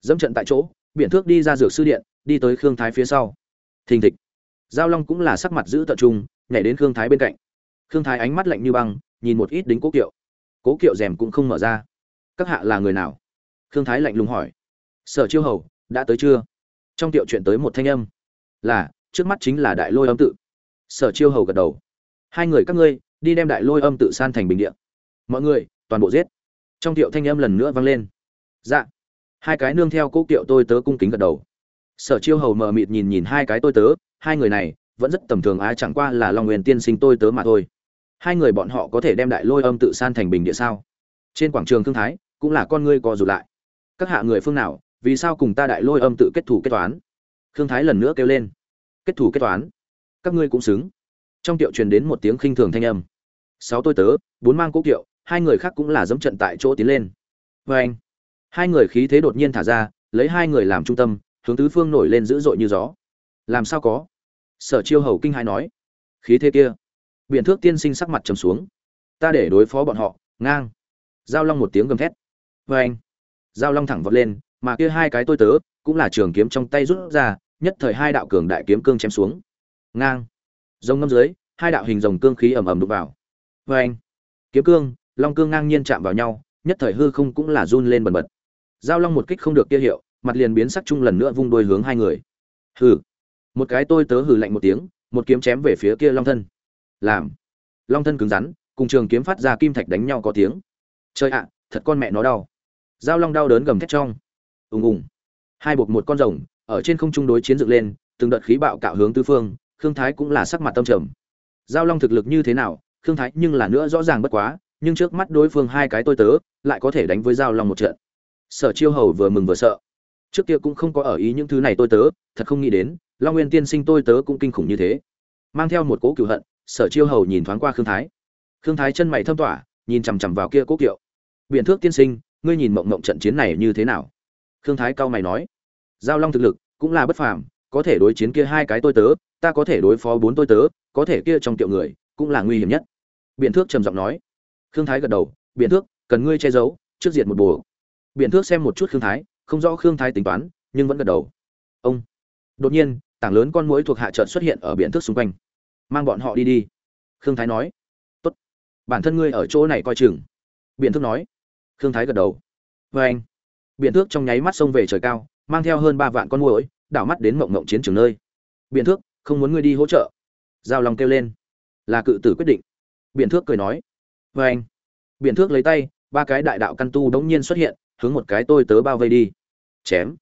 dẫm trận tại chỗ biện thước đi ra dược sư điện, đi tới khương thái phía sau. Thình thịch. Giao long cũng là sắc mặt giữ tận trung, nhảy đến khương thái bên cạnh. Khương thái ánh mắt lạnh như băng, nhìn một ít đính cố kiệu. Cố kiệu rèm cũng không mở ra. Các hạ là người nào? Khương thái lạnh lùng hỏi. Sở chiêu hầu, đã tới chưa? Trong tiệu chuyện tới một thanh âm. Là, trước mắt chính là đại lôi âm tự. Sở chiêu hầu gật đầu. Hai người các ngươi, đi đem đại lôi âm tự san thành bình địa. Mọi người, toàn bộ giết. Trong tiệu thanh âm lần nữa vang lên. Dạ hai cái nương theo cố kiệu tôi tớ cung kính gật đầu. Sở chiêu hầu mờ mịt nhìn nhìn hai cái tôi tớ, hai người này vẫn rất tầm thường ai chẳng qua là long nguyên tiên sinh tôi tớ mà thôi. Hai người bọn họ có thể đem đại lôi âm tự san thành bình địa sao? Trên quảng trường thương thái, cũng là con ngươi co rụt lại. Các hạ người phương nào, vì sao cùng ta đại lôi âm tự kết thủ kết toán? Thương thái lần nữa kêu lên. Kết thủ kết toán? Các ngươi cũng xứng. Trong tiệu truyền đến một tiếng khinh thường thanh âm. Sáu tôi tớ, bốn mang cố kiệu, hai người khác cũng là dẫm trận tại chỗ tiến lên. Vê anh hai người khí thế đột nhiên thả ra, lấy hai người làm trung tâm, hướng tứ phương nổi lên dữ dội như gió. Làm sao có? Sở chiêu hầu kinh hai nói. Khí thế kia. Biện thước tiên sinh sắc mặt trầm xuống. Ta để đối phó bọn họ, ngang. Giao long một tiếng gầm thét. Vê anh giao long thẳng vọt lên, mà kia hai cái tôi tớ, cũng là trường kiếm trong tay rút ra, nhất thời hai đạo cường đại kiếm cương chém xuống. Ngang. Rồng ngâm dưới, hai đạo hình rồng cương khí ầm ầm đục vào. Vê anh kiếm cương, long cương ngang nhiên chạm vào nhau, nhất thời hư không cũng là run lên bần bật giao long một kích không được kia hiệu, mặt liền biến sắc chung lần nữa vung đôi hướng hai người. Hừ. Một cái tôi tớ hừ lạnh một tiếng, một kiếm chém về phía kia long thân. Làm. Long thân cứng rắn, cùng trường kiếm phát ra kim thạch đánh nhau có tiếng. Chơi ạ, thật con mẹ nó đau. Giao long đau đớn gầm thét trong. Ùng ùng. Hai buộc một con rồng, ở trên không trung đối chiến dựng lên, từng đợt khí bạo cạo hướng tứ phương, khương thái cũng là sắc mặt tâm trầm. Giao long thực lực như thế nào, khương thái nhưng là nữa rõ ràng bất quá, nhưng trước mắt đối phương hai cái tôi tớ, lại có thể đánh với giao long một trận sở chiêu hầu vừa mừng vừa sợ. Trước kia cũng không có ở ý những thứ này tôi tớ, thật không nghĩ đến, long nguyên tiên sinh tôi tớ cũng kinh khủng như thế. Mang theo một cố cựu hận, sở chiêu hầu nhìn thoáng qua khương thái. Khương thái chân mày thâm tỏa, nhìn chằm chằm vào kia cố kiệu. Biện thước tiên sinh, ngươi nhìn mộng mộng trận chiến này như thế nào? Khương thái cao mày nói. Giao long thực lực, cũng là bất phàm, có thể đối chiến kia hai cái tôi tớ, ta có thể đối phó bốn tôi tớ, có thể kia trong tiệu người, cũng là nguy hiểm nhất. Biện thước trầm giọng nói. Khương thái gật đầu. Biện thước, cần ngươi che giấu, trước diệt một bồ biện thước xem một chút khương thái, không rõ khương thái tính toán, nhưng vẫn gật đầu. Ông. Đột nhiên, tảng lớn con muỗi thuộc hạ trợn xuất hiện ở biện thước xung quanh. Mang bọn họ đi đi. Khương thái nói. Tốt. Bản thân ngươi ở chỗ này coi chừng. Biện thước nói. Khương thái gật đầu. Vê anh. Biện thước trong nháy mắt xông về trời cao, mang theo hơn ba vạn con muỗi, đảo mắt đến mộng mộng chiến trường nơi. Biện thước, không muốn ngươi đi hỗ trợ. Giao long kêu lên. Là cự tử quyết định. Biện thước cười nói. Vê anh. Biện thước lấy tay, ba cái đại đạo căn tu đống nhiên xuất hiện hướng một cái tôi tớ bao vây đi. Chém.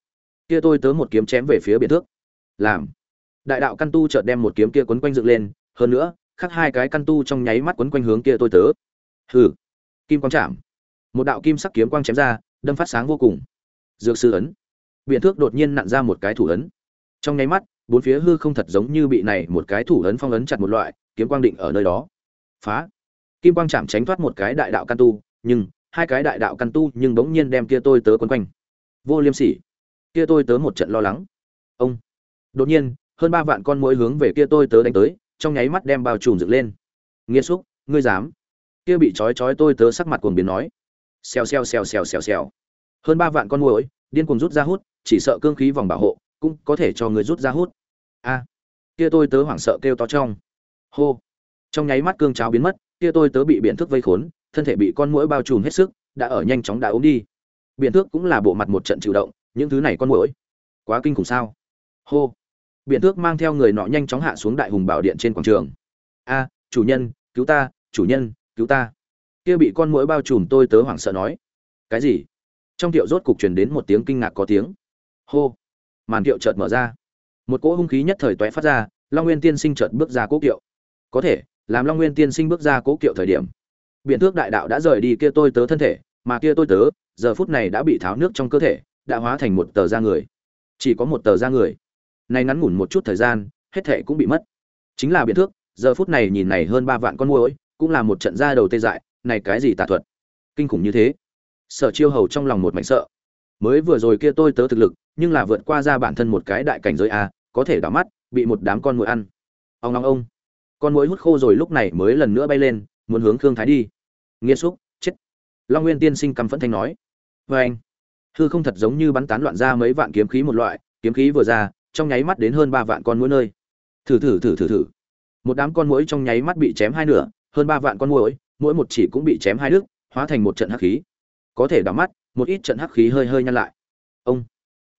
Kia tôi tớ một kiếm chém về phía biển thước. Làm. Đại đạo căn tu chợt đem một kiếm kia quấn quanh dựng lên. Hơn nữa, khắc hai cái căn tu trong nháy mắt quấn quanh hướng kia tôi tớ. Hừ. Kim quang chạm. Một đạo kim sắc kiếm quang chém ra, đâm phát sáng vô cùng. Dược sư ấn. Biện thước đột nhiên nặn ra một cái thủ ấn. Trong nháy mắt, bốn phía hư không thật giống như bị này một cái thủ ấn phong ấn chặt một loại, kiếm quang định ở nơi đó. Phá. Kim quang chạm tránh thoát một cái đại đạo căn tu, nhưng hai cái đại đạo căn tu nhưng bỗng nhiên đem kia tôi tớ quấn quanh. Vô liêm sỉ. Kia tôi tớ một trận lo lắng. Ông. Đột nhiên, hơn ba vạn con muỗi hướng về kia tôi tớ đánh tới, trong nháy mắt đem bao trùm dựng lên. Nghiêm xúc, ngươi dám? Kia bị trói trói tôi tớ sắc mặt cuồng biến nói. Xèo xèo xèo xèo xèo xèo. Hơn ba vạn con muỗi điên cuồng rút ra hút, chỉ sợ cương khí vòng bảo hộ, cũng có thể cho người rút ra hút. A. Kia tôi tớ hoảng sợ kêu to trong. Hô. Trong nháy mắt cương cháo biến mất, kia tôi tớ bị biện thức vây khốn thân thể bị con muỗi bao trùm hết sức, đã ở nhanh chóng đã ốm đi. Biện thước cũng là bộ mặt một trận chịu động, những thứ này con muỗi, quá kinh khủng sao? Hô. Biện thước mang theo người nọ nhanh chóng hạ xuống đại hùng bảo điện trên quảng trường. A, chủ nhân, cứu ta, chủ nhân, cứu ta. Kia bị con muỗi bao trùm tôi tớ hoảng sợ nói. Cái gì? Trong tiệu rốt cục truyền đến một tiếng kinh ngạc có tiếng. Hô. Màn tiệu chợt mở ra. Một cỗ hung khí nhất thời toé phát ra, long nguyên tiên sinh chợt bước ra cố kiệu. Có thể, làm long nguyên tiên sinh bước ra cố kiệu thời điểm biện thước đại đạo đã rời đi kia tôi tớ thân thể, mà kia tôi tớ, giờ phút này đã bị tháo nước trong cơ thể, đã hóa thành một tờ da người. Chỉ có một tờ da người. Này ngắn ngủn một chút thời gian, hết thể cũng bị mất. Chính là biện thước, giờ phút này nhìn này hơn ba vạn con muỗi, cũng là một trận da đầu tê dại, này cái gì tà thuật? Kinh khủng như thế. Sở chiêu hầu trong lòng một mảnh sợ. Mới vừa rồi kia tôi tớ thực lực, nhưng là vượt qua ra bản thân một cái đại cảnh giới a, có thể đỏ mắt, bị một đám con muỗi ăn. Ông ông ông. Con muỗi hút khô rồi lúc này mới lần nữa bay lên, muốn hướng khương thái đi nghĩa xúc, chết. Long nguyên tiên sinh căm phẫn thanh nói. Vê anh, hư không thật giống như bắn tán loạn ra mấy vạn kiếm khí một loại, kiếm khí vừa ra, trong nháy mắt đến hơn ba vạn con mỗi nơi. Thử thử thử thử thử. Một đám con mũi trong nháy mắt bị chém hai nửa, hơn ba vạn con mũi mỗi một chỉ cũng bị chém hai đứt, hóa thành một trận hắc khí. Có thể đảo mắt, một ít trận hắc khí hơi hơi nhăn lại. Ông,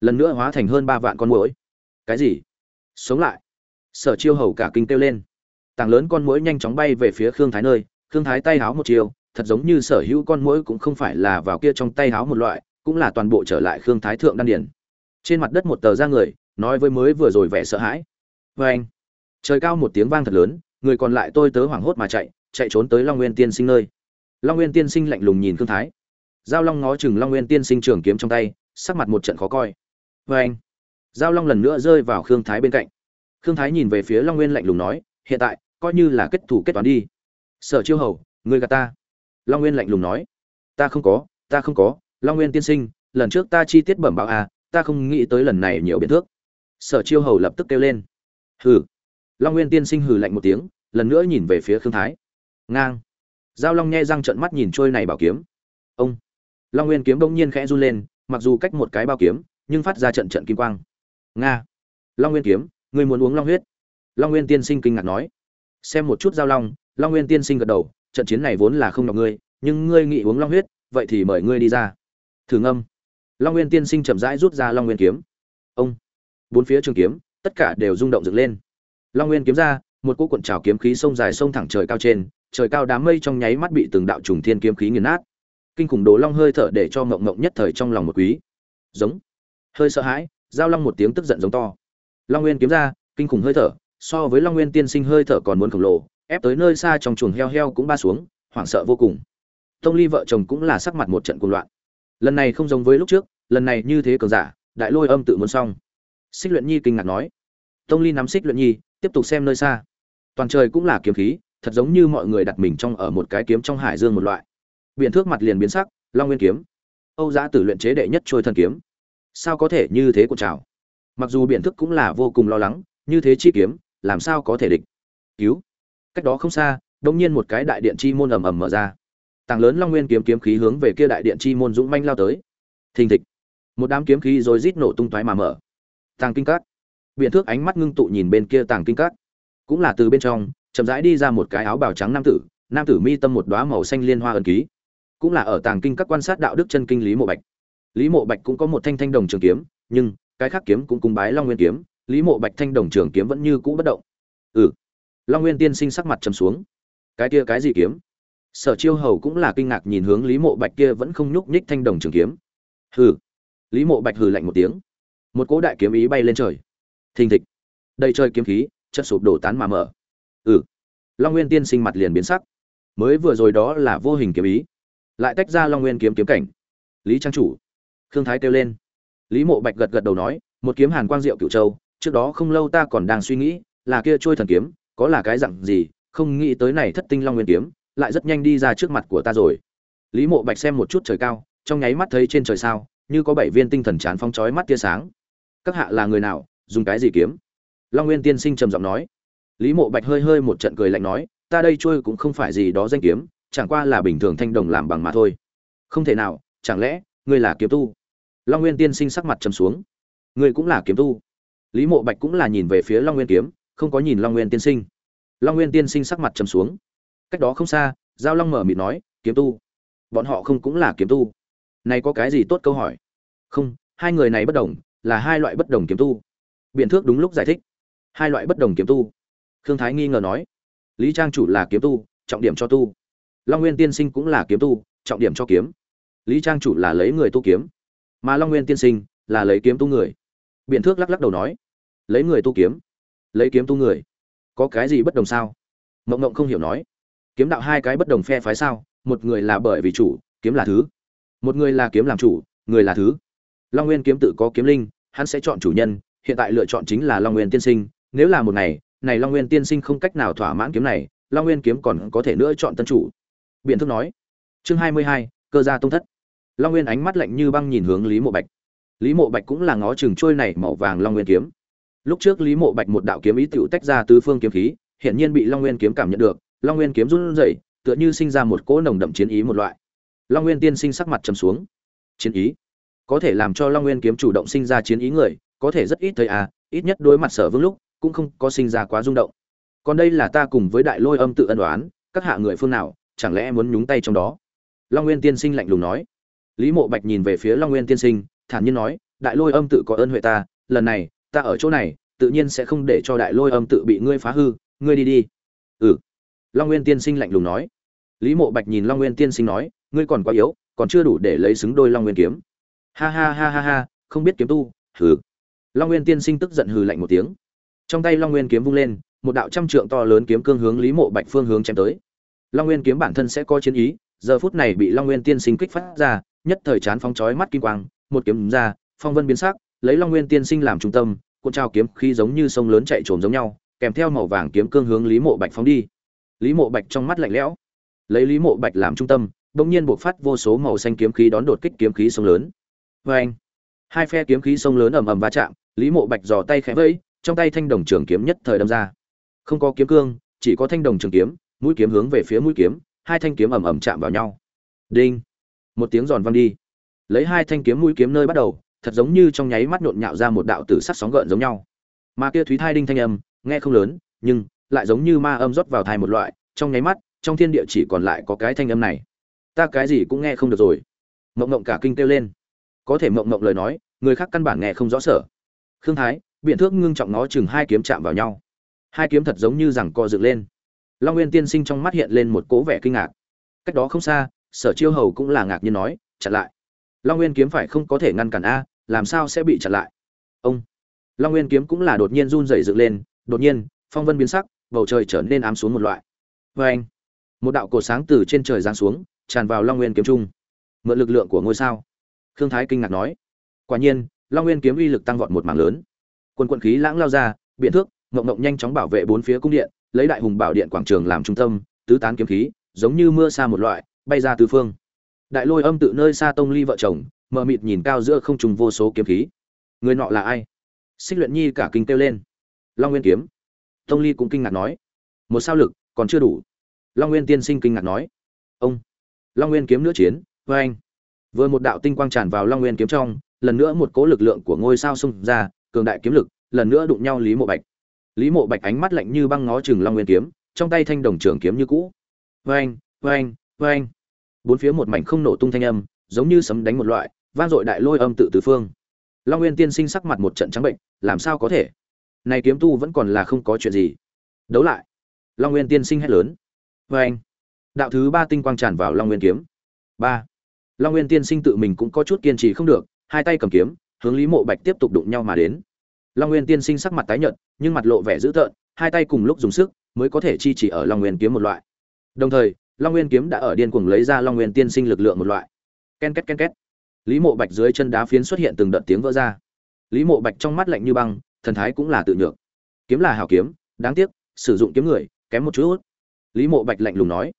lần nữa hóa thành hơn ba vạn con mũi cái gì? Sống lại. Sở chiêu hầu cả kinh kêu lên. Tàng lớn con mũi nhanh chóng bay về phía khương thái nơi, khương thái tay háo một chiều thật giống như sở hữu con mũi cũng không phải là vào kia trong tay háo một loại, cũng là toàn bộ trở lại khương thái thượng đan điền. Trên mặt đất một tờ ra người, nói với mới vừa rồi vẻ sợ hãi. Vê anh, trời cao một tiếng vang thật lớn, người còn lại tôi tớ hoảng hốt mà chạy chạy trốn tới long nguyên tiên sinh nơi. Long nguyên tiên sinh lạnh lùng nhìn khương thái. Giao long ngó chừng long nguyên tiên sinh trường kiếm trong tay, sắc mặt một trận khó coi. Vê anh, giao long lần nữa rơi vào khương thái bên cạnh. Khương thái nhìn về phía long nguyên lạnh lùng nói, hiện tại, coi như là kết thủ kết toán đi. Sở chiêu hầu, người gạt ta long nguyên lạnh lùng nói. Ta không có, ta không có, long nguyên tiên sinh, lần trước ta chi tiết bẩm báo à ta không nghĩ tới lần này nhiều biện thước. Sở chiêu hầu lập tức kêu lên. Hừ. Long nguyên tiên sinh hừ lạnh một tiếng, lần nữa nhìn về phía khương thái. Ngang. Giao long nghe răng trận mắt nhìn trôi này bảo kiếm. Ông. Long nguyên kiếm bỗng nhiên khẽ run lên, mặc dù cách một cái bao kiếm, nhưng phát ra trận trận kim quang. Nga. Long nguyên kiếm, người muốn uống long huyết. Long nguyên tiên sinh kinh ngạc nói. Xem một chút giao long long nguyên tiên sinh gật đầu trận chiến này vốn là không nhọc ngươi, nhưng ngươi nghĩ uống long huyết, vậy thì mời ngươi đi ra. Thử ngâm. Long nguyên tiên sinh chậm rãi rút ra long nguyên kiếm. Ông. Bốn phía trường kiếm, tất cả đều rung động dựng lên. Long nguyên kiếm ra, một cỗ cuộn trào kiếm khí sông dài sông thẳng trời cao trên, trời cao đám mây trong nháy mắt bị từng đạo trùng thiên kiếm khí nghiền nát. Kinh khủng đồ long hơi thở để cho mộng mộng nhất thời trong lòng một quý. Giống. Hơi sợ hãi, giao long một tiếng tức giận giống to. Long nguyên kiếm ra, kinh khủng hơi thở, so với long nguyên tiên sinh hơi thở còn muốn khổng lồ ép tới nơi xa trong chuồng heo heo cũng ba xuống, hoảng sợ vô cùng. Tông ly vợ chồng cũng là sắc mặt một trận cuồng loạn. Lần này không giống với lúc trước, lần này như thế cường giả, đại lôi âm tự muốn xong. Xích luyện nhi kinh ngạc nói. Tông ly nắm xích luyện nhi, tiếp tục xem nơi xa. Toàn trời cũng là kiếm khí, thật giống như mọi người đặt mình trong ở một cái kiếm trong hải dương một loại. Biện thước mặt liền biến sắc, long nguyên kiếm. Âu giã tử luyện chế đệ nhất trôi thần kiếm. Sao có thể như thế của trào? Mặc dù biện thức cũng là vô cùng lo lắng, như thế chi kiếm, làm sao có thể địch? Cứu cách đó không xa, đông nhiên một cái đại điện chi môn ầm ầm mở ra. Tàng lớn long nguyên kiếm kiếm khí hướng về kia đại điện chi môn dũng manh lao tới. Thình thịch. Một đám kiếm khí rồi rít nổ tung toái mà mở. Tàng kinh cát biện thước ánh mắt ngưng tụ nhìn bên kia tàng kinh cát cũng là từ bên trong, chậm rãi đi ra một cái áo bào trắng nam tử nam tử mi tâm một đóa màu xanh liên hoa ẩn ký. Cũng là ở tàng kinh các quan sát đạo đức chân kinh lý mộ bạch. Lý mộ bạch cũng có một thanh thanh đồng trường kiếm, nhưng cái khác kiếm cũng cung bái long nguyên kiếm, lý mộ bạch thanh đồng trường kiếm vẫn như cũ bất động. Ừ long nguyên tiên sinh sắc mặt trầm xuống. Cái kia cái gì kiếm? Sở chiêu hầu cũng là kinh ngạc nhìn hướng lý mộ bạch kia vẫn không nhúc nhích thanh đồng trường kiếm. Hừ. Lý mộ bạch hừ lạnh một tiếng. Một cỗ đại kiếm ý bay lên trời. Thình thịch. Đầy trời kiếm khí chất sụp đổ tán mà mở. Ừ. Long nguyên tiên sinh mặt liền biến sắc. Mới vừa rồi đó là vô hình kiếm ý. Lại tách ra long nguyên kiếm kiếm cảnh. Lý trang chủ. Khương thái kêu lên. Lý mộ bạch gật gật đầu nói, một kiếm hàn quang diệu cựu châu, trước đó không lâu ta còn đang suy nghĩ là kia trôi thần kiếm có là cái dặn gì, không nghĩ tới này thất tinh long nguyên kiếm, lại rất nhanh đi ra trước mặt của ta rồi. Lý mộ bạch xem một chút trời cao, trong nháy mắt thấy trên trời sao, như có bảy viên tinh thần chán phong chói mắt tia sáng. Các hạ là người nào, dùng cái gì kiếm? Long nguyên tiên sinh trầm giọng nói. Lý mộ bạch hơi hơi một trận cười lạnh nói, ta đây trôi cũng không phải gì đó danh kiếm, chẳng qua là bình thường thanh đồng làm bằng mà thôi. Không thể nào, chẳng lẽ, ngươi là kiếm tu? Long nguyên tiên sinh sắc mặt trầm xuống. Ngươi cũng là kiếm tu. Lý mộ bạch cũng là nhìn về phía long nguyên kiếm, không có nhìn long nguyên tiên sinh long nguyên tiên sinh sắc mặt trầm xuống. Cách đó không xa, giao long mở mịt nói, kiếm tu. Bọn họ không cũng là kiếm tu? Này có cái gì tốt câu hỏi? Không, hai người này bất đồng, là hai loại bất đồng kiếm tu. Biện thước đúng lúc giải thích. Hai loại bất đồng kiếm tu. Khương thái nghi ngờ nói, lý trang chủ là kiếm tu, trọng điểm cho tu. Long nguyên tiên sinh cũng là kiếm tu, trọng điểm cho kiếm. Lý trang chủ là lấy người tu kiếm, mà long nguyên tiên sinh là lấy kiếm tu người. Biện thước lắc lắc đầu nói, lấy người tu kiếm, lấy kiếm tu người có cái gì bất đồng sao? Mộng mộng không hiểu nói. Kiếm đạo hai cái bất đồng phe phái sao? Một người là bởi vì chủ, kiếm là thứ. Một người là kiếm làm chủ, người là thứ. Long nguyên kiếm tự có kiếm linh, hắn sẽ chọn chủ nhân, hiện tại lựa chọn chính là long nguyên tiên sinh. Nếu là một ngày, này long nguyên tiên sinh không cách nào thỏa mãn kiếm này, long nguyên kiếm còn có thể nữa chọn tân chủ. Biện thức nói. Chương hai mươi hai, cơ gia tông thất. Long nguyên ánh mắt lạnh như băng nhìn hướng lý mộ bạch. Lý mộ bạch cũng là ngó chừng trôi này màu vàng long nguyên kiếm lúc trước lý mộ bạch một đạo kiếm ý tựu tách ra tứ phương kiếm khí, hiển nhiên bị long nguyên kiếm cảm nhận được, long nguyên kiếm run rẩy, tựa như sinh ra một cỗ nồng đậm chiến ý một loại. Long nguyên tiên sinh sắc mặt trầm xuống. Chiến ý? Có thể làm cho long nguyên kiếm chủ động sinh ra chiến ý người, có thể rất ít thấy à ít nhất đối mặt sở vương lúc, cũng không có sinh ra quá rung động. Còn đây là ta cùng với đại lôi âm tự ân đoán các hạ người phương nào, chẳng lẽ muốn nhúng tay trong đó? Long nguyên tiên sinh lạnh lùng nói. Lý mộ bạch nhìn về phía long nguyên tiên sinh, thản nhiên nói, đại lôi âm tự có ơn huệ ta, lần này ta ở chỗ này, tự nhiên sẽ không để cho đại lôi âm tự bị ngươi phá hư, ngươi đi đi. Ừ. Long nguyên tiên sinh lạnh lùng nói. Lý mộ bạch nhìn long nguyên tiên sinh nói, ngươi còn quá yếu, còn chưa đủ để lấy xứng đôi long nguyên kiếm. Ha ha ha ha ha, không biết kiếm tu, hừ. Long nguyên tiên sinh tức giận hừ lạnh một tiếng. Trong tay long nguyên kiếm vung lên, một đạo trăm trượng to lớn kiếm cương hướng lý mộ bạch phương hướng chém tới. Long nguyên kiếm bản thân sẽ có chiến ý, giờ phút này bị long nguyên tiên sinh kích phát ra, nhất thời chán phóng chói mắt kim quang, một kiếm ra, phong vân biến sắc lấy long nguyên tiên sinh làm trung tâm, cuộn trao kiếm khí giống như sông lớn chạy trồm giống nhau, kèm theo màu vàng kiếm cương hướng lý mộ bạch phóng đi. Lý mộ bạch trong mắt lạnh lẽo. Lấy lý mộ bạch làm trung tâm, bỗng nhiên buộc phát vô số màu xanh kiếm khí đón đột kích kiếm khí sông lớn. Vê anh hai phe kiếm khí sông lớn ầm ầm va chạm, lý mộ bạch dò tay khẽ vẫy, trong tay thanh đồng trường kiếm nhất thời đâm ra. Không có kiếm cương, chỉ có thanh đồng trường kiếm, mũi kiếm hướng về phía mũi kiếm, hai thanh kiếm ầm ầm chạm vào nhau. Đinh! Một tiếng giòn vang đi. Lấy hai thanh kiếm mũi kiếm nơi bắt đầu thật giống như trong nháy mắt nhộn nhạo ra một đạo tử sắc sóng gợn giống nhau. Mà kia thúy thai đinh thanh âm, nghe không lớn, nhưng lại giống như ma âm rót vào thai một loại, trong nháy mắt, trong thiên địa chỉ còn lại có cái thanh âm này. Ta cái gì cũng nghe không được rồi. Mộng mộng cả kinh kêu lên. Có thể mộng mộng lời nói, người khác căn bản nghe không rõ sở. Khương thái biện thước ngưng trọng nó chừng hai kiếm chạm vào nhau. Hai kiếm thật giống như rằng co dựng lên. Long nguyên tiên sinh trong mắt hiện lên một cố vẻ kinh ngạc. Cách đó không xa, sở chiêu hầu cũng là ngạc nhiên nói, chặn lại long nguyên kiếm phải không có thể ngăn cản a, làm sao sẽ bị chặn lại? Ông. Long nguyên kiếm cũng là đột nhiên run rẩy dựng lên, đột nhiên, phong vân biến sắc, bầu trời trở nên ám xuống một loại. Vê anh, một đạo cột sáng từ trên trời giáng xuống, tràn vào long nguyên kiếm trung. Mượn lực lượng của ngôi sao. Khương thái kinh ngạc nói. Quả nhiên, long nguyên kiếm uy lực tăng vọt một mảng lớn. Quân quận khí lãng lao ra, biện thước, ngộng ngộng nhanh chóng bảo vệ bốn phía cung điện, lấy đại hùng bảo điện quảng trường làm trung tâm, tứ tán kiếm khí, giống như mưa xa một loại, bay ra tứ phương đại lôi âm tự nơi xa tông ly vợ chồng, mờ mịt nhìn cao giữa không trùng vô số kiếm khí. Người nọ là ai? Xích luyện nhi cả kinh kêu lên. Long nguyên kiếm. Tông ly cũng kinh ngạc nói. Một sao lực, còn chưa đủ. Long nguyên tiên sinh kinh ngạc nói. Ông. Long nguyên kiếm nữa chiến vê anh. Vừa một đạo tinh quang tràn vào long nguyên kiếm trong, lần nữa một cố lực lượng của ngôi sao xung ra, cường đại kiếm lực, lần nữa đụng nhau lý mộ bạch. Lý mộ bạch ánh mắt lạnh như băng ngó chừng long nguyên kiếm, trong tay thanh đồng trường kiếm như cũ. Vê anh vê anh vê anh bốn phía một mảnh không nổ tung thanh âm, giống như sấm đánh một loại, vang dội đại lôi âm tự tứ phương. Long nguyên tiên sinh sắc mặt một trận trắng bệnh, làm sao có thể? Này kiếm tu vẫn còn là không có chuyện gì. Đấu lại. Long nguyên tiên sinh hét lớn. Vê anh, đạo thứ ba tinh quang tràn vào long nguyên kiếm. Ba. Long nguyên tiên sinh tự mình cũng có chút kiên trì không được, hai tay cầm kiếm, hướng lý mộ bạch tiếp tục đụng nhau mà đến. Long nguyên tiên sinh sắc mặt tái nhợt, nhưng mặt lộ vẻ dữ tợn, hai tay cùng lúc dùng sức, mới có thể chi chỉ ở long nguyên kiếm một loại. Đồng thời long nguyên kiếm đã ở điên cuồng lấy ra long nguyên tiên sinh lực lượng một loại. Ken két ken két. Lý mộ bạch dưới chân đá phiến xuất hiện từng đợt tiếng vỡ ra. Lý mộ bạch trong mắt lạnh như băng, thần thái cũng là tự nhược. Kiếm là hảo kiếm, đáng tiếc, sử dụng kiếm người, kém một chút. Lý mộ bạch lạnh lùng nói.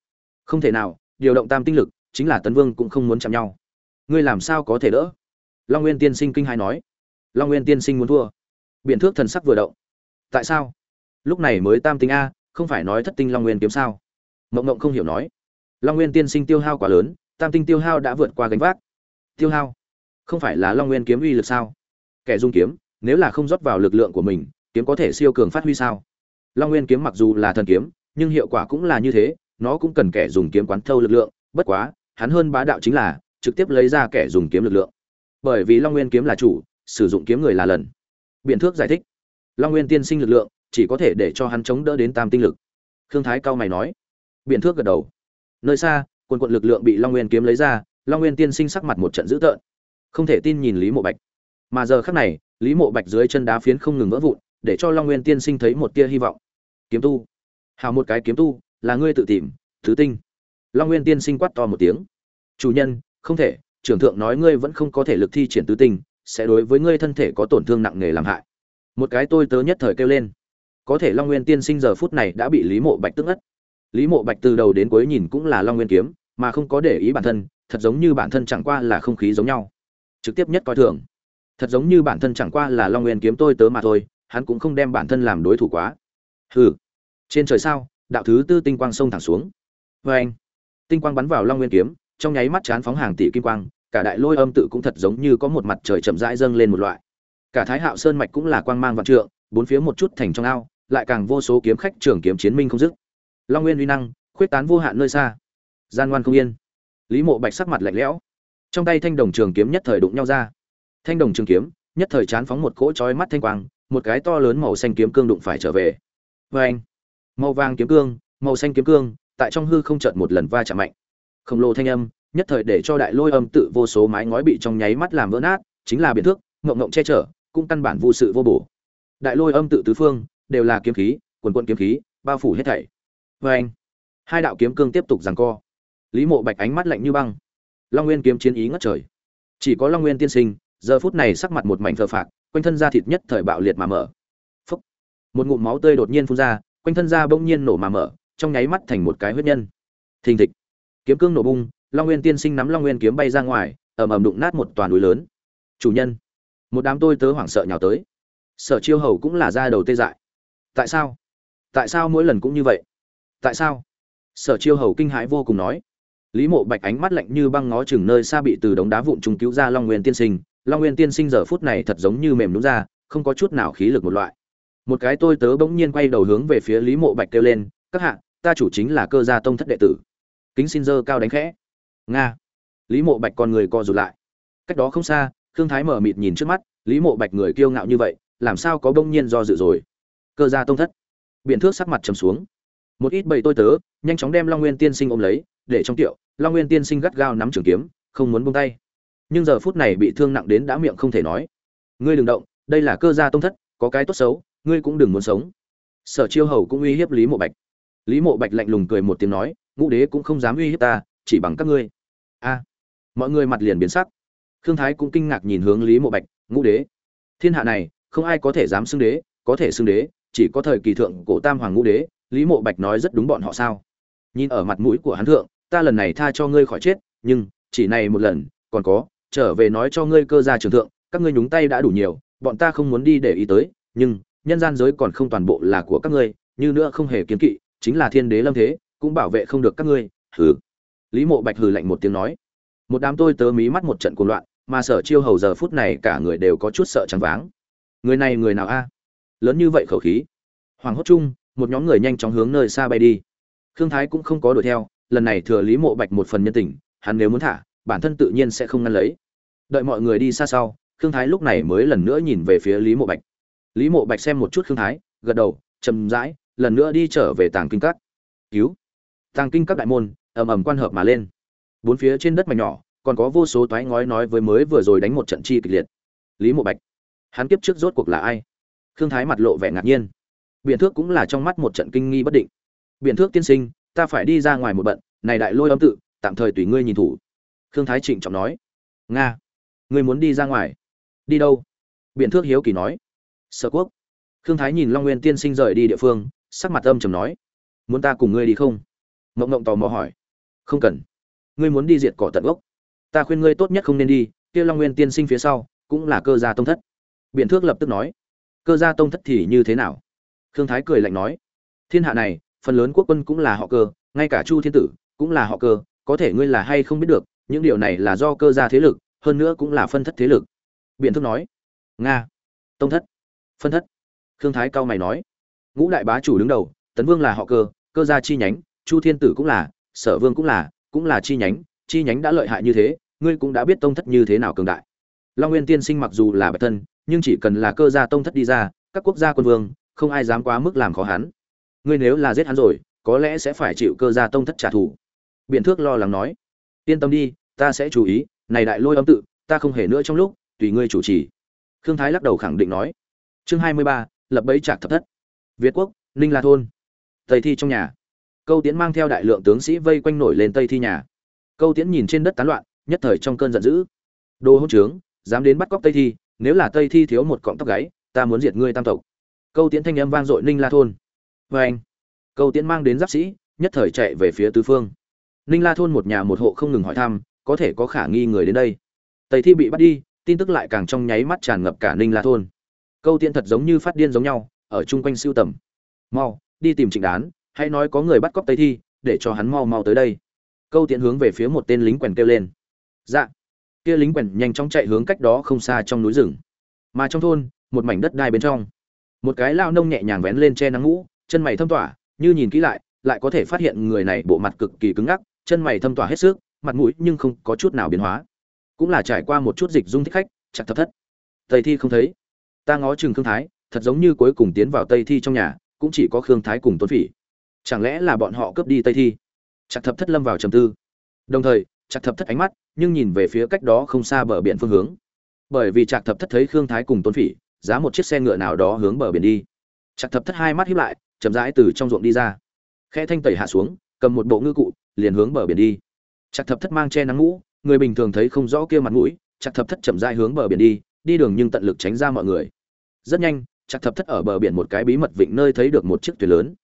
Không thể nào, điều động tam tinh lực, chính là tấn vương cũng không muốn chạm nhau. Ngươi làm sao có thể đỡ? Long nguyên tiên sinh kinh hai nói. Long nguyên tiên sinh muốn thua. Biện thước thần sắc vừa động. Tại sao? Lúc này mới tam tinh a, không phải nói thất tinh long nguyên kiếm sao? Mộng mộng không hiểu nói. Long nguyên tiên sinh tiêu hao quá lớn, tam tinh tiêu hao đã vượt qua gánh vác. Tiêu hao? Không phải là long nguyên kiếm uy lực sao? Kẻ dung kiếm, nếu là không rót vào lực lượng của mình, kiếm có thể siêu cường phát huy sao? Long nguyên kiếm mặc dù là thần kiếm, nhưng hiệu quả cũng là như thế, nó cũng cần kẻ dùng kiếm quán thâu lực lượng, bất quá, hắn hơn bá đạo chính là, trực tiếp lấy ra kẻ dùng kiếm lực lượng. Bởi vì long nguyên kiếm là chủ, sử dụng kiếm người là lần. Biện thước giải thích. Long nguyên tiên sinh lực lượng, chỉ có thể để cho hắn chống đỡ đến tam tinh lực. Khương thái cao mày nói biện thước gật đầu. Nơi xa quân quận lực lượng bị long nguyên kiếm lấy ra, long nguyên tiên sinh sắc mặt một trận dữ tợn. Không thể tin nhìn lý mộ bạch. Mà giờ khắc này, lý mộ bạch dưới chân đá phiến không ngừng vỡ vụn, để cho long nguyên tiên sinh thấy một tia hy vọng. Kiếm tu. Hào một cái kiếm tu, là ngươi tự tìm, thứ tinh. Long nguyên tiên sinh quát to một tiếng. Chủ nhân, không thể, trưởng thượng nói ngươi vẫn không có thể lực thi triển tứ tinh, sẽ đối với ngươi thân thể có tổn thương nặng nề làm hại. Một cái tôi tớ nhất thời kêu lên. Có thể long nguyên tiên sinh giờ phút này đã bị lý mộ bạch tức ất lý mộ bạch từ đầu đến cuối nhìn cũng là long nguyên kiếm, mà không có để ý bản thân, thật giống như bản thân chẳng qua là không khí giống nhau. Trực tiếp nhất coi thường. Thật giống như bản thân chẳng qua là long nguyên kiếm tôi tớ mà thôi, hắn cũng không đem bản thân làm đối thủ quá. Hừ. Trên trời sao, đạo thứ tư tinh quang sông thẳng xuống. Vê anh, tinh quang bắn vào long nguyên kiếm, trong nháy mắt chán phóng hàng tỷ kim quang, cả đại lôi âm tự cũng thật giống như có một mặt trời chậm rãi dâng lên một loại. Cả thái hạo sơn mạch cũng là quang mang vạn trượng, bốn phía một chút thành trong ao, lại càng vô số kiếm khách trưởng kiếm chiến minh không dứt long nguyên uy năng, khuyết tán vô hạn nơi xa. Gian ngoan không yên. Lý mộ bạch sắc mặt lạnh lẽo. Trong tay thanh đồng trường kiếm nhất thời đụng nhau ra. Thanh đồng trường kiếm, nhất thời chán phóng một cỗ chói mắt thanh quang, một cái to lớn màu xanh kiếm cương đụng phải trở về. Vê anh màu vàng kiếm cương, màu xanh kiếm cương, tại trong hư không chợt một lần va chạm mạnh. Khổng lồ thanh âm, nhất thời để cho đại lôi âm tự vô số mái ngói bị trong nháy mắt làm vỡ nát, chính là biện thước, ngộng ngộng che chở, cũng căn bản vô sự vô bổ. Đại lôi âm tự tứ phương, đều là kiếm khí, quần quận kiếm khí, bao phủ hết thảy vê anh. Hai đạo kiếm cương tiếp tục giằng co. Lý mộ bạch ánh mắt lạnh như băng. Long nguyên kiếm chiến ý ngất trời. Chỉ có long nguyên tiên sinh giờ phút này sắc mặt một mảnh thờ phạt, quanh thân da thịt nhất thời bạo liệt mà mở. Phúc. một ngụm máu tươi đột nhiên phun ra quanh thân da bỗng nhiên nổ mà mở trong nháy mắt thành một cái huyết nhân. Thình thịch. Kiếm cương nổ bung long nguyên tiên sinh nắm long nguyên kiếm bay ra ngoài ầm ầm đụng nát một toàn núi lớn. Chủ nhân. Một đám tôi tớ hoảng sợ nhào tới. Sở chiêu hầu cũng là ra đầu tê dại. Tại sao? Tại sao mỗi lần cũng như vậy? Tại sao? Sở chiêu hầu kinh hãi vô cùng nói. Lý mộ bạch ánh mắt lạnh như băng ngó chừng nơi xa bị từ đống đá vụn trùng cứu ra long nguyên tiên sinh. Long nguyên tiên sinh giờ phút này thật giống như mềm nhún ra, không có chút nào khí lực một loại. Một cái tôi tớ bỗng nhiên quay đầu hướng về phía lý mộ bạch kêu lên, các hạ, ta chủ chính là cơ gia tông thất đệ tử. Kính xin dơ cao đánh khẽ. Nga. Lý mộ bạch con người co rụt lại. Cách đó không xa, khương thái mở mịt nhìn trước mắt, lý mộ bạch người kiêu ngạo như vậy, làm sao có bỗng nhiên do dự rồi? Cơ gia tông thất. Biện thước sắc mặt trầm xuống một ít bầy tôi tớ, nhanh chóng đem long nguyên tiên sinh ôm lấy, để trong tiệu, long nguyên tiên sinh gắt gao nắm trường kiếm, không muốn buông tay. Nhưng giờ phút này bị thương nặng đến đã miệng không thể nói. Ngươi đừng động, đây là cơ gia tông thất, có cái tốt xấu, ngươi cũng đừng muốn sống. Sở chiêu hầu cũng uy hiếp lý mộ bạch. Lý mộ bạch lạnh lùng cười một tiếng nói, ngũ đế cũng không dám uy hiếp ta, chỉ bằng các ngươi. A, mọi người mặt liền biến sắc. Khương thái cũng kinh ngạc nhìn hướng lý mộ bạch, ngũ đế. Thiên hạ này, không ai có thể dám xưng đế, có thể xưng đế, chỉ có thời kỳ thượng cổ tam hoàng ngũ đế lý mộ bạch nói rất đúng bọn họ sao? Nhìn ở mặt mũi của hắn thượng, ta lần này tha cho ngươi khỏi chết, nhưng, chỉ này một lần, còn có, trở về nói cho ngươi cơ gia trường thượng, các ngươi nhúng tay đã đủ nhiều, bọn ta không muốn đi để ý tới, nhưng, nhân gian giới còn không toàn bộ là của các ngươi, như nữa không hề kiến kỵ, chính là thiên đế lâm thế, cũng bảo vệ không được các ngươi, hừ. Lý mộ bạch hừ lạnh một tiếng nói. Một đám tôi tớ mí mắt một trận cuồng loạn, mà sở chiêu hầu giờ phút này cả người đều có chút sợ trắng váng. Người này người nào a? Lớn như vậy khẩu khí. Hoàng hốt chung một nhóm người nhanh chóng hướng nơi xa bay đi. Khương thái cũng không có đuổi theo, lần này thừa lý mộ bạch một phần nhân tình, hắn nếu muốn thả, bản thân tự nhiên sẽ không ngăn lấy. Đợi mọi người đi xa sau, khương thái lúc này mới lần nữa nhìn về phía lý mộ bạch. Lý mộ bạch xem một chút khương thái, gật đầu chầm rãi, lần nữa đi trở về tàng kinh các. Cứu. Tàng kinh các đại môn, ầm ầm quan hợp mà lên. Bốn phía trên đất mảnh nhỏ, còn có vô số toái ngói nói với mới vừa rồi đánh một trận chi kịch liệt. Lý mộ bạch. Hắn kiếp trước rốt cuộc là ai? Khương thái mặt lộ vẻ ngạc nhiên biện thước cũng là trong mắt một trận kinh nghi bất định. Biện thước tiên sinh, ta phải đi ra ngoài một bận, này đại lôi âm tự, tạm thời tùy ngươi nhìn thủ. Khương thái trịnh trọng nói. Nga, ngươi muốn đi ra ngoài? Đi đâu? Biện thước hiếu kỳ nói. Sở quốc. Khương thái nhìn long nguyên tiên sinh rời đi địa phương, sắc mặt âm trầm nói. Muốn ta cùng ngươi đi không? Mộng mộng tò mò hỏi. Không cần. Ngươi muốn đi diệt cỏ tận gốc. Ta khuyên ngươi tốt nhất không nên đi, kia long nguyên tiên sinh phía sau cũng là cơ gia tông thất. Biện thước lập tức nói. Cơ gia tông thất thì như thế nào? Khương thái cười lạnh nói, thiên hạ này, phần lớn quốc quân cũng là họ cơ, ngay cả chu thiên tử cũng là họ cơ, có thể ngươi là hay không biết được, những điều này là do cơ gia thế lực, hơn nữa cũng là phân thất thế lực. Biện thức nói, nga, tông thất, phân thất. Khương thái cao mày nói, ngũ đại bá chủ đứng đầu, tấn vương là họ cơ cơ gia chi nhánh, chu thiên tử cũng là, sở vương cũng là cũng là chi nhánh chi nhánh đã lợi hại như thế, ngươi cũng đã biết tông thất như thế nào cường đại. Long nguyên tiên sinh mặc dù là bạch thân, nhưng chỉ cần là cơ gia tông thất đi ra, các quốc gia quân vương không ai dám quá mức làm khó hắn. Ngươi nếu là giết hắn rồi, có lẽ sẽ phải chịu cơ gia tông thất trả thù. Biện thước lo lắng nói. Yên tâm đi, ta sẽ chú ý, này đại lôi âm tự, ta không hề nữa trong lúc, tùy ngươi chủ trì. Khương thái lắc đầu khẳng định nói. Chương hai mươi ba, lập bẫy trạc thập thất. Việt quốc, ninh la thôn. Tây thi trong nhà. Câu tiễn mang theo đại lượng tướng sĩ vây quanh nổi lên tây thi nhà. Câu tiễn nhìn trên đất tán loạn, nhất thời trong cơn giận dữ. Đồ hỗn trướng, dám đến bắt cóc tây thi, nếu là tây thi thiếu một cọng tóc gáy, ta muốn diệt ngươi tam tộc câu tiễn thanh âm vang dội ninh la thôn. Vê anh, câu tiễn mang đến giáp sĩ, nhất thời chạy về phía tứ phương. Ninh la thôn một nhà một hộ không ngừng hỏi thăm, có thể có khả nghi người đến đây. Tây thi bị bắt đi, tin tức lại càng trong nháy mắt tràn ngập cả ninh la thôn. Câu tiễn thật giống như phát điên giống nhau, ở chung quanh siêu tầm. Mau, đi tìm trịnh đán, hãy nói có người bắt cóc tây thi, để cho hắn mau mau tới đây. Câu tiễn hướng về phía một tên lính quèn kêu lên. Dạ. Kia lính quèn nhanh chóng chạy hướng cách đó không xa trong núi rừng. Mà trong thôn, một mảnh đất đai bên trong một cái lao nông nhẹ nhàng vén lên che nắng ngũ, chân mày thâm tỏa, như nhìn kỹ lại lại có thể phát hiện người này bộ mặt cực kỳ cứng ngắc, chân mày thâm tỏa hết sức, mặt mũi nhưng không có chút nào biến hóa. Cũng là trải qua một chút dịch dung thích khách, chặt thập thất. Tây thi không thấy. Ta ngó chừng khương thái, thật giống như cuối cùng tiến vào tây thi trong nhà, cũng chỉ có khương thái cùng tuấn phỉ. Chẳng lẽ là bọn họ cướp đi tây thi? Chặt thập thất lâm vào trầm tư. Đồng thời, chặt thập thất ánh mắt, nhưng nhìn về phía cách đó không xa bờ biển phương hướng. Bởi vì chặt thập thất thấy khương thái cùng tuấn phỉ giá một chiếc xe ngựa nào đó hướng bờ biển đi. Chặt thập thất hai mắt hiếp lại, chậm rãi từ trong ruộng đi ra. Khe thanh tẩy hạ xuống, cầm một bộ ngư cụ, liền hướng bờ biển đi. Chặt thập thất mang che nắng mũ người bình thường thấy không rõ kia mặt mũi, chặt thập thất chậm rãi hướng bờ biển đi đi đường nhưng tận lực tránh ra mọi người. Rất nhanh, chặt thập thất ở bờ biển một cái bí mật vịnh nơi thấy được một chiếc thuyền lớn.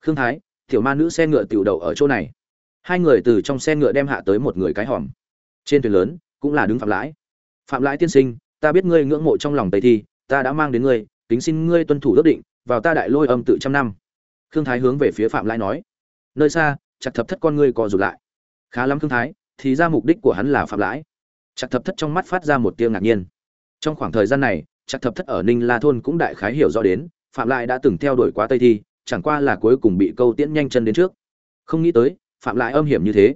Khương thái, tiểu ma nữ xe ngựa tiểu đậu ở chỗ này. Hai người từ trong xe ngựa đem hạ tới một người cái hòm. Trên thuyền lớn, cũng là đứng phạm lãi. Phạm lãi tiên sinh, ta biết ngươi ngưỡng mộ trong lòng tây thi ta đã mang đến ngươi, kính xin ngươi tuân thủ ước định, vào ta đại lôi âm tự trăm năm. Khương thái hướng về phía phạm lai nói. Nơi xa, chặt thập thất con ngươi co rụt lại. Khá lắm, khương thái, thì ra mục đích của hắn là phạm lãi chặt thập thất trong mắt phát ra một tia ngạc nhiên. Trong khoảng thời gian này, chặt thập thất ở ninh la thôn cũng đại khái hiểu rõ đến, phạm lãi đã từng theo đuổi quá tây thi, chẳng qua là cuối cùng bị câu tiễn nhanh chân đến trước. Không nghĩ tới, phạm lãi âm hiểm như thế.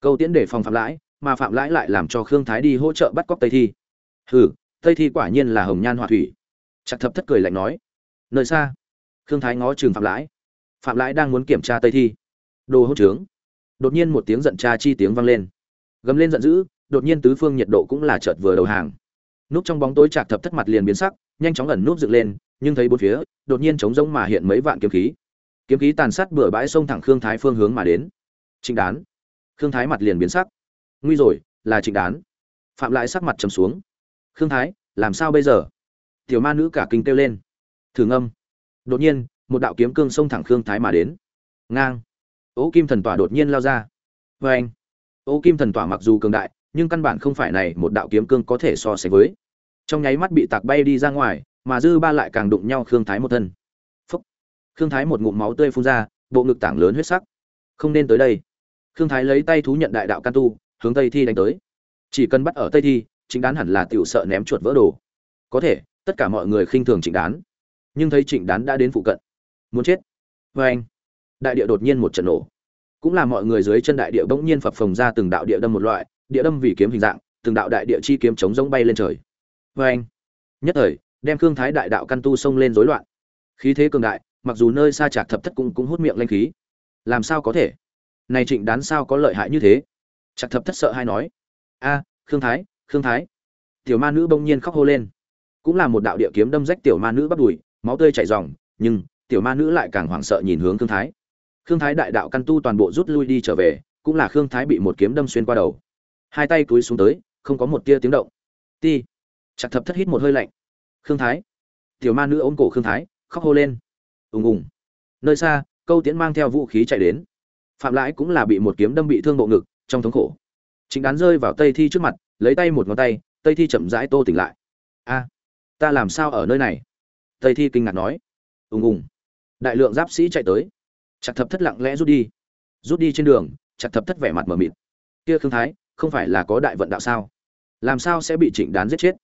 Câu tiễn để phòng phạm lãi mà phạm lãi lại làm cho khương thái đi hỗ trợ bắt cóc tây thi. Hừ tây thi quả nhiên là hồng nhan họa thủy. Chặt thập thất cười lạnh nói, nơi xa, khương thái ngó trường phạm lãi. Phạm lãi đang muốn kiểm tra tây thi. Đồ hốt trướng. Đột nhiên một tiếng giận cha chi tiếng vang lên. Gầm lên giận dữ, đột nhiên tứ phương nhiệt độ cũng là chợt vừa đầu hàng. Núp trong bóng tối chạc thập thất mặt liền biến sắc, nhanh chóng ẩn núp dựng lên, nhưng thấy bốn phía, đột nhiên chống rỗng mà hiện mấy vạn kiếm khí. Kiếm khí tàn sát bừa bãi sông thẳng khương thái phương hướng mà đến. Trịnh đán. Khương thái mặt liền biến sắc. Nguy rồi, là trịnh đán. Phạm lại sắc mặt trầm xuống khương thái, làm sao bây giờ? Tiểu ma nữ cả kinh kêu lên. Thử ngâm. Đột nhiên, một đạo kiếm cương xông thẳng khương thái mà đến. Ngang. Ố kim thần tỏa đột nhiên lao ra. Vê anh ố kim thần tỏa mặc dù cường đại, nhưng căn bản không phải này một đạo kiếm cương có thể so sánh với. Trong nháy mắt bị tạc bay đi ra ngoài, mà dư ba lại càng đụng nhau khương thái một thân. Phúc. Khương thái một ngụm máu tươi phun ra, bộ ngực tảng lớn huyết sắc. Không nên tới đây. Khương thái lấy tay thú nhận đại đạo can tu, hướng tây thi đánh tới. Chỉ cần bắt ở tây thi chính đán hẳn là tiểu sợ ném chuột vỡ đồ. Có thể, tất cả mọi người khinh thường trịnh đán. Nhưng thấy trịnh đán đã đến phụ cận. Muốn chết. Vê anh, đại địa đột nhiên một trận nổ. Cũng là mọi người dưới chân đại địa bỗng nhiên phập phồng ra từng đạo địa đâm một loại, địa đâm vì kiếm hình dạng, từng đạo đại địa chi kiếm chống giống bay lên trời. Vê anh, nhất thời, đem khương thái đại đạo căn tu xông lên rối loạn. Khí thế cường đại, mặc dù nơi xa chạc thập thất cũng cũng hút miệng lanh khí. Làm sao có thể? Này trịnh đán sao có lợi hại như thế? Chạc thập thất sợ hay nói. A, khương thái khương thái. Tiểu ma nữ bỗng nhiên khóc hô lên. Cũng là một đạo địa kiếm đâm rách tiểu ma nữ bắt đùi, máu tươi chảy ròng, nhưng tiểu ma nữ lại càng hoảng sợ nhìn hướng khương thái. Khương thái đại đạo căn tu toàn bộ rút lui đi trở về, cũng là khương thái bị một kiếm đâm xuyên qua đầu. Hai tay cúi xuống tới, không có một tia tiếng động. Ti. Chặt thập thất hít một hơi lạnh. Khương thái. Tiểu ma nữ ôm cổ khương thái, khóc hô lên. Ùng ùng. Nơi xa, câu tiễn mang theo vũ khí chạy đến. Phạm lãi cũng là bị một kiếm đâm bị thương bộ ngực, trong thống khổ chính đán rơi vào tây thi trước mặt, lấy tay một ngón tay, tây thi chậm rãi tô tỉnh lại. A, ta làm sao ở nơi này? Tây thi kinh ngạc nói. Ùng ùng. Đại lượng giáp sĩ chạy tới. Chặt thập thất lặng lẽ rút đi. Rút đi trên đường chặt thập thất vẻ mặt mờ mịt. Kia khương thái, không phải là có đại vận đạo sao? Làm sao sẽ bị trịnh đán giết chết?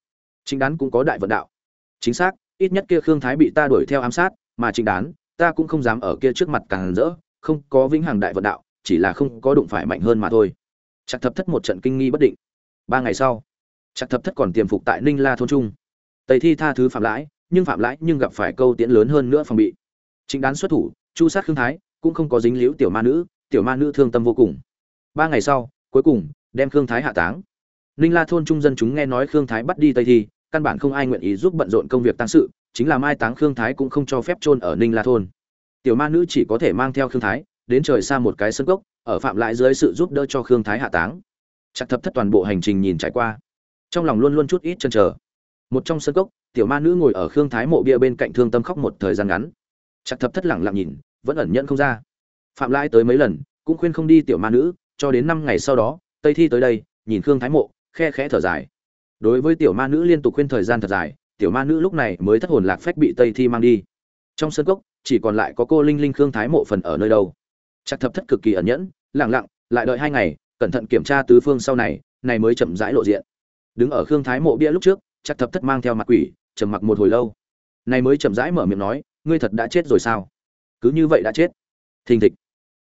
Trịnh đán cũng có đại vận đạo. Chính xác, ít nhất kia khương thái bị ta đuổi theo ám sát, mà trịnh đán, ta cũng không dám ở kia trước mặt càng rỡ, không có vĩnh hằng đại vận đạo, chỉ là không có đụng phải mạnh hơn mà thôi chặt thập thất một trận kinh nghi bất định. Ba ngày sau chặt thập thất còn tiềm phục tại ninh la thôn trung. Tây thi tha thứ phạm lãi, nhưng phạm lãi nhưng gặp phải câu tiễn lớn hơn nữa phòng bị. Chính đán xuất thủ, chu sát khương thái cũng không có dính liễu tiểu ma nữ, tiểu ma nữ thương tâm vô cùng. Ba ngày sau, cuối cùng, đem khương thái hạ táng. Ninh la thôn trung dân chúng nghe nói khương thái bắt đi tây thi, căn bản không ai nguyện ý giúp bận rộn công việc tăng sự, chính là mai táng khương thái cũng không cho phép chôn ở ninh la thôn. Tiểu ma nữ chỉ có thể mang theo khương thái đến trời xa một cái sân gốc ở phạm lại dưới sự giúp đỡ cho khương thái hạ táng. Chặt thập thất toàn bộ hành trình nhìn trải qua, trong lòng luôn luôn chút ít chân chờ một trong sân gốc tiểu ma nữ ngồi ở khương thái mộ bia bên cạnh thương tâm khóc một thời gian ngắn. Chặt thập thất lẳng lặng nhìn, vẫn ẩn nhận không ra. Phạm lãi tới mấy lần, cũng khuyên không đi tiểu ma nữ, cho đến năm ngày sau đó, tây thi tới đây, nhìn khương thái mộ, khe khẽ thở dài. Đối với tiểu ma nữ liên tục khuyên thời gian thật dài, tiểu ma nữ lúc này mới thất hồn lạc phách bị tây thi mang đi. Trong sân cốc, chỉ còn lại có cô linh linh khương thái mộ phần ở nơi đâu chắc thập thất cực kỳ ẩn nhẫn lẳng lặng, lại đợi hai ngày, cẩn thận kiểm tra tứ phương sau này này mới chậm rãi lộ diện. Đứng ở khương thái mộ bia lúc trước chắc thập thất mang theo mặt quỷ, trầm mặc một hồi lâu. Này mới chậm rãi mở miệng nói, ngươi thật đã chết rồi sao? Cứ như vậy đã chết. Thình thịch.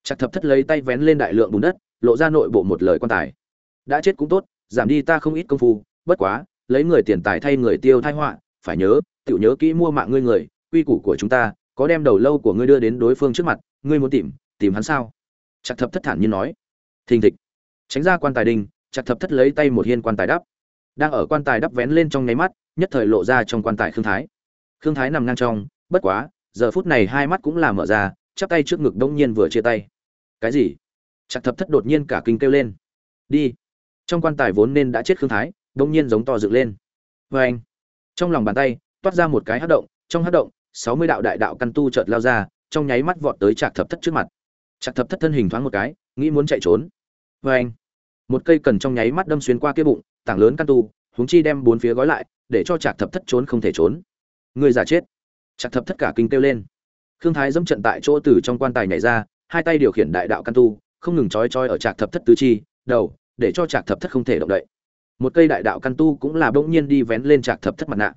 Chắc thập thất lấy tay vén lên đại lượng bùn đất, lộ ra nội bộ một lời quan tài. Đã chết cũng tốt, giảm đi ta không ít công phu, bất quá, lấy người tiền tài thay người tiêu thai họa, phải nhớ tự nhớ kỹ mua mạng ngươi người, quy củ của chúng ta, có đem đầu lâu của ngươi đưa đến đối phương trước mặt, ngươi muốn tìm tìm hắn sao? Chặt thập thất thản nhiên nói. Thình thịch. Tránh ra quan tài đinh chặt thập thất lấy tay một hiên quan tài đắp. Đang ở quan tài đắp vén lên trong nháy mắt, nhất thời lộ ra trong quan tài khương thái. Khương thái nằm ngang trong, bất quá, giờ phút này hai mắt cũng là mở ra, chắp tay trước ngực đông nhiên vừa chia tay. Cái gì? Chặt thập thất đột nhiên cả kinh kêu lên. Đi. Trong quan tài vốn nên đã chết khương thái đông nhiên giống to dựng lên. Vê anh. Trong lòng bàn tay, toát ra một cái hát động, trong hát động, sáu mươi đạo đại đạo căn tu chợt lao ra, trong nháy mắt vọt tới chặt thập thất trước mặt chặt thập thất thân hình thoáng một cái, nghĩ muốn chạy trốn. Vê anh, một cây cần trong nháy mắt đâm xuyên qua kia bụng, tảng lớn căn tu, huống chi đem bốn phía gói lại, để cho chặt thập thất trốn không thể trốn. Người giả chết. Chặt thập thất cả kinh kêu lên. Khương thái dẫm trận tại chỗ từ trong quan tài nhảy ra, hai tay điều khiển đại đạo căn tu, không ngừng chói chói ở chặt thập thất tứ chi, đầu, để cho chặt thập thất không thể động đậy. Một cây đại đạo căn tu cũng là bỗng nhiên đi vén lên chặt thập thất mặt nạ.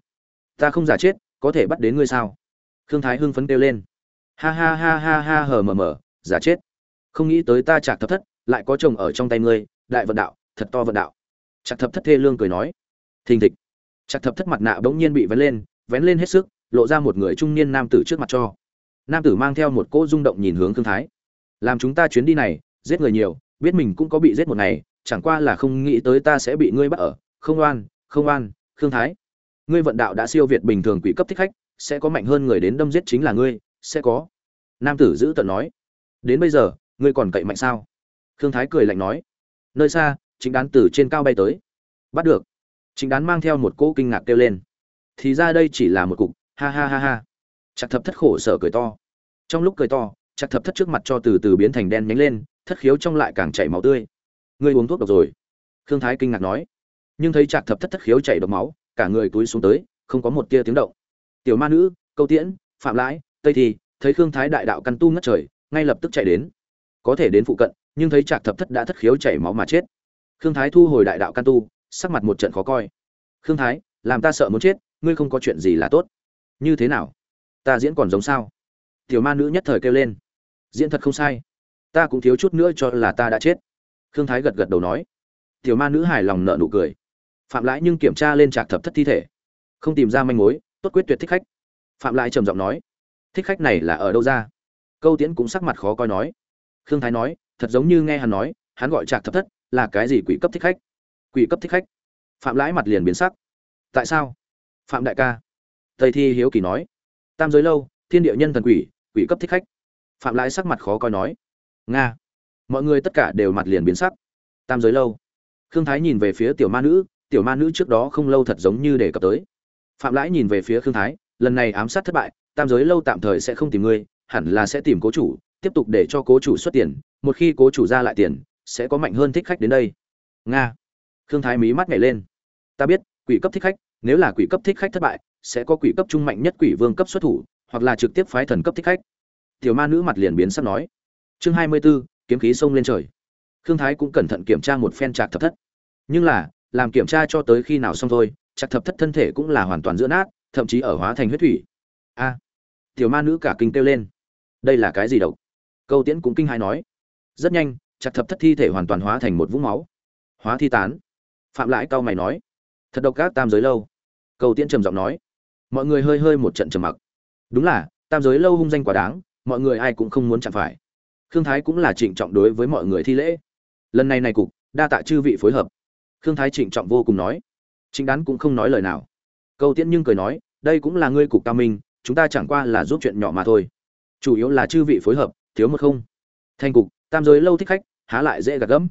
Ta không giả chết, có thể bắt đến ngươi sao? Khương thái hưng phấn kêu lên. Ha ha ha ha ha, hờ mờ mờ giả chết. Không nghĩ tới ta trạc thập thất lại có chồng ở trong tay ngươi, đại vận đạo, thật to vận đạo. Trạc thập thất thê lương cười nói. Thình thịch. Trạc thập thất mặt nạ bỗng nhiên bị vén lên vén lên hết sức, lộ ra một người trung niên nam tử trước mặt cho. Nam tử mang theo một cỗ rung động nhìn hướng thương thái. Làm chúng ta chuyến đi này, giết người nhiều, biết mình cũng có bị giết một ngày, chẳng qua là không nghĩ tới ta sẽ bị ngươi bắt ở. Không oan không oan, khương thái. Ngươi vận đạo đã siêu việt bình thường quỷ cấp thích khách, sẽ có mạnh hơn người đến đâm giết chính là ngươi, sẽ có. Nam tử giữ tận nói đến bây giờ, ngươi còn cậy mạnh sao? Khương thái cười lạnh nói. Nơi xa, chính đán từ trên cao bay tới. Bắt được. Chính đán mang theo một cỗ kinh ngạc kêu lên. Thì ra đây chỉ là một cục. Ha ha ha ha. Chặt thập thất khổ sở cười to. Trong lúc cười to, chặt thập thất trước mặt cho từ từ biến thành đen nhánh lên, thất khiếu trong lại càng chảy máu tươi. Ngươi uống thuốc độc rồi. Khương thái kinh ngạc nói. Nhưng thấy chặt thập thất thất khiếu chảy độc máu, cả người túi xuống tới, không có một tia tiếng động. Tiểu ma nữ, câu tiễn, phạm lãi, tây thì thấy khương thái đại đạo căn tu ngất trời ngay lập tức chạy đến. Có thể đến phụ cận, nhưng thấy trạc thập thất đã thất khiếu chảy máu mà chết. Khương thái thu hồi đại đạo căn tu, sắc mặt một trận khó coi. Khương thái, làm ta sợ muốn chết, ngươi không có chuyện gì là tốt. Như thế nào? Ta diễn còn giống sao? Tiểu ma nữ nhất thời kêu lên. Diễn thật không sai. Ta cũng thiếu chút nữa cho là ta đã chết. Khương thái gật gật đầu nói. Tiểu ma nữ hài lòng nợ nụ cười. Phạm lãi nhưng kiểm tra lên trạc thập thất thi thể. Không tìm ra manh mối, tốt quyết tuyệt thích khách. Phạm lãi trầm giọng nói. Thích khách này là ở đâu ra? Câu tiễn cũng sắc mặt khó coi nói. Khương thái nói, thật giống như nghe hắn nói, hắn gọi trạc thập thất, là cái gì quỷ cấp thích khách? Quỷ cấp thích khách? Phạm lãi mặt liền biến sắc. Tại sao? Phạm đại ca. Tây thi hiếu kỳ nói. Tam giới lâu, thiên địa nhân thần quỷ quỷ cấp thích khách. Phạm lãi sắc mặt khó coi nói. Nga. Mọi người tất cả đều mặt liền biến sắc. Tam giới lâu. Khương thái nhìn về phía tiểu ma nữ, tiểu ma nữ trước đó không lâu thật giống như để cập tới. Phạm lãi nhìn về phía khương thái, lần này ám sát thất bại, tam giới lâu tạm thời sẽ không tìm ngươi hẳn là sẽ tìm cố chủ tiếp tục để cho cố chủ xuất tiền một khi cố chủ ra lại tiền sẽ có mạnh hơn thích khách đến đây. Nga. Khương thái mí mắt nhảy lên. Ta biết quỷ cấp thích khách nếu là quỷ cấp thích khách thất bại sẽ có quỷ cấp trung mạnh nhất quỷ vương cấp xuất thủ hoặc là trực tiếp phái thần cấp thích khách. Tiểu ma nữ mặt liền biến sắc nói. Chương hai mươi 24, kiếm khí sông lên trời. Khương thái cũng cẩn thận kiểm tra một phen trạc thập thất. Nhưng là làm kiểm tra cho tới khi nào xong thôi trạc thập thất thân thể cũng là hoàn toàn giữa nát thậm chí ở hóa thành huyết thủy. A. Tiểu ma nữ cả kinh kêu lên đây là cái gì độc? Câu tiễn cũng kinh hãi nói. Rất nhanh, chặt thập thất thi thể hoàn toàn hóa thành một vũng máu. Hóa thi tán. Phạm lãi cao mày nói. Thật độc các tam giới lâu. Câu tiễn trầm giọng nói. Mọi người hơi hơi một trận trầm mặc. Đúng là, tam giới lâu hung danh quá đáng, mọi người ai cũng không muốn chạm phải. Khương thái cũng là trịnh trọng đối với mọi người thi lễ. Lần này này cục, đa tạ chư vị phối hợp. Khương thái trịnh trọng vô cùng nói. Chính đán cũng không nói lời nào. Câu tiễn nhưng cười nói, đây cũng là ngươi cục cao minh, chúng ta chẳng qua là giúp chuyện nhỏ mà thôi chủ yếu là chư vị phối hợp, thiếu một không. Thành cục, tam giới lâu thích khách, há lại dễ gạt gẫm.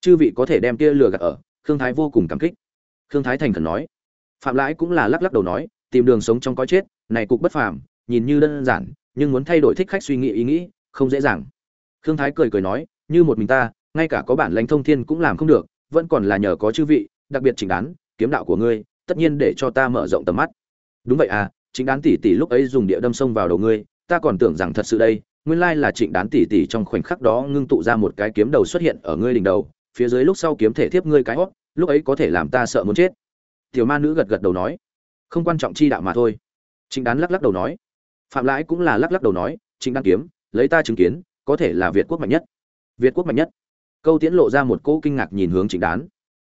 Chư vị có thể đem kia lừa gạt ở, khương thái vô cùng cảm kích. Khương thái thành khẩn nói. Phạm lãi cũng là lắc lắc đầu nói, tìm đường sống trong có chết, này cục bất phàm, nhìn như đơn giản, nhưng muốn thay đổi thích khách suy nghĩ ý nghĩ, không dễ dàng. Khương thái cười cười nói, như một mình ta, ngay cả có bản lãnh thông thiên cũng làm không được, vẫn còn là nhờ có chư vị, đặc biệt chỉnh đán, kiếm đạo của ngươi, tất nhiên để cho ta mở rộng tầm mắt. Đúng vậy à chính đán tỷ tỷ lúc ấy dùng địa đâm sông vào đầu ngươi ta còn tưởng rằng thật sự đây, nguyên lai là trịnh đán tỷ tỷ trong khoảnh khắc đó ngưng tụ ra một cái kiếm đầu xuất hiện ở ngươi đỉnh đầu, phía dưới lúc sau kiếm thể thiếp ngươi cái hót lúc ấy có thể làm ta sợ muốn chết. Tiểu ma nữ gật gật đầu nói. Không quan trọng chi đạo mà thôi. Trịnh đán lắc lắc đầu nói. Phạm lãi cũng là lắc lắc đầu nói, trịnh đán kiếm, lấy ta chứng kiến, có thể là việt quốc mạnh nhất. Việt quốc mạnh nhất? Câu tiễn lộ ra một cỗ kinh ngạc nhìn hướng trịnh đán.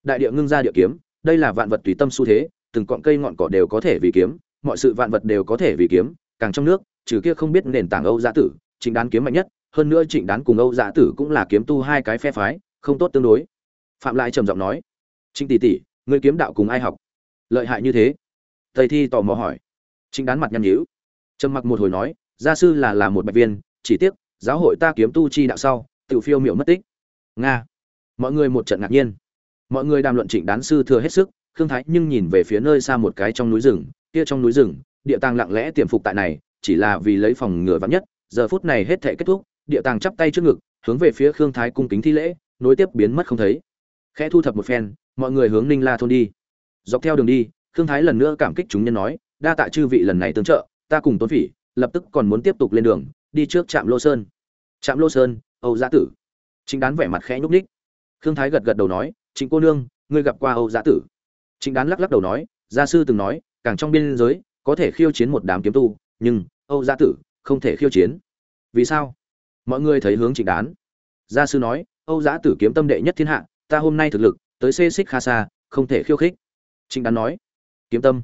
Đại địa ngưng ra địa kiếm, đây là vạn vật tùy tâm xu thế, từng cọn cây ngọn cỏ đều có thể vì kiếm, mọi sự vạn vật đều có thể vì kiếm, càng trong nước trừ kia không biết nền tảng âu Dạ tử trịnh đán kiếm mạnh nhất, hơn nữa trịnh đán cùng âu Dạ tử cũng là kiếm tu hai cái phe phái, không tốt tương đối. Phạm lại trầm giọng nói, trịnh tỷ tỷ, ngươi kiếm đạo cùng ai học? Lợi hại như thế? Tây thi tò mò hỏi. Trịnh đán mặt nhăn nhíu. Trầm mặc một hồi nói, gia sư là là một bạch viên, chỉ tiếc, giáo hội ta kiếm tu chi đạo sau, tiểu phiêu miệu mất tích. Nga. Mọi người một trận ngạc nhiên. Mọi người đàm luận trịnh đán sư thừa hết sức, khương thái nhưng nhìn về phía nơi xa một cái trong núi rừng, kia trong núi rừng, địa tàng lặng lẽ tiềm phục tại này chỉ là vì lấy phòng ngừa vắn nhất. Giờ phút này hết thể kết thúc, địa tàng chắp tay trước ngực, hướng về phía khương thái cung kính thi lễ, nối tiếp biến mất không thấy. Khẽ thu thập một phen, mọi người hướng ninh la thôn đi. Dọc theo đường đi, khương thái lần nữa cảm kích chúng nhân nói, đa tạ chư vị lần này tương trợ, ta cùng tôn phỉ lập tức còn muốn tiếp tục lên đường, đi trước trạm lô sơn. Trạm lô sơn, âu gia tử. Chính đán vẻ mặt khẽ nhúc ních khương thái gật gật đầu nói, trịnh cô nương, ngươi gặp qua âu gia tử? Chính đán lắc lắc đầu nói, gia sư từng nói, càng trong biên giới, có thể khiêu chiến một đám kiếm tu nhưng, âu Gia tử không thể khiêu chiến. Vì sao? Mọi người thấy hướng trịnh đán. Gia sư nói, âu giã tử kiếm tâm đệ nhất thiên hạ, ta hôm nay thực lực, tới xê xích kha xa, không thể khiêu khích. Trịnh đán nói, kiếm tâm.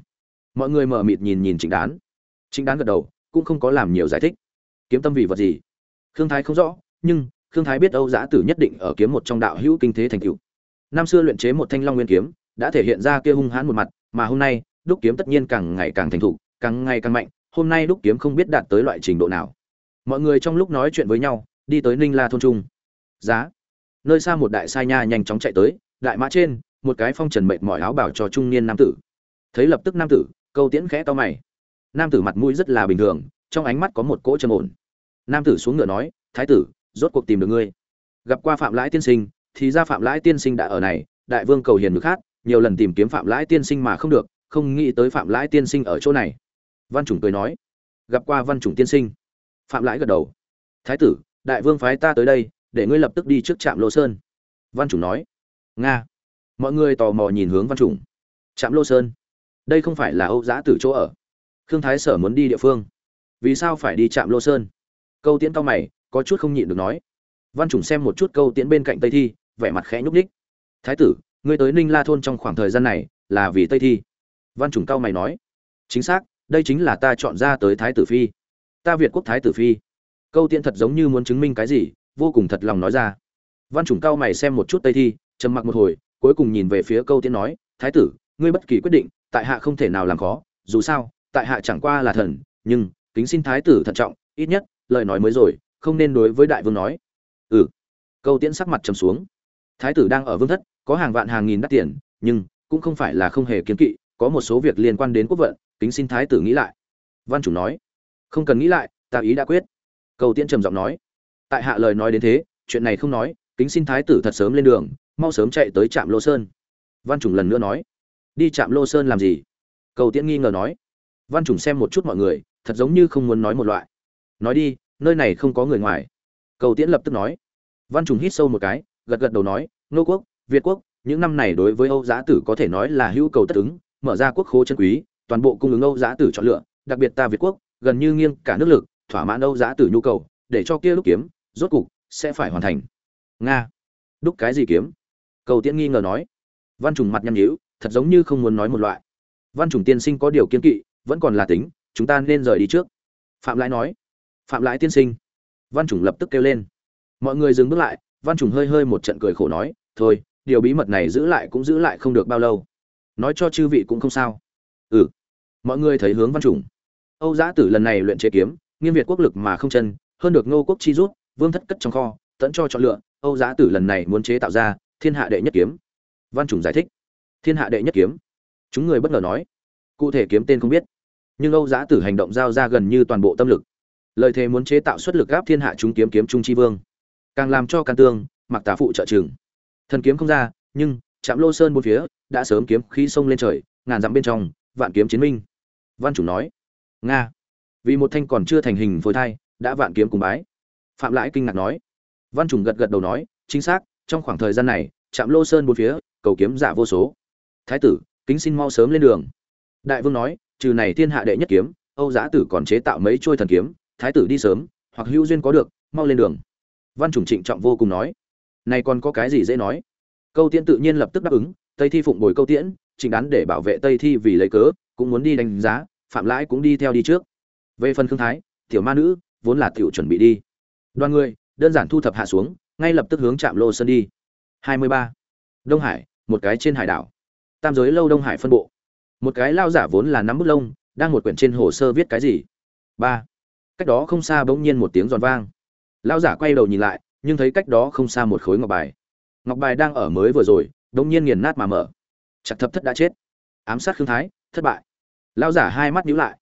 Mọi người mở mịt nhìn nhìn trịnh đán. Trịnh đán gật đầu, cũng không có làm nhiều giải thích. Kiếm tâm vì vật gì? Khương thái không rõ, nhưng, khương thái biết âu giã tử nhất định ở kiếm một trong đạo hữu kinh thế thành cựu năm xưa luyện chế một thanh long nguyên kiếm, đã thể hiện ra kia hung hãn một mặt, mà hôm nay, đúc kiếm tất nhiên càng ngày càng thành thục, càng ngày càng mạnh hôm nay đúc kiếm không biết đạt tới loại trình độ nào. Mọi người trong lúc nói chuyện với nhau, đi tới ninh la thôn trung. Giá. Nơi xa một đại sai nha nhanh chóng chạy tới, đại mã trên, một cái phong trần mệt mỏi áo bảo cho trung niên nam tử. Thấy lập tức nam tử, câu tiễn khẽ to mày. Nam tử mặt mũi rất là bình thường, trong ánh mắt có một cỗ trầm ổn. Nam tử xuống ngựa nói, thái tử, rốt cuộc tìm được ngươi. Gặp qua phạm lãi tiên sinh, thì ra phạm lãi tiên sinh đã ở này, đại vương cầu hiền ngực khác, nhiều lần tìm kiếm phạm lãi tiên sinh mà không được, không nghĩ tới phạm lãi tiên sinh ở chỗ này văn chủng cười nói, gặp qua văn chủng tiên sinh. Phạm lãi gật đầu. Thái tử, đại vương phái ta tới đây, để ngươi lập tức đi trước trạm lô sơn. Văn chủng nói, nga. Mọi người tò mò nhìn hướng văn chủng. Trạm lô sơn. Đây không phải là âu giã tử chỗ ở. Khương thái sở muốn đi địa phương. Vì sao phải đi trạm lô sơn? Câu tiễn cao mày, có chút không nhịn được nói. Văn chủng xem một chút câu tiễn bên cạnh tây thi, vẻ mặt khẽ nhúc ních thái tử, ngươi tới ninh la thôn trong khoảng thời gian này là vì tây thi. Văn chủng cao mày nói, chính xác đây chính là ta chọn ra tới thái tử phi. Ta việt quốc thái tử phi. Câu tiễn thật giống như muốn chứng minh cái gì, vô cùng thật lòng nói ra. Văn chủng cao mày xem một chút tây thi, trầm mặc một hồi, cuối cùng nhìn về phía câu tiễn nói, thái tử, ngươi bất kỳ quyết định, tại hạ không thể nào làm khó. Dù sao, tại hạ chẳng qua là thần, nhưng kính xin thái tử thận trọng, ít nhất, lời nói mới rồi, không nên đối với đại vương nói. Ừ. Câu tiễn sắc mặt trầm xuống. Thái tử đang ở vương thất, có hàng vạn hàng nghìn đắt tiền, nhưng cũng không phải là không hề kiến kỵ, có một số việc liên quan đến quốc vận kính xin thái tử nghĩ lại. Văn chủ nói, không cần nghĩ lại, ta ý đã quyết. Cầu tiễn trầm giọng nói, tại hạ lời nói đến thế, chuyện này không nói, kính xin thái tử thật sớm lên đường, mau sớm chạy tới trạm lô sơn. Văn chủng lần nữa nói, đi trạm lô sơn làm gì? Cầu tiễn nghi ngờ nói, văn chủng xem một chút mọi người, thật giống như không muốn nói một loại. Nói đi, nơi này không có người ngoài. Cầu tiễn lập tức nói, văn chủng hít sâu một cái, gật gật đầu nói, nô quốc, việt quốc, những năm này đối với âu giã tử có thể nói là hữu cầu tất ứng, mở ra quốc khố chân quý toàn bộ cung ứng âu giá tử chọn lựa, đặc biệt ta việt quốc, gần như nghiêng cả nước lực, thỏa mãn âu giá tử nhu cầu, để cho kia lúc kiếm, rốt cục, sẽ phải hoàn thành. Nga. Đúc cái gì kiếm? Cầu tiễn nghi ngờ nói. Văn trùng mặt nhăn nhíu, thật giống như không muốn nói một loại. Văn trùng tiên sinh có điều kiên kỵ, vẫn còn là tính, chúng ta nên rời đi trước. Phạm lãi nói. Phạm lãi tiên sinh. Văn trùng lập tức kêu lên. Mọi người dừng bước lại, văn trùng hơi hơi một trận cười khổ nói, thôi, điều bí mật này giữ lại cũng giữ lại không được bao lâu. Nói cho chư vị cũng không sao ừ. Mọi người thấy hướng văn chủng âu giã tử lần này luyện chế kiếm nghiêm việt quốc lực mà không chân, hơn được ngô quốc chi rút, vương thất cất trong kho tẫn cho chọn lựa, âu giã tử lần này muốn chế tạo ra thiên hạ đệ nhất kiếm. Văn chủng giải thích. Thiên hạ đệ nhất kiếm. Chúng người bất ngờ nói. Cụ thể kiếm tên không biết. Nhưng âu giã tử hành động giao ra gần như toàn bộ tâm lực. Lời thề muốn chế tạo xuất lực gáp thiên hạ chúng kiếm kiếm trung chi vương. Càng làm cho can tương mặc tà phụ trợ trường. Thần kiếm không ra, nhưng chạm lô sơn bốn phía đã sớm kiếm khí sông lên trời, ngàn dặm bên trong vạn kiếm chiến minh. Văn chủ nói, nga, vì một thanh còn chưa thành hình phôi thai, đã vạn kiếm cùng bái. Phạm lãi kinh ngạc nói, văn chủng gật gật đầu nói, chính xác, trong khoảng thời gian này trạm lô sơn bốn phía, cầu kiếm giả vô số. Thái tử, kính xin mau sớm lên đường. Đại vương nói, trừ này thiên hạ đệ nhất kiếm, âu giã tử còn chế tạo mấy trôi thần kiếm, thái tử đi sớm, hoặc hữu duyên có được, mau lên đường. Văn chủng trịnh trọng vô cùng nói, này còn có cái gì dễ nói? Câu tiễn tự nhiên lập tức đáp ứng, tây thi phụng bồi câu tiễn chính đán để bảo vệ tây thi vì lấy cớ, cũng muốn đi đánh giá, phạm lãi cũng đi theo đi trước. Về phần khương thái, tiểu ma nữ, vốn là tiểu chuẩn bị đi. Đoàn người, đơn giản thu thập hạ xuống, ngay lập tức hướng trạm lô sơn đi. 23. đông hải, một cái trên hải đảo. Tam giới lâu đông hải phân bộ. Một cái lao giả vốn là nắm bút lông, đang một quyển trên hồ sơ viết cái gì. Ba. Cách đó không xa bỗng nhiên một tiếng giòn vang. Lao giả quay đầu nhìn lại, nhưng thấy cách đó không xa một khối ngọc bài. Ngọc bài đang ở mới vừa rồi, bỗng nhiên nghiền nát mà mở chặt thập thất đã chết. Ám sát khương thái, thất bại. Lao giả hai mắt nhíu lại.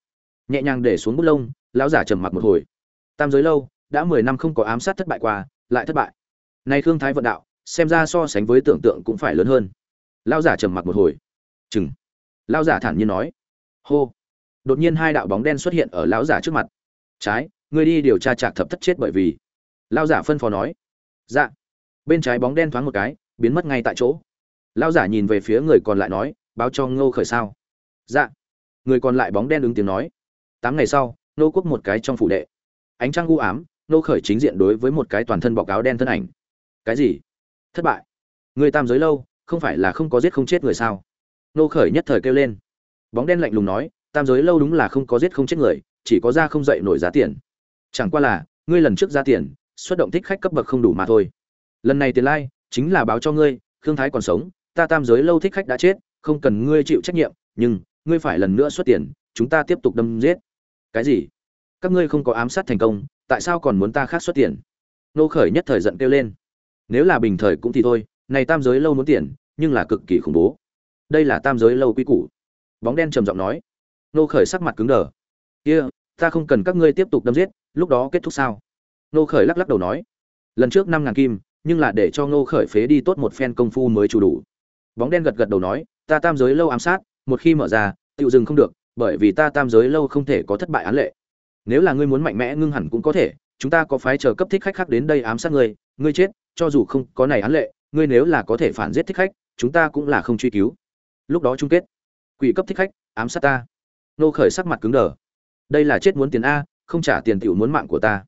Nhẹ nhàng để xuống bút lông lao giả trầm mặc một hồi. Tam giới lâu, đã mười năm không có ám sát thất bại qua, lại thất bại. Nay khương thái vận đạo, xem ra so sánh với tưởng tượng cũng phải lớn hơn. Lao giả trầm mặc một hồi. Chừng. Lao giả thản nhiên nói. Hô. Đột nhiên hai đạo bóng đen xuất hiện ở lão giả trước mặt. Trái ngươi đi điều tra trạc thập thất chết bởi vì. Lao giả phân phó nói. Dạ. Bên trái bóng đen thoáng một cái, biến mất ngay tại chỗ. Lão giả nhìn về phía người còn lại nói, báo cho ngô khởi sao? Dạ. Người còn lại bóng đen ứng tiếng nói. Tám ngày sau nô quốc một cái trong phủ đệ. Ánh trăng u ám nô khởi chính diện đối với một cái toàn thân bọc áo đen thân ảnh. Cái gì? Thất bại? Người tam giới lâu, không phải là không có giết không chết người sao? Nô khởi nhất thời kêu lên. Bóng đen lạnh lùng nói, tam giới lâu đúng là không có giết không chết người, chỉ có ra không dậy nổi giá tiền. Chẳng qua là, ngươi lần trước ra tiền, xuất động thích khách cấp bậc không đủ mà thôi. Lần này tiền lai, chính là báo cho ngươi, khương thái còn sống ta tam giới lâu thích khách đã chết, không cần ngươi chịu trách nhiệm, nhưng, ngươi phải lần nữa xuất tiền, chúng ta tiếp tục đâm giết. Cái gì? Các ngươi không có ám sát thành công, tại sao còn muốn ta khác xuất tiền? Nô khởi nhất thời giận kêu lên. Nếu là bình thời cũng thì thôi, này tam giới lâu muốn tiền, nhưng là cực kỳ khủng bố. Đây là tam giới lâu quy củ. Bóng đen trầm giọng nói. Nô khởi sắc mặt cứng đờ. Kia, ta không cần các ngươi tiếp tục đâm giết, lúc đó kết thúc sao? Nô khởi lắc lắc đầu nói. Lần trước năm ngàn kim, nhưng là để cho nô khởi phế đi tốt một phen công phu mới chủ đủ bóng đen gật gật đầu nói, ta tam giới lâu ám sát, một khi mở ra tự dừng không được, bởi vì ta tam giới lâu không thể có thất bại án lệ. Nếu là ngươi muốn mạnh mẽ ngưng hẳn cũng có thể, chúng ta có phái chờ cấp thích khách khác đến đây ám sát ngươi ngươi chết, cho dù không có này án lệ, ngươi nếu là có thể phản giết thích khách, chúng ta cũng là không truy cứu. Lúc đó chung kết, quỷ cấp thích khách, ám sát ta. Nô khởi sắc mặt cứng đờ. Đây là chết muốn tiền a, không trả tiền tiểu muốn mạng của ta.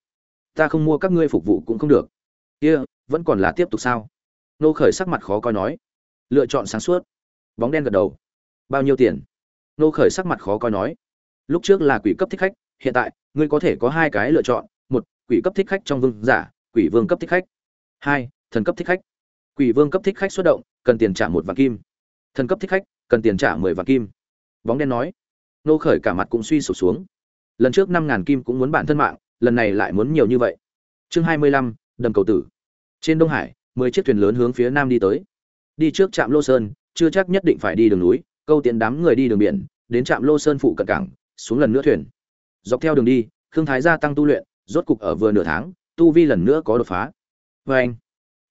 Ta không mua các ngươi phục vụ cũng không được. Kia, vẫn còn là tiếp tục sao? Nô khởi sắc mặt khó coi nói lựa chọn sáng suốt. Bóng đen gật đầu. Bao nhiêu tiền? Nô khởi sắc mặt khó coi nói. Lúc trước là quỷ cấp thích khách, hiện tại, ngươi có thể có hai cái lựa chọn. Một, quỷ cấp thích khách trong vương giả, quỷ vương cấp thích khách. Hai, thần cấp thích khách. Quỷ vương cấp thích khách xuất động, cần tiền trả một vạn kim. Thần cấp thích khách, cần tiền trả mười vạn kim. Bóng đen nói. Nô khởi cả mặt cũng suy sụp xuống. Lần trước năm ngàn kim cũng muốn bản thân mạng, lần này lại muốn nhiều như vậy. Chương hai mươi lăm, đầm cầu tử. Trên đông hải, mười chiếc thuyền lớn hướng phía nam đi tới đi trước trạm lô sơn, chưa chắc nhất định phải đi đường núi, câu tiện đám người đi đường biển, đến trạm lô sơn phụ cận cảng, xuống lần nữa thuyền. Dọc theo đường đi, khương thái gia tăng tu luyện, rốt cục ở vừa nửa tháng, tu vi lần nữa có đột phá. Vê anh,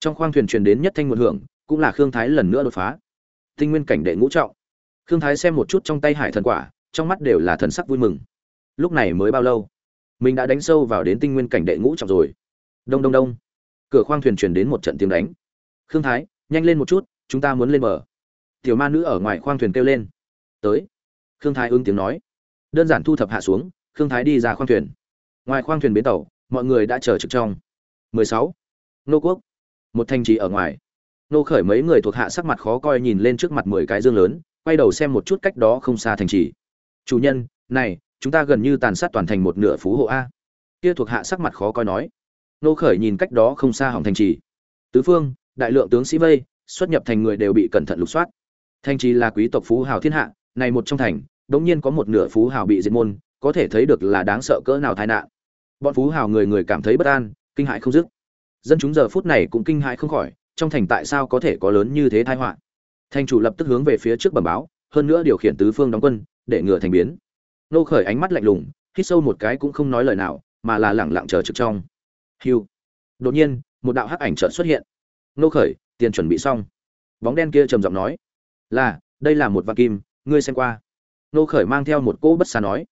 trong khoang thuyền truyền đến nhất thanh một hưởng, cũng là khương thái lần nữa đột phá. Tinh nguyên cảnh đệ ngũ trọng. Khương thái xem một chút trong tay hải thần quả, trong mắt đều là thần sắc vui mừng. Lúc này mới bao lâu? Mình đã đánh sâu vào đến tinh nguyên cảnh đệ ngũ trọng rồi. Đông đông đông. Cửa khoang thuyền truyền đến một trận tiếng đánh. Khương thái, nhanh lên một chút chúng ta muốn lên bờ. Tiểu ma nữ ở ngoài khoang thuyền kêu lên. Tới. Khương thái ứng tiếng nói. Đơn giản thu thập hạ xuống, khương thái đi ra khoang thuyền. Ngoài khoang thuyền bến tàu, mọi người đã chờ trực trong. 16. nô quốc. Một thành trì ở ngoài. Nô khởi mấy người thuộc hạ sắc mặt khó coi nhìn lên trước mặt mười cái dương lớn, quay đầu xem một chút cách đó không xa thành trì. Chủ nhân, này, chúng ta gần như tàn sát toàn thành một nửa phú hộ a. Kia thuộc hạ sắc mặt khó coi nói. Nô khởi nhìn cách đó không xa hỏng thành trì. Tứ phương, đại lượng tướng sĩ vây xuất nhập thành người đều bị cẩn thận lục soát. Thành trì là quý tộc phú hào thiên hạ, này một trong thành đống nhiên có một nửa phú hào bị diệt môn, có thể thấy được là đáng sợ cỡ nào tai nạn. Bọn phú hào người người cảm thấy bất an, kinh hãi không dứt. Dân chúng giờ phút này cũng kinh hãi không khỏi, trong thành tại sao có thể có lớn như thế tai họa? Thành chủ lập tức hướng về phía trước bẩm báo, hơn nữa điều khiển tứ phương đóng quân, để ngừa thành biến. Nô khởi ánh mắt lạnh lùng, hít sâu một cái cũng không nói lời nào, mà là lẳng lặng chờ trực trong. Hiu đột nhiên, một đạo hắc ảnh chợt xuất hiện. Nô khởi tiền chuẩn bị xong. Bóng đen kia trầm giọng nói, là, đây là một vạn kim, ngươi xem qua. Nô khởi mang theo một cỗ bất xa nói.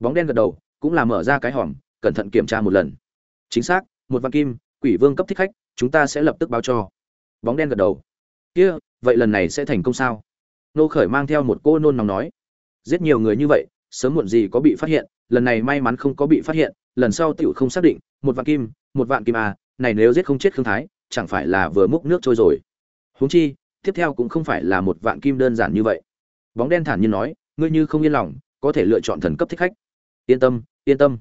Bóng đen gật đầu, cũng là mở ra cái hòm, cẩn thận kiểm tra một lần. Chính xác, một vạn kim, quỷ vương cấp thích khách, chúng ta sẽ lập tức báo cho. Bóng đen gật đầu. Kia, vậy lần này sẽ thành công sao? Nô khởi mang theo một cô nôn nóng nói. Giết nhiều người như vậy, sớm muộn gì có bị phát hiện, lần này may mắn không có bị phát hiện, lần sau tiểu không xác định, một vạn kim, một vạn kim à này nếu giết không chết khương thái chẳng phải là vừa múc nước trôi rồi. Huống chi, tiếp theo cũng không phải là một vạn kim đơn giản như vậy. Bóng đen thản nhiên nói, ngươi như không yên lòng, có thể lựa chọn thần cấp thích khách. Yên tâm yên tâm.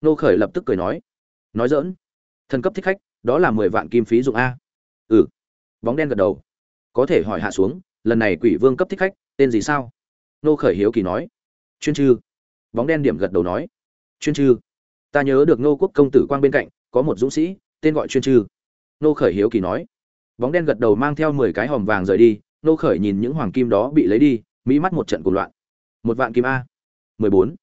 Nô khởi lập tức cười nói. Nói dỡn thần cấp thích khách, đó là mười vạn kim phí dụng a. Ừ. Bóng đen gật đầu. Có thể hỏi hạ xuống, lần này quỷ vương cấp thích khách, tên gì sao? Nô khởi hiếu kỳ nói. Chuyên chư bóng đen điểm gật đầu nói. Chuyên chư ta nhớ được nô quốc công tử quang bên cạnh, có một dũng sĩ, tên gọi chuyên chư nô khởi hiếu kỳ nói. Bóng đen gật đầu mang theo mười cái hòm vàng rời đi, nô khởi nhìn những hoàng kim đó bị lấy đi, mỹ mắt một trận cuộc loạn. Một vạn kim a. Mười bốn.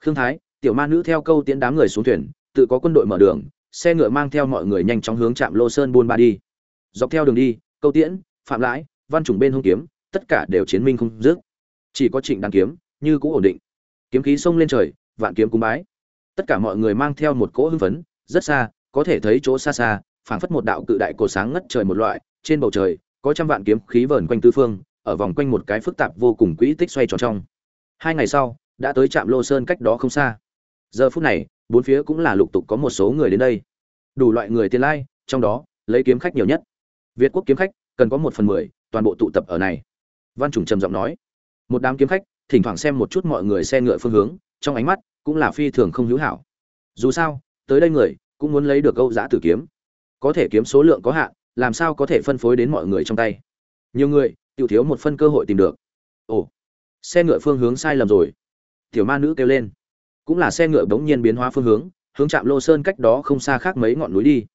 Khương thái, tiểu ma nữ theo câu Tiễn đám người xuống thuyền, tự có quân đội mở đường, xe ngựa mang theo mọi người nhanh chóng hướng trạm lô sơn buôn ba đi. Dọc theo đường đi, câu tiễn, phạm lãi, văn chủng bên hung kiếm, tất cả đều chiến minh không dứt. Chỉ có trịnh đăng kiếm, như cũ ổn định. Kiếm khí sông lên trời, vạn kiếm cúng bái. Tất cả mọi người mang theo một cỗ hưng phấn, rất xa, có thể thấy chỗ xa xa phảng phất một đạo cự đại cổ sáng ngất trời một loại, trên bầu trời, có trăm vạn kiếm khí vờn quanh tứ phương, ở vòng quanh một cái phức tạp vô cùng quỹ tích xoay tròn trong. Hai ngày sau, đã tới trạm lô sơn cách đó không xa. Giờ phút này, bốn phía cũng là lục tục có một số người đến đây. Đủ loại người tiền lai, trong đó, lấy kiếm khách nhiều nhất. Việt quốc kiếm khách, cần có một phần mười, toàn bộ tụ tập ở này. Văn Trùng trầm giọng nói. Một đám kiếm khách, thỉnh thoảng xem một chút mọi người xe ngựa phương hướng, trong ánh mắt, cũng là phi thường không hữu hảo. Dù sao, tới đây người, cũng muốn lấy được câu giá tử kiếm có thể kiếm số lượng có hạn, làm sao có thể phân phối đến mọi người trong tay? Nhiều người, tiểu thiếu một phân cơ hội tìm được. Ồ, xe ngựa phương hướng sai lầm rồi. Tiểu ma nữ kêu lên. Cũng là xe ngựa bỗng nhiên biến hóa phương hướng hướng chạm lô sơn cách đó không xa khác mấy ngọn núi đi.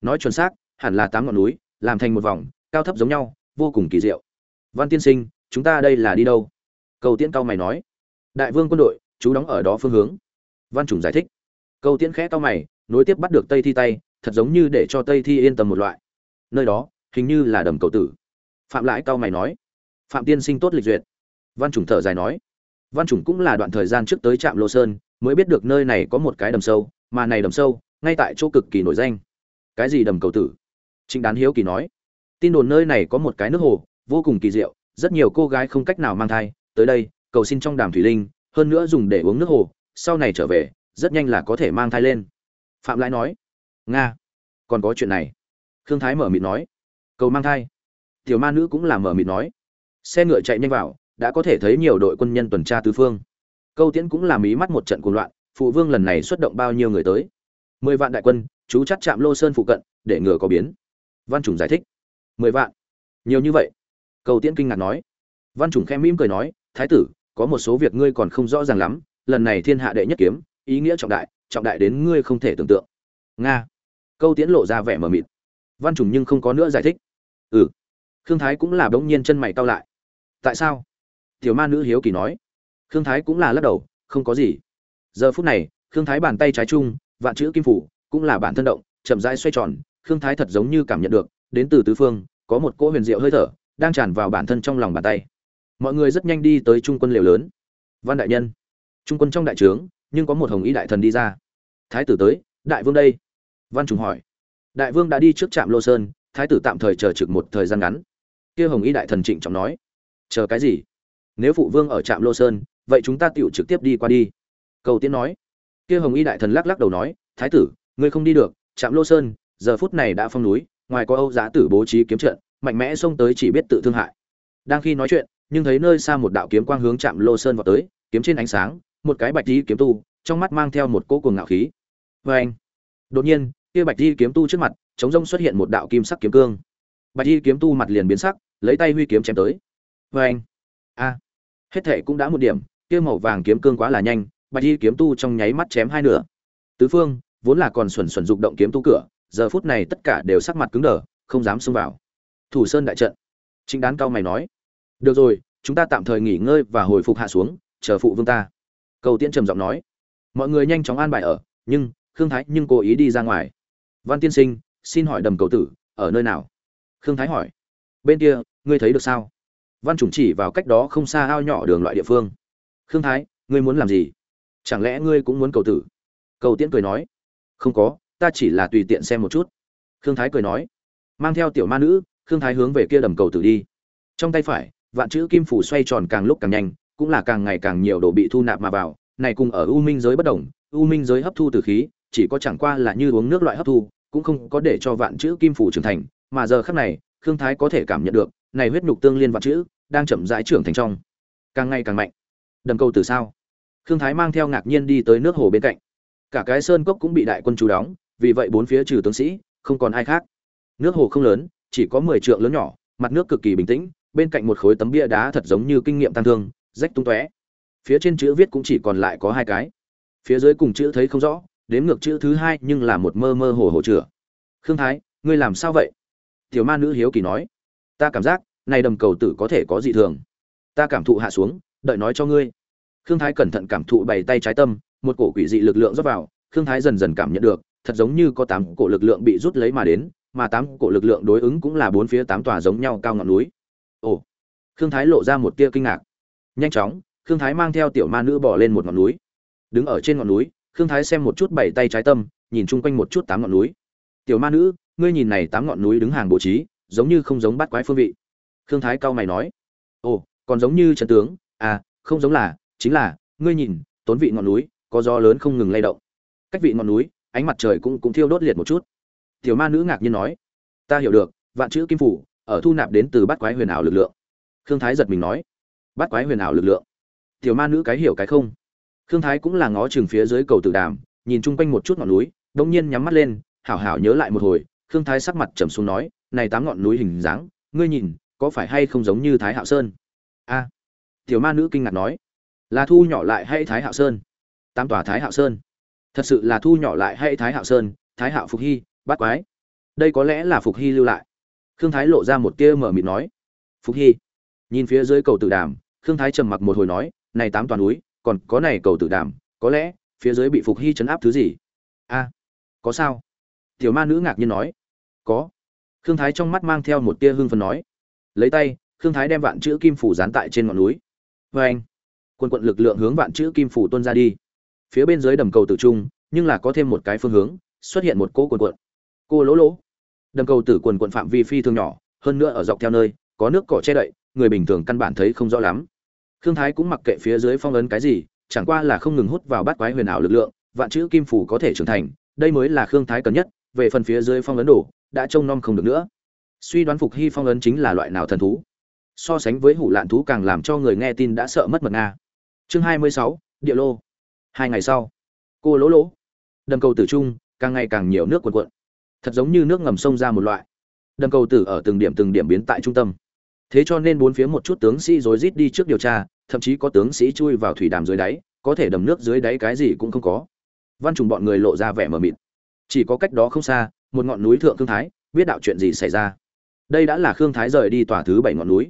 Nói chuẩn xác, hẳn là tám ngọn núi, làm thành một vòng, cao thấp giống nhau, vô cùng kỳ diệu. Văn tiên sinh, chúng ta đây là đi đâu? Cầu tiễn cao mày nói. Đại vương quân đội, chú đóng ở đó phương hướng. Văn chủng giải thích. Cầu tiễn khẽ cao mày, nối tiếp bắt được tây thi tay thật giống như để cho tây thi yên tâm một loại. Nơi đó, hình như là đầm cầu tử. Phạm lãi cao mày nói. Phạm tiên sinh tốt lịch duyệt. Văn chủng thở dài nói. Văn chủng cũng là đoạn thời gian trước tới trạm lô sơn, mới biết được nơi này có một cái đầm sâu, mà này đầm sâu, ngay tại chỗ cực kỳ nổi danh. Cái gì đầm cầu tử? Trịnh đán hiếu kỳ nói. Tin đồn nơi này có một cái nước hồ, vô cùng kỳ diệu, rất nhiều cô gái không cách nào mang thai, tới đây, cầu xin trong đàm thủy linh, hơn nữa dùng để uống nước hồ, sau này trở về, rất nhanh là có thể mang thai lên. Phạm lãi nói nga. Còn có chuyện này. Khương thái mở mịt nói. Cầu mang thai. Tiểu ma nữ cũng là mở mịt nói. Xe ngựa chạy nhanh vào, đã có thể thấy nhiều đội quân nhân tuần tra tứ phương. Câu tiễn cũng làm ý mắt một trận cuồng loạn, phụ vương lần này xuất động bao nhiêu người tới? Mười vạn đại quân, chú chắc chạm lô sơn phụ cận, để ngừa có biến. Văn chủng giải thích. Mười vạn. Nhiều như vậy. Cầu tiễn kinh ngạc nói. Văn chủng khen mỉm cười nói, thái tử, có một số việc ngươi còn không rõ ràng lắm, lần này thiên hạ đệ nhất kiếm, ý nghĩa trọng đại trọng đại đến ngươi không thể tưởng tượng. Nga câu tiễn lộ ra vẻ mờ mịt. Văn trùng nhưng không có nữa giải thích. Ừ. Khương thái cũng là bỗng nhiên chân mày cau lại. Tại sao? Tiểu ma nữ hiếu kỳ nói. Khương thái cũng là lắc đầu, không có gì. Giờ phút này, khương thái bàn tay trái chung vạn chữ kim phủ, cũng là bản thân động, chậm rãi xoay tròn, khương thái thật giống như cảm nhận được, đến từ tứ phương, có một cỗ huyền diệu hơi thở, đang tràn vào bản thân trong lòng bàn tay. Mọi người rất nhanh đi tới trung quân liều lớn. Văn đại nhân. Trung quân trong đại trướng, nhưng có một hồng y đại thần đi ra. Thái tử tới, đại vương đây văn trùng hỏi. Đại vương đã đi trước trạm lô sơn, thái tử tạm thời chờ trực một thời gian ngắn. Kia hồng y đại thần trịnh trọng nói. Chờ cái gì? Nếu phụ vương ở trạm lô sơn, vậy chúng ta tựu trực tiếp đi qua đi. Cầu tiến nói. Kia hồng y đại thần lắc lắc đầu nói. Thái tử, ngươi không đi được, trạm lô sơn, giờ phút này đã phong núi, ngoài có âu giá tử bố trí kiếm trận, mạnh mẽ xông tới chỉ biết tự thương hại. Đang khi nói chuyện, nhưng thấy nơi xa một đạo kiếm quang hướng chạm lô sơn vào tới, kiếm trên ánh sáng, một cái bạch tí kiếm tu, trong mắt mang theo một cỗ cuồng ngạo khí. Vê anh đột nhiên, kia bạch di kiếm tu trước mặt, chống rông xuất hiện một đạo kim sắc kiếm cương. Bạch di kiếm tu mặt liền biến sắc, lấy tay huy kiếm chém tới. Vê anh a. Hết thệ cũng đã một điểm, kia màu vàng kiếm cương quá là nhanh, bạch di kiếm tu trong nháy mắt chém hai nửa. Tứ phương, vốn là còn xuẩn xuẩn dục động kiếm tu cửa, giờ phút này tất cả đều sắc mặt cứng đờ, không dám xông vào. Thủ sơn đại trận. Chính đán cao mày nói, được rồi, chúng ta tạm thời nghỉ ngơi và hồi phục hạ xuống, chờ phụ vương ta. Cầu tiễn trầm giọng nói, mọi người nhanh chóng an bài ở, nhưng khương thái nhưng cố ý đi ra ngoài. Văn tiên sinh, xin hỏi đầm cầu tử, ở nơi nào? Khương thái hỏi. Bên kia, ngươi thấy được sao? Văn chủng chỉ vào cách đó không xa ao nhỏ đường loại địa phương. Khương thái, ngươi muốn làm gì? Chẳng lẽ ngươi cũng muốn cầu tử? Cầu tiễn cười nói. Không có, ta chỉ là tùy tiện xem một chút. Khương thái cười nói. Mang theo tiểu ma nữ, khương thái hướng về kia đầm cầu tử đi. Trong tay phải, vạn chữ kim phủ xoay tròn càng lúc càng nhanh, cũng là càng ngày càng nhiều đồ bị thu nạp mà vào. Này cùng ở u minh giới bất đồng, u minh giới hấp thu từ khí chỉ có chẳng qua là như uống nước loại hấp thu, cũng không có để cho vạn chữ kim phủ trưởng thành, mà giờ khắc này, khương thái có thể cảm nhận được, này huyết nhục tương liên vạn chữ, đang chậm rãi trưởng thành trong. Càng ngày càng mạnh. Đầm câu từ sao? Khương thái mang theo ngạc nhiên đi tới nước hồ bên cạnh. Cả cái sơn cốc cũng bị đại quân chú đóng, vì vậy bốn phía trừ tướng sĩ, không còn ai khác. Nước hồ không lớn, chỉ có mười trượng lớn nhỏ, mặt nước cực kỳ bình tĩnh, bên cạnh một khối tấm bia đá thật giống như kinh nghiệm tăng thương, rách tung tóe. Phía trên chữ viết cũng chỉ còn lại có hai cái. Phía dưới cùng chữ thấy không rõ đếm ngược chữ thứ hai nhưng là một mơ mơ hồ hồ chửa. Khương thái, ngươi làm sao vậy? Tiểu ma nữ hiếu kỳ nói. Ta cảm giác, này đầm cầu tử có thể có dị thường. Ta cảm thụ hạ xuống, đợi nói cho ngươi. Khương thái cẩn thận cảm thụ bày tay trái tâm, một cổ quỷ dị lực lượng rót vào. Khương thái dần dần cảm nhận được, thật giống như có tám cổ lực lượng bị rút lấy mà đến, mà tám cổ lực lượng đối ứng cũng là bốn phía tám tòa giống nhau cao ngọn núi. Ồ! Khương thái lộ ra một tia kinh ngạc. Nhanh chóng, khương thái mang theo tiểu ma nữ bỏ lên một ngọn núi. Đứng ở trên ngọn núi khương thái xem một chút bảy tay trái tâm, nhìn chung quanh một chút tám ngọn núi. Tiểu ma nữ, ngươi nhìn này tám ngọn núi đứng hàng bố trí, giống như không giống bắt quái phương vị. Khương thái cao mày nói. Ồ, còn giống như trần tướng. À không giống là, chính là, ngươi nhìn, tốn vị ngọn núi, có gió lớn không ngừng lay động. Cách vị ngọn núi, ánh mặt trời cũng cũng thiêu đốt liệt một chút. Tiểu ma nữ ngạc nhiên nói. Ta hiểu được, vạn chữ kim phủ, ở thu nạp đến từ bát quái huyền ảo lực lượng. Khương thái giật mình nói. Bát quái huyền ảo lực lượng? Tiểu ma nữ cái hiểu cái không khương thái cũng là ngó chừng phía dưới cầu Tử đàm, nhìn chung quanh một chút ngọn núi đông nhiên nhắm mắt lên, hảo hảo nhớ lại một hồi, khương thái sắc mặt trầm xuống nói, này tám ngọn núi hình dáng, ngươi nhìn, có phải hay không giống như thái hạo sơn? A. Tiểu ma nữ kinh ngạc nói, là thu nhỏ lại hay thái hạo sơn? Tám tòa thái hạo sơn. Thật sự là thu nhỏ lại hay thái hạo sơn, thái hạo phục hy, bát quái. Đây có lẽ là phục hy lưu lại. Khương thái lộ ra một tia mở mịt nói, phục hy. Nhìn phía dưới cầu tử đàm, khương thái trầm mặc một hồi nói, này tám toàn núi còn có này cầu tử đàm, có lẽ, phía dưới bị phục hy chấn áp thứ gì? A có sao? Tiểu ma nữ ngạc nhiên nói. Có. Khương thái trong mắt mang theo một tia hương phần nói. Lấy tay, khương thái đem vạn chữ kim phủ dán tại trên ngọn núi. Vê anh, quân quận lực lượng hướng vạn chữ kim phủ tuôn ra đi. Phía bên dưới đầm cầu tử trung, nhưng là có thêm một cái phương hướng, xuất hiện một cỗ quần quận. Cô lỗ lỗ. Đầm cầu tử quần quận phạm vi phi thường nhỏ, hơn nữa ở dọc theo nơi, có nước cỏ che đậy, người bình thường căn bản thấy không rõ lắm. Thương thái cũng mặc kệ phía dưới phong ấn cái gì, chẳng qua là không ngừng hút vào bát quái huyền ảo lực lượng, vạn chữ kim phủ có thể trưởng thành, đây mới là khương thái cần nhất, về phần phía dưới phong ấn đổ đã trông nom không được nữa. Suy đoán phục hy phong ấn chính là loại nào thần thú? So sánh với hủ lạn thú càng làm cho người nghe tin đã sợ mất mật nga. Chương hai mươi sáu, địa lô. Hai ngày sau, cô lỗ lỗ, đầm cầu tử trung, càng ngày càng nhiều nước cuồn cuộn. Thật giống như nước ngầm sông ra một loại. Đầm cầu tử ở từng điểm từng điểm biến tại trung tâm. Thế cho nên bốn phía một chút tướng sĩ rối rít đi trước điều tra thậm chí có tướng sĩ chui vào thủy đàm dưới đáy, có thể đầm nước dưới đáy cái gì cũng không có. Văn trùng bọn người lộ ra vẻ mờ mịt. Chỉ có cách đó không xa, một ngọn núi thượng khương thái, biết đạo chuyện gì xảy ra. Đây đã là khương thái rời đi tòa thứ bảy ngọn núi.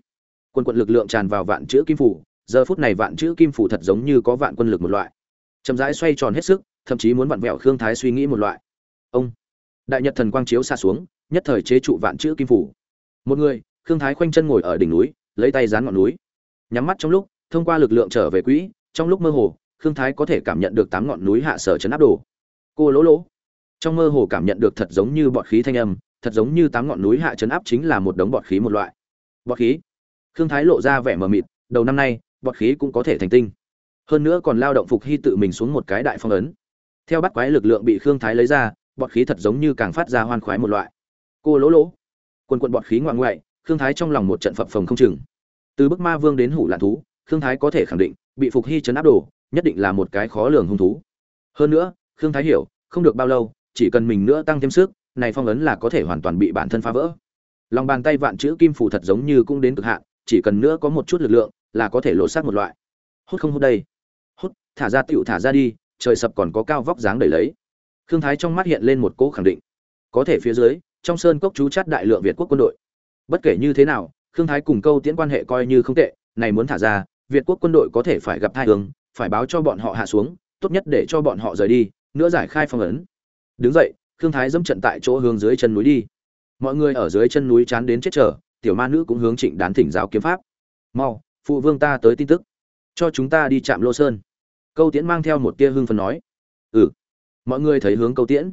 Quân quận lực lượng tràn vào vạn chữ kim phủ, giờ phút này vạn chữ kim phủ thật giống như có vạn quân lực một loại. Chậm rãi xoay tròn hết sức, thậm chí muốn vặn vẹo khương thái suy nghĩ một loại. Ông, đại nhật thần quang chiếu xa xuống, nhất thời chế trụ vạn chữ kim phủ. Một người, khương thái khoanh chân ngồi ở đỉnh núi, lấy tay dán ngọn núi. Nhắm mắt trong lúc thông qua lực lượng trở về quỹ, trong lúc mơ hồ, khương thái có thể cảm nhận được tám ngọn núi hạ sở chấn áp đồ. Cô lỗ lỗ. Trong mơ hồ cảm nhận được thật giống như bọt khí thanh âm, thật giống như tám ngọn núi hạ chấn áp chính là một đống bọt khí một loại. Bọt khí. Khương thái lộ ra vẻ mờ mịt, đầu năm nay, bọt khí cũng có thể thành tinh. Hơn nữa còn lao động phục hy tự mình xuống một cái đại phong ấn. Theo bắt quái lực lượng bị khương thái lấy ra, bọt khí thật giống như càng phát ra hoan khoái một loại. Cô lỗ lỗ. Quần quận bọt khí ngoạn ngoại, khương thái trong lòng một trận phập phồng không chừng. Từ bức ma vương đến hủ lạn thú khương thái có thể khẳng định, bị phục hy chấn áp đồ, nhất định là một cái khó lường hung thú. Hơn nữa, khương thái hiểu, không được bao lâu, chỉ cần mình nữa tăng thêm sức, này phong ấn là có thể hoàn toàn bị bản thân phá vỡ. Lòng bàn tay vạn chữ kim phủ thật giống như cũng đến cực hạn, chỉ cần nữa có một chút lực lượng, là có thể lộ sát một loại. Hút không hút đây? Hút, thả ra tựu thả ra đi, trời sập còn có cao vóc dáng đẩy lấy. Khương thái trong mắt hiện lên một cỗ khẳng định. Có thể phía dưới, trong sơn cốc chú chát đại lượng việt quốc quân đội. Bất kể như thế nào, khương thái cùng câu tiễn quan hệ coi như không tệ, này muốn thả ra việt quốc quân đội có thể phải gặp thai hướng phải báo cho bọn họ hạ xuống tốt nhất để cho bọn họ rời đi nữa giải khai phong ấn. Đứng dậy khương thái dẫm trận tại chỗ hướng dưới chân núi đi. Mọi người ở dưới chân núi chán đến chết chờ, tiểu ma nữ cũng hướng trịnh đán thỉnh giáo kiếm pháp. Mau phụ vương ta tới tin tức. Cho chúng ta đi chạm lô sơn. Câu tiễn mang theo một tia hưng phấn nói. Ừ. Mọi người thấy hướng câu tiễn.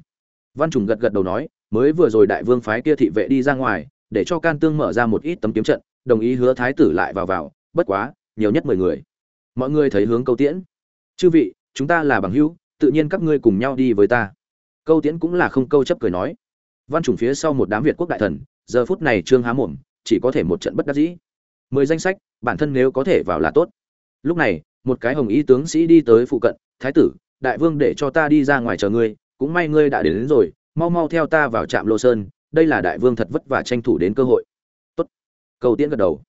Văn trùng gật gật đầu nói mới vừa rồi đại vương phái kia thị vệ đi ra ngoài để cho can tương mở ra một ít tấm kiếm trận đồng ý hứa thái tử lại vào vào bất quá nhiều nhất mười người. Mọi người thấy hướng câu tiễn. Chư vị chúng ta là bằng hữu tự nhiên các ngươi cùng nhau đi với ta. Câu tiễn cũng là không câu chấp cười nói. Văn chủng phía sau một đám việt quốc đại thần giờ phút này trương há mồm chỉ có thể một trận bất đắc dĩ. Mười danh sách bản thân nếu có thể vào là tốt. Lúc này một cái hồng y tướng sĩ đi tới phụ cận thái tử đại vương để cho ta đi ra ngoài chờ ngươi cũng may ngươi đã đến, đến rồi mau mau theo ta vào trạm lô sơn đây là đại vương thật vất vả tranh thủ đến cơ hội. Tốt. Cầu tiễn gật đầu.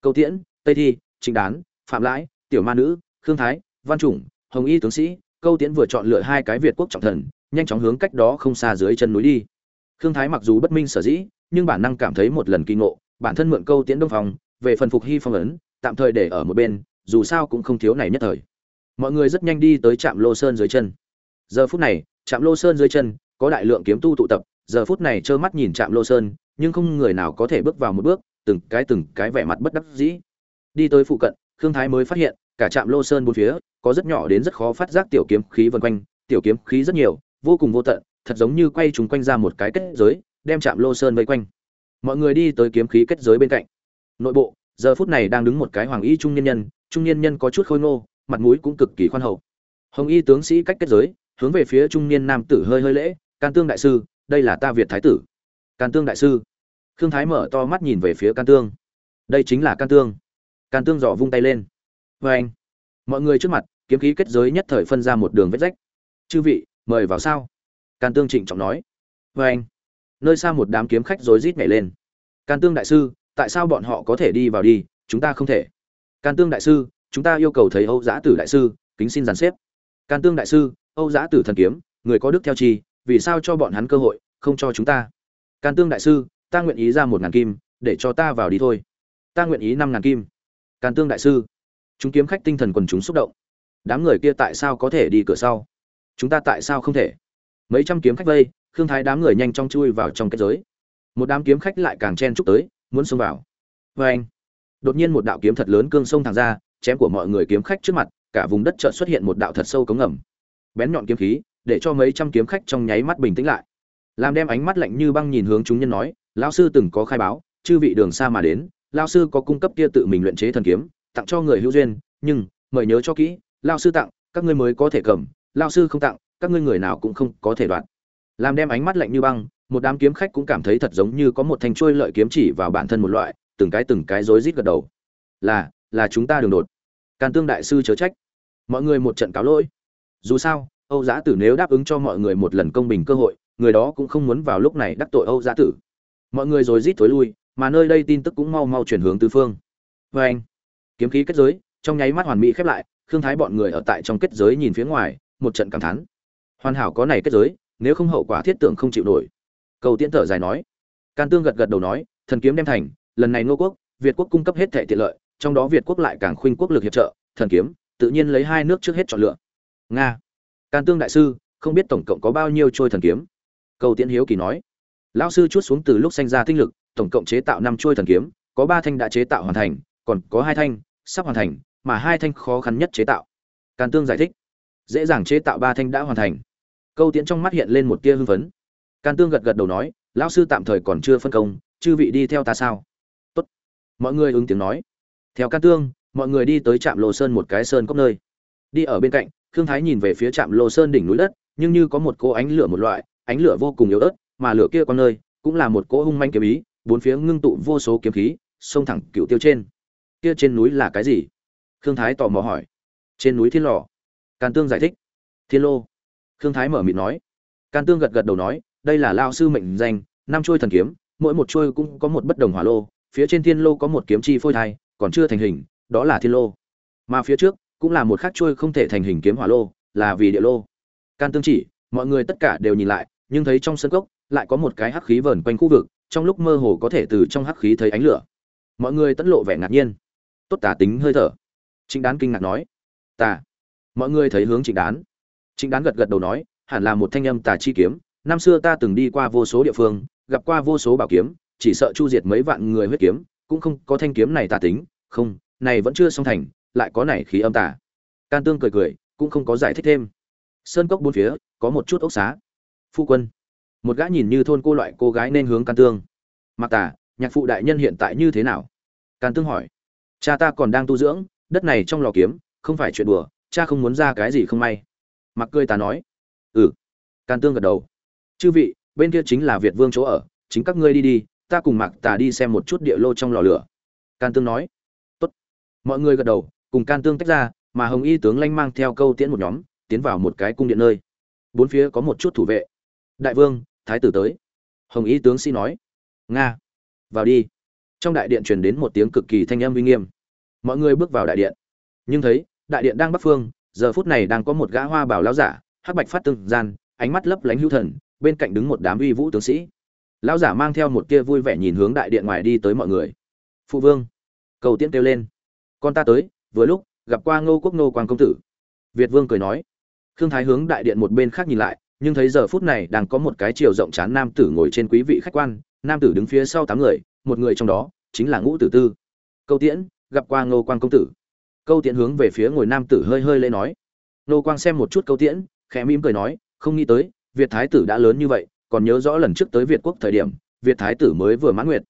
Cầu tiễn tây thi trịnh đán, phạm lãi, tiểu ma nữ, khương thái, văn chủng, hồng y tướng sĩ, câu tiễn vừa chọn lựa hai cái việt quốc trọng thần, nhanh chóng hướng cách đó không xa dưới chân núi đi. Khương thái mặc dù bất minh sở dĩ, nhưng bản năng cảm thấy một lần kinh ngộ, bản thân mượn câu tiễn đông phòng về phần phục hy phong ấn, tạm thời để ở một bên, dù sao cũng không thiếu này nhất thời. Mọi người rất nhanh đi tới trạm lô sơn dưới chân. Giờ phút này, trạm lô sơn dưới chân, có đại lượng kiếm tu tụ tập, giờ phút này trơ mắt nhìn trạm lô sơn, nhưng không người nào có thể bước vào một bước, từng cái từng cái vẻ mặt bất đắc dĩ đi tới phụ cận, khương thái mới phát hiện, cả trạm lô sơn bốn phía, có rất nhỏ đến rất khó phát giác tiểu kiếm khí vần quanh, tiểu kiếm khí rất nhiều, vô cùng vô tận, thật giống như quay chúng quanh ra một cái kết giới, đem trạm lô sơn vây quanh. Mọi người đi tới kiếm khí kết giới bên cạnh. Nội bộ, giờ phút này đang đứng một cái hoàng y trung nhân nhân, trung niên nhân có chút khôi ngô, mặt mũi cũng cực kỳ khoan hậu. Hồng y tướng sĩ cách kết giới, hướng về phía trung niên nam tử hơi hơi lễ, can tương đại sư, đây là ta việt thái tử. Can tương đại sư. Khương thái mở to mắt nhìn về phía can tương. Đây chính là can tương can tương giọ vung tay lên. Vê anh, mọi người trước mặt, kiếm khí kết giới nhất thời phân ra một đường vết rách. Chư vị, mời vào sao? Can tương trịnh trọng nói. Vê anh, nơi xa một đám kiếm khách rối rít nhảy lên. Can tương đại sư, tại sao bọn họ có thể đi vào đi? Chúng ta không thể. Can tương đại sư, chúng ta yêu cầu thấy âu Giá tử đại sư, kính xin dàn xếp. Can tương đại sư, âu Giá tử thần kiếm, người có đức theo chi, vì sao cho bọn hắn cơ hội, không cho chúng ta? Can tương đại sư, ta nguyện ý ra một ngàn kim, để cho ta vào đi thôi. Ta nguyện ý năm ngàn kim can tương đại sư, chúng kiếm khách tinh thần quần chúng xúc động. Đám người kia tại sao có thể đi cửa sau? Chúng ta tại sao không thể? Mấy trăm kiếm khách vây, khương thái đám người nhanh chóng chui vào trong kết giới. Một đám kiếm khách lại càng chen chúc tới, muốn xông vào. Vê anh, đột nhiên một đạo kiếm thật lớn cương sông thẳng ra, chém của mọi người kiếm khách trước mặt, cả vùng đất chợt xuất hiện một đạo thật sâu cống ngầm. Bén nhọn kiếm khí, để cho mấy trăm kiếm khách trong nháy mắt bình tĩnh lại. Làm đem ánh mắt lạnh như băng nhìn hướng chúng nhân nói, lão sư từng có khai báo, chư vị đường xa mà đến lão sư có cung cấp kia tự mình luyện chế thần kiếm, tặng cho người hữu duyên, nhưng, mời nhớ cho kỹ lão sư tặng, các ngươi mới có thể cầm lão sư không tặng, các ngươi người nào cũng không có thể đoạt. Làm đem ánh mắt lạnh như băng, một đám kiếm khách cũng cảm thấy thật giống như có một thanh chuôi lợi kiếm chỉ vào bản thân một loại, từng cái từng cái rối rít gật đầu. Là là chúng ta đường đột. Can tương đại sư chớ trách. Mọi người một trận cáo lỗi. Dù sao, âu giã tử nếu đáp ứng cho mọi người một lần công bình cơ hội, người đó cũng không muốn vào lúc này đắc tội âu giã tử. Mọi người rồi rít thối lui mà nơi đây tin tức cũng mau mau chuyển hướng tứ phương. Vê anh, kiếm khí kết giới, trong nháy mắt hoàn mỹ khép lại, khương thái bọn người ở tại trong kết giới nhìn phía ngoài, một trận cảm thán. Hoàn hảo có này kết giới, nếu không hậu quả thiết tưởng không chịu nổi. Cầu tiễn thở dài nói. Can tương gật gật đầu nói, thần kiếm đem thành, lần này ngô quốc, việt quốc cung cấp hết thẻ tiện lợi, trong đó việt quốc lại càng khuynh quốc lực hiệp trợ, thần kiếm, tự nhiên lấy hai nước trước hết chọn lựa. Nga. Can tương đại sư, không biết tổng cộng có bao nhiêu trôi thần kiếm? Cầu tiễn hiếu kỳ nói. Lão sư chút xuống từ lúc sanh ra tinh lực tổng cộng chế tạo năm chuôi thần kiếm, có ba thanh đã chế tạo hoàn thành, còn có hai thanh sắp hoàn thành, mà hai thanh khó khăn nhất chế tạo. Can tương giải thích, dễ dàng chế tạo ba thanh đã hoàn thành. Câu tiễn trong mắt hiện lên một tia hưng phấn. Can tương gật gật đầu nói, lão sư tạm thời còn chưa phân công, chư vị đi theo ta sao? Tốt. Mọi người ứng tiếng nói. Theo can tương, mọi người đi tới trạm lô sơn một cái sơn cốc nơi. Đi ở bên cạnh, khương thái nhìn về phía trạm lô sơn đỉnh núi đất, nhưng như có một cỗ ánh lửa một loại, ánh lửa vô cùng yếu ớt, mà lửa kia con nơi cũng là một cỗ hung manh kiếm ý bốn phía ngưng tụ vô số kiếm khí, xông thẳng cựu tiêu trên. Kia trên núi là cái gì? Khương thái tò mò hỏi. Trên núi thiên lò. Can tương giải thích. Thiên lô. Khương thái mở mịt nói. Can tương gật gật đầu nói, đây là lao sư mệnh danh, năm trôi thần kiếm, mỗi một trôi cũng có một bất đồng hỏa lô, phía trên thiên lô có một kiếm chi phôi thai, còn chưa thành hình, đó là thiên lô. Mà phía trước cũng là một khắc trôi không thể thành hình kiếm hỏa lô, là vì địa lô. Can tương chỉ, mọi người tất cả đều nhìn lại, nhưng thấy trong sân cốc lại có một cái hắc khí vờn quanh khu vực trong lúc mơ hồ có thể từ trong hắc khí thấy ánh lửa. Mọi người tẫn lộ vẻ ngạc nhiên. Tốt tả tính hơi thở. Trịnh đán kinh ngạc nói. Tà. Mọi người thấy hướng trịnh đán. Trịnh đán gật gật đầu nói, hẳn là một thanh âm tà chi kiếm. Năm xưa ta từng đi qua vô số địa phương, gặp qua vô số bảo kiếm, chỉ sợ chu diệt mấy vạn người huyết kiếm, cũng không có thanh kiếm này tà tính. Không, này vẫn chưa xong thành, lại có này khí âm tà. Can tương cười cười, cũng không có giải thích thêm. Sơn cốc bốn phía, có một chút ốc xá. Phu quân một gã nhìn như thôn cô loại cô gái nên hướng can tương. Mặc Tả, nhạc phụ đại nhân hiện tại như thế nào? Can tương hỏi. Cha ta còn đang tu dưỡng đất này trong lò kiếm không phải chuyện đùa cha không muốn ra cái gì không may. Mặc cười ta nói. Ừ. Can tương gật đầu. Chư vị bên kia chính là việt vương chỗ ở chính các ngươi đi đi ta cùng mặc tà đi xem một chút địa lô trong lò lửa. Can tương nói. Tốt. Mọi người gật đầu cùng can tương tách ra mà hồng y tướng lanh mang theo câu tiễn một nhóm tiến vào một cái cung điện nơi. Bốn phía có một chút thủ vệ. Đại vương thái tử tới. Hồng y tướng sĩ nói, nga, vào đi. Trong đại điện truyền đến một tiếng cực kỳ thanh âm uy nghiêm. Mọi người bước vào đại điện. Nhưng thấy, đại điện đang bắc phương, giờ phút này đang có một gã hoa bảo lão giả, hắc bạch phát tương gian, ánh mắt lấp lánh hữu thần, bên cạnh đứng một đám uy vũ tướng sĩ. Lão giả mang theo một tia vui vẻ nhìn hướng đại điện ngoài đi tới mọi người. Phụ vương, cầu tiễn kêu lên. Con ta tới, vừa lúc gặp qua ngô quốc nô quang công tử. Việt vương cười nói. Khương thái hướng đại điện một bên khác nhìn lại nhưng thấy giờ phút này đang có một cái chiều rộng chán nam tử ngồi trên quý vị khách quan, nam tử đứng phía sau tám người, một người trong đó chính là ngũ tử tư. Câu tiễn, gặp qua ngô quang công tử. Câu tiễn hướng về phía ngồi nam tử hơi hơi lễ nói. Ngô quang xem một chút câu tiễn, khẽ mỉm cười nói, không nghĩ tới, việt thái tử đã lớn như vậy, còn nhớ rõ lần trước tới việt quốc thời điểm, việt thái tử mới vừa mãn nguyệt.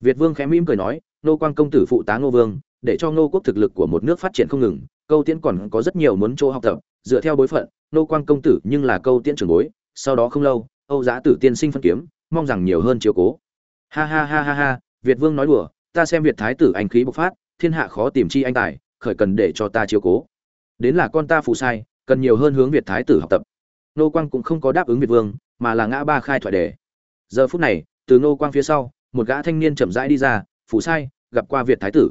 Việt vương khẽ mỉm cười nói, ngô quang công tử phụ tá ngô vương, để cho ngô quốc thực lực của một nước phát triển không ngừng, câu tiễn còn có rất nhiều muốn chỗ học tập, dựa theo bối phận nô quang công tử nhưng là câu tiễn trưởng bối, sau đó không lâu, âu giá tử tiên sinh phân kiếm, mong rằng nhiều hơn chiếu cố. Ha ha ha ha ha, việt vương nói đùa, ta xem việt thái tử anh khí bộc phát, thiên hạ khó tìm chi anh tài, khởi cần để cho ta chiếu cố. Đến là con ta phù sai, cần nhiều hơn hướng việt thái tử học tập. Nô quang cũng không có đáp ứng việt vương, mà là ngã ba khai thoại đề. Giờ phút này, từ nô quang phía sau, một gã thanh niên chậm rãi đi ra, phù sai, gặp qua việt thái tử.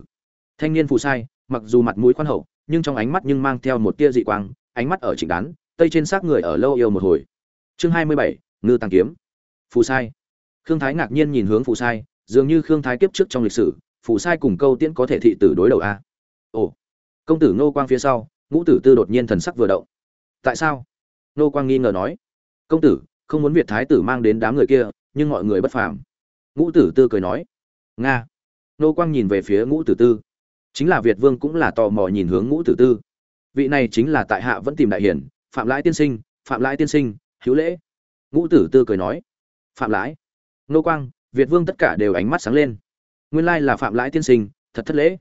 Thanh niên phù sai, mặc dù mặt mũi khoan hậu, nhưng trong ánh mắt nhưng mang theo một tia dị quang, ánh mắt ở trịnh đán tây trên xác người ở lâu yêu một hồi. Chương hai mươi bảy, ngư tăng kiếm. Phù sai. Khương thái ngạc nhiên nhìn hướng phù sai, dường như khương thái kiếp trước trong lịch sử, phù sai cùng câu tiễn có thể thị tử đối đầu a. Ồ. Công tử nô quang phía sau, ngũ tử tư đột nhiên thần sắc vừa động. Tại sao? Nô quang nghi ngờ nói. Công tử, không muốn việt thái tử mang đến đám người kia, nhưng mọi người bất phàm. Ngũ tử tư cười nói. Nga. Nô quang nhìn về phía ngũ tử tư. Chính là việt vương cũng là tò mò nhìn hướng ngũ tử tư. Vị này chính là tại hạ vẫn tìm đại hiển phạm lãi tiên sinh, phạm lãi tiên sinh, hữu lễ. Ngũ tử tư cười nói, phạm lãi. Nô quang, việt vương tất cả đều ánh mắt sáng lên. Nguyên lai là phạm lãi tiên sinh, thật thất lễ.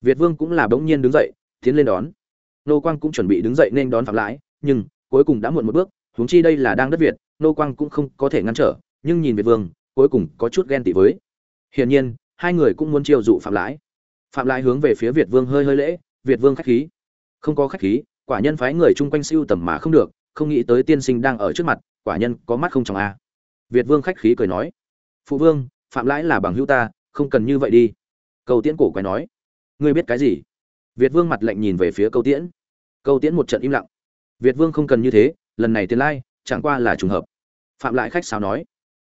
Việt vương cũng là bỗng nhiên đứng dậy, tiến lên đón. Nô quang cũng chuẩn bị đứng dậy nên đón phạm lãi, nhưng cuối cùng đã muộn một bước, huống chi đây là đang đất việt, nô quang cũng không có thể ngăn trở, nhưng nhìn việt vương, cuối cùng có chút ghen tị với. Hiển nhiên, hai người cũng muốn chiêu dụ phạm lãi. Phạm lãi hướng về phía việt vương hơi hơi lễ, việt vương khách khí. Không có khách khí quả nhân phái người chung quanh siêu tầm mà không được, không nghĩ tới tiên sinh đang ở trước mặt, quả nhân có mắt không trong a. Việt vương khách khí cười nói, phụ vương, phạm lãi là bằng hữu ta, không cần như vậy đi. Câu tiễn cổ quay nói, ngươi biết cái gì? Việt vương mặt lạnh nhìn về phía câu tiễn. Câu tiễn một trận im lặng. Việt vương không cần như thế, lần này tiền lai, chẳng qua là trùng hợp. Phạm lãi khách sao nói,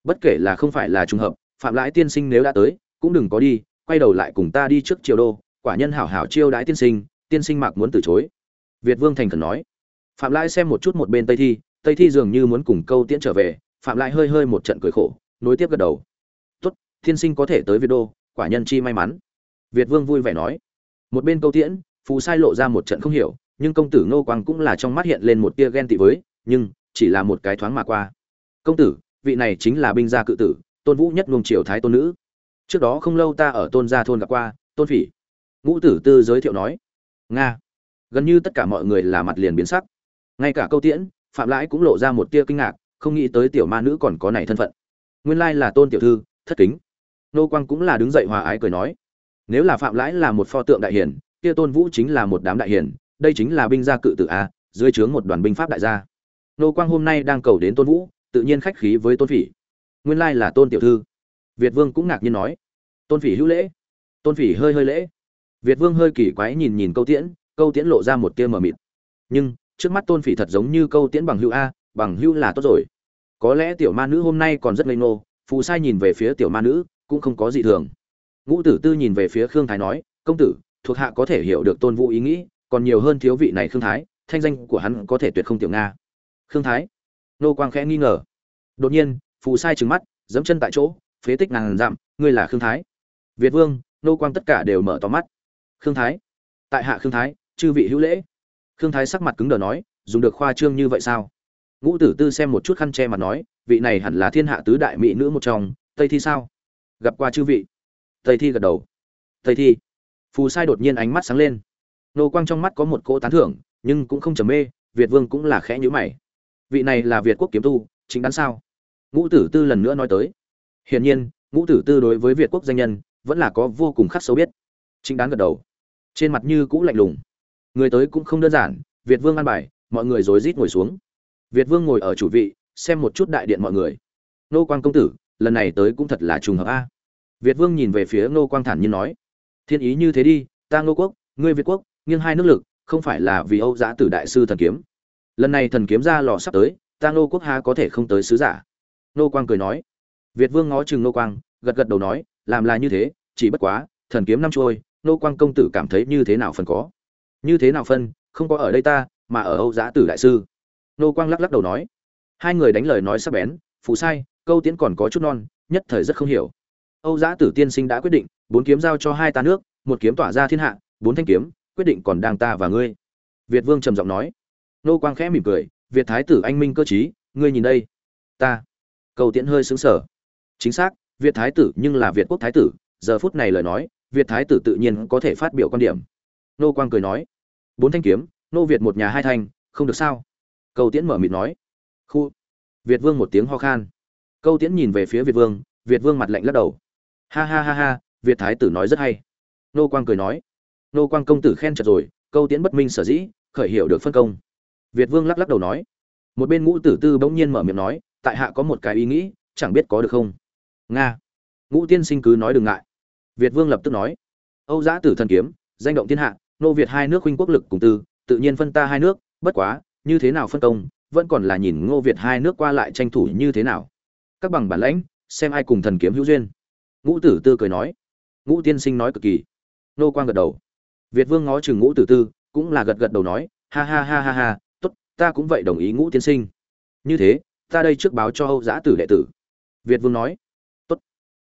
bất kể là không phải là trùng hợp, phạm lãi tiên sinh nếu đã tới, cũng đừng có đi, quay đầu lại cùng ta đi trước triều đô, quả nhân hảo hảo chiêu đãi tiên sinh tiên sinh mạc muốn từ chối việt vương thành khẩn nói, phạm Lai xem một chút một bên tây thi tây thi dường như muốn cùng câu tiễn trở về. Phạm Lai hơi hơi một trận cười khổ, nối tiếp gật đầu. Tốt, Thiên sinh có thể tới việt đô, quả nhân chi may mắn. Việt vương vui vẻ nói. Một bên câu tiễn phù sai lộ ra một trận không hiểu, nhưng công tử ngô quang cũng là trong mắt hiện lên một tia ghen tị với, nhưng chỉ là một cái thoáng mà qua. Công tử, vị này chính là binh gia cự tử, tôn vũ nhất luồng triều thái tôn nữ. Trước đó không lâu ta ở tôn gia thôn gặp qua, tôn phỉ. Ngũ tử tư giới thiệu nói. Nga gần như tất cả mọi người là mặt liền biến sắc. Ngay cả câu tiễn, phạm lãi cũng lộ ra một tia kinh ngạc, không nghĩ tới tiểu ma nữ còn có này thân phận. Nguyên lai là tôn tiểu thư, thất kính. Nô quang cũng là đứng dậy hòa ái cười nói, nếu là phạm lãi là một pho tượng đại hiền kia tôn vũ chính là một đám đại hiền đây chính là binh gia cự tử a, dưới trướng một đoàn binh pháp đại gia. Nô quang hôm nay đang cầu đến tôn vũ, tự nhiên khách khí với tôn phỉ. Nguyên lai là tôn tiểu thư. Việt vương cũng ngạc nhiên nói, tôn phỉ hữu lễ. Tôn phỉ hơi hơi lễ. Việt vương hơi kỳ quái nhìn nhìn câu tiễn câu tiễn lộ ra một tia mờ mịt. Nhưng, trước mắt tôn phỉ thật giống như câu tiễn bằng hữu a, bằng hữu là tốt rồi. Có lẽ tiểu ma nữ hôm nay còn rất ngây ngô, phù sai nhìn về phía tiểu ma nữ, cũng không có gì thường. Ngũ tử tư nhìn về phía khương thái nói, công tử, thuộc hạ có thể hiểu được tôn vũ ý nghĩ, còn nhiều hơn thiếu vị này khương thái, thanh danh của hắn có thể tuyệt không tiểu nga. Khương thái, nô quang khẽ nghi ngờ. Đột nhiên, phù sai trừng mắt dẫm chân tại chỗ, phế tích ngàn dặm, ngươi là khương thái? Việt vương. Nô quang tất cả đều mở to mắt. Khương thái? Tại hạ khương thái chư vị hữu lễ. Khương thái sắc mặt cứng đờ nói, dùng được khoa trương như vậy sao? Ngũ tử tư xem một chút khăn che mặt nói, vị này hẳn là thiên hạ tứ đại mỹ nữ một trong, tây thi sao? Gặp qua chư vị. Tây thi gật đầu. Thầy thi. Phù sai đột nhiên ánh mắt sáng lên. Nô quang trong mắt có một cỗ tán thưởng, nhưng cũng không trầm mê, việt vương cũng là khẽ nhữ mày. Vị này là việt quốc kiếm tu, chính đắn sao? Ngũ tử tư lần nữa nói tới. Hiển nhiên, ngũ tử tư đối với việt quốc danh nhân, vẫn là có vô cùng khắc sâu biết. Chính đáng gật đầu. Trên mặt như cũ lạnh lùng người tới cũng không đơn giản, việt vương ăn bài, mọi người rối rít ngồi xuống. Việt vương ngồi ở chủ vị, xem một chút đại điện mọi người. Nô quang công tử, lần này tới cũng thật là trùng hợp a. Việt vương nhìn về phía nô quang thản nhiên nói, thiên ý như thế đi, ta ngô quốc, ngươi việt quốc, nghiêng hai nước lực, không phải là vì âu giã tử đại sư thần kiếm. Lần này thần kiếm ra lò sắp tới, ta ngô quốc ha có thể không tới sứ giả. Nô quang cười nói. Việt vương ngó chừng nô quang, gật gật đầu nói, làm là như thế, chỉ bất quá, thần kiếm năm trôi, nô quang công tử cảm thấy như thế nào phần có? Như thế nào phân, không có ở đây ta, mà ở âu giã tử đại sư. Nô quang lắc lắc đầu nói. Hai người đánh lời nói sắc bén phụ sai, câu tiễn còn có chút non, nhất thời rất không hiểu. Âu giã tử tiên sinh đã quyết định, bốn kiếm giao cho hai ta nước, một kiếm tỏa ra thiên hạ, bốn thanh kiếm, quyết định còn đang ta và ngươi. Việt vương trầm giọng nói. Nô quang khẽ mỉm cười, việt thái tử anh minh cơ chí ngươi nhìn đây. Ta. Câu tiễn hơi xứng sở chính xác, việt thái tử nhưng là việt quốc thái tử, giờ phút này lời nói, việt thái tử tự nhiên có thể phát biểu quan điểm nô quang cười nói, bốn thanh kiếm, nô việt một nhà hai thanh, không được sao? Câu tiễn mở mịt nói, khu. Việt vương một tiếng ho khan. Câu tiễn nhìn về phía việt vương việt vương mặt lạnh lắc đầu. Ha ha ha ha, việt thái tử nói rất hay. Nô quang cười nói, nô quang công tử khen chật rồi, câu tiễn bất minh sở dĩ, khởi hiểu được phân công. Việt vương lắc lắc đầu nói, một bên ngũ tử tư bỗng nhiên mở miệng nói, tại hạ có một cái ý nghĩ, chẳng biết có được không? Nga. Ngũ tiên sinh cứ nói đừng ngại. Việt vương lập tức nói, âu giã tử thần kiếm, danh động thiên hạ nô việt hai nước huynh quốc lực cùng tư, tự nhiên phân ta hai nước, bất quá, như thế nào phân công, vẫn còn là nhìn ngô việt hai nước qua lại tranh thủ như thế nào. Các bằng bản lãnh, xem ai cùng thần kiếm hữu duyên. Ngũ tử tư cười nói. Ngũ tiên sinh nói cực kỳ. Nô quang gật đầu. Việt vương ngó chừng ngũ tử tư, cũng là gật gật đầu nói, ha ha ha ha ha, tốt, ta cũng vậy đồng ý ngũ tiên sinh. Như thế, ta đây trước báo cho âu giã tử đệ tử. Việt vương nói. Tốt.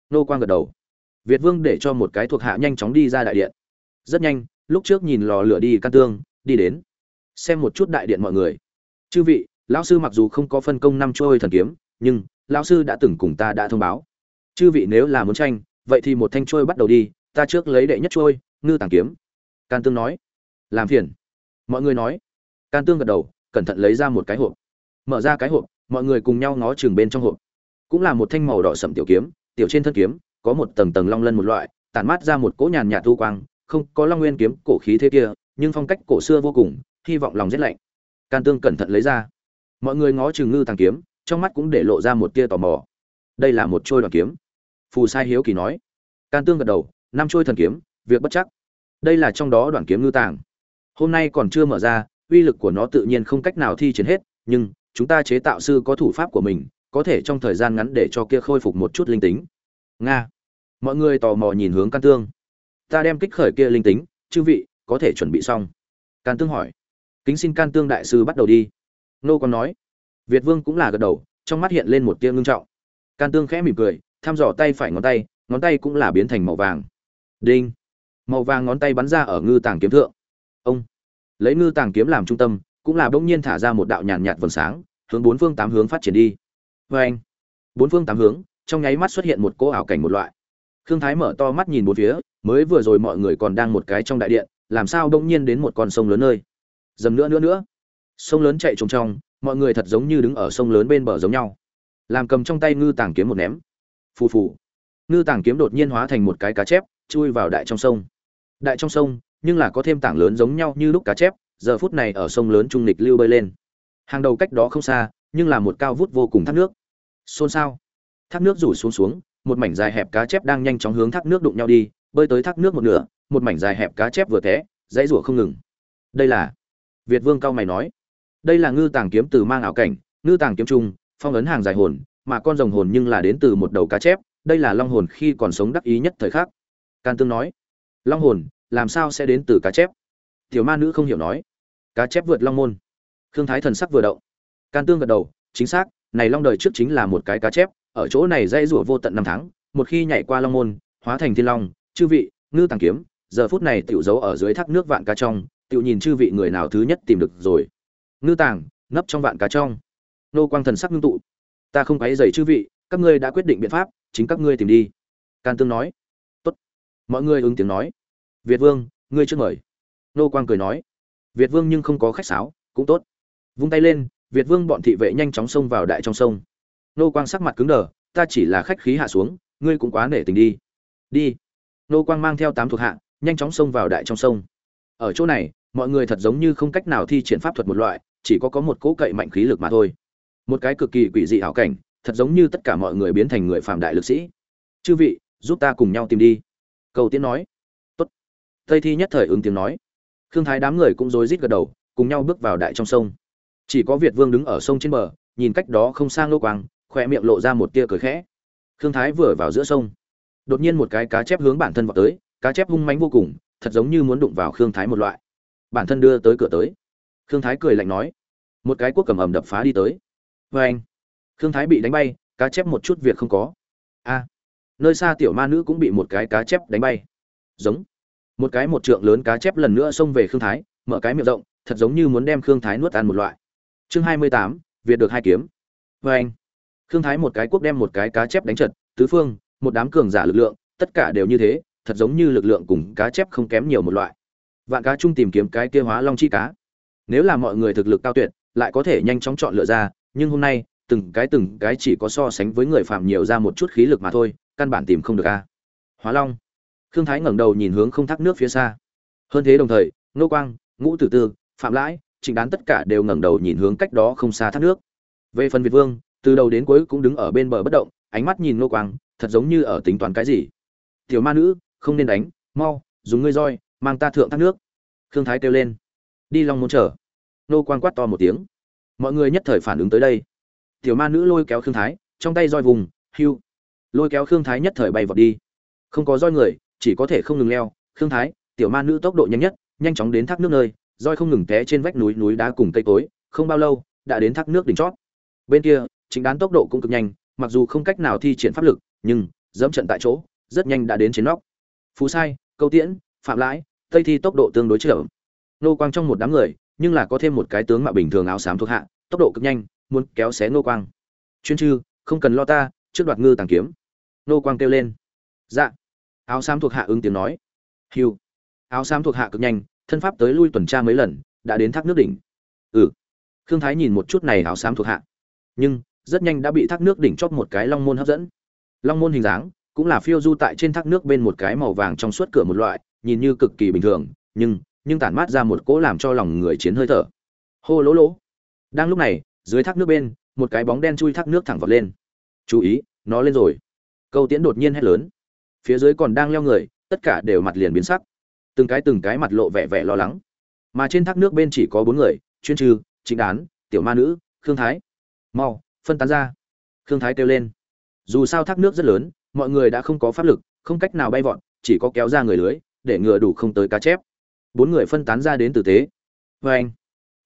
Nô quang gật đầu. Việt vương để cho một cái thuộc hạ nhanh chóng đi ra đại điện. Rất nhanh lúc trước nhìn lò lửa đi căn tương, đi đến. Xem một chút đại điện mọi người. Chư vị, lão sư mặc dù không có phân công năm trôi thần kiếm, nhưng, lão sư đã từng cùng ta đã thông báo. Chư vị nếu là muốn tranh, vậy thì một thanh trôi bắt đầu đi, ta trước lấy đệ nhất trôi ngư tàng kiếm. Can tương nói. Làm phiền. Mọi người nói. Can tương gật đầu, cẩn thận lấy ra một cái hộp. Mở ra cái hộp, mọi người cùng nhau ngó chừng bên trong hộp. Cũng là một thanh màu đỏ sậm tiểu kiếm, tiểu trên thân kiếm, có một tầng tầng long lân một loại, tản mát ra một cỗ nhàn nhạt thu quang không có long nguyên kiếm cổ khí thế kia, nhưng phong cách cổ xưa vô cùng, hy vọng lòng rét lạnh. Can tương cẩn thận lấy ra. Mọi người ngó chừng ngư tàng kiếm, trong mắt cũng để lộ ra một tia tò mò. Đây là một trôi đoàn kiếm. Phù sai hiếu kỳ nói. Can tương gật đầu, năm trôi thần kiếm, việc bất chắc. Đây là trong đó đoàn kiếm ngư tàng. Hôm nay còn chưa mở ra, uy lực của nó tự nhiên không cách nào thi triển hết, nhưng chúng ta chế tạo sư có thủ pháp của mình, có thể trong thời gian ngắn để cho kia khôi phục một chút linh tính. Nga. Mọi người tò mò nhìn hướng can tương ta đem kích khởi kia linh tính, chư vị, có thể chuẩn bị xong. Can tương hỏi. Kính xin can tương đại sư bắt đầu đi. Nô còn nói. Việt vương cũng là gật đầu, trong mắt hiện lên một tia ngưng trọng. Can tương khẽ mỉm cười thăm dò tay phải ngón tay ngón tay cũng là biến thành màu vàng. Đinh. Màu vàng ngón tay bắn ra ở ngư tàng kiếm thượng. Ông. Lấy ngư tàng kiếm làm trung tâm, cũng là bỗng nhiên thả ra một đạo nhàn nhạt vầng sáng, hướng bốn phương tám hướng phát triển đi. Vê anh bốn phương tám hướng, trong nháy mắt xuất hiện một cỗ ảo cảnh một loại khương thái mở to mắt nhìn bốn phía, mới vừa rồi mọi người còn đang một cái trong đại điện, làm sao bỗng nhiên đến một con sông lớn nơi? Dầm nữa nữa nữa. Sông lớn chạy trồng trong mọi người thật giống như đứng ở sông lớn bên bờ giống nhau. Làm cầm trong tay ngư tàng kiếm một ném. Phù phù. Ngư tàng kiếm đột nhiên hóa thành một cái cá chép, chui vào đại trong sông. Đại trong sông, nhưng là có thêm tảng lớn giống nhau như lúc cá chép, giờ phút này ở sông lớn trung lịch lưu bơi lên. Hàng đầu cách đó không xa, nhưng là một cao vút vô cùng thác nước. Xôn xao. Thác nước rủ xuống xuống một mảnh dài hẹp cá chép đang nhanh chóng hướng thác nước đụng nhau đi, bơi tới thác nước một nửa, một mảnh dài hẹp cá chép vừa té, dãy rủa không ngừng. Đây là, việt vương cao mày nói, đây là ngư tàng kiếm từ mang ảo cảnh, ngư tàng kiếm trung, phong ấn hàng dài hồn, mà con rồng hồn nhưng là đến từ một đầu cá chép, đây là long hồn khi còn sống đắc ý nhất thời khắc. Can tương nói, long hồn, làm sao sẽ đến từ cá chép? Tiểu ma nữ không hiểu nói, cá chép vượt long môn. Khương thái thần sắc vừa động. Can tương gật đầu, chính xác, này long đời trước chính là một cái cá chép ở chỗ này dây rủa vô tận năm tháng, một khi nhảy qua long môn, hóa thành thiên long, chư vị, ngư tàng kiếm, giờ phút này tiểu giấu ở dưới thác nước vạn cá trong, tiểu nhìn chư vị người nào thứ nhất tìm được rồi. Ngư tàng, nấp trong vạn cá trong. Nô quang thần sắc ngưng tụ. Ta không quấy dày chư vị, các ngươi đã quyết định biện pháp, chính các ngươi tìm đi. Can tương nói. Tốt. Mọi người ứng tiếng nói. Việt vương, ngươi trước mời. Nô quang cười nói. Việt vương nhưng không có khách sáo, cũng tốt. Vung tay lên, việt vương bọn thị vệ nhanh chóng xông vào đại trong sông nô quang sắc mặt cứng đờ, ta chỉ là khách khí hạ xuống, ngươi cũng quá nể tình đi. Đi. Nô quang mang theo tám thuộc hạ, nhanh chóng xông vào đại trong sông. Ở chỗ này, mọi người thật giống như không cách nào thi triển pháp thuật một loại, chỉ có có một cỗ cậy mạnh khí lực mà thôi. Một cái cực kỳ quỷ dị hảo cảnh, thật giống như tất cả mọi người biến thành người phạm đại lực sĩ. Chư vị, giúp ta cùng nhau tìm đi. Cầu tiến nói. Tốt. Tây thi nhất thời ứng tiếng nói. Khương thái đám người cũng rối rít gật đầu, cùng nhau bước vào đại trong sông. Chỉ có việt vương đứng ở sông trên bờ, nhìn cách đó không sang Nô quang khoe miệng lộ ra một tia cười khẽ. Khương thái vừa vào giữa sông, đột nhiên một cái cá chép hướng bản thân vào tới, cá chép hung mánh vô cùng, thật giống như muốn đụng vào khương thái một loại. Bản thân đưa tới cửa tới. Khương thái cười lạnh nói, một cái cuốc cầm ầm đập phá đi tới. Vê anh, khương thái bị đánh bay, cá chép một chút việc không có. A, nơi xa tiểu ma nữ cũng bị một cái cá chép đánh bay. Giống, một cái một trượng lớn cá chép lần nữa xông về khương thái, mở cái miệng rộng, thật giống như muốn đem khương thái nuốt ăn một loại. Chương hai mươi tám, việt được hai kiếm. Vê anh khương thái một cái cuốc đem một cái cá chép đánh trật, tứ phương, một đám cường giả lực lượng, tất cả đều như thế, thật giống như lực lượng cùng cá chép không kém nhiều một loại. Vạn cá chung tìm kiếm cái kia hóa long chi cá. Nếu là mọi người thực lực cao tuyệt, lại có thể nhanh chóng chọn lựa ra, nhưng hôm nay, từng cái từng cái chỉ có so sánh với người phạm nhiều ra một chút khí lực mà thôi, căn bản tìm không được a. Hóa long. Khương thái ngẩng đầu nhìn hướng không thác nước phía xa. Hơn thế đồng thời nô quang, ngũ tử tư, phạm lãi, trịnh đán tất cả đều ngẩng đầu nhìn hướng cách đó không xa thác nước. Về phần việt vương từ đầu đến cuối cũng đứng ở bên bờ bất động, ánh mắt nhìn nô quang, thật giống như ở tính toán cái gì. Tiểu ma nữ, không nên đánh, mau, dùng ngươi roi, mang ta thượng thác nước. Khương thái kêu lên. Đi long muốn chờ. Nô quang quát to một tiếng. Mọi người nhất thời phản ứng tới đây. Tiểu ma nữ lôi kéo khương thái, trong tay roi vùng hưu lôi kéo khương thái nhất thời bay vọt đi. Không có roi người, chỉ có thể không ngừng leo. Khương thái, tiểu ma nữ tốc độ nhanh nhất, nhanh chóng đến thác nước nơi, roi không ngừng té trên vách núi núi đá cùng cây cối, không bao lâu, đã đến thác nước đỉnh chót. Bên kia chính đán tốc độ cũng cực nhanh, mặc dù không cách nào thi triển pháp lực, nhưng dẫm trận tại chỗ, rất nhanh đã đến chiến nóc. Phú sai, câu tiễn, phạm lãi, tây thi tốc độ tương đối chậm. Nô quang trong một đám người, nhưng là có thêm một cái tướng mạo bình thường áo xám thuộc hạ, tốc độ cực nhanh, muốn kéo xé nô quang. Chuyên chư, không cần lo ta, trước đoạt ngư tàng kiếm. Nô quang kêu lên. Dạ. Áo xám thuộc hạ ứng tiếng nói. Hiu áo xám thuộc hạ cực nhanh, thân pháp tới lui tuần tra mấy lần, đã đến thác nước đỉnh. Ừ. Khương thái nhìn một chút này áo xám thuộc hạ. Nhưng rất nhanh đã bị thác nước đỉnh chót một cái long môn hấp dẫn. Long môn hình dáng cũng là phiêu du tại trên thác nước bên một cái màu vàng trong suốt cửa một loại, nhìn như cực kỳ bình thường, nhưng nhưng tản mát ra một cỗ làm cho lòng người chiến hơi thở. Hô lỗ lỗ. Đang lúc này, dưới thác nước bên, một cái bóng đen chui thác nước thẳng vọt lên. Chú ý, nó lên rồi. Câu tiễn đột nhiên hét lớn. Phía dưới còn đang leo người, tất cả đều mặt liền biến sắc. Từng cái từng cái mặt lộ vẻ vẻ lo lắng. Mà trên thác nước bên chỉ có bốn người, chuyên trừ chính đán, tiểu ma nữ, khương thái. Mau phân tán ra. Khương thái kêu lên. Dù sao thác nước rất lớn, mọi người đã không có pháp lực, không cách nào bay vọt, chỉ có kéo ra người lưới, để ngừa đủ không tới cá chép. Bốn người phân tán ra đến tử tế. Vê anh,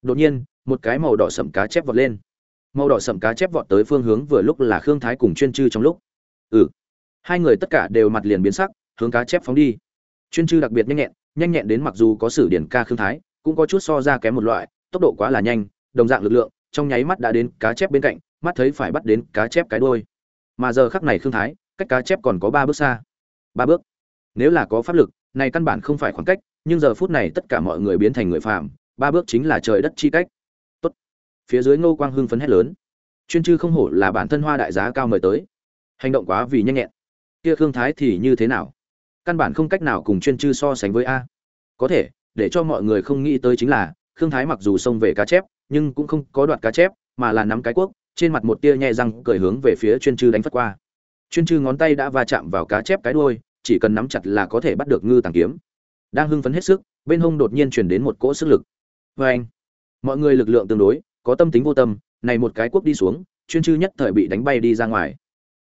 đột nhiên, một cái màu đỏ sậm cá chép vọt lên. Màu đỏ sậm cá chép vọt tới phương hướng vừa lúc là khương thái cùng chuyên chư trong lúc. Ừ. Hai người tất cả đều mặt liền biến sắc, hướng cá chép phóng đi. Chuyên chư đặc biệt nhanh nhẹn nhanh nhẹn đến mặc dù có sử điển ca khương thái, cũng có chút so ra kém một loại, tốc độ quá là nhanh, đồng dạng lực lượng, trong nháy mắt đã đến cá chép bên cạnh mắt thấy phải bắt đến cá chép cái đôi mà giờ khắc này khương thái, cách cá chép còn có ba bước xa. Ba bước. Nếu là có pháp lực, này căn bản không phải khoảng cách, nhưng giờ phút này tất cả mọi người biến thành người phàm, ba bước chính là trời đất chi cách. Tốt. phía dưới ngô quang hưng phấn hét lớn. Chuyên chư không hổ là bản thân hoa đại giá cao mời tới. Hành động quá vì nhanh nhẹn. Kia khương thái thì như thế nào? Căn bản không cách nào cùng chuyên chư so sánh với a. Có thể, để cho mọi người không nghĩ tới chính là, khương thái mặc dù xông về cá chép, nhưng cũng không có đoạt cá chép, mà là nắm cái cuốc trên mặt một tia nhẹ răng cởi hướng về phía chuyên chư đánh phất qua. Chuyên chư ngón tay đã va chạm vào cá chép cái đuôi, chỉ cần nắm chặt là có thể bắt được ngư tàng kiếm. Đang hưng phấn hết sức, bên hông đột nhiên truyền đến một cỗ sức lực. Vê anh, mọi người lực lượng tương đối, có tâm tính vô tâm, này một cái cuốc đi xuống, chuyên chư nhất thời bị đánh bay đi ra ngoài.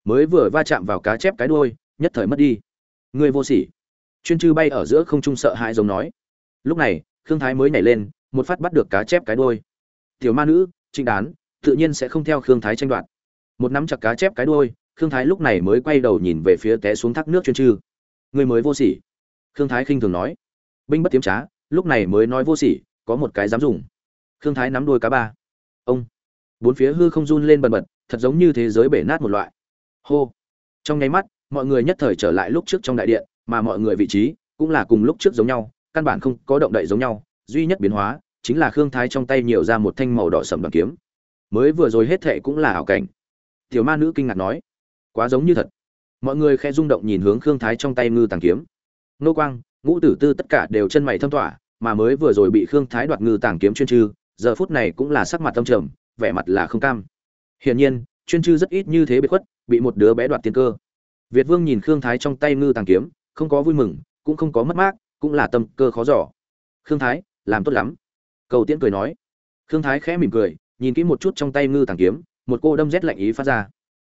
Mới vừa va chạm vào cá chép cái đuôi, nhất thời mất đi. Người vô sỉ. Chuyên chư bay ở giữa không trung sợ hãi giống nói. Lúc này, khương thái mới nhảy lên, một phát bắt được cá chép cái đuôi. Tiểu ma nữ trinh đán tự nhiên sẽ không theo khương thái tranh đoạt. Một nắm chặt cá chép cái đuôi, khương thái lúc này mới quay đầu nhìn về phía té xuống thác nước chuyên chư. Người mới vô sỉ. Khương thái khinh thường nói. Binh bất tiếm trá, lúc này mới nói vô sỉ, có một cái dám dùng. Khương thái nắm đuôi cá ba. Ông. Bốn phía hư không run lên bần bật, thật giống như thế giới bể nát một loại. Hô. Trong nháy mắt, mọi người nhất thời trở lại lúc trước trong đại điện, mà mọi người vị trí cũng là cùng lúc trước giống nhau, căn bản không có động đậy giống nhau. Duy nhất biến hóa chính là khương thái trong tay nhiều ra một thanh màu đỏ sầm đoàn kiếm mới vừa rồi hết thệ cũng là ảo cảnh. Tiểu ma nữ kinh ngạc nói, quá giống như thật. Mọi người khe rung động nhìn hướng khương thái trong tay ngư tàng kiếm. Nô quang, ngũ tử tư tất cả đều chân mày thâm tỏa mà mới vừa rồi bị khương thái đoạt ngư tàng kiếm chuyên chư, giờ phút này cũng là sắc mặt tâm trầm, vẻ mặt là không cam. Hiển nhiên, chuyên chư rất ít như thế bị khuất, bị một đứa bé đoạt tiên cơ. Việt vương nhìn khương thái trong tay ngư tàng kiếm, không có vui mừng, cũng không có mất mát, cũng là tâm cơ khó giỏ khương thái, làm tốt lắm. Cầu tiễn cười nói. Khương thái khẽ mỉm cười nhìn kỹ một chút trong tay ngư tàng kiếm, một cô đâm rét lạnh ý phát ra.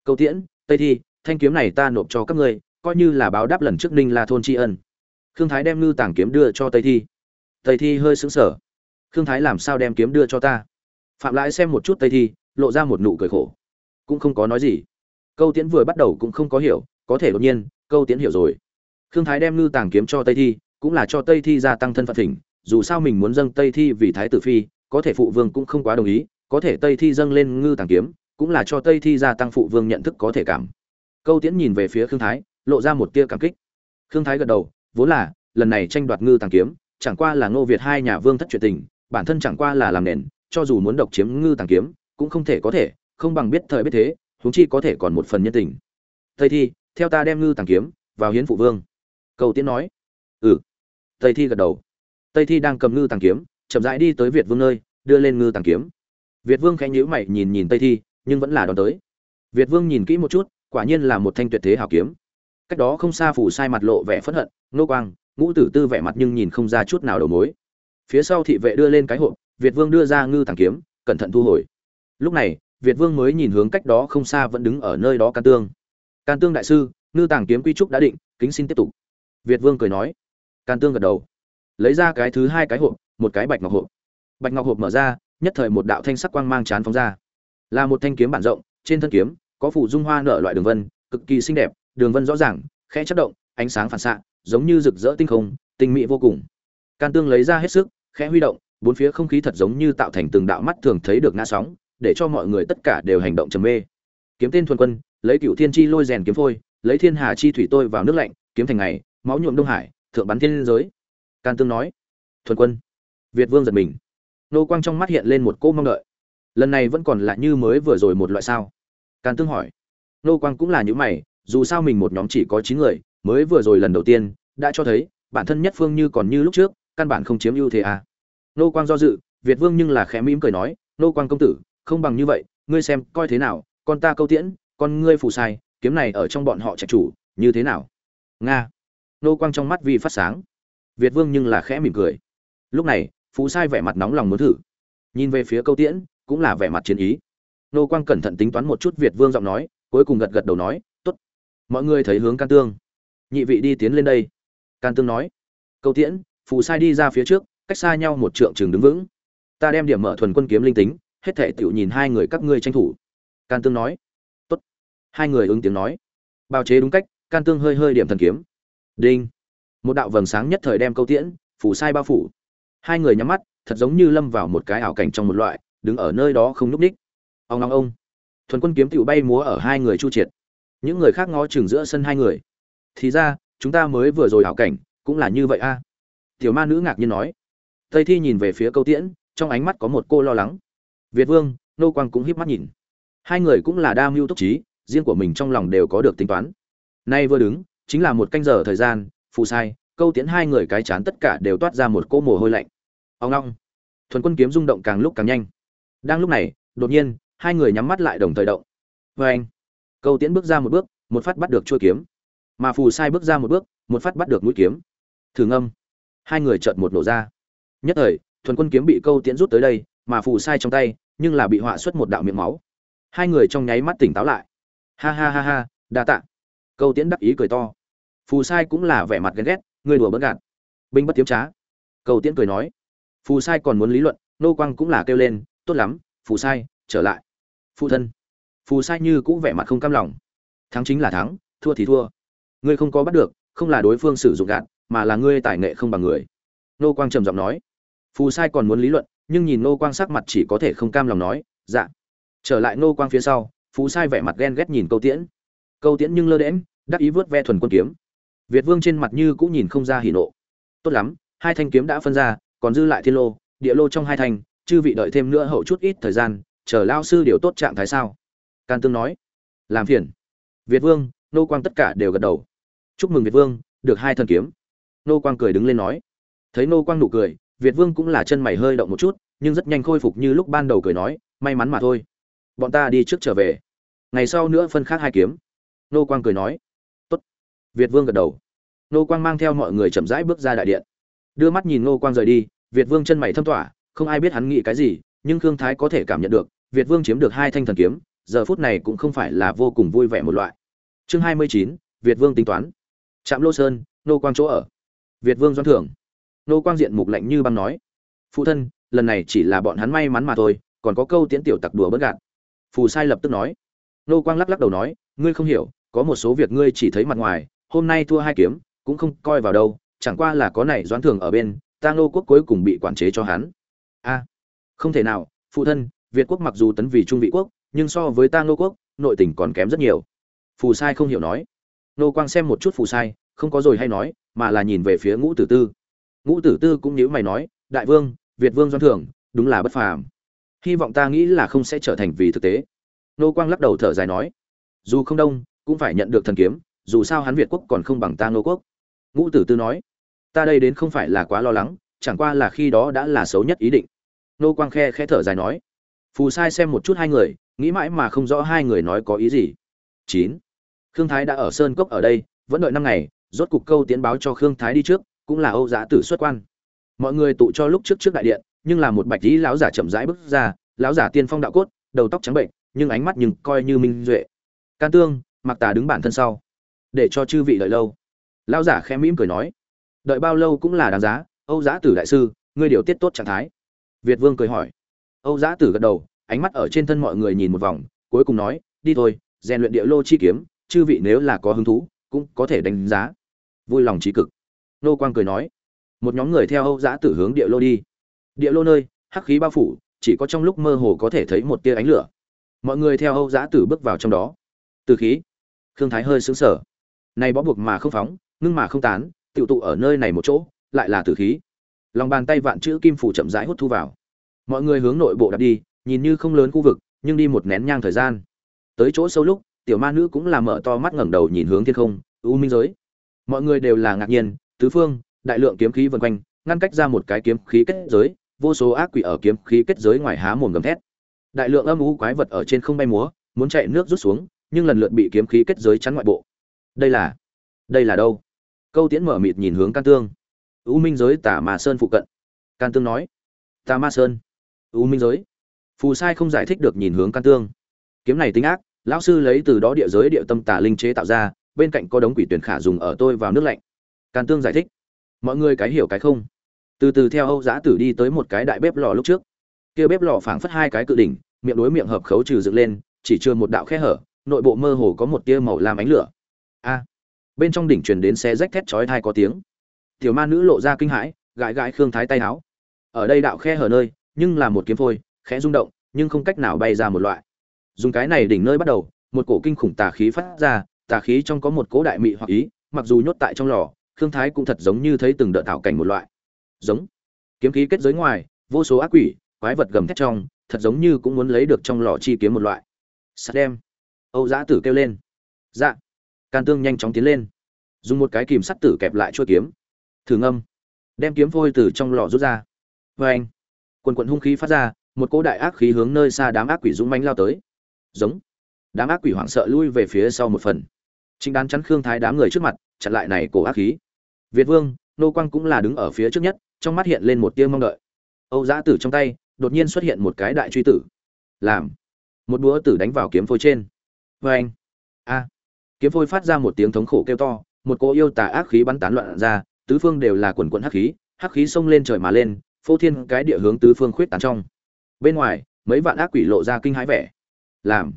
Câu tiễn, tây thi, thanh kiếm này ta nộp cho các ngươi, coi như là báo đáp lần trước ninh la thôn tri ân. Khương thái đem ngư tàng kiếm đưa cho tây thi. Tây thi hơi sững sờ. Khương thái làm sao đem kiếm đưa cho ta? Phạm lãi xem một chút tây thi, lộ ra một nụ cười khổ. Cũng không có nói gì. Câu tiễn vừa bắt đầu cũng không có hiểu, có thể đột nhiên, câu tiễn hiểu rồi. Khương thái đem ngư tàng kiếm cho tây thi, cũng là cho tây thi gia tăng thân phận thỉnh, dù sao mình muốn dâng tây thi vì thái tử phi, có thể phụ vương cũng không quá đồng ý có thể tây thi dâng lên ngư tàng kiếm, cũng là cho tây thi gia tăng phụ vương nhận thức có thể cảm. Câu tiễn nhìn về phía khương thái, lộ ra một tia cảm kích. Khương thái gật đầu, vốn là, lần này tranh đoạt ngư tàng kiếm, chẳng qua là ngô việt hai nhà vương thất chuyện tình, bản thân chẳng qua là làm nền, cho dù muốn độc chiếm ngư tàng kiếm, cũng không thể có thể, không bằng biết thời biết thế, huống chi có thể còn một phần nhân tình. Tây thi, theo ta đem ngư tàng kiếm, vào hiến phụ vương. Câu tiễn nói. Ừ. Tây thi gật đầu. Tây thi đang cầm ngư tàng kiếm, chậm rãi đi tới việt vương nơi, đưa lên ngư tàng kiếm việt vương khẽ nhíu mày nhìn nhìn tây thi, nhưng vẫn là đón tới. Việt vương nhìn kỹ một chút, quả nhiên là một thanh tuyệt thế hảo kiếm. Cách đó không xa phủ sai mặt lộ vẻ phẫn hận, nô quang, ngũ tử tư vẻ mặt nhưng nhìn không ra chút nào đầu mối. Phía sau thị vệ đưa lên cái hộp, việt vương đưa ra ngư tàng kiếm, cẩn thận thu hồi. Lúc này, việt vương mới nhìn hướng cách đó không xa vẫn đứng ở nơi đó can tương. Can tương đại sư, ngư tàng kiếm quy trúc đã định, kính xin tiếp tục. Việt vương cười nói. Can tương gật đầu. Lấy ra cái thứ hai cái hộp, một cái bạch ngọc hộp. Bạch ngọc hộp mở ra nhất thời một đạo thanh sắc quang mang chán phóng ra. Là một thanh kiếm bản rộng, trên thân kiếm, có phủ dung hoa nở loại đường vân, cực kỳ xinh đẹp, đường vân rõ ràng, khẽ chất động, ánh sáng phản xạ, giống như rực rỡ tinh không, tinh mỹ vô cùng. Can tương lấy ra hết sức, khẽ huy động, bốn phía không khí thật giống như tạo thành từng đạo mắt thường thấy được ngã sóng, để cho mọi người tất cả đều hành động trầm mê. Kiếm tên thuần quân, lấy cựu thiên chi lôi rèn kiếm phôi, lấy thiên hà chi thủy tôi vào nước lạnh, kiếm thành ngày, máu nhuộm đông hải, thượng bắn thiên giới. Can tương nói, thuần quân. Việt vương giật mình nô quang trong mắt hiện lên một cô mong đợi. Lần này vẫn còn là như mới vừa rồi một loại sao? Can tương hỏi. Nô quang cũng là những mày, dù sao mình một nhóm chỉ có chín người, mới vừa rồi lần đầu tiên, đã cho thấy, bản thân nhất phương như còn như lúc trước, căn bản không chiếm ưu thế à. nô quang do dự, việt vương nhưng là khẽ mỉm cười nói, nô quang công tử, không bằng như vậy, ngươi xem, coi thế nào, con ta câu tiễn, con ngươi phù sai, kiếm này ở trong bọn họ trạch chủ, như thế nào? Nga. Nô quang trong mắt vi phát sáng. Việt vương nhưng là khẽ mỉm cười. Lúc này phú sai vẻ mặt nóng lòng muốn thử. Nhìn về phía câu tiễn, cũng là vẻ mặt chiến ý. Nô quang cẩn thận tính toán một chút việt vương giọng nói, cuối cùng gật gật đầu nói t ố t mọi người thấy hướng can tương. Nhị vị đi tiến lên đây. Can tương nói, câu tiễn phù sai đi ra phía trước, cách xa nhau một trượng trường đứng vững. Ta đem điểm mở thuần quân kiếm linh tính, hết thể tựu nhìn hai người các ngươi tranh thủ. Can tương nói, tốt. Hai người ứng tiếng nói. Bào chế đúng cách, can tương hơi hơi điểm thần kiếm. Đinh. Một đạo vầng sáng nhất thời đem câu tiễn phủ sai bao phủ hai người nhắm mắt, thật giống như lâm vào một cái ảo cảnh trong một loại, đứng ở nơi đó không núp ních. Ông long ông. Thuần quân kiếm tựu bay múa ở hai người chu triệt. Những người khác ngó chừng giữa sân hai người. Thì ra, chúng ta mới vừa rồi ảo cảnh, cũng là như vậy a. Tiểu ma nữ ngạc nhiên nói. Tây thi nhìn về phía câu tiễn, trong ánh mắt có một cô lo lắng. Việt vương, nô quang cũng híp mắt nhìn. Hai người cũng là đa mưu túc trí, riêng của mình trong lòng đều có được tính toán. Nay vừa đứng, chính là một canh giờ thời gian phụ sai câu tiễn hai người cái chán tất cả đều toát ra một cỗ mồ hôi lạnh. Ông long. Thuần quân kiếm rung động càng lúc càng nhanh. Đang lúc này, đột nhiên, hai người nhắm mắt lại đồng thời động. Vê anh, câu tiễn bước ra một bước, một phát bắt được chuôi kiếm. Mà phù sai bước ra một bước, một phát bắt được mũi kiếm. Thử ngâm. Hai người chợt một nổ ra. Nhất thời, thuần quân kiếm bị câu tiễn rút tới đây, mà phù sai trong tay, nhưng là bị họa xuất một đạo miệng máu. Hai người trong nháy mắt tỉnh táo lại. Ha ha ha ha, đa tạ. Câu tiễn đắc ý cười to. Phù sai cũng là vẻ mặt ghen ghét người đùa bỡn gạt. Binh bất tiếm trá. Cầu tiễn cười nói. Phù sai còn muốn lý luận, nô quang cũng là kêu lên, tốt lắm, phù sai, trở lại. Phụ thân. Phù sai như cũng vẻ mặt không cam lòng. Thắng chính là thắng, thua thì thua. Ngươi không có bắt được, không là đối phương sử dụng gạt, mà là ngươi tài nghệ không bằng người. Nô quang trầm giọng nói. Phù sai còn muốn lý luận, nhưng nhìn nô quang sắc mặt chỉ có thể không cam lòng nói dạ. Trở lại nô quang phía sau, phù sai vẻ mặt ghen ghét nhìn câu tiễn. Câu tiễn nhưng lơ đễm đắc ý vớt ve thuần quân kiếm việt vương trên mặt như cũng nhìn không ra hỉ nộ. Tốt lắm, hai thanh kiếm đã phân ra, còn dư lại thiên lô, địa lô trong hai thanh, chư vị đợi thêm nữa hậu chút ít thời gian, chờ lao sư điều tốt trạng thái sao? Can tương nói. Làm phiền. Việt vương, nô quang tất cả đều gật đầu. Chúc mừng việt vương, được hai thần kiếm. Nô quang cười đứng lên nói. Thấy nô quang nụ cười, việt vương cũng là chân mày hơi động một chút, nhưng rất nhanh khôi phục như lúc ban đầu cười nói, may mắn mà thôi. Bọn ta đi trước trở về. Ngày sau nữa phân khác hai kiếm. Nô quang cười nói việt vương gật đầu. Nô quang mang theo mọi người chậm rãi bước ra đại điện. Đưa mắt nhìn nô quang rời đi, việt vương chân mày thâm tỏa, không ai biết hắn nghĩ cái gì, nhưng khương thái có thể cảm nhận được, việt vương chiếm được hai thanh thần kiếm, giờ phút này cũng không phải là vô cùng vui vẻ một loại. Chương hai mươi chín, việt vương tính toán. Trạm lô sơn nô quang chỗ ở. Việt vương doanh thưởng. Nô quang diện mục lạnh như băng nói. Phụ thân, lần này chỉ là bọn hắn may mắn mà thôi, còn có câu tiễn tiểu tặc đùa bất gạt. Phù sai lập tức nói. Nô quang lắc lắc đầu nói, ngươi không hiểu, có một số việc ngươi chỉ thấy mặt ngoài hôm nay thua hai kiếm, cũng không coi vào đâu, chẳng qua là có này doãn thường ở bên, ta nô quốc cuối cùng bị quản chế cho hắn. A, không thể nào, phụ thân, việt quốc mặc dù tấn vì trung vị quốc, nhưng so với ta nô quốc, nội tình còn kém rất nhiều. Phù sai không hiểu nói. Nô quang xem một chút phù sai, không có rồi hay nói, mà là nhìn về phía ngũ tử tư. Ngũ tử tư cũng nhíu mày nói, đại vương, việt vương doãn thường, đúng là bất phàm. Hy vọng ta nghĩ là không sẽ trở thành vì thực tế. Nô quang lắc đầu thở dài nói, dù không đông, cũng phải nhận được thần kiếm dù sao hắn việt quốc còn không bằng ta Ngô quốc. Ngũ tử tư nói, ta đây đến không phải là quá lo lắng, chẳng qua là khi đó đã là xấu nhất ý định. Nô quang khe khẽ thở dài nói, phù sai xem một chút hai người, nghĩ mãi mà không rõ hai người nói có ý gì. Chín, khương thái đã ở sơn cốc ở đây, vẫn đợi năm ngày, rốt cục câu tiến báo cho khương thái đi trước, cũng là âu Giá tử xuất quan. Mọi người tụ cho lúc trước trước đại điện, nhưng là một bạch lý lão giả chậm rãi bước ra, lão giả tiên phong đạo cốt, đầu tóc trắng bệnh, nhưng ánh mắt nhưng coi như minh duệ. Can tương mặc tà đứng bản thân sau để cho chư vị đợi lâu. Lao giả khẽ mỉm cười nói, đợi bao lâu cũng là đáng giá, âu giã tử đại sư, ngươi điều tiết tốt trạng thái. Việt vương cười hỏi, âu giã tử gật đầu, ánh mắt ở trên thân mọi người nhìn một vòng, cuối cùng nói, đi thôi, rèn luyện địa lô chi kiếm, chư vị nếu là có hứng thú, cũng có thể đánh giá. Vui lòng trí cực. Nô quang cười nói, một nhóm người theo âu giã tử hướng địa lô đi. Địa lô nơi, hắc khí bao phủ, chỉ có trong lúc mơ hồ có thể thấy một tia ánh lửa. Mọi người theo âu giã tử bước vào trong đó. Từ khí, khương thái hơi xứng sở này bó buộc mà không phóng, ngưng mà không tán tựu tụ ở nơi này một chỗ, lại là tử khí. Lòng bàn tay vạn chữ kim phủ chậm rãi hút thu vào. Mọi người hướng nội bộ đặt đi, nhìn như không lớn khu vực, nhưng đi một nén nhang thời gian. Tới chỗ sâu lúc, tiểu ma nữ cũng là mở to mắt ngẩng đầu nhìn hướng thiên không, u minh giới. Mọi người đều là ngạc nhiên, tứ phương, đại lượng kiếm khí vần quanh, ngăn cách ra một cái kiếm khí kết giới, vô số ác quỷ ở kiếm khí kết giới ngoài há mồm gầm thét. Đại lượng âm u quái vật ở trên không bay múa, muốn chạy nước rút xuống, nhưng lần lượt bị kiếm khí kết giới chắn ngoại bộ đây là đây là đâu? Câu tiễn mở mịt nhìn hướng can tương. U minh giới tả ma sơn phụ cận. Can tương nói, tà ma sơn, u minh giới. Phù sai không giải thích được nhìn hướng can tương. Kiếm này tính ác, lão sư lấy từ đó địa giới địa tâm tả linh chế tạo ra, bên cạnh có đống quỷ tuyển khả dùng ở tôi vào nước lạnh. Can tương giải thích, mọi người cái hiểu cái không? Từ từ theo âu giã tử đi tới một cái đại bếp lò lúc trước. Kia bếp lò phảng phất hai cái cự đỉnh, miệng đối miệng hợp khấu trừ dựng lên, chỉ chưa một đạo khe hở, nội bộ mơ hồ có một tia màu làm ánh lửa a. Bên trong đỉnh truyền đến xe rách thét chói thai có tiếng. Tiểu ma nữ lộ ra kinh hãi, gãi gãi khương thái tay áo. Ở đây đạo khe hở nơi, nhưng là một kiếm phôi, khẽ rung động, nhưng không cách nào bay ra một loại. Dùng cái này đỉnh nơi bắt đầu, một cổ kinh khủng tà khí phát ra, tà khí trong có một cỗ đại mị hoặc ý, mặc dù nhốt tại trong lò, khương thái cũng thật giống như thấy từng đợt thảo cảnh một loại. Giống. Kiếm khí kết giới ngoài, vô số ác quỷ, quái vật gầm thét trong, thật giống như cũng muốn lấy được trong lò chi kiếm một loại. Sắt đem. Âu giã tử kêu lên. Dạ can tương nhanh chóng tiến lên. Dùng một cái kìm sắt tử kẹp lại chuôi kiếm. Thử ngâm. Đem kiếm phôi từ trong lò rút ra. Vê anh. Quần quận hung khí phát ra, một cỗ đại ác khí hướng nơi xa đám ác quỷ dũng mánh lao tới. Giống. Đám ác quỷ hoảng sợ lui về phía sau một phần. Chính đán chắn khương thái đám người trước mặt, chặn lại này cổ ác khí. Việt vương, nô quang cũng là đứng ở phía trước nhất, trong mắt hiện lên một tia mong đợi. Âu giã tử trong tay, đột nhiên xuất hiện một cái đại truy tử. Làm. Một búa tử đánh vào kiếm phôi trên. Vê anh. A kiếm phôi phát ra một tiếng thống khổ kêu to, một cỗ yêu tà ác khí bắn tán loạn ra, tứ phương đều là quần quận hắc khí hắc khí xông lên trời mà lên, phô thiên cái địa hướng tứ phương khuyết tán trong. Bên ngoài, mấy vạn ác quỷ lộ ra kinh hãi vẻ. Làm.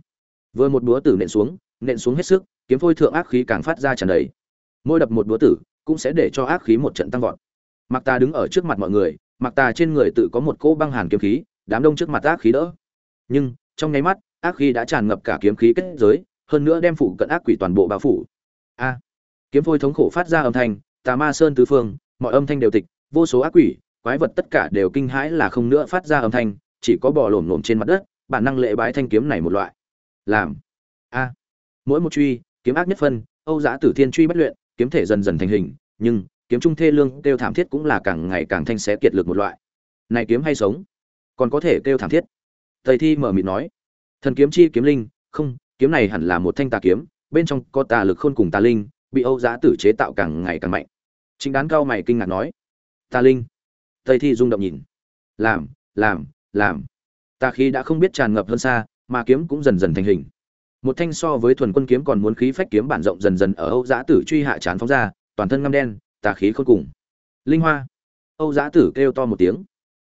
Vừa một búa tử nện xuống nện xuống hết sức, kiếm phôi thượng ác khí càng phát ra tràn đầy. Mỗi đập một búa tử, cũng sẽ để cho ác khí một trận tăng vọt. Mặc ta đứng ở trước mặt mọi người mặc ta trên người tự có một cỗ băng hàn kiếm khí, đám đông trước mặt ác khí đỡ. Nhưng, trong nháy mắt, ác khí đã tràn ngập cả kiếm khí kết giới hơn nữa đem phủ cận ác quỷ toàn bộ bao phủ. A, kiếm phôi thống khổ phát ra âm thanh, tà ma sơn tứ phương, mọi âm thanh đều tịch, vô số ác quỷ, quái vật tất cả đều kinh hãi là không nữa phát ra âm thanh, chỉ có bò lổm lổm trên mặt đất, bản năng lệ bái thanh kiếm này một loại. Làm. A, mỗi một truy, kiếm ác nhất phân, âu giã tử thiên truy bất luyện, kiếm thể dần dần thành hình, nhưng, kiếm trung thê lương, kêu thảm thiết cũng là càng ngày càng thanh xé kiệt lực một loại. Này kiếm hay sống, còn có thể kêu thảm thiết. Thầy thi mở mịt nói, thần kiếm chi kiếm linh, không kiếm này hẳn là một thanh tà kiếm, bên trong có tà lực khôn cùng tà linh, bị âu Giá tử chế tạo càng ngày càng mạnh. Chính đán cao mày kinh ngạc nói, tà linh? Tây thi rung động nhìn, làm làm làm. Tà khí đã không biết tràn ngập hơn xa, mà kiếm cũng dần dần thành hình. Một thanh so với thuần quân kiếm còn muốn khí phách kiếm bản rộng dần dần ở âu giã tử truy hạ chán phóng ra, toàn thân ngăm đen, tà khí khôn cùng. Linh hoa. Âu giã tử kêu to một tiếng.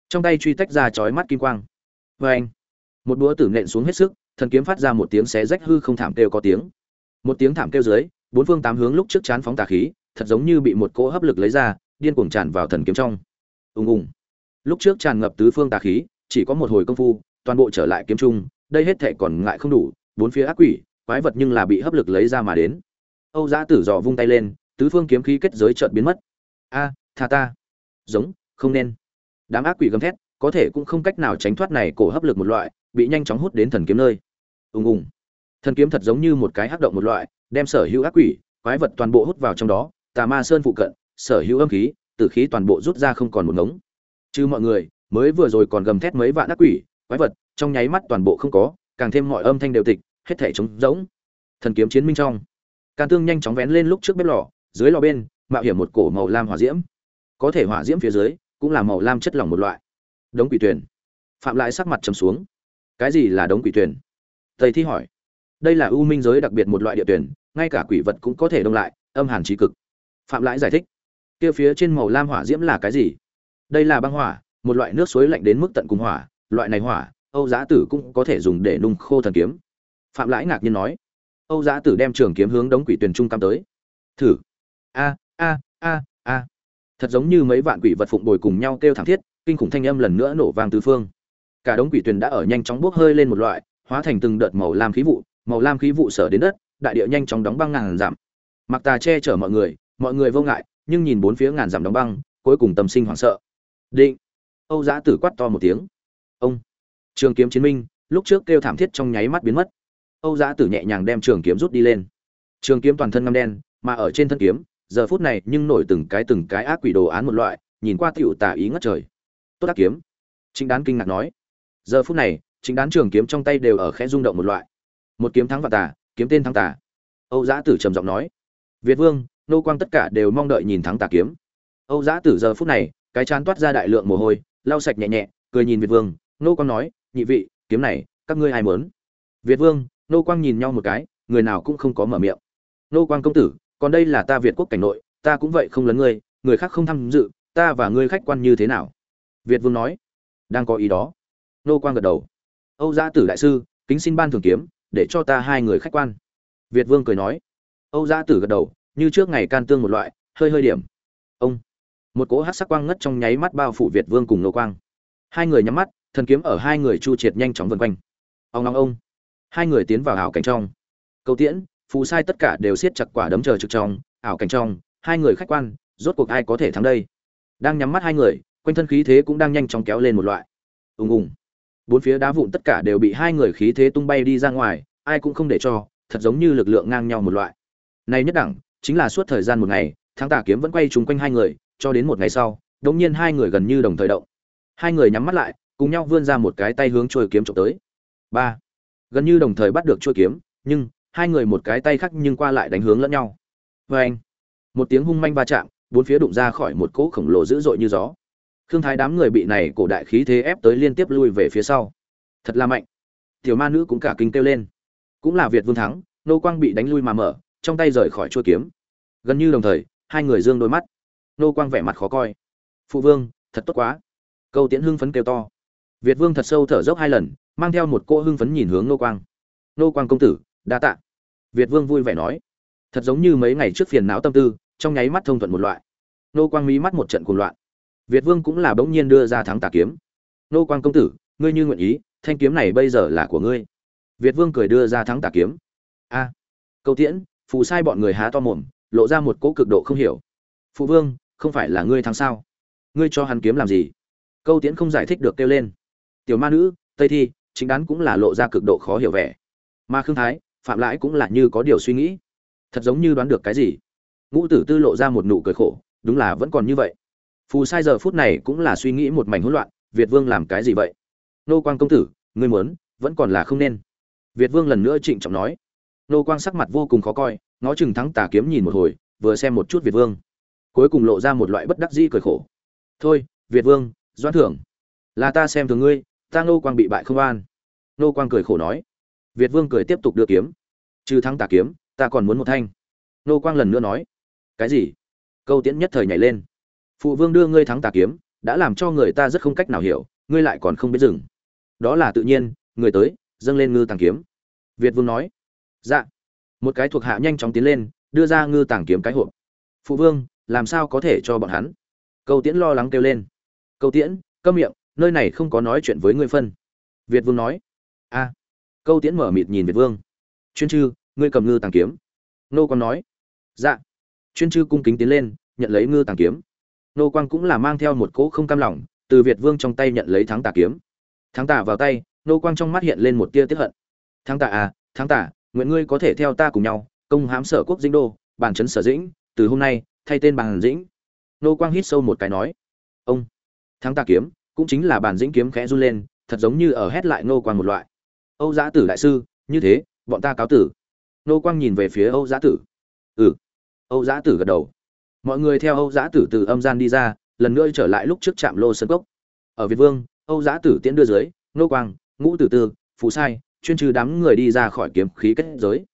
Trong tay truy tách ra chói mắt kim quang. Vê anh một búa tử nện xuống hết sức thần kiếm phát ra một tiếng xé rách hư không thảm kêu có tiếng. Một tiếng thảm kêu dưới, bốn phương tám hướng lúc trước chán phóng tà khí, thật giống như bị một cỗ hấp lực lấy ra, điên cuồng tràn vào thần kiếm trong. Ùng ùng. Lúc trước tràn ngập tứ phương tà khí, chỉ có một hồi công phu, toàn bộ trở lại kiếm trung, đây hết thệ còn ngại không đủ, bốn phía ác quỷ, quái vật nhưng là bị hấp lực lấy ra mà đến. Âu giã tử dò vung tay lên, tứ phương kiếm khí kết giới chợt biến mất. A, tha ta. Giống, không nên. Đám ác quỷ gầm thét, có thể cũng không cách nào tránh thoát này cổ hấp lực một loại, bị nhanh chóng hút đến thần kiếm nơi ùng ùng. Thần kiếm thật giống như một cái hắc động một loại, đem sở hữu ác quỷ, quái vật toàn bộ hút vào trong đó, tà ma sơn phụ cận, sở hữu âm khí, tử khí toàn bộ rút ra không còn một ngống. Chứ mọi người, mới vừa rồi còn gầm thét mấy vạn ác quỷ, quái vật, trong nháy mắt toàn bộ không có, càng thêm mọi âm thanh đều tịch, hết thể trống rỗng. Thần kiếm chiến minh trong. Can tương nhanh chóng vén lên lúc trước bếp lò, dưới lò bên, mạo hiểm một cổ màu lam hỏa diễm. Có thể hỏa diễm phía dưới, cũng là màu lam chất lỏng một loại. Đống quỷ tuyển phạm lại sắc mặt trầm xuống. Cái gì là đống quỷ tuyển tây thi hỏi. Đây là u minh giới đặc biệt một loại địa tuyển, ngay cả quỷ vật cũng có thể đông lại, âm hàn trí cực. Phạm lãi giải thích. Kia phía trên màu lam hỏa diễm là cái gì? Đây là băng hỏa, một loại nước suối lạnh đến mức tận cùng hỏa, loại này hỏa, âu giá tử cũng có thể dùng để nung khô thần kiếm. Phạm lãi ngạc nhiên nói. Âu giá tử đem trường kiếm hướng đống quỷ tuyển trung cam tới. Thử. A a a a. Thật giống như mấy vạn quỷ vật phụng bồi cùng nhau kêu thảm thiết, kinh khủng thanh âm lần nữa nổ vang tứ phương. Cả đống quỷ tuyển đã ở nhanh chóng bốc hơi lên một loại hóa thành từng đợt màu lam khí vụ, màu lam khí vụ sở đến đất, đại địa nhanh chóng đóng băng ngàn giảm mặc tà che chở mọi người mọi người vô ngại, nhưng nhìn bốn phía ngàn giảm đóng băng, cuối cùng tâm sinh hoảng sợ. Định. Âu giã tử quát to một tiếng. Ông. Trường kiếm chiến minh, lúc trước kêu thảm thiết trong nháy mắt biến mất. Âu giã tử nhẹ nhàng đem trường kiếm rút đi lên. Trường kiếm toàn thân ngăm đen, mà ở trên thân kiếm, giờ phút này nhưng nổi từng cái từng cái ác quỷ đồ án một loại, nhìn qua Tiểu tà ý ngất trời. Tốt ác kiếm. Chính đán kinh ngạc nói. Giờ phút này chính đán trường kiếm trong tay đều ở khẽ rung động một loại. Một kiếm thắng và tà, kiếm tên thắng tà. Âu giã tử trầm giọng nói. Việt vương, nô quang tất cả đều mong đợi nhìn thắng tà kiếm. Âu giã tử giờ phút này, cái chán toát ra đại lượng mồ hôi, lau sạch nhẹ nhẹ, cười nhìn việt vương, nô quang nói, nhị vị, kiếm này, các ngươi ai mớn việt vương, nô quang nhìn nhau một cái, người nào cũng không có mở miệng. Nô quang công tử, còn đây là ta việt quốc cảnh nội, ta cũng vậy không lấn ngươi, người khác không tham dự, ta và ngươi khách quan như thế nào? Việt vương nói. Đang có ý đó. Nô quang gật đầu âu gia tử đại sư, kính xin ban thường kiếm, để cho ta hai người khách quan. Việt vương cười nói. Âu gia tử gật đầu, như trước ngày can tương một loại, hơi hơi điểm. Ông. Một cỗ hát sắc quang ngất trong nháy mắt bao phủ việt vương cùng nô quang. Hai người nhắm mắt, thần kiếm ở hai người chu triệt nhanh chóng vân quanh. Ông ngóng ông. Hai người tiến vào ảo cảnh trong. Câu tiễn, phù sai tất cả đều siết chặt quả đấm chờ trực trong, ảo cảnh trong, hai người khách quan, rốt cuộc ai có thể thắng đây? Đang nhắm mắt hai người, quanh thân khí thế cũng đang nhanh chóng kéo lên một loại. Ùng ùng bốn phía đá vụn tất cả đều bị hai người khí thế tung bay đi ra ngoài, ai cũng không để cho, thật giống như lực lượng ngang nhau một loại. Này nhất đẳng, chính là suốt thời gian một ngày thắng tà kiếm vẫn quay trúng quanh hai người, cho đến một ngày sau đống nhiên hai người gần như đồng thời động. Hai người nhắm mắt lại, cùng nhau vươn ra một cái tay hướng trôi kiếm trộm tới. Ba. Gần như đồng thời bắt được trôi kiếm, nhưng, hai người một cái tay khác nhưng qua lại đánh hướng lẫn nhau. Vê anh một tiếng hung manh va chạm, bốn phía đụng ra khỏi một cỗ khổng lồ dữ dội như gió khương thái đám người bị này cổ đại khí thế ép tới liên tiếp lui về phía sau. Thật là mạnh. Tiểu ma nữ cũng cả kinh kêu lên. Cũng là việt vương thắng, nô quang bị đánh lui mà mở, trong tay rời khỏi chuôi kiếm. Gần như đồng thời, hai người dương đôi mắt. Nô quang vẻ mặt khó coi. Phụ vương, thật tốt quá. Câu tiễn hưng phấn kêu to. Việt vương thật sâu thở dốc hai lần, mang theo một cô hưng phấn nhìn hướng nô quang. Nô quang công tử, đa tạ. Việt vương vui vẻ nói. Thật giống như mấy ngày trước phiền não tâm tư, trong nháy mắt thông thuận một loại. Nô quang mí mắt một trận cuồng loạn việt vương cũng là bỗng nhiên đưa ra thắng tà kiếm. Nô quang công tử, ngươi như nguyện ý, thanh kiếm này bây giờ là của ngươi. Việt vương cười đưa ra thắng tà kiếm. A. Câu tiễn, phù sai bọn người há to mồm, lộ ra một cỗ cực độ không hiểu. Phụ vương, không phải là ngươi thắng sao? Ngươi cho hắn kiếm làm gì? Câu tiễn không giải thích được kêu lên. Tiểu ma nữ, tây thi, chính đán cũng là lộ ra cực độ khó hiểu vẻ. Mà khương thái, phạm lãi cũng là như có điều suy nghĩ. Thật giống như đoán được cái gì. Ngũ tử tư lộ ra một nụ cười khổ, đúng là vẫn còn như vậy phù sai giờ phút này cũng là suy nghĩ một mảnh hỗn loạn, việt vương làm cái gì vậy? Nô quang công tử, ngươi muốn, vẫn còn là không nên. Việt vương lần nữa trịnh trọng nói. Nô quang sắc mặt vô cùng khó coi, ngó chừng thắng tà kiếm nhìn một hồi, vừa xem một chút việt vương. Cuối cùng lộ ra một loại bất đắc dĩ cười khổ. Thôi, việt vương, doãn thưởng. Là ta xem thường ngươi, ta nô quang bị bại không an nô quang cười khổ nói. Việt vương cười tiếp tục đưa kiếm. Trừ thắng tà kiếm, ta còn muốn một thanh. Nô quang lần nữa nói. Cái gì? Câu tiễn nhất thời nhảy lên phụ vương đưa ngươi thắng tà kiếm, đã làm cho người ta rất không cách nào hiểu, ngươi lại còn không biết dừng. Đó là tự nhiên, người tới, dâng lên ngư tàng kiếm. Việt vương nói dạ. Một cái thuộc hạ nhanh chóng tiến lên, đưa ra ngư tàng kiếm cái hộp. Phụ vương, làm sao có thể cho bọn hắn? Câu tiễn lo lắng kêu lên. Câu tiễn, câm miệng, nơi này không có nói chuyện với ngươi phân. Việt vương nói, a. Câu tiễn mở mịt nhìn việt vương. Chuyên chư, ngươi cầm ngư tàng kiếm. Nô còn nói dạ. Chuyên chư cung kính tiến lên, nhận lấy ngư tàng kiếm nô quang cũng là mang theo một cỗ không cam lòng, từ việt vương trong tay nhận lấy thắng tà kiếm. Thắng tà vào tay, nô quang trong mắt hiện lên một tia tiếp hận. Thắng tà à thắng tà, nguyện ngươi có thể theo ta cùng nhau, công hám sở quốc dĩnh đô, bản chấn sở dĩnh, từ hôm nay, thay tên bản dĩnh. Nô quang hít sâu một cái nói. Ông, thắng tà kiếm, cũng chính là bản dĩnh kiếm khẽ run lên, thật giống như ở hét lại nô quang một loại. Âu giã tử đại sư, như thế, bọn ta cáo tử. Nô quang nhìn về phía âu giã tử. Ừ. Âu giã tử gật đầu mọi người theo âu giã tử từ âm gian đi ra, lần nữa trở lại lúc trước trạm lô sơn cốc. Ở việt vương, âu giã tử tiễn đưa dưới nô quang, ngũ tử tư phú sai, chuyên trừ đám người đi ra khỏi kiếm khí kết giới.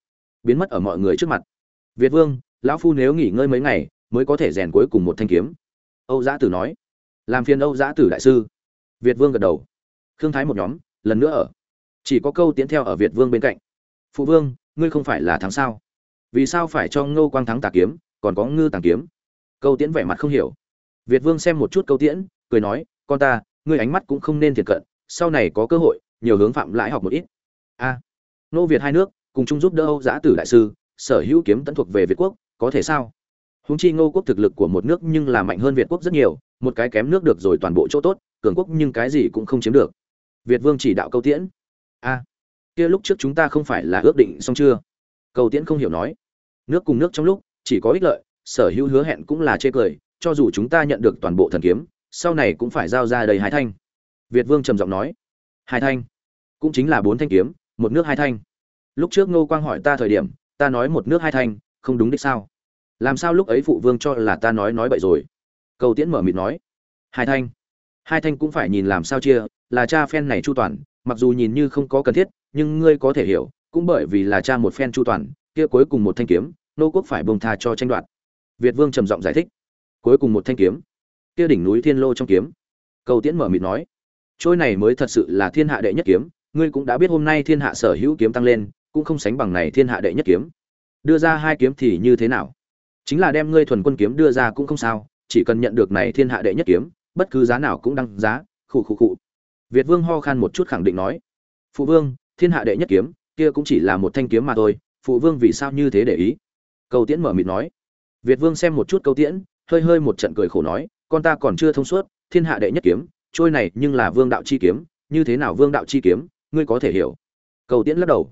Biến mất ở mọi người trước mặt. Việt vương, lão phu nếu nghỉ ngơi mấy ngày, mới có thể rèn cuối cùng một thanh kiếm. Âu giã tử nói. Làm phiền âu giã tử đại sư. Việt vương gật đầu. Khương thái một nhóm, lần nữa ở. Chỉ có câu tiến theo ở việt vương bên cạnh. Phụ vương, ngươi không phải là thắng sao? Vì sao phải cho ngô quang thắng tà kiếm, còn có ngư tàng kiếm? Câu tiễn vẻ mặt không hiểu. Việt vương xem một chút câu tiễn, cười nói, con ta, ngươi ánh mắt cũng không nên thiệt cận, sau này có cơ hội, nhiều hướng phạm lãi học một ít. A. Nô việt hai nước, cùng chung giúp đỡ âu giã tử đại sư, sở hữu kiếm tấn thuộc về việt quốc, có thể sao? Húng chi ngô quốc thực lực của một nước nhưng là mạnh hơn việt quốc rất nhiều, một cái kém nước được rồi toàn bộ chỗ tốt, cường quốc nhưng cái gì cũng không chiếm được. Việt vương chỉ đạo câu tiễn. A. Kia lúc trước chúng ta không phải là ước định xong chưa? Câu tiễn không hiểu nói. Nước cùng nước trong lúc, chỉ có ích lợi sở hữu hứa hẹn cũng là chê cười, cho dù chúng ta nhận được toàn bộ thần kiếm, sau này cũng phải giao ra đầy hai thanh. Việt vương trầm giọng nói. Hai thanh? Cũng chính là bốn thanh kiếm, một nước hai thanh. Lúc trước ngô quang hỏi ta thời điểm, ta nói một nước hai thanh, không đúng đích sao? Làm sao lúc ấy phụ vương cho là ta nói nói bậy rồi? Cầu tiễn mở mịt nói. Hai thanh? Hai thanh cũng phải nhìn làm sao chia, là cha phen này chu toàn, mặc dù nhìn như không có cần thiết, nhưng ngươi có thể hiểu, cũng bởi vì là cha một phen chu toàn, kia cuối cùng một thanh kiếm, nô quốc phải bông tha cho tranh đoạt việt vương trầm giọng giải thích. Cuối cùng một thanh kiếm. Kia đỉnh núi thiên lô trong kiếm. Cầu tiễn mở mịt nói. Trôi này mới thật sự là thiên hạ đệ nhất kiếm. Ngươi cũng đã biết hôm nay thiên hạ sở hữu kiếm tăng lên, cũng không sánh bằng này thiên hạ đệ nhất kiếm. Đưa ra hai kiếm thì như thế nào? Chính là đem ngươi thuần quân kiếm đưa ra cũng không sao, chỉ cần nhận được này thiên hạ đệ nhất kiếm, bất cứ giá nào cũng đăng giá, khụ khụ khụ. Việt vương ho khan một chút khẳng định nói. Phụ vương, thiên hạ đệ nhất kiếm, kia cũng chỉ là một thanh kiếm mà thôi, phụ vương vì sao như thế để ý? Cầu tiễn mở miệng nói việt vương xem một chút câu tiễn, hơi hơi một trận cười khổ nói, con ta còn chưa thông suốt, thiên hạ đệ nhất kiếm, trôi này nhưng là vương đạo chi kiếm, như thế nào vương đạo chi kiếm, ngươi có thể hiểu. Cầu tiễn lắc đầu.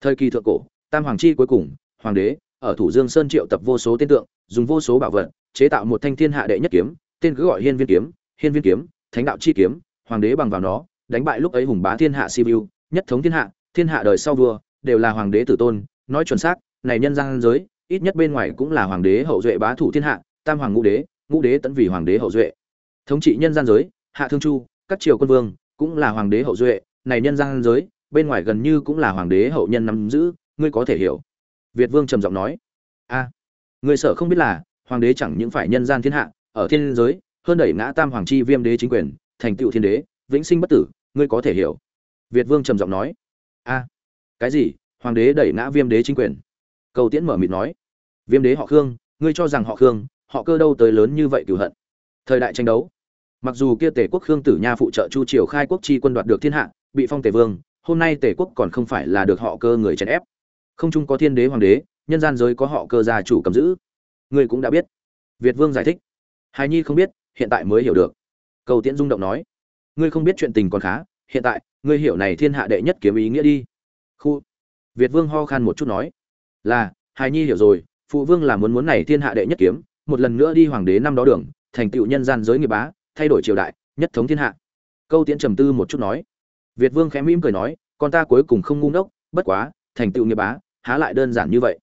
Thời kỳ thượng cổ, tam hoàng chi cuối cùng, hoàng đế, ở thủ dương sơn triệu tập vô số tên tượng, dùng vô số bảo vật, chế tạo một thanh thiên hạ đệ nhất kiếm, tên cứ gọi hiên viên kiếm, hiên viên kiếm, thánh đạo chi kiếm, hoàng đế bằng vào nó, đánh bại lúc ấy hùng bá thiên hạ siêu nhất thống thiên hạ thiên hạ đời sau vua, đều là hoàng đế tử tôn, nói chuẩn xác, này nhân gian giới ít nhất bên ngoài cũng là hoàng đế hậu duệ bá thủ thiên hạ tam hoàng ngũ đế ngũ đế tẫn vì hoàng đế hậu duệ. Thống trị nhân gian giới hạ thương chu các triều quân vương cũng là hoàng đế hậu duệ này nhân gian giới bên ngoài gần như cũng là hoàng đế hậu nhân nắm giữ ngươi có thể hiểu. Việt vương trầm giọng nói a à, người sợ không biết là hoàng đế chẳng những phải nhân gian thiên hạ ở thiên giới hơn đẩy ngã tam hoàng chi viêm đế chính quyền thành tựu thiên đế vĩnh sinh bất tử ngươi có thể hiểu. Việt vương trầm giọng nói a cái gì? Hoàng đế đẩy ngã viêm đế chính quyền. Cầu tiễn mở mịt nói viêm đế họ khương, ngươi cho rằng họ khương, họ cơ đâu tới lớn như vậy cửu hận? Thời đại tranh đấu. Mặc dù kia tề quốc khương tử nha phụ trợ chu triều khai quốc chi quân đoạt được thiên hạ, bị phong tề vương, hôm nay tề quốc còn không phải là được họ cơ người chèn ép. Không chung có thiên đế hoàng đế, nhân gian giới có họ cơ gia chủ cầm giữ. Ngươi cũng đã biết. Việt vương giải thích. Hài nhi không biết, hiện tại mới hiểu được. Cầu tiễn rung động nói. Ngươi không biết chuyện tình còn khá, hiện tại, ngươi hiểu này thiên hạ đệ nhất kiếm ý nghĩa đi. Khu. Việt vương ho khan một chút nói. Là hài nhi hiểu rồi phụ vương là muốn muốn này thiên hạ đệ nhất kiếm, một lần nữa đi hoàng đế năm đó đường, thành tựu nhân gian giới nghiệp bá, thay đổi triều đại, nhất thống thiên hạ. Câu tiễn trầm tư một chút nói. Việt vương khẽ mỉm cười nói, con ta cuối cùng không ngu ngốc, bất quá, thành tựu nghiệp bá, há lại đơn giản như vậy.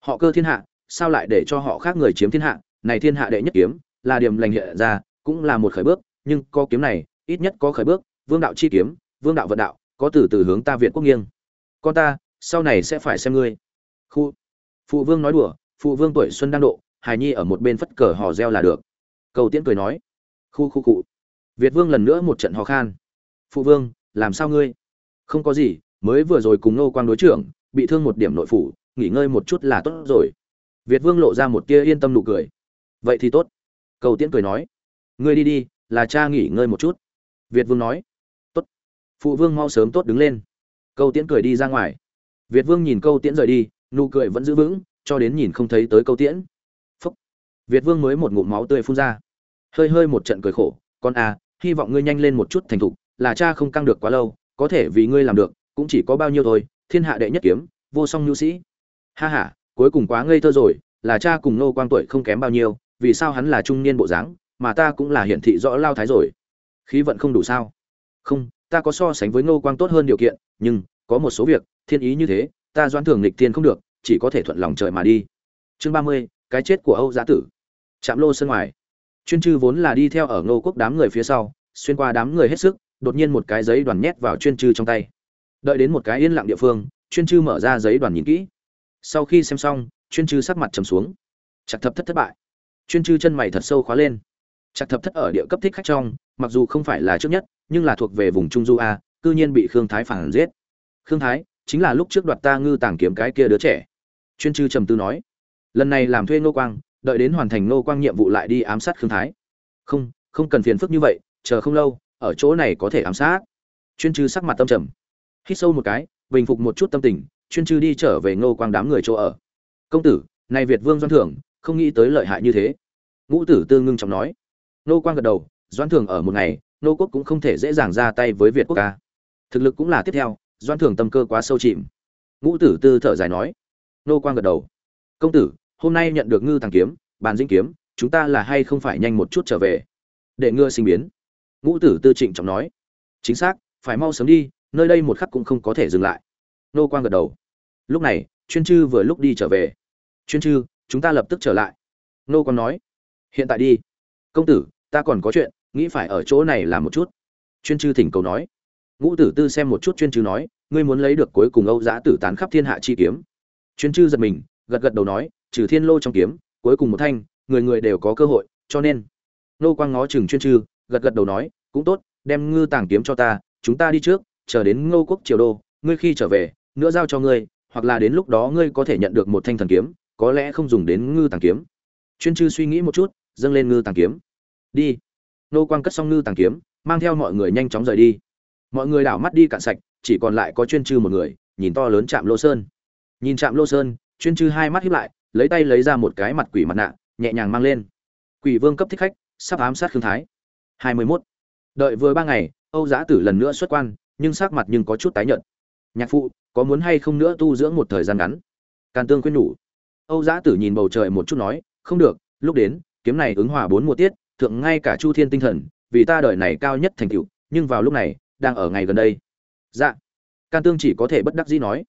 Họ cơ thiên hạ, sao lại để cho họ khác người chiếm thiên hạ? Này thiên hạ đệ nhất kiếm, là điểm lành hiện ra, cũng là một khởi bước, nhưng có kiếm này, ít nhất có khởi bước, vương đạo chi kiếm, vương đạo vận đạo, có từ từ hướng ta việt quốc nghiêng. Con ta, sau này sẽ phải xem ngươi. Khu, phụ vương nói đùa phụ vương tuổi xuân đang độ, hài nhi ở một bên phất cờ hò reo là được. Cầu tiễn cười nói, khu khu cụ. Việt vương lần nữa một trận hò khan. Phụ vương, làm sao ngươi? Không có gì, mới vừa rồi cùng nô quang đối trưởng, bị thương một điểm nội phủ, nghỉ ngơi một chút là tốt rồi. Việt vương lộ ra một tia yên tâm nụ cười. Vậy thì tốt. Cầu tiễn cười nói, ngươi đi đi, là cha nghỉ ngơi một chút. Việt vương nói, tốt. Phụ vương mau sớm tốt đứng lên. Câu tiễn cười đi ra ngoài. Việt vương nhìn câu tiễn rời đi, nụ cười vẫn giữ vững cho đến nhìn không thấy tới câu tiễn. Phúc. Việt vương mới một ngụm máu tươi phun ra. Hơi hơi một trận cười khổ, con à hy vọng ngươi nhanh lên một chút thành thục, là cha không căng được quá lâu, có thể vì ngươi làm được, cũng chỉ có bao nhiêu thôi, thiên hạ đệ nhất kiếm, vô song nhu sĩ. Ha ha, cuối cùng quá ngây thơ rồi, là cha cùng nô quang tuổi không kém bao nhiêu, vì sao hắn là trung niên bộ dáng, mà ta cũng là hiển thị rõ lao thái rồi. Khí vận không đủ sao? Không, ta có so sánh với nô quang tốt hơn điều kiện, nhưng, có một số việc, thiên ý như thế, ta doãn thường nghịch tiên không được chỉ có thể thuận lòng trời mà đi. Chương ba mươi, cái chết của âu giá tử. Chạm lô sân ngoài. Chuyên chư vốn là đi theo ở ngô quốc đám người phía sau, xuyên qua đám người hết sức, đột nhiên một cái giấy đoàn nhét vào chuyên chư trong tay. Đợi đến một cái yên lặng địa phương, chuyên chư mở ra giấy đoàn nhìn kỹ. Sau khi xem xong, chuyên chư sắc mặt trầm xuống. Chặt thập thất thất bại. Chuyên chư chân mày thật sâu khóa lên. Chặt thập thất ở địa cấp thích khách trong, mặc dù không phải là trước nhất, nhưng là thuộc về vùng trung du a, cư nhiên bị khương thái phản giết. Khương thái, chính là lúc trước đoạt ta ngư tàng kiếm cái kia đứa trẻ chuyên chư trầm tư nói, lần này làm thuê nô quang, đợi đến hoàn thành nô quang nhiệm vụ lại đi ám sát khương thái. Không không cần phiền phức như vậy, chờ không lâu, ở chỗ này có thể ám sát. Chuyên chư sắc mặt tâm trầm, hít sâu một cái, bình phục một chút tâm tình, chuyên chư đi trở về ngô quang đám người chỗ ở. Công tử, này việt vương doan thưởng, không nghĩ tới lợi hại như thế. Ngũ tử tư ngưng trọng nói. Nô quang gật đầu doan thưởng ở một ngày nô quốc cũng không thể dễ dàng ra tay với việt quốc ca. Thực lực cũng là tiếp theo doan thưởng tâm cơ quá sâu chìm. Ngũ tử tư thở dài nói nô quang gật đầu. Công tử, hôm nay nhận được ngư thằng kiếm, bàn dinh kiếm, chúng ta là hay không phải nhanh một chút trở về? Để ngựa sinh biến. Ngũ tử tư trịnh trọng nói. Chính xác, phải mau sớm đi, nơi đây một khắc cũng không có thể dừng lại. Nô quang gật đầu. Lúc này, chuyên chư vừa lúc đi trở về. Chuyên chư, chúng ta lập tức trở lại. Nô quang nói. Hiện tại đi. Công tử, ta còn có chuyện, nghĩ phải ở chỗ này làm một chút. Chuyên chư thỉnh cầu nói. Ngũ tử tư xem một chút chuyên chư nói. Ngươi muốn lấy được cuối cùng âu giã tử tán khắp thiên hạ chi kiếm chuyên chư giật mình, gật gật đầu nói, trừ thiên lô trong kiếm, cuối cùng một thanh, người người đều có cơ hội, cho nên. Nô quang ngó chừng chuyên chư, gật gật đầu nói, cũng tốt, đem ngư tàng kiếm cho ta, chúng ta đi trước, chờ đến ngô quốc triều đô, ngươi khi trở về, nữa giao cho ngươi, hoặc là đến lúc đó ngươi có thể nhận được một thanh thần kiếm, có lẽ không dùng đến ngư tàng kiếm. Chuyên chư suy nghĩ một chút, dâng lên ngư tàng kiếm. Đi. Nô quang cất xong ngư tàng kiếm, mang theo mọi người nhanh chóng rời đi. Mọi người đảo mắt đi cạn sạch, chỉ còn lại có chuyên chư một người, nhìn to lớn chạm lô sơn nhìn chạm lô sơn, chuyên chư hai mắt hiếp lại, lấy tay lấy ra một cái mặt quỷ mặt nạ, nhẹ nhàng mang lên. Quỷ vương cấp thích khách, sắp ám sát khương thái. Hai mươi mốt. Đợi vừa ba ngày, âu giã tử lần nữa xuất quan, nhưng sắc mặt nhưng có chút tái nhợt. Nhạc phụ, có muốn hay không nữa tu dưỡng một thời gian ngắn? Càn tương khuyên nhủ. Âu giã tử nhìn bầu trời một chút nói, không được, lúc đến, kiếm này ứng hòa bốn mùa tiết, thượng ngay cả chu thiên tinh thần, vì ta đời này cao nhất thành tựu, nhưng vào lúc này, đang ở ngày gần đây. Dạ. Can tương chỉ có thể bất đắc dĩ nói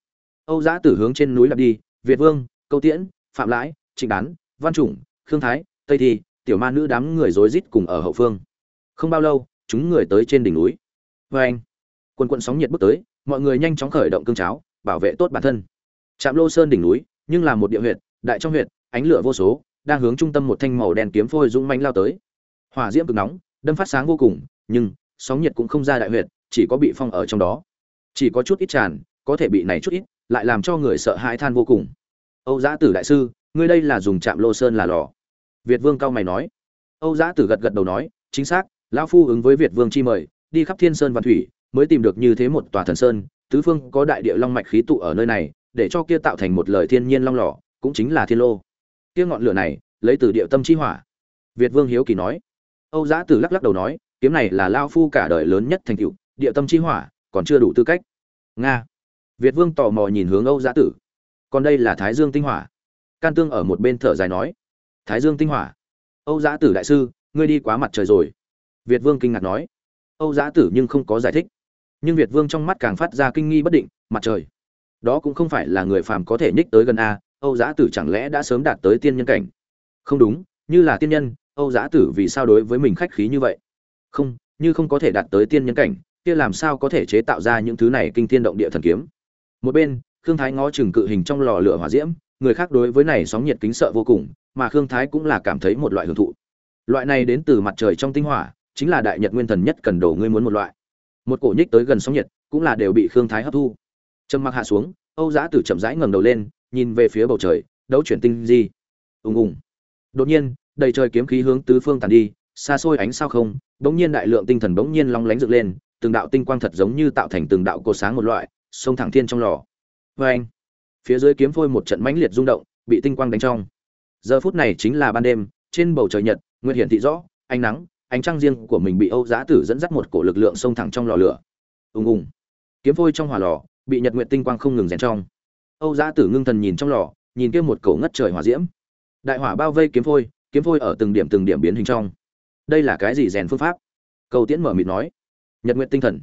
âu giã tử hướng trên núi lập đi, việt vương, câu tiễn, phạm lãi, trịnh đán, văn chủng, khương thái, tây thi, tiểu ma nữ đám người rối rít cùng ở hậu phương. Không bao lâu, chúng người tới trên đỉnh núi. Vê anh quần quận sóng nhiệt bước tới, mọi người nhanh chóng khởi động cương cháo, bảo vệ tốt bản thân. Trạm lô sơn đỉnh núi, nhưng là một địa huyệt, đại trong huyệt, ánh lửa vô số, đang hướng trung tâm một thanh màu đen kiếm phôi dũng mãnh lao tới. Hỏa diễm cực nóng, đâm phát sáng vô cùng, nhưng sóng nhiệt cũng không ra đại huyệt, chỉ có bị phong ở trong đó. Chỉ có chút ít tràn, có thể bị này chút ít lại làm cho người sợ hãi than vô cùng. Âu giã tử đại sư, ngươi đây là dùng chạm lô sơn là lò. Việt vương cao mày nói. Âu giã tử gật gật đầu nói, chính xác, lão phu ứng với việt vương chi mời, đi khắp thiên sơn văn thủy, mới tìm được như thế một tòa thần sơn, tứ phương có đại địa long mạch khí tụ ở nơi này, để cho kia tạo thành một lời thiên nhiên long lò, cũng chính là thiên lô. Kia ngọn lửa này, lấy từ địa tâm chi hỏa. Việt vương hiếu kỳ nói. Âu giã tử lắc lắc đầu nói, kiếm này là lao phu cả đời lớn nhất thành tựu, địa tâm chi hỏa, còn chưa đủ tư cách. Nga việt vương tò mò nhìn hướng âu Giá tử. Còn đây là thái dương tinh hỏa. Can tương ở một bên thở dài nói. Thái dương tinh hỏa. Âu Giá tử đại sư, ngươi đi quá mặt trời rồi. Việt vương kinh ngạc nói. Âu Giá tử nhưng không có giải thích. Nhưng việt vương trong mắt càng phát ra kinh nghi bất định, mặt trời. Đó cũng không phải là người phàm có thể nhích tới gần a, âu Giá tử chẳng lẽ đã sớm đạt tới tiên nhân cảnh? Không đúng, như là tiên nhân, âu Giá tử vì sao đối với mình khách khí như vậy? Không, như không có thể đạt tới tiên nhân cảnh, kia làm sao có thể chế tạo ra những thứ này kinh thiên động địa thần kiếm? Một bên, khương thái ngó chừng cự hình trong lò lửa hỏa diễm, người khác đối với này sóng nhiệt kính sợ vô cùng, mà khương thái cũng là cảm thấy một loại hưởng thụ. Loại này đến từ mặt trời trong tinh hỏa, chính là đại nhật nguyên thần nhất cần đổ ngươi muốn một loại. Một cổ nhích tới gần sóng nhiệt, cũng là đều bị khương thái hấp thu. Trầm mặc hạ xuống, âu giã tử chậm rãi ngẩng đầu lên, nhìn về phía bầu trời, đấu chuyển tinh di. Ùng ùng. Đột nhiên, đầy trời kiếm khí hướng tứ phương tàn đi, xa xôi ánh sao không, bỗng nhiên đại lượng tinh thần bỗng nhiên long lánh dựng lên, từng đạo tinh quang thật giống như tạo thành từng đạo cột sáng một loại sông thẳng thiên trong lò. Vê anh, phía dưới kiếm phôi một trận mãnh liệt rung động, bị tinh quang đánh trong. Giờ phút này chính là ban đêm, trên bầu trời nhật, nguyệt hiển thị rõ, ánh nắng, ánh trăng riêng của mình bị âu giá tử dẫn dắt một cổ lực lượng xông thẳng trong lò lửa. Ùng ùng. Kiếm phôi trong hỏa lò, bị nhật nguyệt tinh quang không ngừng rèn trong. Âu giá tử ngưng thần nhìn trong lò, nhìn kia một cổ ngất trời hỏa diễm. Đại hỏa bao vây kiếm phôi kiếm phôi ở từng điểm từng điểm biến hình trong. Đây là cái gì rèn phương pháp? Cầu tiễn mở mịt nói. Nhật nguyện tinh thần.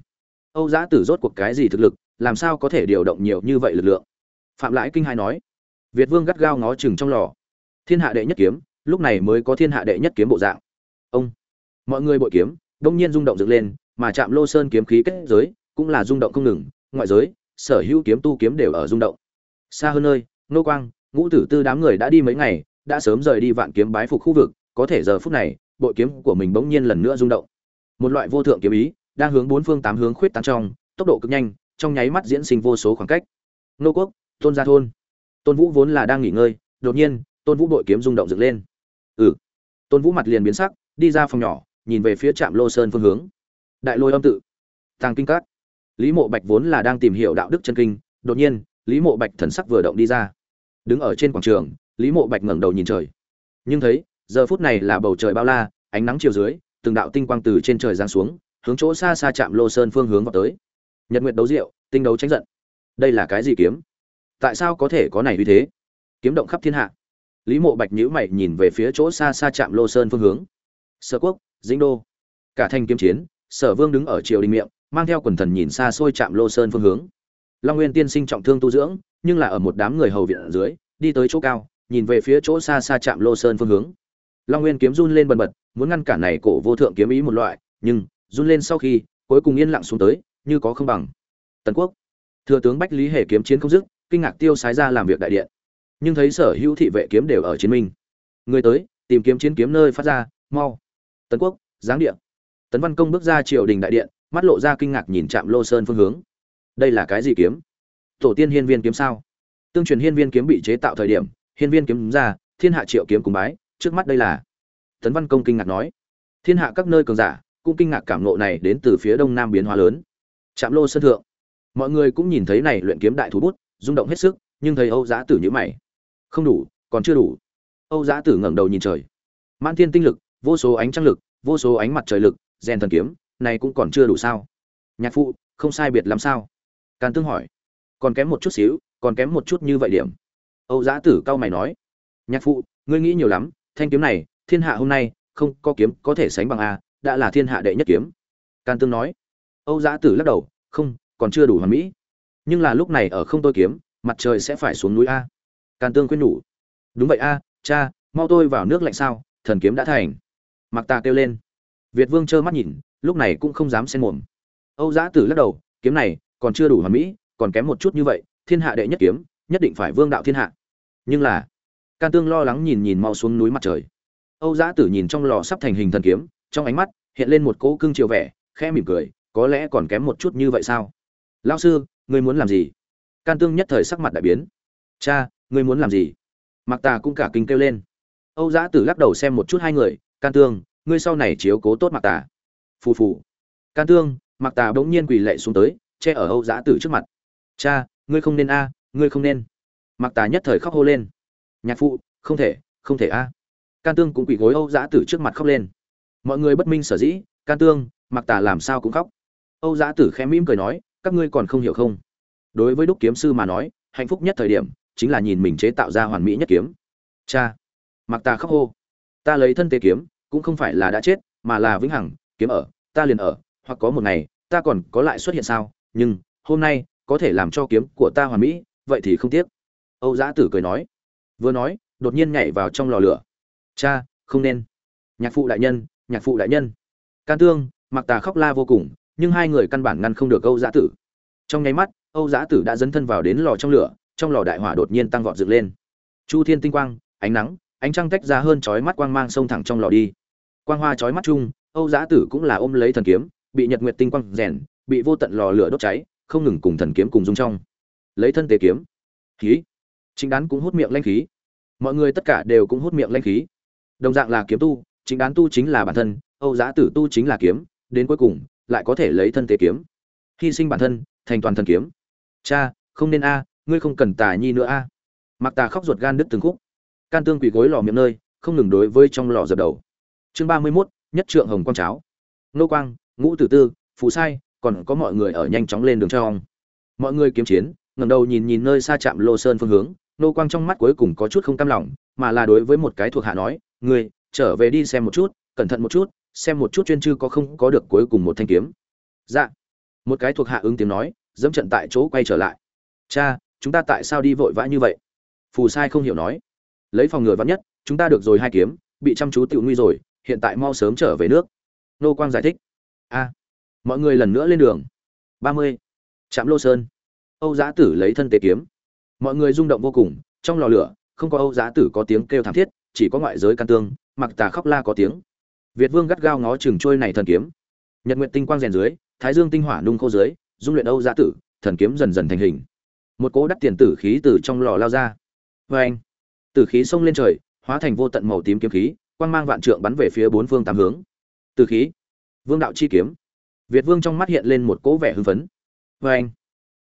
Âu giá tử rốt cuộc cái gì thực lực làm sao có thể điều động nhiều như vậy lực lượng? Phạm lãi kinh hai nói, việt vương gắt gao ngó chừng trong lò. Thiên hạ đệ nhất kiếm, lúc này mới có thiên hạ đệ nhất kiếm bộ dạng. Ông, mọi người bội kiếm, đông nhiên rung động dựng lên, mà chạm lô sơn kiếm khí kết giới cũng là rung động không ngừng, ngoại giới, sở hữu kiếm tu kiếm đều ở rung động. Xa hơn nơi, nô quang, ngũ tử tư đám người đã đi mấy ngày, đã sớm rời đi vạn kiếm bái phục khu vực, có thể giờ phút này, bội kiếm của mình bỗng nhiên lần nữa rung động. Một loại vô thượng kiếm ý, đang hướng bốn phương tám hướng khuyết tán trong, tốc độ cực nhanh trong nháy mắt diễn sinh vô số khoảng cách. Nô quốc, tôn gia thôn. Tôn vũ vốn là đang nghỉ ngơi, đột nhiên, tôn vũ đội kiếm rung động dựng lên. Ừ. Tôn vũ mặt liền biến sắc, đi ra phòng nhỏ, nhìn về phía trạm lô sơn phương hướng. Đại lôi âm tự. Tàng kinh cát lý mộ bạch vốn là đang tìm hiểu đạo đức chân kinh, đột nhiên, lý mộ bạch thần sắc vừa động đi ra. Đứng ở trên quảng trường, lý mộ bạch ngẩng đầu nhìn trời. Nhưng thấy, giờ phút này là bầu trời bao la, ánh nắng chiều dưới, từng đạo tinh quang từ trên trời giáng xuống, hướng chỗ xa xa chạm lô sơn phương hướng vào tới nhật nguyệt đấu diệu, tinh đấu tránh giận. Đây là cái gì kiếm? Tại sao có thể có này như thế? Kiếm động khắp thiên hạ. Lý mộ bạch nhíu mày nhìn về phía chỗ xa xa chạm lô sơn phương hướng. Sở quốc, dĩnh đô. Cả thanh kiếm chiến, sở vương đứng ở triều đình miệng, mang theo quần thần nhìn xa xôi chạm lô sơn phương hướng. Long nguyên tiên sinh trọng thương tu dưỡng, nhưng là ở một đám người hầu viện ở dưới, đi tới chỗ cao, nhìn về phía chỗ xa xa chạm lô sơn phương hướng. Long nguyên kiếm run lên bần bật, muốn ngăn cản này cổ vô thượng kiếm ý một loại, nhưng run lên sau khi, cuối cùng yên lặng xuống tới như có không bằng. Tần quốc, thừa tướng bách lý hề kiếm chiến không dứt, kinh ngạc tiêu sái ra làm việc đại điện. Nhưng thấy sở hữu thị vệ kiếm đều ở chiến minh. Người tới, tìm kiếm chiến kiếm nơi phát ra, mau. Tấn quốc, giáng điện tấn văn công bước ra triều đình đại điện, mắt lộ ra kinh ngạc nhìn chạm lô sơn phương hướng. Đây là cái gì kiếm? Tổ tiên hiên viên kiếm sao? Tương truyền hiên viên kiếm bị chế tạo thời điểm, hiên viên kiếm ra, thiên hạ triệu kiếm cùng bái, trước mắt đây là. Tấn văn công kinh ngạc nói. Thiên hạ các nơi cường giả, cũng kinh ngạc cảm nộ này đến từ phía đông nam biến hóa lớn chạm lô sân thượng. Mọi người cũng nhìn thấy này luyện kiếm đại thú bút, rung động hết sức, nhưng thấy âu Giá tử nhữ mày. Không đủ, còn chưa đủ. Âu Giá tử ngẩng đầu nhìn trời. Man thiên tinh lực, vô số ánh trăng lực, vô số ánh mặt trời lực, rèn thần kiếm, này cũng còn chưa đủ sao? Nhạc phụ, không sai biệt lắm sao? Càn tương hỏi. Còn kém một chút xíu, còn kém một chút như vậy điểm. Âu Giá tử cao mày nói. Nhạc phụ, ngươi nghĩ nhiều lắm, thanh kiếm này, thiên hạ hôm nay, không có kiếm có thể sánh bằng a, đã là thiên hạ đệ nhất kiếm. Can tương nói âu giã tử lắc đầu, không, còn chưa đủ hoàn mỹ. Nhưng là lúc này ở không tôi kiếm, mặt trời sẽ phải xuống núi a. Can tương khuyên nhủ, đúng vậy a, cha, mau tôi vào nước lạnh sao, thần kiếm đã thành. Mặc ta kêu lên. Việt vương trơ mắt nhìn, lúc này cũng không dám xen mồm. Âu giã tử lắc đầu, kiếm này, còn chưa đủ hoàn mỹ, còn kém một chút như vậy, thiên hạ đệ nhất kiếm, nhất định phải vương đạo thiên hạ. Nhưng là can tương lo lắng nhìn nhìn mau xuống núi mặt trời. Âu giã tử nhìn trong lò sắp thành hình thần kiếm, trong ánh mắt hiện lên một cỗ cương chiều vẻ, khẽ mỉm cười có lẽ còn kém một chút như vậy sao? Lao sư, ngươi muốn làm gì? Can tương nhất thời sắc mặt đại biến. Cha, ngươi muốn làm gì? Mặc tà cũng cả kinh kêu lên. Âu giã tử lắc đầu xem một chút hai người. Can tương, ngươi sau này chiếu cố tốt mặc tà. Phù phù. Can tương mặc tà bỗng nhiên quỳ lệ xuống tới, che ở âu giã tử trước mặt. Cha, ngươi không nên a, ngươi không nên. Mặc tà nhất thời khóc hô lên. Nhạc phụ, không thể không thể a. Can tương cũng quỳ gối âu giã tử trước mặt khóc lên. Mọi người bất minh sở dĩ, can tương mặc tà làm sao cũng khóc âu Giá tử khẽ mỉm cười nói, các ngươi còn không hiểu không? Đối với đúc kiếm sư mà nói, hạnh phúc nhất thời điểm, chính là nhìn mình chế tạo ra hoàn mỹ nhất kiếm. Cha! Mặc Ta khóc hô. Ta lấy thân tế kiếm, cũng không phải là đã chết, mà là vĩnh hằng, kiếm ở, ta liền ở, hoặc có một ngày, ta còn có lại xuất hiện sao? Nhưng, hôm nay, có thể làm cho kiếm của ta hoàn mỹ, vậy thì không tiếc. Âu Giá tử cười nói. Vừa nói, đột nhiên nhảy vào trong lò lửa. Cha, không nên. Nhạc phụ đại nhân, nhạc phụ đại nhân. Can tương mặc tà khóc la vô cùng nhưng hai người căn bản ngăn không được âu Giá tử. Trong nháy mắt, âu Giá tử đã dấn thân vào đến lò trong lửa, trong lò đại hỏa đột nhiên tăng vọt dựng lên. Chu thiên tinh quang, ánh nắng, ánh trăng tách ra hơn chói mắt quang mang sông thẳng trong lò đi. Quang hoa chói mắt chung, âu Giá tử cũng là ôm lấy thần kiếm, bị nhật nguyệt tinh quang rèn, bị vô tận lò lửa đốt cháy, không ngừng cùng thần kiếm cùng dung trong. Lấy thân tế kiếm. Khí. Chính đán cũng hút miệng linh khí. Mọi người tất cả đều cũng hút miệng linh khí. Đồng dạng là kiếm tu, chính đán tu chính là bản thân, âu Giá tử tu chính là kiếm, đến cuối cùng lại có thể lấy thân tế kiếm. Hy sinh bản thân thành toàn thần kiếm. Cha không nên a ngươi không cần tà nhi nữa a. Mặc tà khóc ruột gan đứt từng khúc. Can tương quỳ gối lò miệng nơi không ngừng đối với trong lò dập đầu. Chương ba mươi mốt nhất trượng hồng quang cháo. Nô quang ngũ tử tư phù sai còn có mọi người ở nhanh chóng lên đường cho ông. Mọi người kiếm chiến ngẩng đầu nhìn nhìn nơi xa chạm lô sơn phương hướng nô quang trong mắt cuối cùng có chút không cam lòng mà là đối với một cái thuộc hạ nói người, trở về đi xem một chút cẩn thận một chút xem một chút chuyên chư có không có được cuối cùng một thanh kiếm. Dạ. Một cái thuộc hạ ứng tiếng nói, dẫm trận tại chỗ quay trở lại. Cha, chúng ta tại sao đi vội vã như vậy? Phù sai không hiểu nói. Lấy phòng ngừa vắn nhất, chúng ta được rồi hai kiếm, bị chăm chú tự nguy rồi, hiện tại mau sớm trở về nước. Nô quang giải thích. A. Mọi người lần nữa lên đường. Ba mươi. Trạm lô sơn. Âu giã tử lấy thân tế kiếm. Mọi người rung động vô cùng, trong lò lửa, không có âu giã tử có tiếng kêu thảm thiết, chỉ có ngoại giới can tương, mặc tà khóc la có tiếng việt vương gắt gao ngó chừng trôi này thần kiếm. Nhật nguyện tinh quang rèn dưới, thái dương tinh hỏa nung khô dưới, dung luyện âu giã tử, thần kiếm dần dần thành hình. Một cỗ đắt tiền tử khí từ trong lò lao ra. Oeng! anh, tử khí xông lên trời, hóa thành vô tận màu tím kiếm khí, quang mang vạn trượng bắn về phía bốn phương tám hướng. Tử khí, vương đạo chi kiếm. Việt vương trong mắt hiện lên một cỗ vẻ hưng phấn. Oeng! anh,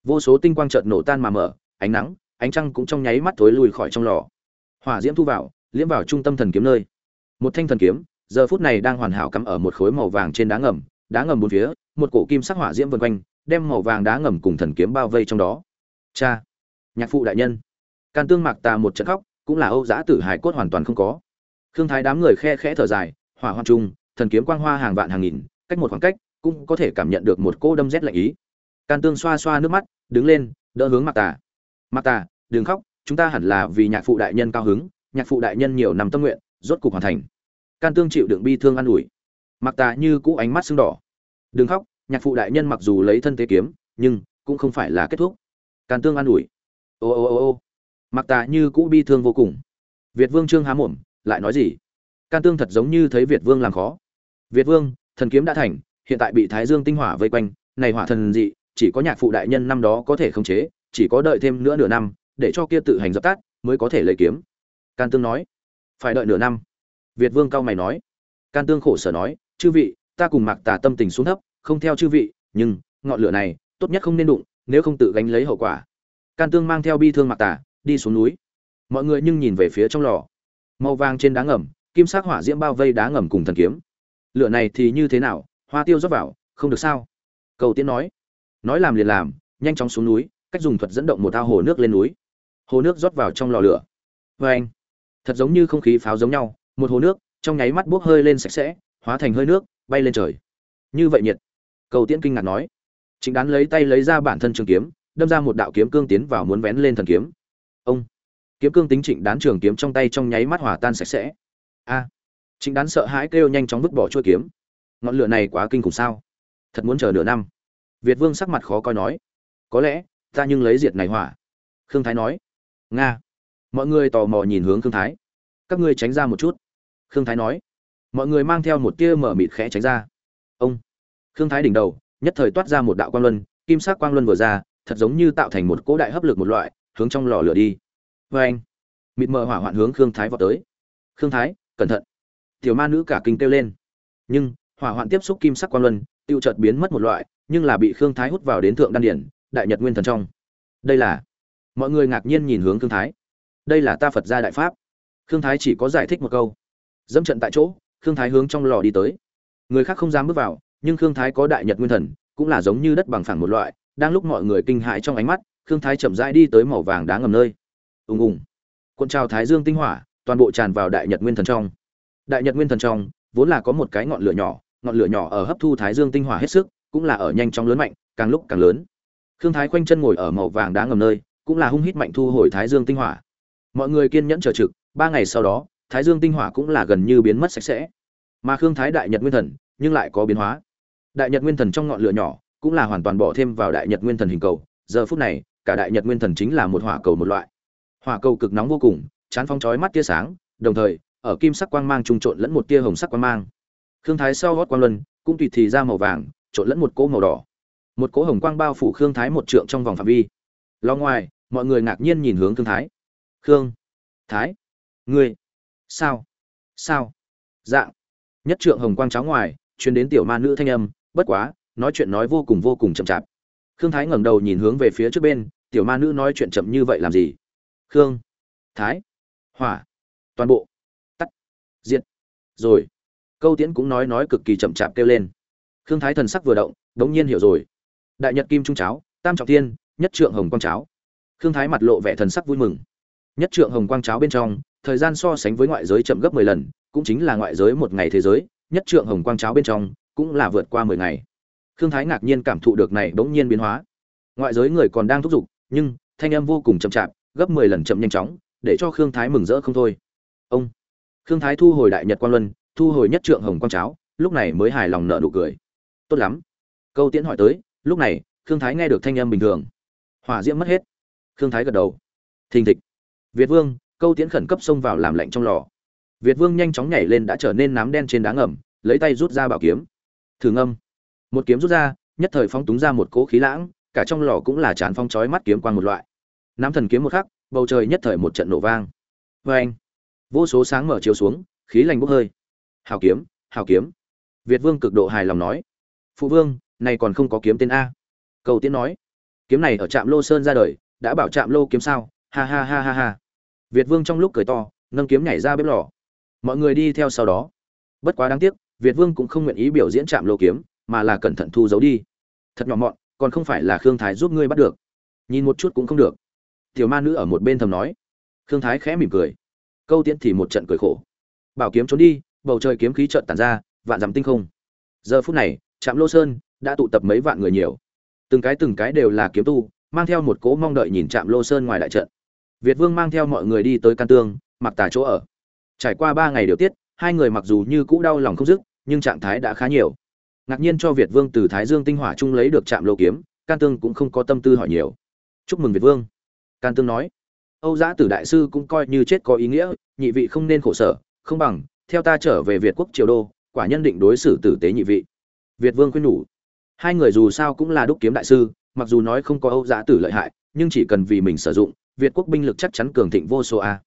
vô số tinh quang chợt nổ tan mà mở, ánh nắng, ánh trăng cũng trong nháy mắt thối lùi khỏi trong lò. Hỏa diễm thu vào, liễm vào trung tâm thần kiếm nơi. Một thanh thần kiếm giờ phút này đang hoàn hảo cắm ở một khối màu vàng trên đá ngầm đá ngầm bốn phía, một cổ kim sắc hỏa diễm vần quanh, đem màu vàng đá ngầm cùng thần kiếm bao vây trong đó. Cha, nhạc phụ đại nhân. Can tương mạc tà một trận khóc, cũng là âu giã tử hải cốt hoàn toàn không có. Khương thái đám người khe khẽ thở dài, hỏa hoạn trung, thần kiếm quang hoa hàng vạn hàng nghìn, cách một khoảng cách, cũng có thể cảm nhận được một cô đâm rét lạnh ý. Can tương xoa xoa nước mắt, đứng lên, đỡ hướng mạc tà. Mạc tà, đừng khóc, chúng ta hẳn là vì nhạc phụ đại nhân cao hứng, nhạc phụ đại nhân nhiều năm tâm nguyện, rốt cục hoàn thành can tương chịu đựng bi thương an ủi. Mặc tà như cũ ánh mắt sưng đỏ. Đừng khóc, nhạc phụ đại nhân mặc dù lấy thân tế kiếm, nhưng cũng không phải là kết thúc. Can tương an ủi. Ô ô ô ô. Mặc tà như cũ bi thương vô cùng. Việt vương trương há mồm, lại nói gì? Can tương thật giống như thấy việt vương làm khó. Việt vương, thần kiếm đã thành, hiện tại bị thái dương tinh hỏa vây quanh, này hỏa thần dị, chỉ có nhạc phụ đại nhân năm đó có thể khống chế, chỉ có đợi thêm nữa nửa năm, để cho kia tự hành dập tắt, mới có thể lấy kiếm. Can tương nói. Phải đợi nửa năm việt vương cao mày nói. Can tương khổ sở nói, chư vị, ta cùng mặc tà tâm tình xuống thấp, không theo chư vị, nhưng ngọn lửa này tốt nhất không nên đụng, nếu không tự gánh lấy hậu quả. Can tương mang theo bi thương mặc tà, đi xuống núi. Mọi người nhưng nhìn về phía trong lò. Màu vàng trên đá ngầm, kim sắc hỏa diễm bao vây đá ngầm cùng thần kiếm. Lửa này thì như thế nào? Hoa tiêu rót vào, không được sao? Cầu tiến nói. Nói làm liền làm, nhanh chóng xuống núi, cách dùng thuật dẫn động một ao hồ nước lên núi. Hồ nước rót vào trong lò lửa. Vê anh thật giống như không khí pháo giống nhau một hồ nước trong nháy mắt bốc hơi lên sạch sẽ hóa thành hơi nước bay lên trời. Như vậy nhiệt. Cầu tiễn kinh ngạc nói. Chính đán lấy tay lấy ra bản thân trường kiếm đâm ra một đạo kiếm cương tiến vào muốn vén lên thần kiếm. Ông. Kiếm cương tính trịnh đán trường kiếm trong tay trong nháy mắt hòa tan sạch sẽ. A. À, trịnh đán sợ hãi kêu nhanh chóng vứt bỏ chuôi kiếm. Ngọn lửa này quá kinh khủng sao? Thật muốn chờ nửa năm. Việt vương sắc mặt khó coi nói. Có lẽ ta nhưng lấy diệt này hỏa. Khương thái nói. Nga. Mọi người tò mò nhìn hướng khương thái. Các ngươi tránh ra một chút khương thái nói. Mọi người mang theo một tia mở mịt khẽ tránh ra. Ông khương thái đỉnh đầu, nhất thời toát ra một đạo quang luân, kim sắc quang luân vừa ra, thật giống như tạo thành một cỗ đại hấp lực một loại, hướng trong lò lửa đi. Vê anh, mịt mờ hỏa hoạn hướng khương thái vào tới. Khương thái, cẩn thận. Tiểu ma nữ cả kinh kêu lên. Nhưng, hỏa hoạn tiếp xúc kim sắc quang luân, tiêu chợt biến mất một loại, nhưng là bị khương thái hút vào đến thượng đan điển, đại nhật nguyên thần trong. Đây là, mọi người ngạc nhiên nhìn hướng khương thái. Đây là ta phật gia đại pháp. Khương thái chỉ có giải thích một câu dẫm trận tại chỗ, khương thái hướng trong lò đi tới. Người khác không dám bước vào, nhưng khương thái có đại nhật nguyên thần, cũng là giống như đất bằng phẳng một loại, đang lúc mọi người kinh hãi trong ánh mắt, khương thái chậm rãi đi tới màu vàng đá ngầm nơi. Ùng ùng. Cuộn trào thái dương tinh hỏa, toàn bộ tràn vào đại nhật nguyên thần trong. Đại nhật nguyên thần trong, vốn là có một cái ngọn lửa nhỏ, ngọn lửa nhỏ ở hấp thu thái dương tinh hỏa hết sức, cũng là ở nhanh chóng lớn mạnh, càng lúc càng lớn. Khương thái khoanh chân ngồi ở màu vàng đá ngầm nơi, cũng là hung hít mạnh thu hồi thái dương tinh hỏa. Mọi người kiên nhẫn chờ trực, ba ngày sau đó thái dương tinh hỏa cũng là gần như biến mất sạch sẽ. Mà khương thái đại nhật nguyên thần, nhưng lại có biến hóa. Đại nhật nguyên thần trong ngọn lửa nhỏ cũng là hoàn toàn bỏ thêm vào đại nhật nguyên thần hình cầu. Giờ phút này, cả đại nhật nguyên thần chính là một hỏa cầu một loại. Hỏa cầu cực nóng vô cùng, chán phong chói mắt tia sáng, đồng thời, ở kim sắc quang mang trung trộn lẫn một tia hồng sắc quang mang. Khương thái sau gót quang luân, cũng tùy thì ra màu vàng, trộn lẫn một cỗ màu đỏ. Một cỗ hồng quang bao phủ khương thái một trượng trong vòng phạm vi. Lo ngoài, mọi người ngạc nhiên nhìn hướng khương thái. Khương thái, ngươi sao? Sao? Dạng. Nhất trượng hồng quang cháo ngoài chuyến đến tiểu ma nữ thanh âm bất quá nói chuyện nói vô cùng vô cùng chậm chạp. Khương thái ngẩng đầu nhìn hướng về phía trước bên tiểu ma nữ nói chuyện chậm như vậy làm gì? Khương thái. Hỏa. Toàn bộ. Tắt. Diện, rồi. Câu tiễn cũng nói nói cực kỳ chậm chạp kêu lên. Khương thái thần sắc vừa động đống nhiên hiểu rồi. Đại nhật kim trung cháo tam trọng tiên, nhất trượng hồng quang cháo. Khương thái mặt lộ vẻ thần sắc vui mừng nhất trượng hồng quang cháo bên trong, thời gian so sánh với ngoại giới chậm gấp mười lần, cũng chính là ngoại giới một ngày thế giới, nhất trượng hồng quang cháo bên trong, cũng là vượt qua mười ngày. Khương thái ngạc nhiên cảm thụ được này bỗng nhiên biến hóa. Ngoại giới người còn đang thúc giục, nhưng thanh âm vô cùng chậm chạp, gấp mười lần chậm nhanh chóng, để cho khương thái mừng rỡ không thôi. Ông! Khương thái thu hồi đại nhật Quan luân, thu hồi nhất trượng hồng quang cháo, lúc này mới hài lòng nở nụ cười. Tốt lắm. Câu tiễn hỏi tới, lúc này, khương thái nghe được thanh âm bình thường. Hỏa diễm mất hết. Khương thái gật đầu. Thình thịch việt vương, câu tiễn khẩn cấp xông vào làm lạnh trong lò. Việt vương nhanh chóng nhảy lên đã trở nên nám đen trên đá ngầm, lấy tay rút ra bảo kiếm. Thử ngâm. Một kiếm rút ra, nhất thời phóng túng ra một cỗ khí lãng, cả trong lò cũng là chán phong chói mắt kiếm quang một loại. Nam thần kiếm một khắc, bầu trời nhất thời một trận nổ vang. Vê anh vô số sáng mở chiếu xuống, khí lành bốc hơi. Hào kiếm hào kiếm. Việt vương cực độ hài lòng nói. Phụ vương, này còn không có kiếm tên a. Cầu tiến nói. Kiếm này ở trạm lô sơn ra đời, đã bảo trạm lô kiếm sao? Ha ha ha ha ha việt vương trong lúc cười to, nâng kiếm nhảy ra bếp lò. Mọi người đi theo sau đó. Bất quá đáng tiếc, việt vương cũng không nguyện ý biểu diễn chạm lô kiếm, mà là cẩn thận thu giấu đi. Thật nhỏ mọn, còn không phải là khương thái giúp ngươi bắt được. Nhìn một chút cũng không được. Tiểu ma nữ ở một bên thầm nói. Khương thái khẽ mỉm cười. Câu tiễn thì một trận cười khổ. Bảo kiếm trốn đi, bầu trời kiếm khí chợt tàn ra, vạn dặm tinh không. Giờ phút này trạm lô sơn đã tụ tập mấy vạn người nhiều. Từng cái từng cái đều là kiếm tu, mang theo một cỗ mong đợi nhìn trạm lô sơn ngoài đại trận việt vương mang theo mọi người đi tới can tương mặc tà chỗ ở. Trải qua ba ngày điều tiết, hai người mặc dù như cũ đau lòng không dứt, nhưng trạng thái đã khá nhiều. Ngạc nhiên cho việt vương từ thái dương tinh hỏa trung lấy được trạm lô kiếm, can tương cũng không có tâm tư hỏi nhiều. Chúc mừng việt vương. Can tương nói. Âu Giá tử đại sư cũng coi như chết có ý nghĩa, nhị vị không nên khổ sở, không bằng, theo ta trở về việt quốc triều đô, quả nhân định đối xử tử tế nhị vị. Việt vương khuyên nhủ. Hai người dù sao cũng là đúc kiếm đại sư, mặc dù nói không có âu Giá tử lợi hại, nhưng chỉ cần vì mình sử dụng việt quốc binh lực chắc chắn cường thịnh vô số a.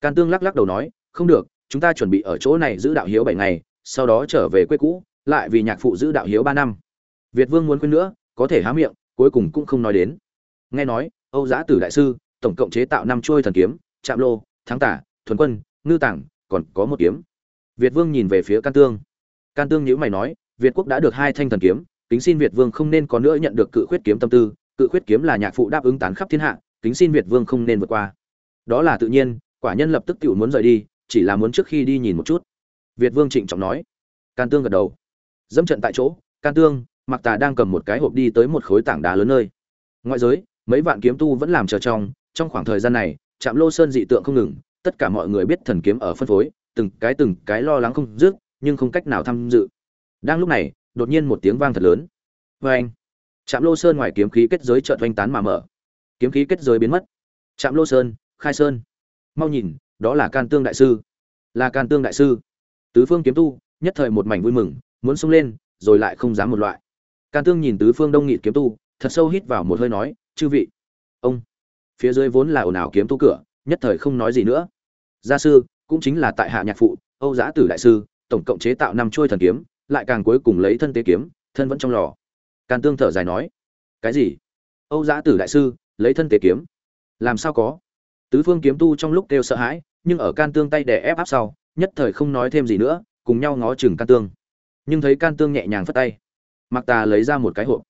Can tương lắc lắc đầu nói, không được, chúng ta chuẩn bị ở chỗ này giữ đạo hiếu bảy ngày, sau đó trở về quê cũ, lại vì nhạc phụ giữ đạo hiếu ba năm. Việt vương muốn quên nữa, có thể há miệng, cuối cùng cũng không nói đến. Nghe nói, âu Giá tử đại sư, tổng cộng chế tạo năm chuôi thần kiếm, trạm lô, thắng tả, thuần quân, ngư tảng, còn có một kiếm. Việt vương nhìn về phía can tương. Can tương nhíu mày nói, việt quốc đã được hai thanh thần kiếm, kính xin việt vương không nên có nữa nhận được cự khuyết kiếm tâm tư, cự khuyết kiếm là nhạc phụ đáp ứng tán khắp thiên hạ kính xin việt vương không nên vượt qua. Đó là tự nhiên, quả nhân lập tức tiểu muốn rời đi, chỉ là muốn trước khi đi nhìn một chút. Việt vương trịnh trọng nói. Can tương gật đầu. Dẫm trận tại chỗ, can tương mặc tà đang cầm một cái hộp đi tới một khối tảng đá lớn nơi. Ngoại giới, mấy vạn kiếm tu vẫn làm chờ trong trong khoảng thời gian này, trạm lô sơn dị tượng không ngừng, tất cả mọi người biết thần kiếm ở phân phối, từng cái từng cái lo lắng không dứt, nhưng không cách nào tham dự. Đang lúc này, đột nhiên một tiếng vang thật lớn. Oeng! trạm lô sơn ngoài kiếm khí kết giới chợt oanh tán mà mở kiếm khí kết giới biến mất. Trạm lô sơn, khai sơn. Mau nhìn, đó là can tương đại sư. Là can tương đại sư. Tứ phương kiếm tu, nhất thời một mảnh vui mừng, muốn xông lên, rồi lại không dám một loại. Can tương nhìn tứ phương đông nghị kiếm tu, thật sâu hít vào một hơi nói, chư vị, ông. Phía dưới vốn là ồn ào kiếm tu cửa, nhất thời không nói gì nữa. Gia sư, cũng chính là tại hạ nhạc phụ, âu giã tử đại sư, tổng cộng chế tạo năm trôi thần kiếm, lại càng cuối cùng lấy thân tế kiếm, thân vẫn trong lò. Can tương thở dài nói, cái gì? Âu giã tử đại sư lấy thân tế kiếm. Làm sao có? Tứ phương kiếm tu trong lúc kêu sợ hãi, nhưng ở can tương tay đè ép áp sau, nhất thời không nói thêm gì nữa, cùng nhau ngó chừng can tương. Nhưng thấy can tương nhẹ nhàng phất tay. Mặc tà lấy ra một cái hộp.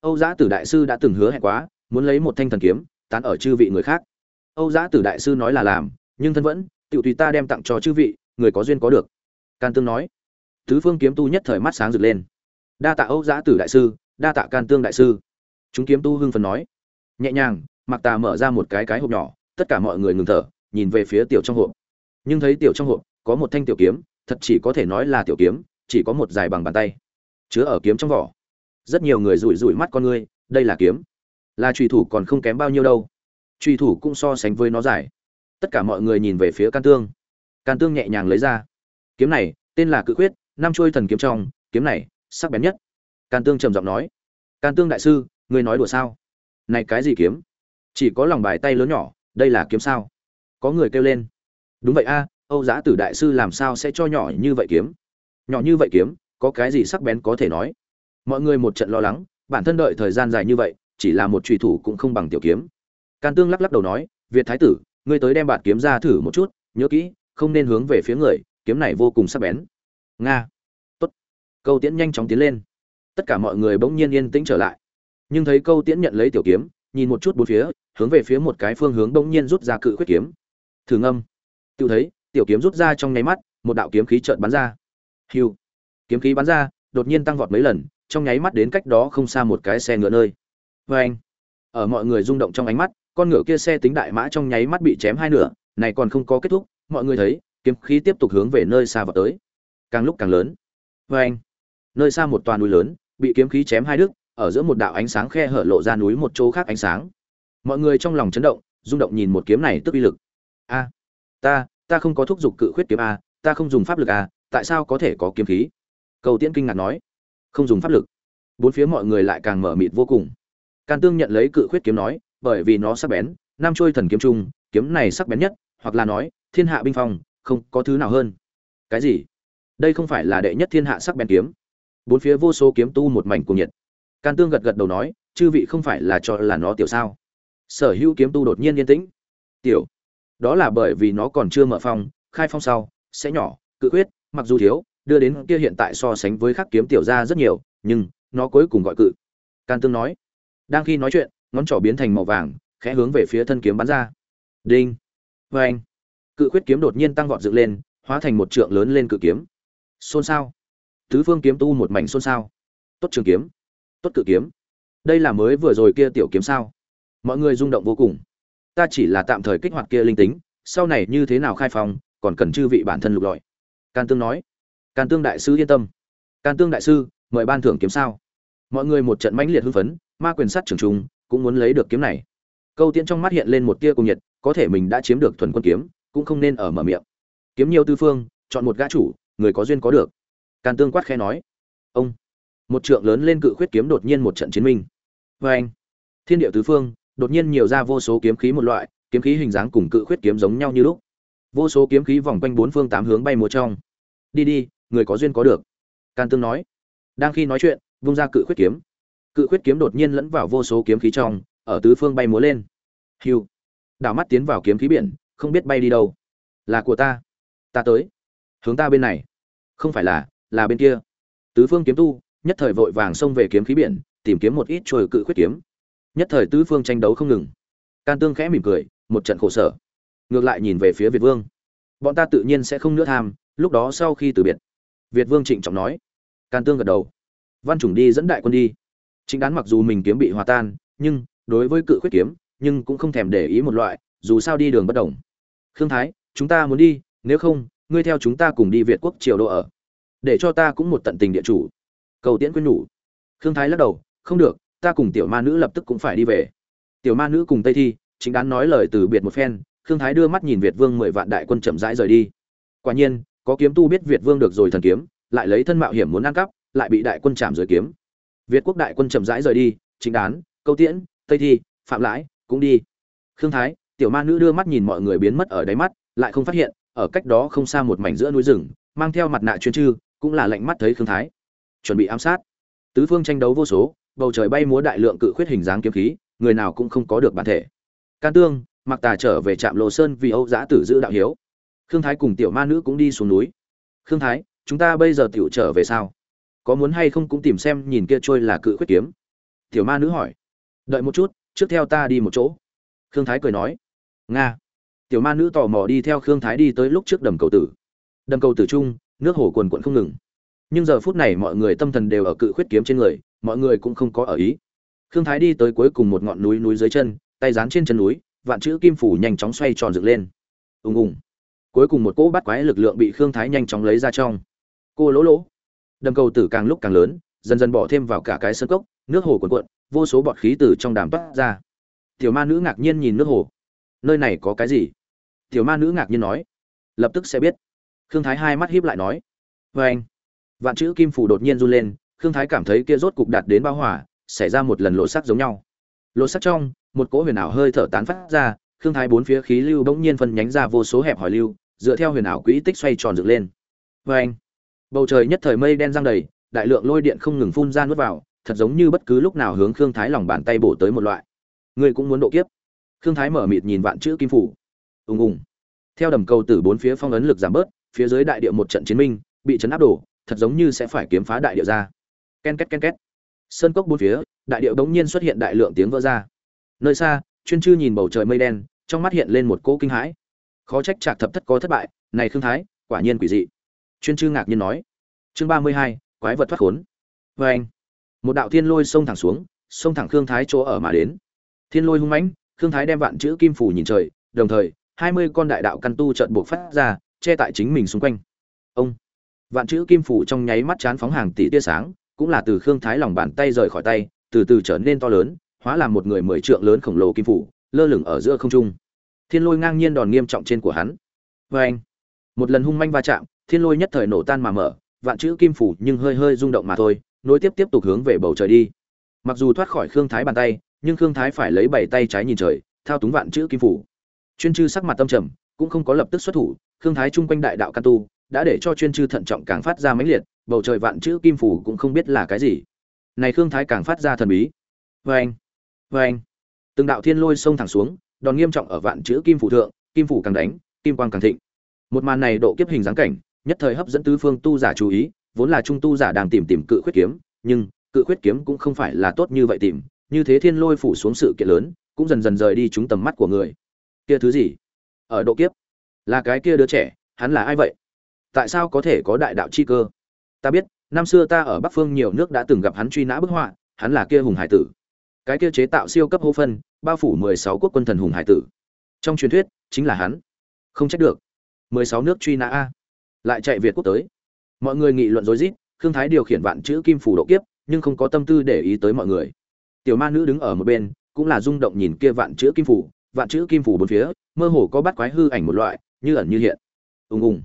Âu giã tử đại sư đã từng hứa hẹn quá, muốn lấy một thanh thần kiếm, tán ở chư vị người khác. Âu giã tử đại sư nói là làm, nhưng thân vẫn tự tùy ta đem tặng cho chư vị, người có duyên có được. Can tương nói. Tứ phương kiếm tu nhất thời mắt sáng rực lên. Đa tạ âu giã tử đại sư, đa tạ can tương đại sư. Chúng kiếm tu hưng phần nói nhẹ nhàng mặc tà mở ra một cái cái hộp nhỏ, tất cả mọi người ngừng thở, nhìn về phía tiểu trong hộp. Nhưng thấy tiểu trong hộp, có một thanh tiểu kiếm, thật chỉ có thể nói là tiểu kiếm, chỉ có một dài bằng bàn tay. Chứa ở kiếm trong vỏ. Rất nhiều người rủi rủi mắt con ngươi, đây là kiếm. Là trùy thủ còn không kém bao nhiêu đâu. Trùy thủ cũng so sánh với nó dài. Tất cả mọi người nhìn về phía can tương. Can tương nhẹ nhàng lấy ra. Kiếm này, tên là cự khuyết, năm trôi thần kiếm trong, kiếm này, sắc bén nhất. Can tương trầm giọng nói. Can tương đại sư, ngươi nói đùa sao? Này cái gì kiếm? Chỉ có lòng bài tay lớn nhỏ, đây là kiếm sao? Có người kêu lên. Đúng vậy a, âu giã tử đại sư làm sao sẽ cho nhỏ như vậy kiếm? Nhỏ như vậy kiếm, có cái gì sắc bén có thể nói? Mọi người một trận lo lắng, bản thân đợi thời gian dài như vậy, chỉ là một trùy thủ cũng không bằng tiểu kiếm. Can tương lắc lắc đầu nói, việt thái tử, ngươi tới đem bạt kiếm ra thử một chút, nhớ kỹ, không nên hướng về phía người, kiếm này vô cùng sắc bén. Nga. Tốt. Câu tiễn nhanh chóng tiến lên. Tất cả mọi người bỗng nhiên yên tĩnh trở lại nhưng thấy câu tiễn nhận lấy tiểu kiếm, nhìn một chút bốn phía, hướng về phía một cái phương hướng bỗng nhiên rút ra cự khuyết kiếm. Thử ngâm. Tự thấy, tiểu kiếm rút ra trong nháy mắt, một đạo kiếm khí chợt bắn ra. Hiu. Kiếm khí bắn ra, đột nhiên tăng vọt mấy lần, trong nháy mắt đến cách đó không xa một cái xe ngựa nơi. Vê anh ở mọi người rung động trong ánh mắt, con ngựa kia xe tính đại mã trong nháy mắt bị chém hai nửa, này còn không có kết thúc, mọi người thấy, kiếm khí tiếp tục hướng về nơi xa vào tới. Càng lúc càng lớn. Vê anh nơi xa một toàn núi lớn, bị kiếm khí chém hai đứt ở giữa một đạo ánh sáng khe hở lộ ra núi một chỗ khác ánh sáng. Mọi người trong lòng chấn động, rung động nhìn một kiếm này tức uy lực. A, ta ta không có thúc giục cự khuyết kiếm a, ta không dùng pháp lực a, tại sao có thể có kiếm khí? Cầu tiễn kinh ngạc nói. Không dùng pháp lực. Bốn phía mọi người lại càng mở mịt vô cùng. Can tương nhận lấy cự khuyết kiếm nói, bởi vì nó sắc bén nam trôi thần kiếm trung kiếm này sắc bén nhất, hoặc là nói, thiên hạ binh phong, không có thứ nào hơn. Cái gì? Đây không phải là đệ nhất thiên hạ sắc bén kiếm. Bốn phía vô số kiếm tu một mảnh cuồng nhiệt can tương gật gật đầu nói, chư vị không phải là cho là nó tiểu sao? Sở hữu kiếm tu đột nhiên yên tĩnh. Tiểu? Đó là bởi vì nó còn chưa mở phong, khai phong sau, sẽ nhỏ, cự quyết mặc dù thiếu, đưa đến kia hiện tại so sánh với khắc kiếm tiểu ra rất nhiều, nhưng nó cuối cùng gọi cự. Can tương nói. Đang khi nói chuyện, ngón trỏ biến thành màu vàng, khẽ hướng về phía thân kiếm bắn ra. Đinh. Vê anh cự quyết kiếm đột nhiên tăng vọt dựng lên, hóa thành một trượng lớn lên cự kiếm. Xôn xao. Tứ phương kiếm tu một mảnh xôn xao. Tốt trường kiếm tốt cự kiếm. Đây là mới vừa rồi kia tiểu kiếm sao? Mọi người rung động vô cùng. Ta chỉ là tạm thời kích hoạt kia linh tính, sau này như thế nào khai phòng còn cần chư vị bản thân lục lọi. Can tương nói. Can tương đại sư yên tâm. Can tương đại sư, mời ban thưởng kiếm sao? Mọi người một trận mãnh liệt hưng phấn, ma quyền sát trường trung cũng muốn lấy được kiếm này. Câu tiễn trong mắt hiện lên một tia cùng nhiệt, có thể mình đã chiếm được thuần quân kiếm, cũng không nên ở mở miệng. Kiếm nhiều tư phương, chọn một gã chủ, người có duyên có được. Can tương quát khẽ nói. Ông một trượng lớn lên cự khuyết kiếm đột nhiên một trận chiến minh. Vê anh, thiên địa tứ phương, đột nhiên nhiều ra vô số kiếm khí một loại, kiếm khí hình dáng cùng cự khuyết kiếm giống nhau như lúc. Vô số kiếm khí vòng quanh bốn phương tám hướng bay múa trong. Đi đi, người có duyên có được. Can tương nói. Đang khi nói chuyện, vung ra cự khuyết kiếm. Cự khuyết kiếm đột nhiên lẫn vào vô số kiếm khí trong, ở tứ phương bay múa lên. Hiu. Đảo mắt tiến vào kiếm khí biển, không biết bay đi đâu. Là của ta. Ta tới. Hướng ta bên này. Không phải là là bên kia. Tứ phương kiếm tu nhất thời vội vàng xông về kiếm khí biển, tìm kiếm một ít trôi cự khuyết kiếm. Nhất thời tứ phương tranh đấu không ngừng. Can tương khẽ mỉm cười, một trận khổ sở. Ngược lại nhìn về phía việt vương. Bọn ta tự nhiên sẽ không nữa tham, lúc đó sau khi từ biệt. Việt vương trịnh trọng nói. Can tương gật đầu. Văn trùng đi dẫn đại quân đi. Chính đán mặc dù mình kiếm bị hòa tan, nhưng đối với cự khuyết kiếm, nhưng cũng không thèm để ý một loại, dù sao đi đường bất đồng. Khương thái, chúng ta muốn đi, nếu không, ngươi theo chúng ta cùng đi việt quốc triều độ ở. Để cho ta cũng một tận tình địa chủ cầu tiễn quyên nhủ. Khương thái lắc đầu, không được, ta cùng tiểu ma nữ lập tức cũng phải đi về. Tiểu ma nữ cùng tây thi, chính đán nói lời từ biệt một phen, khương thái đưa mắt nhìn việt vương mười vạn đại quân chậm rãi rời đi. Quả nhiên, có kiếm tu biết việt vương được rồi thần kiếm, lại lấy thân mạo hiểm muốn ăn cắp, lại bị đại quân chạm rồi kiếm. Việt quốc đại quân chậm rãi rời đi, chính đán câu tiễn, tây thi, phạm lãi, cũng đi. Khương thái, tiểu ma nữ đưa mắt nhìn mọi người biến mất ở đáy mắt, lại không phát hiện, ở cách đó không xa một mảnh giữa núi rừng, mang theo mặt nạ chuyên chư, cũng là lạnh mắt thấy khương thái chuẩn bị ám sát. Tứ phương tranh đấu vô số, bầu trời bay múa đại lượng cự khuyết hình dáng kiếm khí, người nào cũng không có được bản thể. Can tương mặc tà trở về trạm lộ sơn vì âu giã tử giữ đạo hiếu. Khương thái cùng tiểu ma nữ cũng đi xuống núi. Khương thái, chúng ta bây giờ tiểu trở về sao? Có muốn hay không cũng tìm xem nhìn kia trôi là cự khuyết kiếm. Tiểu ma nữ hỏi. Đợi một chút, trước theo ta đi một chỗ. Khương thái cười nói. Nga. Tiểu ma nữ tò mò đi theo khương thái đi tới lúc trước đầm cầu tử. Đầm cầu tử trung nước hồ quần quận không ngừng nhưng giờ phút này mọi người tâm thần đều ở cự khuyết kiếm trên người, mọi người cũng không có ở ý. Khương thái đi tới cuối cùng một ngọn núi núi dưới chân, tay dán trên chân núi, vạn chữ kim phủ nhanh chóng xoay tròn dựng lên. Ùng ùng. Cuối cùng một cỗ bắt quái lực lượng bị khương thái nhanh chóng lấy ra trong. Cô lỗ lỗ. Đầm cầu tử càng lúc càng lớn, dần dần bỏ thêm vào cả cái sân cốc, nước hồ cuộn cuộn, vô số bọt khí từ trong đàm toát ra. Tiểu ma nữ ngạc nhiên nhìn nước hồ. Nơi này có cái gì? Tiểu ma nữ ngạc nhiên nói. Lập tức sẽ biết. Khương thái hai mắt híp lại nói. Vê anh vạn chữ kim phủ đột nhiên run lên, khương thái cảm thấy kia rốt cục đạt đến bao hỏa xảy ra một lần lộ sắc giống nhau. Lộ sắc trong, một cỗ huyền ảo hơi thở tán phát ra, khương thái bốn phía khí lưu bỗng nhiên phân nhánh ra vô số hẹp hỏi lưu, dựa theo huyền ảo quỹ tích xoay tròn dựng lên. Oeng! anh, bầu trời nhất thời mây đen giăng đầy, đại lượng lôi điện không ngừng phun ra nuốt vào, thật giống như bất cứ lúc nào hướng khương thái lòng bàn tay bổ tới một loại. Người cũng muốn độ kiếp. Khương thái mở mịt nhìn vạn chữ kim phủ ùng ùng. Theo đầm cầu tử bốn phía phong ấn lực giảm bớt, phía dưới đại địa một trận chiến minh, bị chấn áp đổ thật giống như sẽ phải kiếm phá đại địa ra. Ken két ken két. Sơn cốc bốn phía, đại địa bỗng nhiên xuất hiện đại lượng tiếng vỡ ra. Nơi xa, chuyên chư nhìn bầu trời mây đen, trong mắt hiện lên một cỗ kinh hãi. Khó trách trạc thập thất có thất bại, này khương thái, quả nhiên quỷ dị. Chuyên chư ngạc nhiên nói. Chương ba mươi hai, quái vật thoát khốn. Vê anh, một đạo thiên lôi xông thẳng xuống, xông thẳng khương thái chỗ ở mà đến. Thiên lôi hung mãnh, khương thái đem vạn chữ kim phủ nhìn trời, đồng thời, hai mươi con đại đạo căn tu trợn buộc phát ra, che tại chính mình xung quanh. Ông vạn chữ kim phủ trong nháy mắt chán phóng hàng tỷ tia sáng, cũng là từ khương thái lòng bàn tay rời khỏi tay, từ từ trở nên to lớn, hóa làm một người mười trượng lớn khổng lồ kim phủ, lơ lửng ở giữa không trung. Thiên lôi ngang nhiên đòn nghiêm trọng trên của hắn. Vê anh một lần hung manh va chạm, thiên lôi nhất thời nổ tan mà mở, vạn chữ kim phủ nhưng hơi hơi rung động mà thôi, nối tiếp tiếp tục hướng về bầu trời đi. Mặc dù thoát khỏi khương thái bàn tay, nhưng khương thái phải lấy bảy tay trái nhìn trời, thao túng vạn chữ kim phủ. Chuyên chư sắc mặt tâm trầm, cũng không có lập tức xuất thủ, khương thái chung quanh đại đạo căn tu đã để cho chuyên chư thận trọng càng phát ra mãnh liệt, bầu trời vạn chữ kim phủ cũng không biết là cái gì. Này khương thái càng phát ra thần bí. Vê anh vê anh từng đạo thiên lôi xông thẳng xuống, đòn nghiêm trọng ở vạn chữ kim phủ thượng, kim phủ càng đánh, kim quang càng thịnh. Một màn này độ kiếp hình dáng cảnh, nhất thời hấp dẫn tứ phương tu giả chú ý, vốn là trung tu giả đang tìm tìm cự khuyết kiếm, nhưng cự khuyết kiếm cũng không phải là tốt như vậy tìm, như thế thiên lôi phủ xuống sự kiện lớn, cũng dần dần rời đi chúng tầm mắt của người. Kia thứ gì? Ở độ kiếp. Là cái kia đứa trẻ, hắn là ai vậy? Tại sao có thể có đại đạo chi cơ? Ta biết, năm xưa ta ở bắc phương nhiều nước đã từng gặp hắn truy nã bức họa, hắn là kia hùng hải tử. Cái kia chế tạo siêu cấp hô phân, bao phủ mười sáu quốc quân thần hùng hải tử. Trong truyền thuyết, chính là hắn. Không trách được. mười sáu nước truy nã a. Lại chạy việt quốc tới. Mọi người nghị luận rối rít, khương thái điều khiển vạn chữ kim phủ độ kiếp, nhưng không có tâm tư để ý tới mọi người. Tiểu ma nữ đứng ở một bên, cũng là rung động nhìn kia vạn chữ kim phủ, vạn chữ kim phủ bốn phía, mơ hồ có bắt quái hư ảnh một loại, như ẩn như hiện. Ùng ùng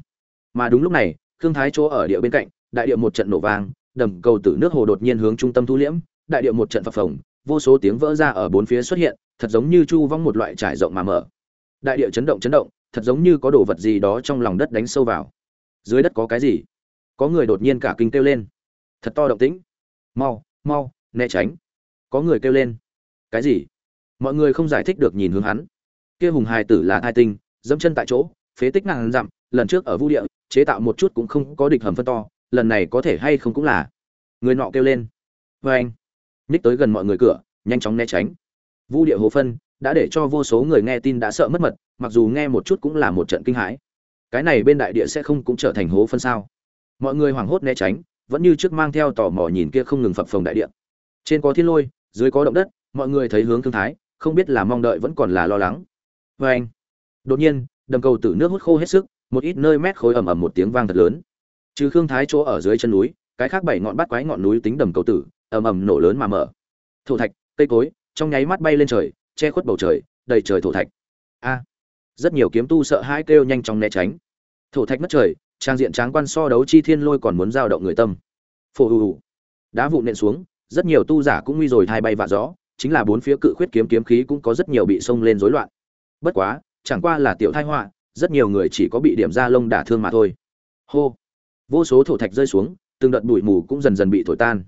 mà đúng lúc này, khương thái chỗ ở địa bên cạnh, đại địa một trận nổ vang, đầm cầu tử nước hồ đột nhiên hướng trung tâm thu liễm, đại địa một trận phập phồng, vô số tiếng vỡ ra ở bốn phía xuất hiện, thật giống như chu vong một loại trải rộng mà mở. Đại địa chấn động chấn động, thật giống như có đồ vật gì đó trong lòng đất đánh sâu vào. Dưới đất có cái gì? Có người đột nhiên cả kinh kêu lên. Thật to động tĩnh. Mau mau, né tránh. Có người kêu lên. Cái gì? Mọi người không giải thích được nhìn hướng hắn. Kia hùng hài tử là thai tinh, dẫm chân tại chỗ, phế tích ngàn dặm, lần trước ở vu địa chế tạo một chút cũng không có địch hầm phân to, lần này có thể hay không cũng là. Người nọ kêu lên. Vê anh, nhích tới gần mọi người cửa, nhanh chóng né tránh. Vu địa hồ phân đã để cho vô số người nghe tin đã sợ mất mật, mặc dù nghe một chút cũng là một trận kinh hãi. Cái này bên đại địa sẽ không cũng trở thành hố phân sao? Mọi người hoảng hốt né tránh, vẫn như trước mang theo tò mò nhìn kia không ngừng phập phồng đại địa. Trên có thiên lôi, dưới có động đất, mọi người thấy hướng thương thái, không biết là mong đợi vẫn còn là lo lắng. Vê anh, đột nhiên, đầm cầu tử nước hút khô hết sức một ít nơi mét khối ầm ầm một tiếng vang thật lớn. Trừ khương thái chỗ ở dưới chân núi, cái khác bảy ngọn bắt quái ngọn núi tính đầm cầu tử, ầm ầm nổ lớn mà mở. Thổ thạch, cây cối, trong nháy mắt bay lên trời, che khuất bầu trời, đầy trời thổ thạch. A! Rất nhiều kiếm tu sợ hãi kêu nhanh chóng né tránh. Thổ thạch mất trời, trang diện tráng quan so đấu chi thiên lôi còn muốn giao động người tâm. Phổ hù hù. Đá vụn nện xuống, rất nhiều tu giả cũng nguy rồi thay bay vạ gió, chính là bốn phía cự khuyết kiếm kiếm khí cũng có rất nhiều bị xông lên rối loạn. Bất quá, chẳng qua là tiểu thai họa rất nhiều người chỉ có bị điểm ra lông đả thương mà thôi. Hô. Vô số thổ thạch rơi xuống, từng đợt bụi mù cũng dần dần bị thổi tan.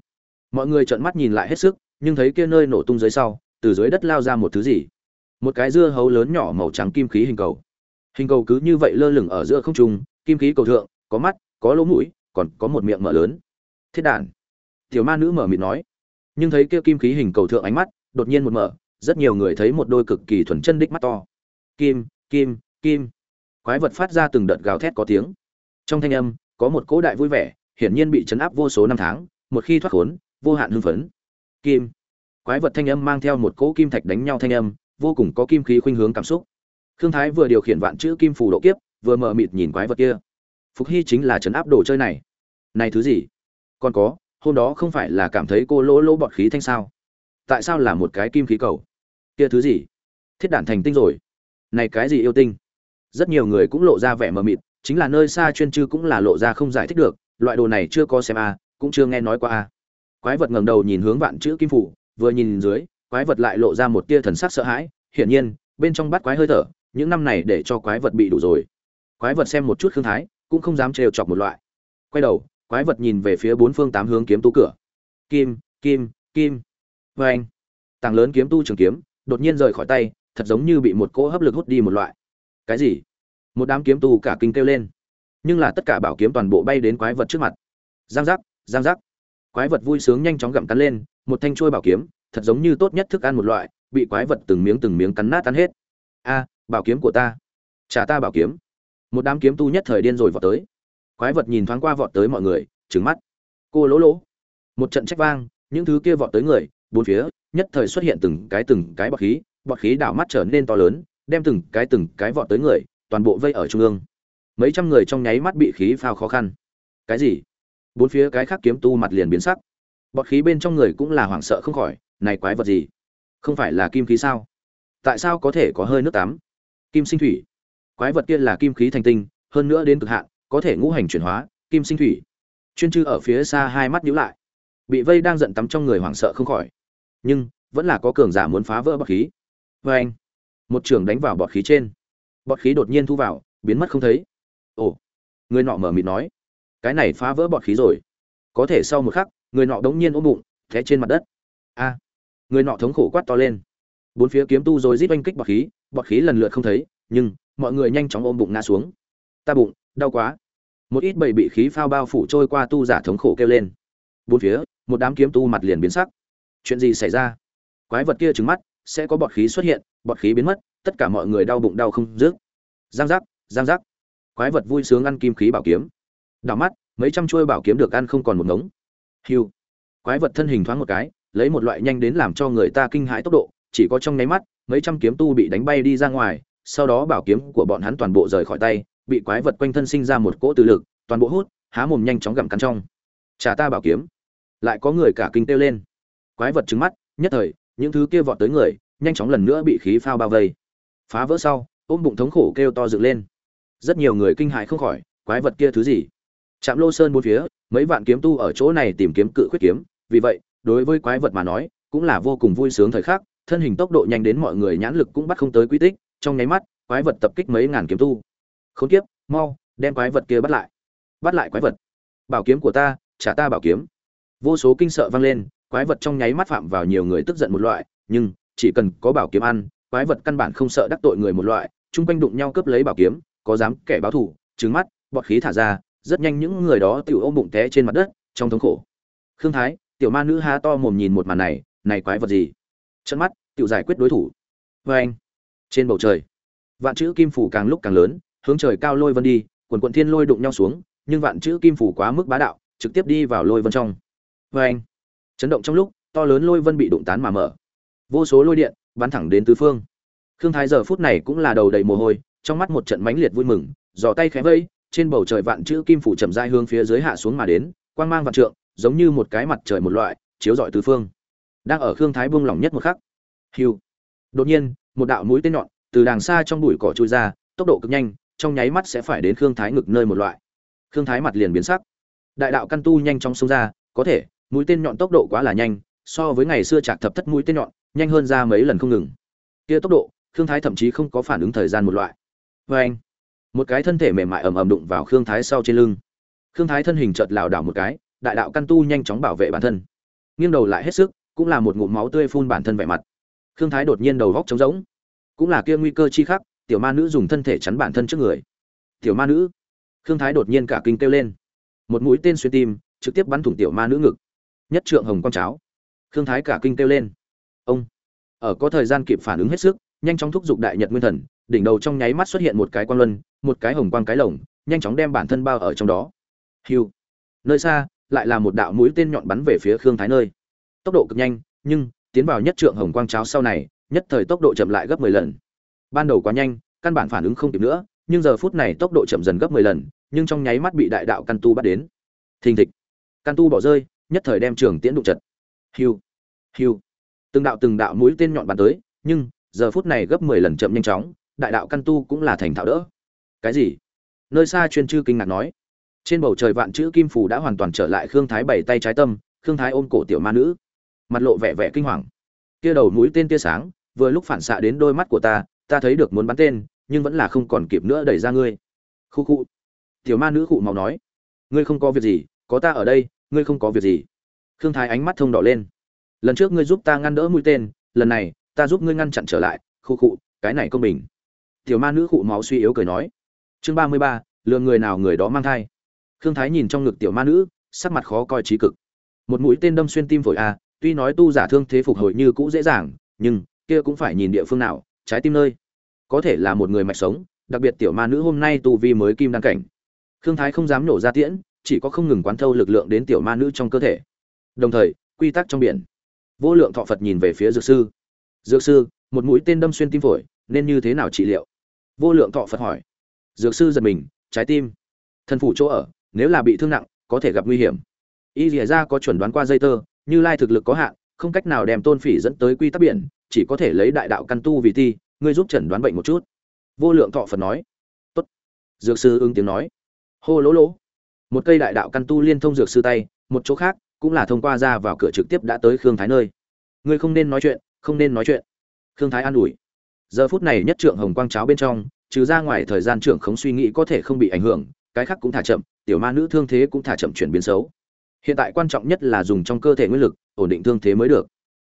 Mọi người trợn mắt nhìn lại hết sức, nhưng thấy kia nơi nổ tung dưới sau, từ dưới đất lao ra một thứ gì? Một cái dưa hấu lớn nhỏ màu trắng kim khí hình cầu. Hình cầu cứ như vậy lơ lửng ở giữa không trung, kim khí cầu thượng, có mắt, có lỗ mũi, còn có một miệng mở lớn. Thiết đản tiểu ma nữ mở miệng nói. Nhưng thấy kia kim khí hình cầu thượng ánh mắt, đột nhiên một mở, rất nhiều người thấy một đôi cực kỳ thuần chân đích mắt to. Kim kim kim quái vật phát ra từng đợt gào thét có tiếng. Trong thanh âm, có một cỗ đại vui vẻ, hiển nhiên bị chấn áp vô số năm tháng, một khi thoát khốn, vô hạn hưng phấn. Kim. Quái vật thanh âm mang theo một cỗ kim thạch đánh nhau thanh âm, vô cùng có kim khí khuynh hướng cảm xúc. Khương thái vừa điều khiển vạn chữ kim phù độ kiếp, vừa mờ mịt nhìn quái vật kia. Phục hy chính là chấn áp đồ chơi này. Này thứ gì? Còn có, hôm đó không phải là cảm thấy cô lỗ lỗ bọt khí thanh sao? Tại sao là một cái kim khí cầu? Kia thứ gì? Thiết đản thành tinh rồi. Này cái gì yêu tinh? Rất nhiều người cũng lộ ra vẻ mờ mịt, chính là nơi xa chuyên chư cũng là lộ ra không giải thích được, loại đồ này chưa có xem a, cũng chưa nghe nói qua a. Quái vật ngẩng đầu nhìn hướng vạn chữ kim phủ, vừa nhìn dưới, quái vật lại lộ ra một tia thần sắc sợ hãi, hiển nhiên, bên trong bắt quái hơi thở, những năm này để cho quái vật bị đủ rồi. Quái vật xem một chút khương thái, cũng không dám trêu chọc một loại. Quay đầu, quái vật nhìn về phía bốn phương tám hướng kiếm tu cửa. Kim kim kim. Vê anh tàng lớn kiếm tu trường kiếm, đột nhiên rời khỏi tay, thật giống như bị một cỗ hấp lực hút đi một loại cái gì? Một đám kiếm tu cả kinh kêu lên. Nhưng là tất cả bảo kiếm toàn bộ bay đến quái vật trước mặt. Giang giác giang giác. Quái vật vui sướng nhanh chóng gặm cắn lên, một thanh trôi bảo kiếm, thật giống như tốt nhất thức ăn một loại, bị quái vật từng miếng từng miếng cắn nát tan hết. A, bảo kiếm của ta. Trả ta bảo kiếm. Một đám kiếm tu nhất thời điên rồi vọt tới. Quái vật nhìn thoáng qua vọt tới mọi người trứng mắt. Cô lỗ lỗ. Một trận trách vang, những thứ kia vọt tới người, bốn phía, nhất thời xuất hiện từng cái từng cái bọt khí bọt khí đảo mắt trở nên to lớn đem từng cái từng cái vọt tới người, toàn bộ vây ở trung ương. Mấy trăm người trong nháy mắt bị khí phao khó khăn. Cái gì? Bốn phía cái khác kiếm tu mặt liền biến sắc. Bọt khí bên trong người cũng là hoảng sợ không khỏi, này quái vật gì? Không phải là kim khí sao? Tại sao có thể có hơi nước tắm? Kim sinh thủy. Quái vật kia là kim khí thành tinh, hơn nữa đến cực hạn, có thể ngũ hành chuyển hóa, kim sinh thủy. Chuyên chư ở phía xa hai mắt nhíu lại. Bị vây đang giận tắm trong người hoảng sợ không khỏi. Nhưng, vẫn là có cường giả muốn phá vỡ bọt khí. Vê anh một trường đánh vào bọt khí trên. Bọt khí đột nhiên thu vào, biến mất không thấy. Ồ, người nọ mở mịt nói, cái này phá vỡ bọt khí rồi. Có thể sau một khắc, người nọ đống nhiên ôm bụng, té trên mặt đất. A, người nọ thống khổ quát to lên. Bốn phía kiếm tu rồi rít oanh kích bọt khí bọt khí lần lượt không thấy, nhưng mọi người nhanh chóng ôm bụng ngã xuống. Ta bụng, đau quá. Một ít bầy bị khí phao bao phủ trôi qua tu giả thống khổ kêu lên. Bốn phía, một đám kiếm tu mặt liền biến sắc. Chuyện gì xảy ra? Quái vật kia trứng mắt sẽ có bọt khí xuất hiện, bọt khí biến mất, tất cả mọi người đau bụng đau không dứt. Giang giác giang giác. Quái vật vui sướng ăn kim khí bảo kiếm. Đảo mắt, mấy trăm chuôi bảo kiếm được ăn không còn một ngống. Hiu quái vật thân hình thoáng một cái, lấy một loại nhanh đến làm cho người ta kinh hãi tốc độ, chỉ có trong nháy mắt, mấy trăm kiếm tu bị đánh bay đi ra ngoài, sau đó bảo kiếm của bọn hắn toàn bộ rời khỏi tay, bị quái vật quanh thân sinh ra một cỗ từ lực, toàn bộ hút, há mồm nhanh chóng gặm cắn trong. Trả ta bảo kiếm. Lại có người cả kinh kêu lên. Quái vật trứng mắt, nhất thời những thứ kia vọt tới người, nhanh chóng lần nữa bị khí phao bao vây. Phá vỡ sau, ôm bụng thống khổ kêu to dựng lên. Rất nhiều người kinh hại không khỏi, quái vật kia thứ gì? Chạm lô sơn bốn phía, mấy vạn kiếm tu ở chỗ này tìm kiếm cự khuyết kiếm, vì vậy, đối với quái vật mà nói, cũng là vô cùng vui sướng thời khắc, thân hình tốc độ nhanh đến mọi người nhãn lực cũng bắt không tới quy tích, trong nháy mắt, quái vật tập kích mấy ngàn kiếm tu. Khốn kiếp, mau, đem quái vật kia bắt lại. Bắt lại quái vật. Bảo kiếm của ta, trả ta bảo kiếm. Vô số kinh sợ vang lên quái vật trong nháy mắt phạm vào nhiều người tức giận một loại, nhưng chỉ cần có bảo kiếm ăn, quái vật căn bản không sợ đắc tội người một loại, chung quanh đụng nhau cướp lấy bảo kiếm, có dám kẻ báo thủ trứng mắt, bọt khí thả ra, rất nhanh những người đó tiểu ôm bụng té trên mặt đất, trong thống khổ khương thái, tiểu ma nữ há to mồm nhìn một màn này này quái vật gì chân mắt tiểu giải quyết đối thủ Oeng. trên bầu trời, vạn chữ kim phủ càng lúc càng lớn, hướng trời cao lôi vân đi, quần quần thiên lôi đụng nhau xuống, nhưng vạn chữ kim phủ quá mức bá đạo, trực tiếp đi vào lôi vân trong Oeng. anh chấn động trong lúc, to lớn lôi vân bị đụng tán mà mở. Vô số lôi điện bắn thẳng đến tứ phương. Khương thái giờ phút này cũng là đầu đầy mồ hôi, trong mắt một trận mãnh liệt vui mừng, giò tay khẽ vây, trên bầu trời vạn chữ kim phủ chậm dai hướng phía dưới hạ xuống mà đến, quang mang vạn trượng, giống như một cái mặt trời một loại, chiếu rọi tứ phương. Đang ở khương thái buông lỏng nhất một khắc. Hiu đột nhiên, một đạo mũi tên nhọn từ đàng xa trong bụi cỏ trôi ra, tốc độ cực nhanh, trong nháy mắt sẽ phải đến khương thái ngực nơi một loại. Khương thái mặt liền biến sắc. Đại đạo căn tu nhanh chóng xông ra, có thể mũi tên nhọn tốc độ quá là nhanh, so với ngày xưa chạc thập thất mũi tên nhọn, nhanh hơn ra mấy lần không ngừng. Kia tốc độ, khương thái thậm chí không có phản ứng thời gian một loại. Vê anh, một cái thân thể mềm mại ầm ầm đụng vào khương thái sau trên lưng. Khương thái thân hình chợt lảo đảo một cái, đại đạo căn tu nhanh chóng bảo vệ bản thân. Nghiêng đầu lại hết sức, cũng là một ngụm máu tươi phun bản thân vẻ mặt. Khương thái đột nhiên đầu góc trống rỗng. Cũng là kia nguy cơ chi khắc, tiểu ma nữ dùng thân thể chắn bản thân trước người. Tiểu ma nữ. Khương thái đột nhiên cả kinh kêu lên. Một mũi tên xuyên tim, trực tiếp bắn thủng tiểu ma nữ ngực nhất trượng hồng quang cháo. Khương thái cả kinh kêu lên. Ông, ở có thời gian kịp phản ứng hết sức, nhanh chóng thúc giục đại nhật nguyên thần, đỉnh đầu trong nháy mắt xuất hiện một cái quang luân, một cái hồng quang cái lồng, nhanh chóng đem bản thân bao ở trong đó. Hiu. Nơi xa, lại là một đạo mũi tên nhọn bắn về phía khương thái nơi. Tốc độ cực nhanh, nhưng, tiến vào nhất trượng hồng quang cháo sau này, nhất thời tốc độ chậm lại gấp 10 lần. Ban đầu quá nhanh, căn bản phản ứng không kịp nữa, nhưng giờ phút này tốc độ chậm dần gấp 10 lần, nhưng trong nháy mắt bị đại đạo căn tu bắt đến. Thình thịch. Căn tu bỏ rơi nhất thời đem trường tiễn đụng chật. Hiu hiu. Từng đạo từng đạo mũi tên nhọn bắn tới, nhưng giờ phút này gấp 10 lần chậm nhanh chóng, đại đạo căn tu cũng là thành thạo đỡ. Cái gì? Nơi xa chuyên chư kinh ngạc nói. Trên bầu trời vạn chữ kim phù đã hoàn toàn trở lại khương thái bảy tay trái tâm, khương thái ôm cổ tiểu ma nữ. Mặt lộ vẻ vẻ kinh hoàng. Kia đầu mũi tên tia sáng, vừa lúc phản xạ đến đôi mắt của ta ta thấy được muốn bắn tên, nhưng vẫn là không còn kịp nữa đẩy ra ngươi. Khu khu. Tiểu ma nữ khụ màu nói. Ngươi không có việc gì, có ta ở đây ngươi không có việc gì. Khương thái ánh mắt thông đỏ lên. Lần trước ngươi giúp ta ngăn đỡ mũi tên, lần này, ta giúp ngươi ngăn chặn trở lại, khu khụ cái này công bình. Tiểu ma nữ khụ máu suy yếu cười nói. Chương ba mươi ba, lừa người nào người đó mang thai. Khương thái nhìn trong ngực tiểu ma nữ, sắc mặt khó coi trí cực. Một mũi tên đâm xuyên tim phổi a, tuy nói tu giả thương thế phục hồi như cũ dễ dàng, nhưng, kia cũng phải nhìn địa phương nào, trái tim nơi. Có thể là một người mạch sống, đặc biệt tiểu ma nữ hôm nay tu vi mới kim đăng cảnh. Khương thái không dám nổ ra tiễn chỉ có không ngừng quán thâu lực lượng đến tiểu ma nữ trong cơ thể. Đồng thời, quy tắc trong biển. Vô lượng thọ phật nhìn về phía dược sư. Dược sư, một mũi tên đâm xuyên tim phổi, nên như thế nào trị liệu? Vô lượng thọ phật hỏi. Dược sư giật mình, trái tim. Thân phủ chỗ ở, nếu là bị thương nặng, có thể gặp nguy hiểm. Y dìa ra có chuẩn đoán qua dây tơ, như lai thực lực có hạn, không cách nào đem tôn phỉ dẫn tới quy tắc biển, chỉ có thể lấy đại đạo căn tu vì ti, ngươi giúp chẩn đoán bệnh một chút. Vô lượng thọ phật nói. Tốt. Dược sư ứng tiếng nói. Hô lỗ lỗ một cây đại đạo căn tu liên thông dược sư tay, một chỗ khác cũng là thông qua ra vào cửa trực tiếp đã tới khương thái nơi. Ngươi không nên nói chuyện, không nên nói chuyện. Khương thái an ủi. Giờ phút này nhất trượng hồng quang cháo bên trong, trừ ra ngoài thời gian trưởng khống suy nghĩ có thể không bị ảnh hưởng, cái khác cũng thả chậm, tiểu ma nữ thương thế cũng thả chậm chuyển biến xấu. Hiện tại quan trọng nhất là dùng trong cơ thể nguyên lực, ổn định thương thế mới được.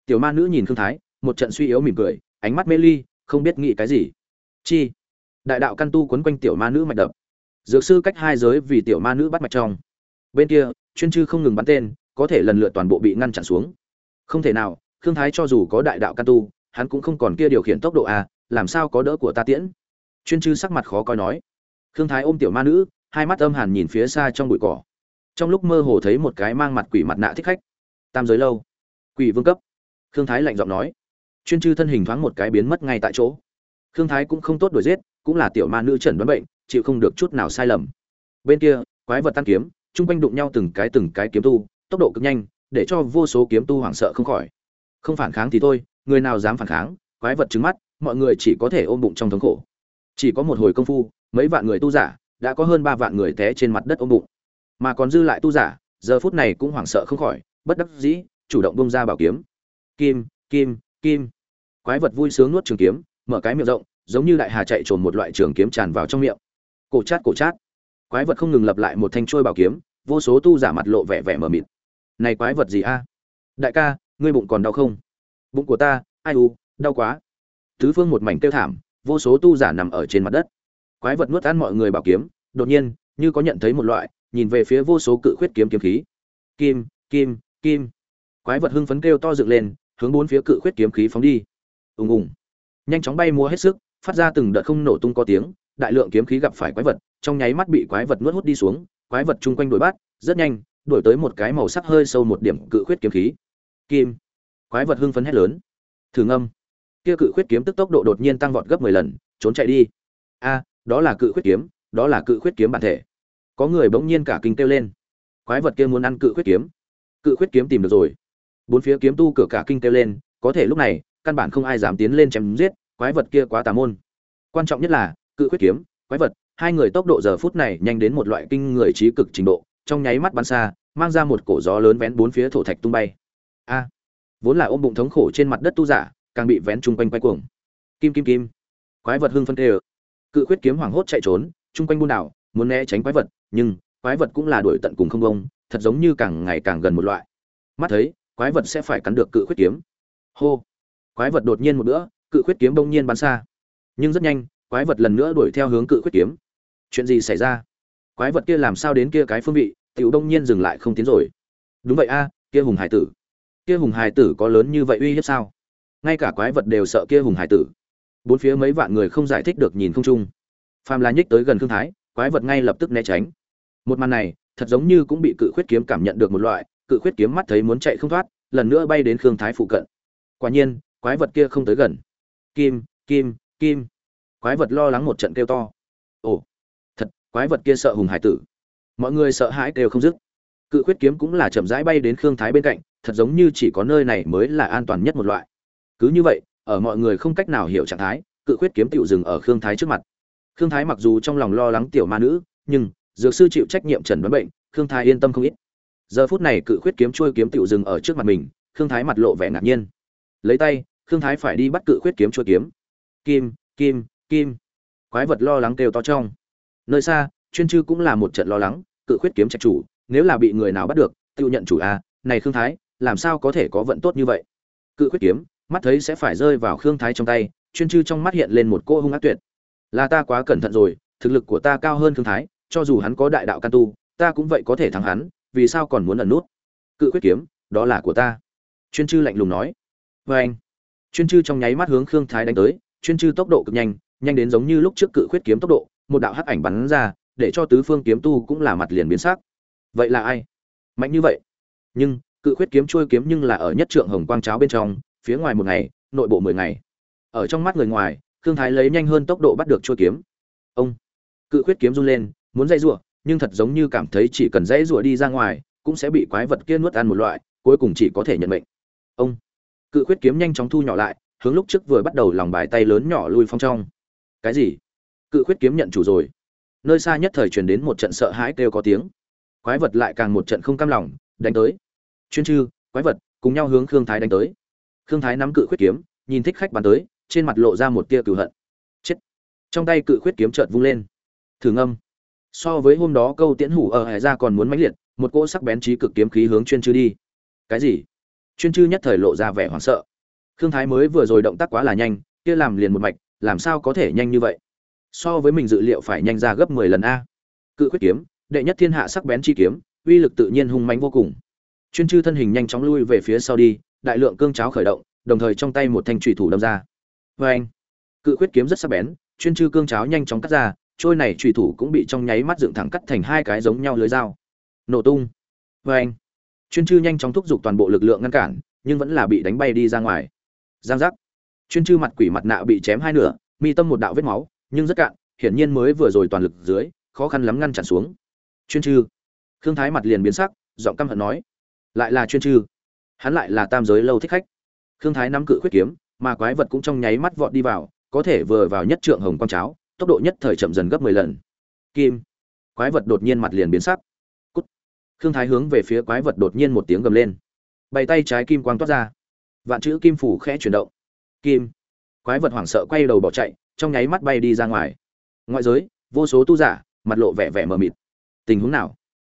Tiểu ma nữ nhìn khương thái, một trận suy yếu mỉm cười, ánh mắt mê ly, không biết nghĩ cái gì. Chi? Đại đạo căn tu quấn quanh tiểu ma nữ mạch đập dược sư cách hai giới vì tiểu ma nữ bắt mạch trong. Bên kia, chuyên chư không ngừng bắn tên, có thể lần lượt toàn bộ bị ngăn chặn xuống. Không thể nào, khương thái cho dù có đại đạo căn tu, hắn cũng không còn kia điều khiển tốc độ a làm sao có đỡ của ta tiễn? Chuyên chư sắc mặt khó coi nói. Khương thái ôm tiểu ma nữ, hai mắt âm hàn nhìn phía xa trong bụi cỏ. Trong lúc mơ hồ thấy một cái mang mặt quỷ mặt nạ thích khách. Tam giới lâu. Quỷ vương cấp. Khương thái lạnh giọng nói. Chuyên chư thân hình thoáng một cái biến mất ngay tại chỗ. Khương thái cũng không tốt đuổi giết, cũng là tiểu ma nữ trần đoán bệnh chịu không được chút nào sai lầm. Bên kia, quái vật tan kiếm, chung quanh đụng nhau từng cái từng cái kiếm tu, tốc độ cực nhanh, để cho vô số kiếm tu hoảng sợ không khỏi. Không phản kháng thì thôi, người nào dám phản kháng, quái vật trứng mắt, mọi người chỉ có thể ôm bụng trong thống khổ. Chỉ có một hồi công phu, mấy vạn người tu giả, đã có hơn ba vạn người té trên mặt đất ôm bụng. Mà còn dư lại tu giả, giờ phút này cũng hoảng sợ không khỏi, bất đắc dĩ, chủ động bông ra bảo kiếm. Kim kim kim. Quái vật vui sướng nuốt trường kiếm, mở cái miệng rộng, giống như đại hà chạy trồn một loại trường kiếm tràn vào trong miệng cổ chát cổ chát. Quái vật không ngừng lập lại một thanh trôi bảo kiếm, vô số tu giả mặt lộ vẻ vẻ mờ mịt. Này quái vật gì a? Đại ca, ngươi bụng còn đau không? Bụng của ta, ai u, đau quá. Tứ phương một mảnh kêu thảm, vô số tu giả nằm ở trên mặt đất. Quái vật nuốt ăn mọi người bảo kiếm, đột nhiên, như có nhận thấy một loại, nhìn về phía vô số cự khuyết kiếm kiếm khí. Kim kim kim. Quái vật hưng phấn kêu to dựng lên, hướng bốn phía cự khuyết kiếm khí phóng đi. Ùng ùng. Nhanh chóng bay múa hết sức, phát ra từng đợt không nổ tung có tiếng đại lượng kiếm khí gặp phải quái vật, trong nháy mắt bị quái vật nuốt hút đi xuống, quái vật chung quanh đuổi bắt, rất nhanh đuổi tới một cái màu sắc hơi sâu một điểm cự khuyết kiếm khí. Kim. Quái vật hưng phấn hét lớn. Thử ngâm. Kia cự khuyết kiếm tức tốc độ đột nhiên tăng vọt gấp mười lần, trốn chạy đi. A, đó là cự khuyết kiếm, đó là cự khuyết kiếm bản thể. Có người bỗng nhiên cả kinh kêu lên. Quái vật kia muốn ăn cự khuyết kiếm. Cự khuyết kiếm tìm được rồi. Bốn phía kiếm tu cửa cả kinh kêu lên, có thể lúc này, căn bản không ai dám tiến lên chém giết, quái vật kia quá tà môn. Quan trọng nhất là cự khuyết kiếm, quái vật, hai người tốc độ giờ phút này nhanh đến một loại kinh người trí cực trình độ, trong nháy mắt bắn xa, mang ra một cổ gió lớn vén bốn phía thổ thạch tung bay. A! Vốn là ôm bụng thống khổ trên mặt đất tu giả, càng bị vén chung quanh quay cuồng. Kim kim kim. Quái vật hưng phân tê cự khuyết kiếm hoảng hốt chạy trốn, chung quanh buôn đảo, muốn né tránh quái vật, nhưng quái vật cũng là đuổi tận cùng không bông thật giống như càng ngày càng gần một loại. Mắt thấy, quái vật sẽ phải cắn được cự khuyết kiếm. Hô! Quái vật đột nhiên một bữa, cự khuyết kiếm bỗng nhiên bắn xa. Nhưng rất nhanh quái vật lần nữa đuổi theo hướng cự khuyết kiếm. Chuyện gì xảy ra? Quái vật kia làm sao đến kia cái phương vị, tiểu đông nhiên dừng lại không tiến rồi. Đúng vậy a, kia hùng hải tử. Kia hùng hải tử có lớn như vậy uy hiếp sao? Ngay cả quái vật đều sợ kia hùng hải tử. Bốn phía mấy vạn người không giải thích được nhìn không chung. Phàm là nhích tới gần thương thái, quái vật ngay lập tức né tránh. Một màn này, thật giống như cũng bị cự khuyết kiếm cảm nhận được một loại, cự khuyết kiếm mắt thấy muốn chạy không thoát, lần nữa bay đến khương thái phụ cận. Quả nhiên, quái vật kia không tới gần. Kim kim kim quái vật lo lắng một trận kêu to. Ồ, thật, quái vật kia sợ hùng hải tử. Mọi người sợ hãi đều không dứt. Cự khuyết kiếm cũng là chậm rãi bay đến khương thái bên cạnh, thật giống như chỉ có nơi này mới là an toàn nhất một loại. Cứ như vậy, ở mọi người không cách nào hiểu trạng thái, cự khuyết kiếm tựu dừng ở khương thái trước mặt. Khương thái mặc dù trong lòng lo lắng tiểu ma nữ, nhưng dược sư chịu trách nhiệm trần đoán bệnh, khương thái yên tâm không ít. Giờ phút này cự khuyết kiếm trôi kiếm tựu dừng ở trước mặt mình, khương thái mặt lộ vẻ ngạc nhiên. Lấy tay, khương thái phải đi bắt cự khuyết kiếm trôi kiếm. Kim kim kim. Quái vật lo lắng kêu to trong. Nơi xa chuyên chư cũng là một trận lo lắng cự khuyết kiếm trạch chủ nếu là bị người nào bắt được tự nhận chủ a à, này khương thái làm sao có thể có vận tốt như vậy? Cự khuyết kiếm mắt thấy sẽ phải rơi vào khương thái trong tay chuyên chư trong mắt hiện lên một cô hung ác tuyệt. Là ta quá cẩn thận rồi thực lực của ta cao hơn khương thái cho dù hắn có đại đạo can tu ta cũng vậy có thể thắng hắn vì sao còn muốn ẩn nút? Cự khuyết kiếm đó là của ta. Chuyên chư lạnh lùng nói. Vê anh chuyên chư trong nháy mắt hướng khương thái đánh tới chuyên chư tốc độ cực nhanh nhanh đến giống như lúc trước cự khuyết kiếm tốc độ, một đạo hắc ảnh bắn ra, để cho tứ phương kiếm tu cũng là mặt liền biến sắc. Vậy là ai? Mạnh như vậy. Nhưng, cự khuyết kiếm trôi kiếm nhưng là ở nhất trượng hồng quang cháo bên trong, phía ngoài một ngày, nội bộ mười ngày. Ở trong mắt người ngoài, khương thái lấy nhanh hơn tốc độ bắt được trôi kiếm. Ông! Cự khuyết kiếm run lên, muốn dây rủa, nhưng thật giống như cảm thấy chỉ cần dãy rủa đi ra ngoài, cũng sẽ bị quái vật kia nuốt ăn một loại, cuối cùng chỉ có thể nhận mệnh. Ông! Cự khuyết kiếm nhanh chóng thu nhỏ lại, hướng lúc trước vừa bắt đầu lòng bài tay lớn nhỏ lui phong trong cái gì? Cự khuyết kiếm nhận chủ rồi. Nơi xa nhất thời truyền đến một trận sợ hãi kêu có tiếng. Quái vật lại càng một trận không cam lòng, đánh tới. Chuyên chư, quái vật, cùng nhau hướng khương thái đánh tới. Khương thái nắm cự khuyết kiếm, nhìn thích khách bàn tới, trên mặt lộ ra một tia cựu hận. Chết. Trong tay cự khuyết kiếm trợt vung lên. Thử ngâm. So với hôm đó câu tiễn hủ ở hải ra còn muốn mãnh liệt, một cỗ sắc bén trí cực kiếm khí hướng chuyên chư đi. Cái gì? Chuyên chư nhất thời lộ ra vẻ hoảng sợ. Khương thái mới vừa rồi động tác quá là nhanh, kia làm liền một mạch làm sao có thể nhanh như vậy? So với mình dự liệu phải nhanh ra gấp mười lần a. Cự khuyết kiếm, đệ nhất thiên hạ sắc bén chi kiếm, uy lực tự nhiên hung mãnh vô cùng. Chuyên chư thân hình nhanh chóng lui về phía sau đi, đại lượng cương cháo khởi động, đồng thời trong tay một thanh trùy thủ đâm ra. Vê anh, cự khuyết kiếm rất sắc bén, chuyên chư cương cháo nhanh chóng cắt ra, trôi này trùy thủ cũng bị trong nháy mắt dựng thẳng cắt thành hai cái giống nhau lưới dao. Nổ tung. Vê anh, chuyên chư nhanh chóng thúc giục toàn bộ lực lượng ngăn cản, nhưng vẫn là bị đánh bay đi ra ngoài. Giang giác chuyên chư mặt quỷ mặt nạ bị chém hai nửa, mi tâm một đạo vết máu, nhưng rất cạn, hiển nhiên mới vừa rồi toàn lực dưới, khó khăn lắm ngăn chặn xuống. Chuyên chư. Khương thái mặt liền biến sắc, giọng căm hận nói, lại là chuyên chư. Hắn lại là tam giới lâu thích khách. Khương thái nắm cự khuyết kiếm, mà quái vật cũng trong nháy mắt vọt đi vào, có thể vừa vào nhất trượng hồng quang cháo, tốc độ nhất thời chậm dần gấp mười lần. Kim. Quái vật đột nhiên mặt liền biến sắc. Cút. Khương thái hướng về phía quái vật đột nhiên một tiếng gầm lên. Bày tay trái kim quang toát ra. Vạn chữ kim phủ khẽ chuyển động kim. Quái vật hoảng sợ quay đầu bỏ chạy, trong nháy mắt bay đi ra ngoài. Ngoại giới, vô số tu giả, mặt lộ vẻ vẻ mờ mịt. Tình huống nào?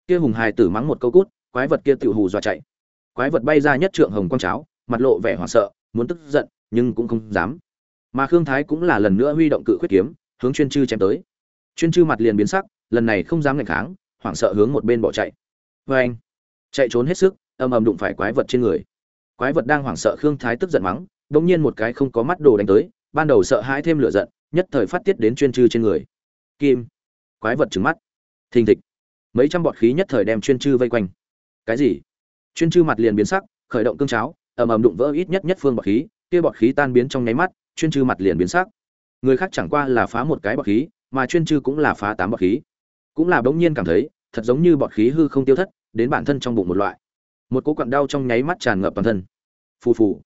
Kia hùng hài tử mắng một câu cút, quái vật kia tự hù dọa chạy. Quái vật bay ra nhất trượng hồng quang cháo, mặt lộ vẻ hoảng sợ, muốn tức giận, nhưng cũng không dám. Mà khương thái cũng là lần nữa huy động cự khuyết kiếm, hướng chuyên chư chém tới. Chuyên chư mặt liền biến sắc, lần này không dám ngạch kháng, hoảng sợ hướng một bên bỏ chạy. Vê anh, chạy trốn hết sức, âm ầm đụng phải quái vật trên người. Quái vật đang hoảng sợ khương thái tức giận mắng đ nhiên một cái không có mắt đồ đánh tới, ban đầu sợ hãi thêm lửa giận, nhất thời phát tiết đến chuyên chư trên người. Kim. Quái vật trừng mắt. Thình thịch. Mấy trăm bọt khí nhất thời đem chuyên chư vây quanh. Cái gì? Chuyên chư mặt liền biến sắc, khởi động cương cháo, ầm ầm đụng vỡ ít nhất nhất phương bọt khí, kia bọt khí tan biến trong nháy mắt, chuyên chư mặt liền biến sắc. Người khác chẳng qua là phá một cái bọt khí, mà chuyên chư cũng là phá tám bọt khí. Cũng là bỗng nhiên cảm thấy, thật giống như bọt khí hư không tiêu thất, đến bản thân trong bụng một loại. Một cỗ quặn đau trong nháy mắt tràn ngập toàn thân. Phù phù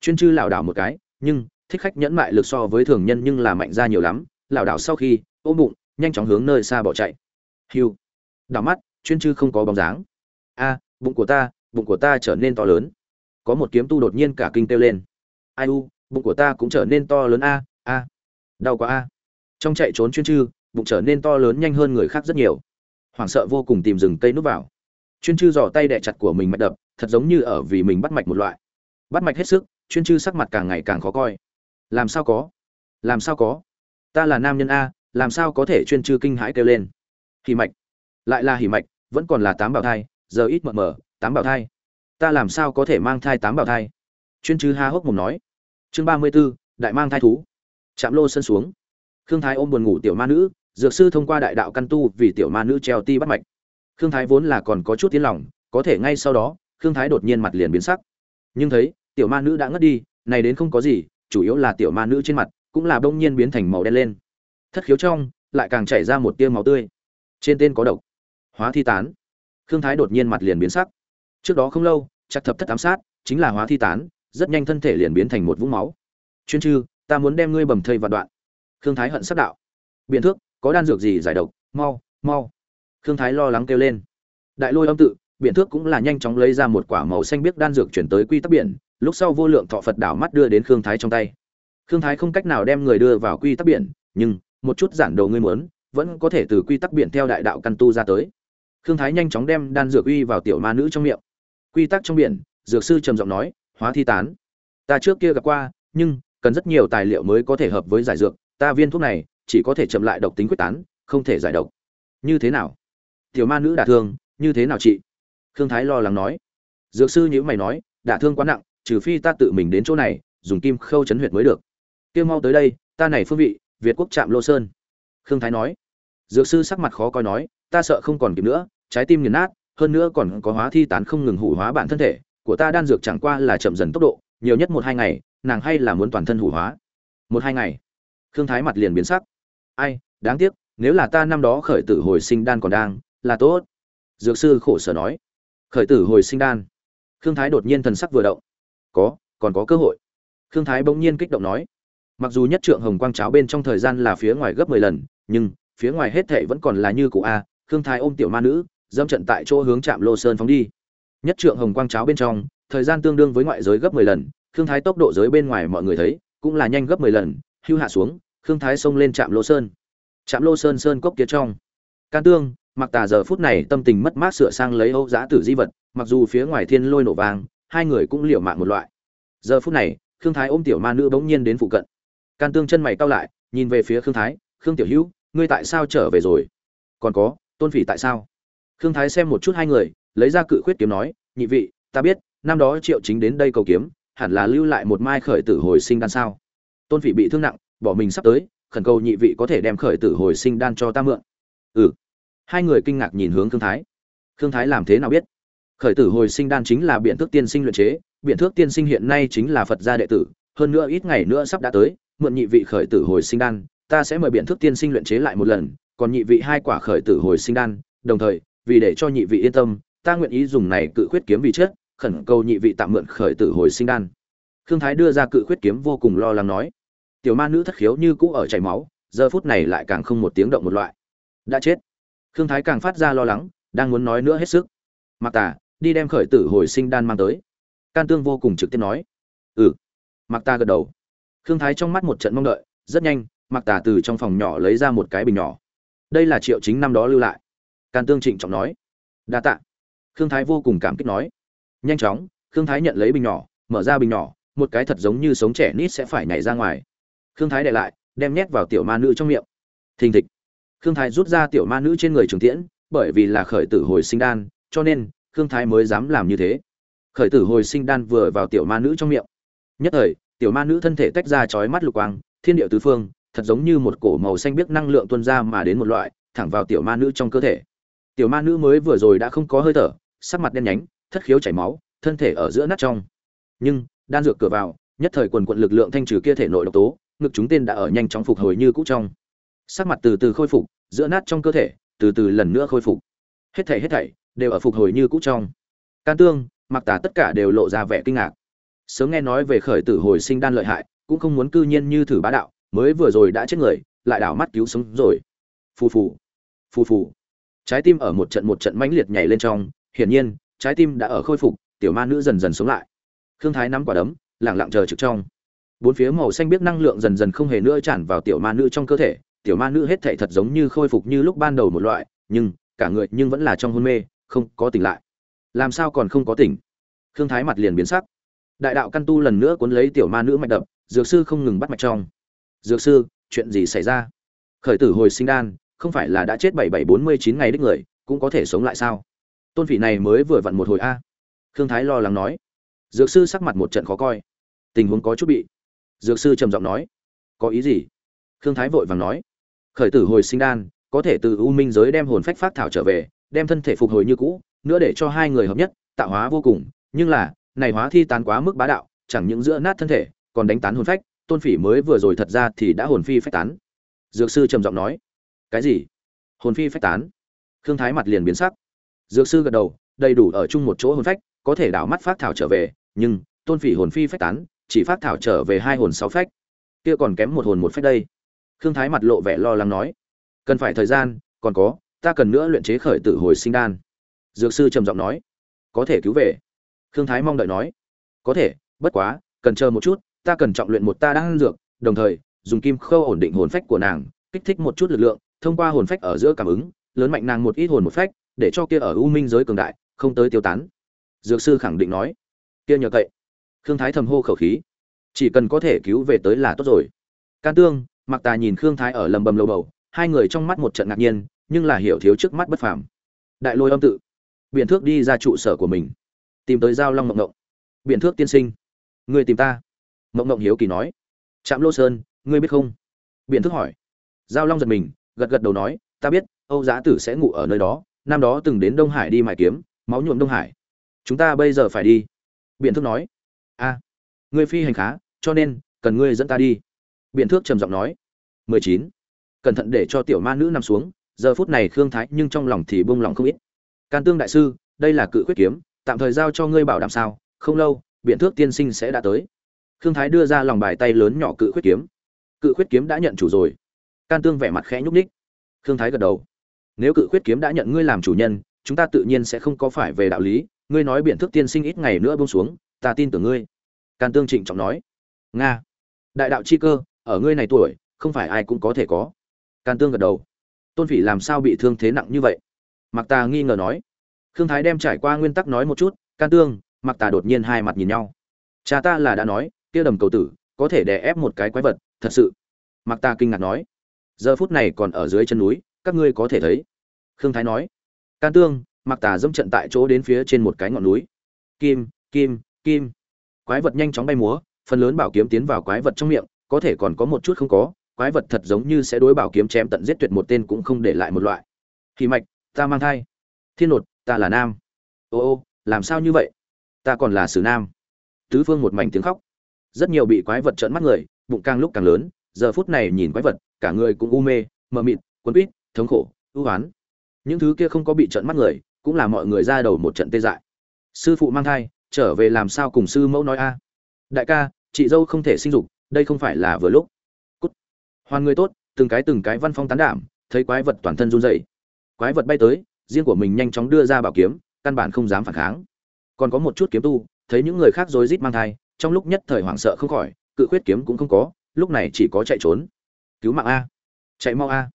chuyên chư lảo đảo một cái, nhưng, thích khách nhẫn mại lực so với thường nhân nhưng là mạnh ra nhiều lắm, lảo đảo sau khi, ôm bụng, nhanh chóng hướng nơi xa bỏ chạy. Hiu. Đảo mắt, chuyên chư không có bóng dáng. A, bụng của ta, bụng của ta trở nên to lớn. Có một kiếm tu đột nhiên cả kinh kêu lên. Ai u, bụng của ta cũng trở nên to lớn a a. Đau quá a. Trong chạy trốn chuyên chư, bụng trở nên to lớn nhanh hơn người khác rất nhiều. Hoảng sợ vô cùng tìm rừng cây núp vào. Chuyên chư dò tay đẻ chặt của mình mạch đập, thật giống như ở vì mình bắt mạch một loại. Bắt mạch hết sức chuyên chư sắc mặt càng ngày càng khó coi. Làm sao có? Làm sao có? Ta là nam nhân a, làm sao có thể chuyên chư kinh hãi kêu lên? Hỉ mạch. Lại là hỉ mạch, vẫn còn là tám bảo thai, giờ ít mờ mờ, tám bảo thai. Ta làm sao có thể mang thai tám bảo thai? Chuyên chư ha hốc mồm nói. Chương ba mươi b ố đại mang thai thú. Chạm lô sân xuống. Khương thái ôm buồn ngủ tiểu ma nữ, dược sư thông qua đại đạo căn tu vì tiểu ma nữ treo ti bắt mạch. Khương thái vốn là còn có chút tiến lòng, có thể ngay sau đó, khương thái đột nhiên mặt liền biến sắc. Nhưng thấy tiểu ma nữ đã ngất đi, này đến không có gì, chủ yếu là tiểu ma nữ trên mặt cũng là bỗng nhiên biến thành màu đen lên. Thất khiếu trong, lại càng chảy ra một tia máu tươi. Trên tên có độc. Hóa thi tán. Khương thái đột nhiên mặt liền biến sắc. Trước đó không lâu chắc thập thất ám sát, chính là hóa thi tán, rất nhanh thân thể liền biến thành một vũng máu. Chuyên chư, ta muốn đem ngươi bầm thây vạn đoạn. Khương thái hận sắc đạo. Biện thước, có đan dược gì giải độc? Mau mau. Khương thái lo lắng kêu lên. Đại lôi âm tự, biện thước cũng là nhanh chóng lấy ra một quả màu xanh biếc đan dược chuyển tới quy tắc biển lúc sau vô lượng thọ phật đảo mắt đưa đến khương thái trong tay. Khương thái không cách nào đem người đưa vào quy tắc biển, nhưng, một chút giản đồ ngươi muốn, vẫn có thể từ quy tắc biển theo đại đạo căn tu ra tới. Khương thái nhanh chóng đem đan dược uy vào tiểu ma nữ trong miệng. Quy tắc trong biển, dược sư trầm giọng nói, hóa thi tán. Ta trước kia gặp qua, nhưng, cần rất nhiều tài liệu mới có thể hợp với giải dược, ta viên thuốc này, chỉ có thể chậm lại độc tính quyết tán, không thể giải độc. Như thế nào? Tiểu ma nữ đả thương, như thế nào chị? Khương thái lo lắng nói. Dược sư nhữ mày nói, đả thương quá nặng trừ phi ta tự mình đến chỗ này, dùng kim khâu chấn huyệt mới được. Kêu mau tới đây, ta này phương vị, việt quốc trạm lô sơn. Khương thái nói. Dược sư sắc mặt khó coi nói, ta sợ không còn kịp nữa, trái tim nghiền nát, hơn nữa còn có hóa thi tán không ngừng hủ hóa bản thân thể, của ta đan dược chẳng qua là chậm dần tốc độ, nhiều nhất một hai ngày, nàng hay là muốn toàn thân hủ hóa. Một hai ngày? Khương thái mặt liền biến sắc. Ai, đáng tiếc, nếu là ta năm đó khởi tử hồi sinh đan còn đang, là tốt. Dược sư khổ sở nói. Khởi tử hồi sinh đan. Khương thái đột nhiên thần sắc vừa động có, còn có cơ hội. Khương thái bỗng nhiên kích động nói. Mặc dù nhất trượng hồng quang cháo bên trong thời gian là phía ngoài gấp mười lần, nhưng phía ngoài hết thệ vẫn còn là như cụ a, khương thái ôm tiểu ma nữ dâm trận tại chỗ hướng chạm lô sơn phóng đi. Nhất trượng hồng quang cháo bên trong, thời gian tương đương với ngoại giới gấp mười lần, khương thái tốc độ giới bên ngoài mọi người thấy, cũng là nhanh gấp mười lần, hưu hạ xuống, khương thái xông lên trạm lô sơn. Trạm lô sơn sơn cốc kia trong. Can tương mặc tà giờ phút này tâm tình mất mát sửa sang lấy âu giã tử di vật, mặc dù phía ngoài thiên lôi nổ vàng hai người cũng liều mạng một loại. Giờ phút này, khương thái ôm tiểu ma nữ bỗng nhiên đến phụ cận. Can tương chân mày cau lại, nhìn về phía khương thái, khương tiểu hữu, ngươi tại sao trở về rồi? Còn có, tôn phỉ tại sao? Khương thái xem một chút hai người, lấy ra cự khuyết kiếm nói, nhị vị, ta biết, năm đó triệu chính đến đây cầu kiếm, hẳn là lưu lại một mai khởi tử hồi sinh đan sao. Tôn phỉ bị thương nặng, bỏ mình sắp tới, khẩn cầu nhị vị có thể đem khởi tử hồi sinh đan cho ta mượn. Ừ. Hai người kinh ngạc nhìn hướng khương thái. Khương thái làm thế nào biết? Khởi tử hồi sinh đan chính là biện thức tiên sinh luyện chế, biện thức tiên sinh hiện nay chính là phật gia đệ tử, hơn nữa ít ngày nữa sắp đã tới, mượn nhị vị khởi tử hồi sinh đan, ta sẽ mời biện thức tiên sinh luyện chế lại một lần, còn nhị vị hai quả khởi tử hồi sinh đan, đồng thời, vì để cho nhị vị yên tâm, ta nguyện ý dùng này cự khuyết kiếm vì chết khẩn cầu nhị vị tạm mượn khởi tử hồi sinh đan. Khương thái đưa ra cự khuyết kiếm vô cùng lo lắng nói. Tiểu ma nữ thất khiếu như cũ ở chảy máu, giờ phút này lại càng không một tiếng động một loại. Đã chết. Khương thái càng phát ra lo lắng, đang muốn nói nữa hết sức. Mặc tả đi đem khởi tử hồi sinh đan mang tới. Can tương vô cùng trực tiếp nói. Ừ. Mặc ta gật đầu. Khương thái trong mắt một trận mong đợi, rất nhanh mặc tà từ trong phòng nhỏ lấy ra một cái bình nhỏ. Đây là triệu chính năm đó lưu lại. Can tương trịnh trọng nói. Đa tạ. Khương thái vô cùng cảm kích nói. Nhanh chóng, khương thái nhận lấy bình nhỏ, mở ra bình nhỏ, một cái thật giống như sống trẻ nít sẽ phải nhảy ra ngoài. Khương thái để lại, đem nhét vào tiểu ma nữ trong miệng. Thình thịch. Khương thái rút ra tiểu ma nữ trên người trường tiễn, bởi vì là khởi tử hồi sinh đan, cho nên khương thái mới dám làm như thế. Khởi tử hồi sinh đan vừa vào tiểu ma nữ trong miệng. Nhất thời, tiểu ma nữ thân thể tách ra chói mắt lục quang, thiên địa tứ phương, thật giống như một cổ màu xanh biếc năng lượng tuôn ra mà đến một loại, thẳng vào tiểu ma nữ trong cơ thể. Tiểu ma nữ mới vừa rồi đã không có hơi thở, sắc mặt đen nhánh, thất khiếu chảy máu, thân thể ở giữa nát trong. Nhưng, đan dược cửa vào, nhất thời quần quận lực lượng thanh trừ kia thể nội độc tố, ngực chúng tên đã ở nhanh chóng phục hồi như cũ trong. Sắc mặt từ từ khôi phục, giữa nát trong cơ thể, từ từ lần nữa khôi phục. Hết thảy hết thảy đều ở phục hồi như cũ trong. Can tương mặc tả tất cả đều lộ ra vẻ kinh ngạc. Sớm nghe nói về khởi tử hồi sinh đan lợi hại, cũng không muốn cư nhiên như thử bá đạo, mới vừa rồi đã chết người, lại đảo mắt cứu sống rồi. Phù phù phù phù. Trái tim ở một trận một trận mãnh liệt nhảy lên trong, hiển nhiên, trái tim đã ở khôi phục, tiểu ma nữ dần dần sống lại. Khương thái nắm quả đấm lẳng lặng chờ trực trong. Bốn phía màu xanh biết năng lượng dần dần không hề nữa tràn vào tiểu ma nữ trong cơ thể, tiểu ma nữ hết thảy thật giống như khôi phục như lúc ban đầu một loại, nhưng cả người nhưng vẫn là trong hôn mê không có tỉnh lại. Làm sao còn không có tỉnh? Khương thái mặt liền biến sắc. Đại đạo căn tu lần nữa cuốn lấy tiểu ma nữ mạch đập, dược sư không ngừng bắt mạch trong. Dược sư, chuyện gì xảy ra? Khởi tử hồi sinh đan, không phải là đã chết bảy bảy bốn mươi chín ngày đích người, cũng có thể sống lại sao? Tôn phỉ này mới vừa vặn một hồi a. Khương thái lo lắng nói. Dược sư sắc mặt một trận khó coi. Tình huống có chút bị. Dược sư trầm giọng nói. Có ý gì? Khương thái vội vàng nói. Khởi tử hồi sinh đan, có thể từ u minh giới đem hồn phách phát thảo trở về đem thân thể phục hồi như cũ, nữa để cho hai người hợp nhất, tạo hóa vô cùng. Nhưng là, này hóa thi tán quá mức bá đạo, chẳng những giữa nát thân thể, còn đánh tán hồn phách. Tôn phỉ mới vừa rồi thật ra thì đã hồn phi phách tán. Dược sư trầm giọng nói, cái gì? Hồn phi phách tán? Khương thái mặt liền biến sắc. Dược sư gật đầu, đầy đủ ở chung một chỗ hồn phách, có thể đảo mắt phát thảo trở về, nhưng tôn phỉ hồn phi phách tán, chỉ phát thảo trở về hai hồn sáu phách. Kia còn kém một hồn một phách đây. Khương thái mặt lộ vẻ lo lắng nói, cần phải thời gian, còn có ta cần nữa luyện chế khởi tử hồi sinh đan. Dược sư trầm giọng nói. Có thể cứu về. Khương thái mong đợi nói. Có thể, bất quá, cần chờ một chút, ta cần trọng luyện một ta đang dược, đồng thời, dùng kim khâu ổn định hồn phách của nàng, kích thích một chút lực lượng, thông qua hồn phách ở giữa cảm ứng, lớn mạnh nàng một ít hồn một phách, để cho kia ở u minh giới cường đại, không tới tiêu tán. Dược sư khẳng định nói. Kia nhờ cậy. Khương thái thầm hô khẩu khí. Chỉ cần có thể cứu về tới là tốt rồi. Can tương mặc tà nhìn khương thái ở lầm bầm lầu bầu, hai người trong mắt một trận ngạc nhiên nhưng là hiểu thiếu trước mắt bất phàm. Đại lôi âm tự. Biện thước đi ra trụ sở của mình. Tìm tới giao long mộng ngộng biện thước tiên sinh. Ngươi tìm ta. Mộng ngộng hiếu kỳ nói. Trạm lô sơn, ngươi biết không? Biện thước hỏi. Giao long giật mình, gật gật đầu nói, ta biết, âu giá tử sẽ ngủ ở nơi đó. Năm đó từng đến đông hải đi mài kiếm, máu nhuộm đông hải. Chúng ta bây giờ phải đi. Biện thước nói. A, ngươi phi hành khá, cho nên, cần ngươi dẫn ta đi. Biện thước trầm giọng nói. Mười chín. Cẩn thận để cho tiểu ma nữ nằm xuống giờ phút này khương thái nhưng trong lòng thì bông lòng không ít. Can tương đại sư, đây là cự quyết kiếm, tạm thời giao cho ngươi bảo đảm sao? Không lâu, biện thước tiên sinh sẽ đã tới. Khương thái đưa ra lòng bài tay lớn nhỏ cự quyết kiếm. Cự quyết kiếm đã nhận chủ rồi. Can tương vẻ mặt khẽ nhúc ních khương thái gật đầu. Nếu cự quyết kiếm đã nhận ngươi làm chủ nhân, chúng ta tự nhiên sẽ không có phải về đạo lý. Ngươi nói biện thước tiên sinh ít ngày nữa bông xuống, ta tin tưởng ngươi. Can tương trịnh trọng nói. Nga. Đại đạo chi cơ, ở ngươi này tuổi, không phải ai cũng có thể có. Can tương gật đầu tôn phỉ làm sao bị thương thế nặng như vậy? Mặc tà nghi ngờ nói. Khương thái đem trải qua nguyên tắc nói một chút, can tương mặc tà đột nhiên hai mặt nhìn nhau. Cha ta là đã nói, kia đầm cầu tử, có thể đè ép một cái quái vật, thật sự. Mặc tà kinh ngạc nói. Giờ phút này còn ở dưới chân núi, các ngươi có thể thấy. Khương thái nói. Can tương mặc tà dâm trận tại chỗ đến phía trên một cái ngọn núi. Kim kim kim. Quái vật nhanh chóng bay múa, phần lớn bảo kiếm tiến vào quái vật trong miệng, có thể còn có một chút không có quái vật thật giống như sẽ đối bảo kiếm chém tận giết tuyệt một tên cũng không để lại một loại. Kỳ mạch, ta mang thai. Thiên nột, ta là nam. Ô ô, làm sao như vậy? Ta còn là sử nam. Tứ phương một mảnh tiếng khóc. Rất nhiều bị quái vật trợn mắt người, bụng càng lúc càng lớn, giờ phút này nhìn quái vật, cả người cũng u mê, mờ mịt, quấn quýt, thống khổ, ưu oán. Những thứ kia không có bị trợn mắt người, cũng là mọi người ra đầu một trận tê dại. Sư phụ mang thai, trở về làm sao cùng sư mẫu nói a? Đại ca, chị dâu không thể sinh dục, đây không phải là vừa lúc hoàn người tốt, từng cái từng cái văn phong tán đảm, thấy quái vật toàn thân run rẩy. Quái vật bay tới, riêng của mình nhanh chóng đưa ra bảo kiếm, căn bản không dám phản kháng. Còn có một chút kiếm tu, thấy những người khác rối rít mang thai, trong lúc nhất thời hoảng sợ không khỏi, cự khuyết kiếm cũng không có, lúc này chỉ có chạy trốn. Cứu mạng a. Chạy mau a.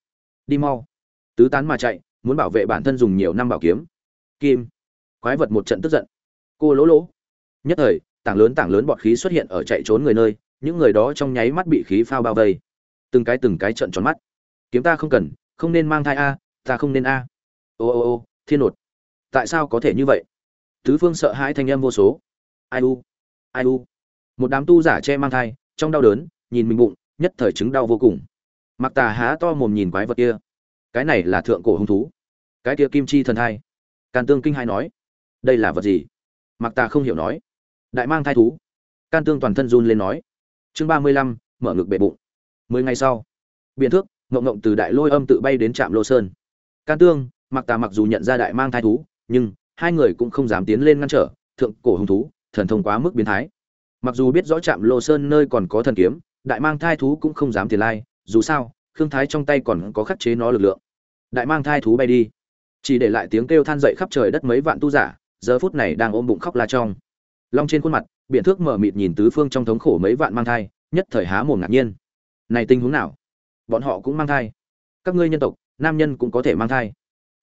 Đi mau. Tứ tán mà chạy, muốn bảo vệ bản thân dùng nhiều năm bảo kiếm. Kim. Quái vật một trận tức giận. Cô lỗ lỗ. Nhất thời, tảng lớn tảng lớn bọt khí xuất hiện ở chạy trốn người nơi, những người đó trong nháy mắt bị khí phao bao vây từng cái từng cái trận tròn mắt. Kiếm ta không cần, không nên mang thai a, ta không nên a. Ô ô ô, thiên nột. Tại sao có thể như vậy? Tứ phương sợ hãi thanh âm vô số. Ai u? Ai u? Một đám tu giả che mang thai, trong đau đớn, nhìn mình bụng, nhất thời chứng đau vô cùng. Mặc tà há to mồm nhìn quái vật kia. Cái này là thượng cổ hung thú. Cái kia kim chi thần thai. Can tương kinh hai nói. Đây là vật gì? Mặc tà không hiểu nói. Đại mang thai thú. Can tương toàn thân run lên nói. Chương ba mươi lăm, mở ngực bệ bụng mười ngày sau, biện thước, ngộng ngộng từ đại lôi âm tự bay đến trạm lô sơn. Can tương mặc tà mặc dù nhận ra đại mang thai thú, nhưng hai người cũng không dám tiến lên ngăn trở, thượng cổ hung thú, thần thông quá mức biến thái. Mặc dù biết rõ trạm lô sơn nơi còn có thần kiếm, đại mang thai thú cũng không dám tiền lai, dù sao, khương thái trong tay còn có khắc chế nó lực lượng. Đại mang thai thú bay đi. Chỉ để lại tiếng kêu than dậy khắp trời đất mấy vạn tu giả, giờ phút này đang ôm bụng khóc la trong. Long trên khuôn mặt, biện thước mở mịt nhìn tứ phương trong thống khổ mấy vạn mang thai, nhất thời há mồm ngạc nhiên này tình huống nào? Bọn họ cũng mang thai. Các ngươi nhân tộc, nam nhân cũng có thể mang thai.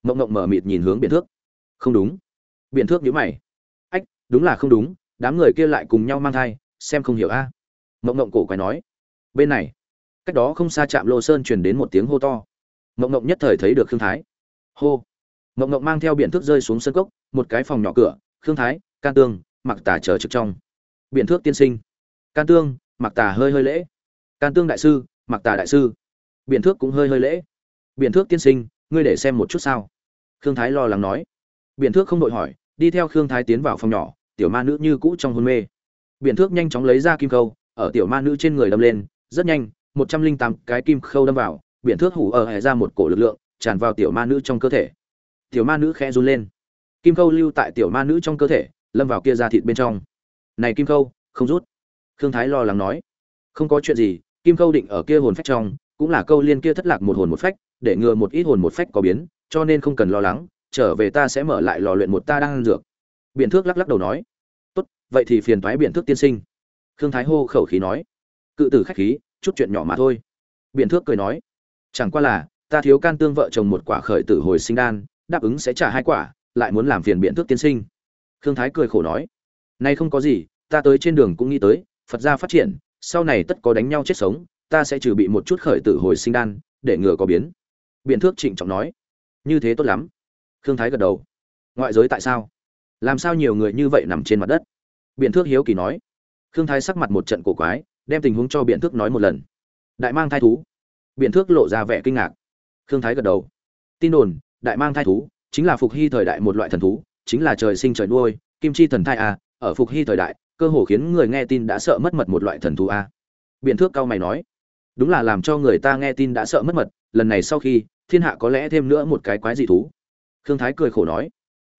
Mộng mộng mở mịt nhìn hướng biện thước. Không đúng. Biện thước nhữ mày. Ách, đúng là không đúng, đám người kia lại cùng nhau mang thai, xem không hiểu a. Mộng mộng cổ quái nói. Bên này, cách đó không xa trạm lô sơn truyền đến một tiếng hô to. Mộng mộng nhất thời thấy được khương thái. Hô. Mộng mộng mang theo biện thước rơi xuống sân cốc, một cái phòng nhỏ cửa, khương thái, can tương mặc tả chờ trực trong. Biện thước tiên sinh. Can tương mặc tà hơi hơi lễ can tương đại sư mặc tà đại sư. Biện thước cũng hơi hơi lễ. Biện thước tiên sinh, ngươi để xem một chút sao? Khương thái lo lắng nói. Biện thước không đội hỏi, đi theo khương thái tiến vào phòng nhỏ, tiểu ma nữ như cũ trong hôn mê. Biện thước nhanh chóng lấy ra kim khâu, ở tiểu ma nữ trên người đâm lên, rất nhanh, một trăm linh tám cái kim khâu đâm vào biện thước hủ ở hẻ ra một cổ lực lượng, tràn vào tiểu ma nữ trong cơ thể. Tiểu ma nữ khẽ run lên. Kim khâu lưu tại tiểu ma nữ trong cơ thể, lâm vào kia ra thịt bên trong. Này kim khâu, không rút. Khương thái lo lắng nói. Không có chuyện gì kim khâu định ở kia hồn phách trong, cũng là câu liên kia thất lạc một hồn một phách, để ngừa một ít hồn một phách có biến, cho nên không cần lo lắng, trở về ta sẽ mở lại lò luyện một ta đang ăn dược. Biện thước lắc lắc đầu nói, tốt, vậy thì phiền thoái biện thước tiên sinh. Khương thái hô khẩu khí nói, cự tử khách khí, chút chuyện nhỏ mà thôi. Biện thước cười nói, chẳng qua là, ta thiếu can tương vợ chồng một quả khởi tử hồi sinh đan, đáp ứng sẽ trả hai quả, lại muốn làm phiền biện thước tiên sinh. Khương thái cười khổ nói, nay không có gì, ta tới trên đường cũng nghĩ tới, phật gia phát triển sau này tất có đánh nhau chết sống, ta sẽ trừ bị một chút khởi tử hồi sinh đan, để ngừa có biến. Biện thước trịnh trọng nói. Như thế tốt lắm. Khương thái gật đầu. Ngoại giới tại sao? Làm sao nhiều người như vậy nằm trên mặt đất? Biện thước hiếu kỳ nói. Khương thái sắc mặt một trận cổ quái, đem tình huống cho biện thước nói một lần. Đại mang thai thú. Biện thước lộ ra vẻ kinh ngạc. Khương thái gật đầu. Tin đồn, đại mang thai thú chính là phục hy thời đại một loại thần thú, chính là trời sinh trời nuôi, kim chi thần thai à? ở phục hy thời đại cơ hồ khiến người nghe tin đã sợ mất mật một loại thần thú a. Biện thước cao mày nói, đúng là làm cho người ta nghe tin đã sợ mất mật, lần này sau khi, thiên hạ có lẽ thêm nữa một cái quái dị thú. Khương thái cười khổ nói,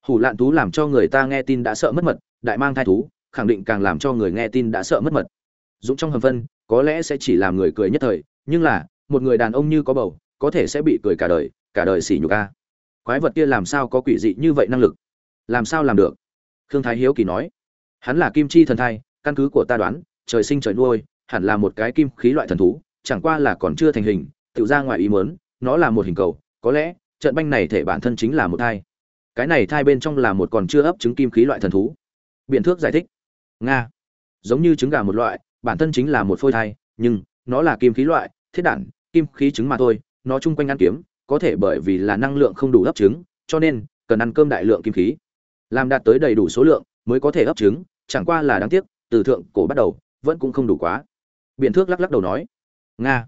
hủ lạn thú làm cho người ta nghe tin đã sợ mất mật, đại mang thai thú, khẳng định càng làm cho người nghe tin đã sợ mất mật. Dũng trong hầm phân, có lẽ sẽ chỉ làm người cười nhất thời, nhưng là, một người đàn ông như có bầu, có thể sẽ bị cười cả đời cả đời xỉ nhục a. Quái vật kia làm sao có quỷ dị như vậy năng lực? Làm sao làm được? Khương thái hiếu kỳ nói hắn là kim chi thần thai, căn cứ của ta đoán, trời sinh trời nuôi, hẳn là một cái kim khí loại thần thú, chẳng qua là còn chưa thành hình tự ra ngoài ý mớn nó là một hình cầu, có lẽ, trận banh này thể bản thân chính là một thai. Cái này thai bên trong là một còn chưa ấp trứng kim khí loại thần thú. Biện thước giải thích. Nga. Giống như trứng gà một loại, bản thân chính là một phôi thai, nhưng, nó là kim khí loại, thiết đản, kim khí trứng mà thôi, nó chung quanh ăn kiếm, có thể bởi vì là năng lượng không đủ ấp trứng, cho nên, cần ăn cơm đại lượng kim khí. Làm đạt tới đầy đủ số lượng, mới có thể ấp trứng chẳng qua là đáng tiếc, từ thượng cổ bắt đầu, vẫn cũng không đủ quá. Biện thước lắc lắc đầu nói, nga,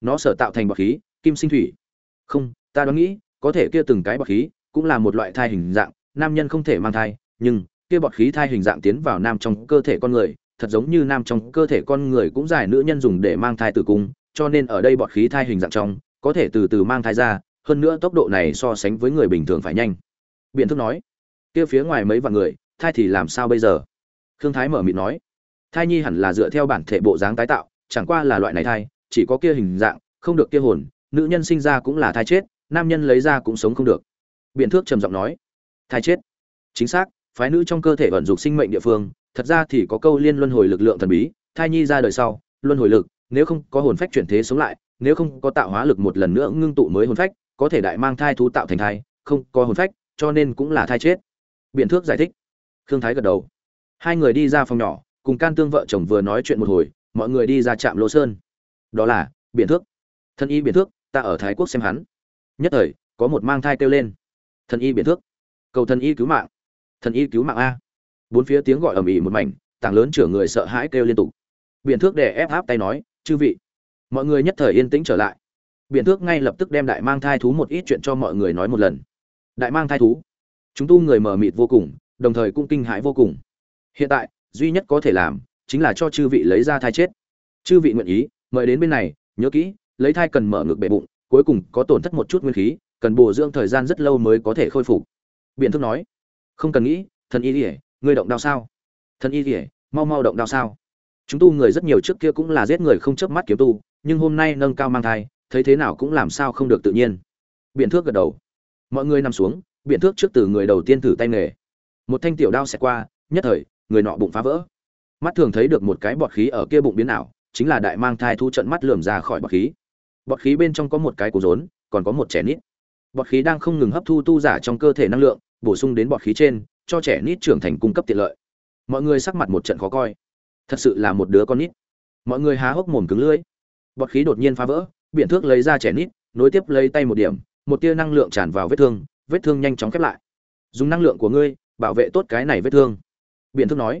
nó sở tạo thành bọt khí, kim sinh thủy. Không, ta đoán nghĩ, có thể kia từng cái bọt khí cũng là một loại thai hình dạng, nam nhân không thể mang thai, nhưng kia bọt khí thai hình dạng tiến vào nam trong cơ thể con người, thật giống như nam trong cơ thể con người cũng giải nữ nhân dùng để mang thai tử cung, cho nên ở đây bọt khí thai hình dạng trong có thể từ từ mang thai ra, hơn nữa tốc độ này so sánh với người bình thường phải nhanh. Biện thức nói, kia phía ngoài mấy vạn người, thai thì làm sao bây giờ? Khương thái mở miệng nói, thai nhi hẳn là dựa theo bản thể bộ dáng tái tạo, chẳng qua là loại này thai, chỉ có kia hình dạng, không được kia hồn, nữ nhân sinh ra cũng là thai chết, nam nhân lấy ra cũng sống không được. Biện thước trầm giọng nói, thai chết. Chính xác, phái nữ trong cơ thể vận dụng sinh mệnh địa phương, thật ra thì có câu liên luân hồi lực lượng thần bí, thai nhi ra đời sau, luân hồi lực, nếu không có hồn phách chuyển thế sống lại, nếu không có tạo hóa lực một lần nữa ngưng tụ mới hồn phách, có thể đại mang thai thú tạo thành thai, không có hồn phách, cho nên cũng là thai chết. Biện thước giải thích. Khương thái gật đầu hai người đi ra phòng nhỏ, cùng can tương vợ chồng vừa nói chuyện một hồi, mọi người đi ra trạm lỗ sơn. Đó là biện thước. Thân y biện thước, ta ở thái quốc xem hắn. Nhất thời, có một mang thai kêu lên. Thần y biện thước. Cầu thần y cứu mạng. Thần y cứu mạng a. Bốn phía tiếng gọi ầm ĩ một mảnh, tảng lớn chửa người sợ hãi kêu liên tục. Biện thước để ép áp tay nói, chư vị. Mọi người nhất thời yên tĩnh trở lại. Biện thước ngay lập tức đem đại mang thai thú một ít chuyện cho mọi người nói một lần. Đại mang thai thú. Chúng tu người mờ mịt vô cùng, đồng thời cũng kinh hãi vô cùng hiện tại, duy nhất có thể làm chính là cho chư vị lấy ra thai chết. Chư vị nguyện ý, mời đến bên này, nhớ kỹ, lấy thai cần mở ngực bệ bụng, cuối cùng có tổn thất một chút nguyên khí, cần bổ dưỡng thời gian rất lâu mới có thể khôi phục. Biện thức nói, không cần nghĩ, thần y ỉa ngươi động đao sao? Thần y ỉa mau mau động đao sao? Chúng tu người rất nhiều trước kia cũng là giết người không chớp mắt kiếm tu, nhưng hôm nay nâng cao mang thai, thấy thế nào cũng làm sao không được tự nhiên. Biện thước gật đầu. Mọi người nằm xuống, biện thước trước từ người đầu tiên thử tay nghề. Một thanh tiểu đao xẹt qua, nhất thời người nọ bụng phá vỡ. Mắt thường thấy được một cái bọt khí ở kia bụng biến ảo, chính là đại mang thai thu trận mắt lườm ra khỏi bọt khí. Bọt khí bên trong có một cái cổ rốn, còn có một trẻ nít. Bọt khí đang không ngừng hấp thu tu giả trong cơ thể năng lượng, bổ sung đến bọt khí trên, cho trẻ nít trưởng thành cung cấp tiện lợi. Mọi người sắc mặt một trận khó coi. Thật sự là một đứa con nít. Mọi người há hốc mồm cứng lưỡi. Bọt khí đột nhiên phá vỡ biện thước lấy ra trẻ nít, nối tiếp lấy tay một điểm, một tia năng lượng tràn vào vết thương vết thương nhanh chóng khép lại. Dùng năng lượng của ngươi, bảo vệ tốt cái này vết thương biện thước nói.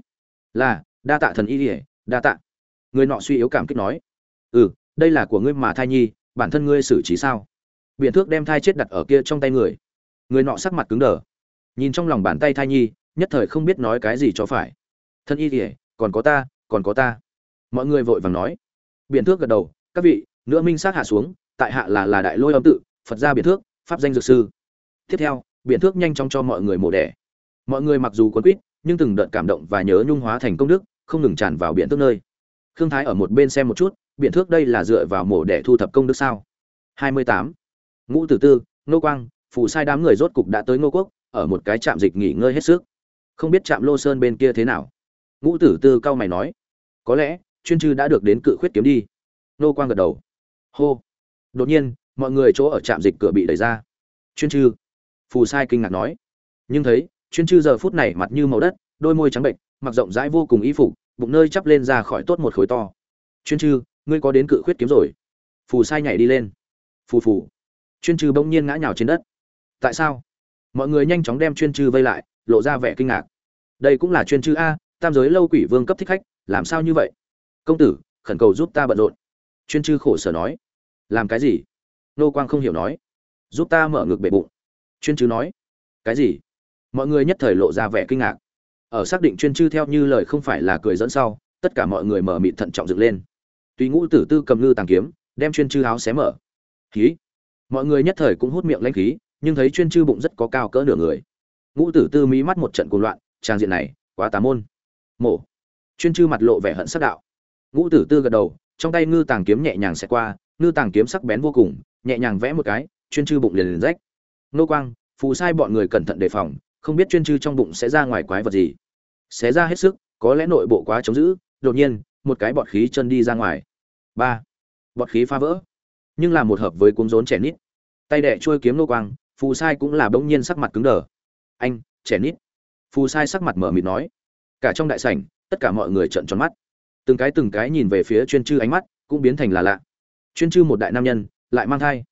Là, đa tạ thần y ỉa đa tạ. Người nọ suy yếu cảm kích nói. Ừ đây là của ngươi mà thai nhi, bản thân ngươi xử trí sao? Biện thước đem thai chết đặt ở kia trong tay người. Người nọ sắc mặt cứng đờ. Nhìn trong lòng bàn tay thai nhi, nhất thời không biết nói cái gì cho phải. Thân y ỉa còn có ta, còn có ta. Mọi người vội vàng nói. Biện thước gật đầu. Các vị, nữa minh sát hạ xuống, tại hạ là là đại lôi âm tự, phật gia biện thước pháp danh dược sư. Tiếp theo, biện thước nhanh chóng cho mọi người mổ đẻ. Mọi người mặc dù quấn quýt nhưng từng đợt cảm động và nhớ nhung hóa thành công đức, không ngừng tràn vào biển thước nơi. Khương thái ở một bên xem một chút, biển thước đây là dựa vào mổ để thu thập công đức sao? 28. ngũ tử tư nô quang, phù sai đám người rốt cục đã tới ngô quốc, ở một cái trạm dịch nghỉ ngơi hết sức. Không biết trạm lô sơn bên kia thế nào? Ngũ tử tư cao mày nói. Có lẽ, chuyên chư đã được đến cự khuyết kiếm đi. Nô quang gật đầu. Hô. Đột nhiên, mọi người chỗ ở trạm dịch cửa bị đẩy ra. Chuyên chư. Phù sai kinh ngạc nói. Nhưng thấy chuyên chư giờ phút này mặt như màu đất, đôi môi trắng bệnh mặc rộng rãi vô cùng y phục, bụng nơi chắp lên ra khỏi tốt một khối to. Chuyên chư, ngươi có đến cự khuyết kiếm rồi. Phù sai nhảy đi lên. Phù phù. Chuyên chư bỗng nhiên ngã nhào trên đất. Tại sao? Mọi người nhanh chóng đem chuyên chư vây lại, lộ ra vẻ kinh ngạc. Đây cũng là chuyên chư a, tam giới lâu quỷ vương cấp thích khách, làm sao như vậy? Công tử, khẩn cầu giúp ta bận rộn. Chuyên chư khổ sở nói. Làm cái gì? Nô quang không hiểu nói. Giúp ta mở ngực bể bụng. Chuyên chư nói. Cái gì? Mọi người nhất thời lộ ra vẻ kinh ngạc. Ở xác định chuyên chư theo như lời không phải là cười dẫn sau, tất cả mọi người mở mịt thận trọng dựng lên. Tùy ngũ tử tư cầm ngư tàng kiếm, đem chuyên chư áo xé mở. Khí. Mọi người nhất thời cũng hút miệng lãnh khí, nhưng thấy chuyên chư bụng rất có cao cỡ nửa người. Ngũ tử tư mí mắt một trận cuồng loạn, trang diện này, quá tà môn. Mổ. Chuyên chư mặt lộ vẻ hận sắc đạo. Ngũ tử tư gật đầu, trong tay ngư tàng kiếm nhẹ nhàng xẹt qua, ngư tàng kiếm sắc bén vô cùng, nhẹ nhàng vẽ một cái, chuyên chư bụng liền liền rách. Nô quang, phù sai bọn người cẩn thận đề phòng không biết chuyên chư trong bụng sẽ ra ngoài quái vật gì. Xé ra hết sức, có lẽ nội bộ quá chống giữ đột nhiên, một cái bọt khí chân đi ra ngoài. Ba. Bọt khí phá vỡ, nhưng là một hợp với cuống rốn trẻ nít. Tay đẻ trôi kiếm nô quang, phù sai cũng là bỗng nhiên sắc mặt cứng đờ. Anh, trẻ nít. Phù sai sắc mặt mở mịt nói. Cả trong đại sảnh, tất cả mọi người trợn tròn mắt. Từng cái từng cái nhìn về phía chuyên chư ánh mắt, cũng biến thành là lạ. Chuyên chư một đại nam nhân, lại mang thai.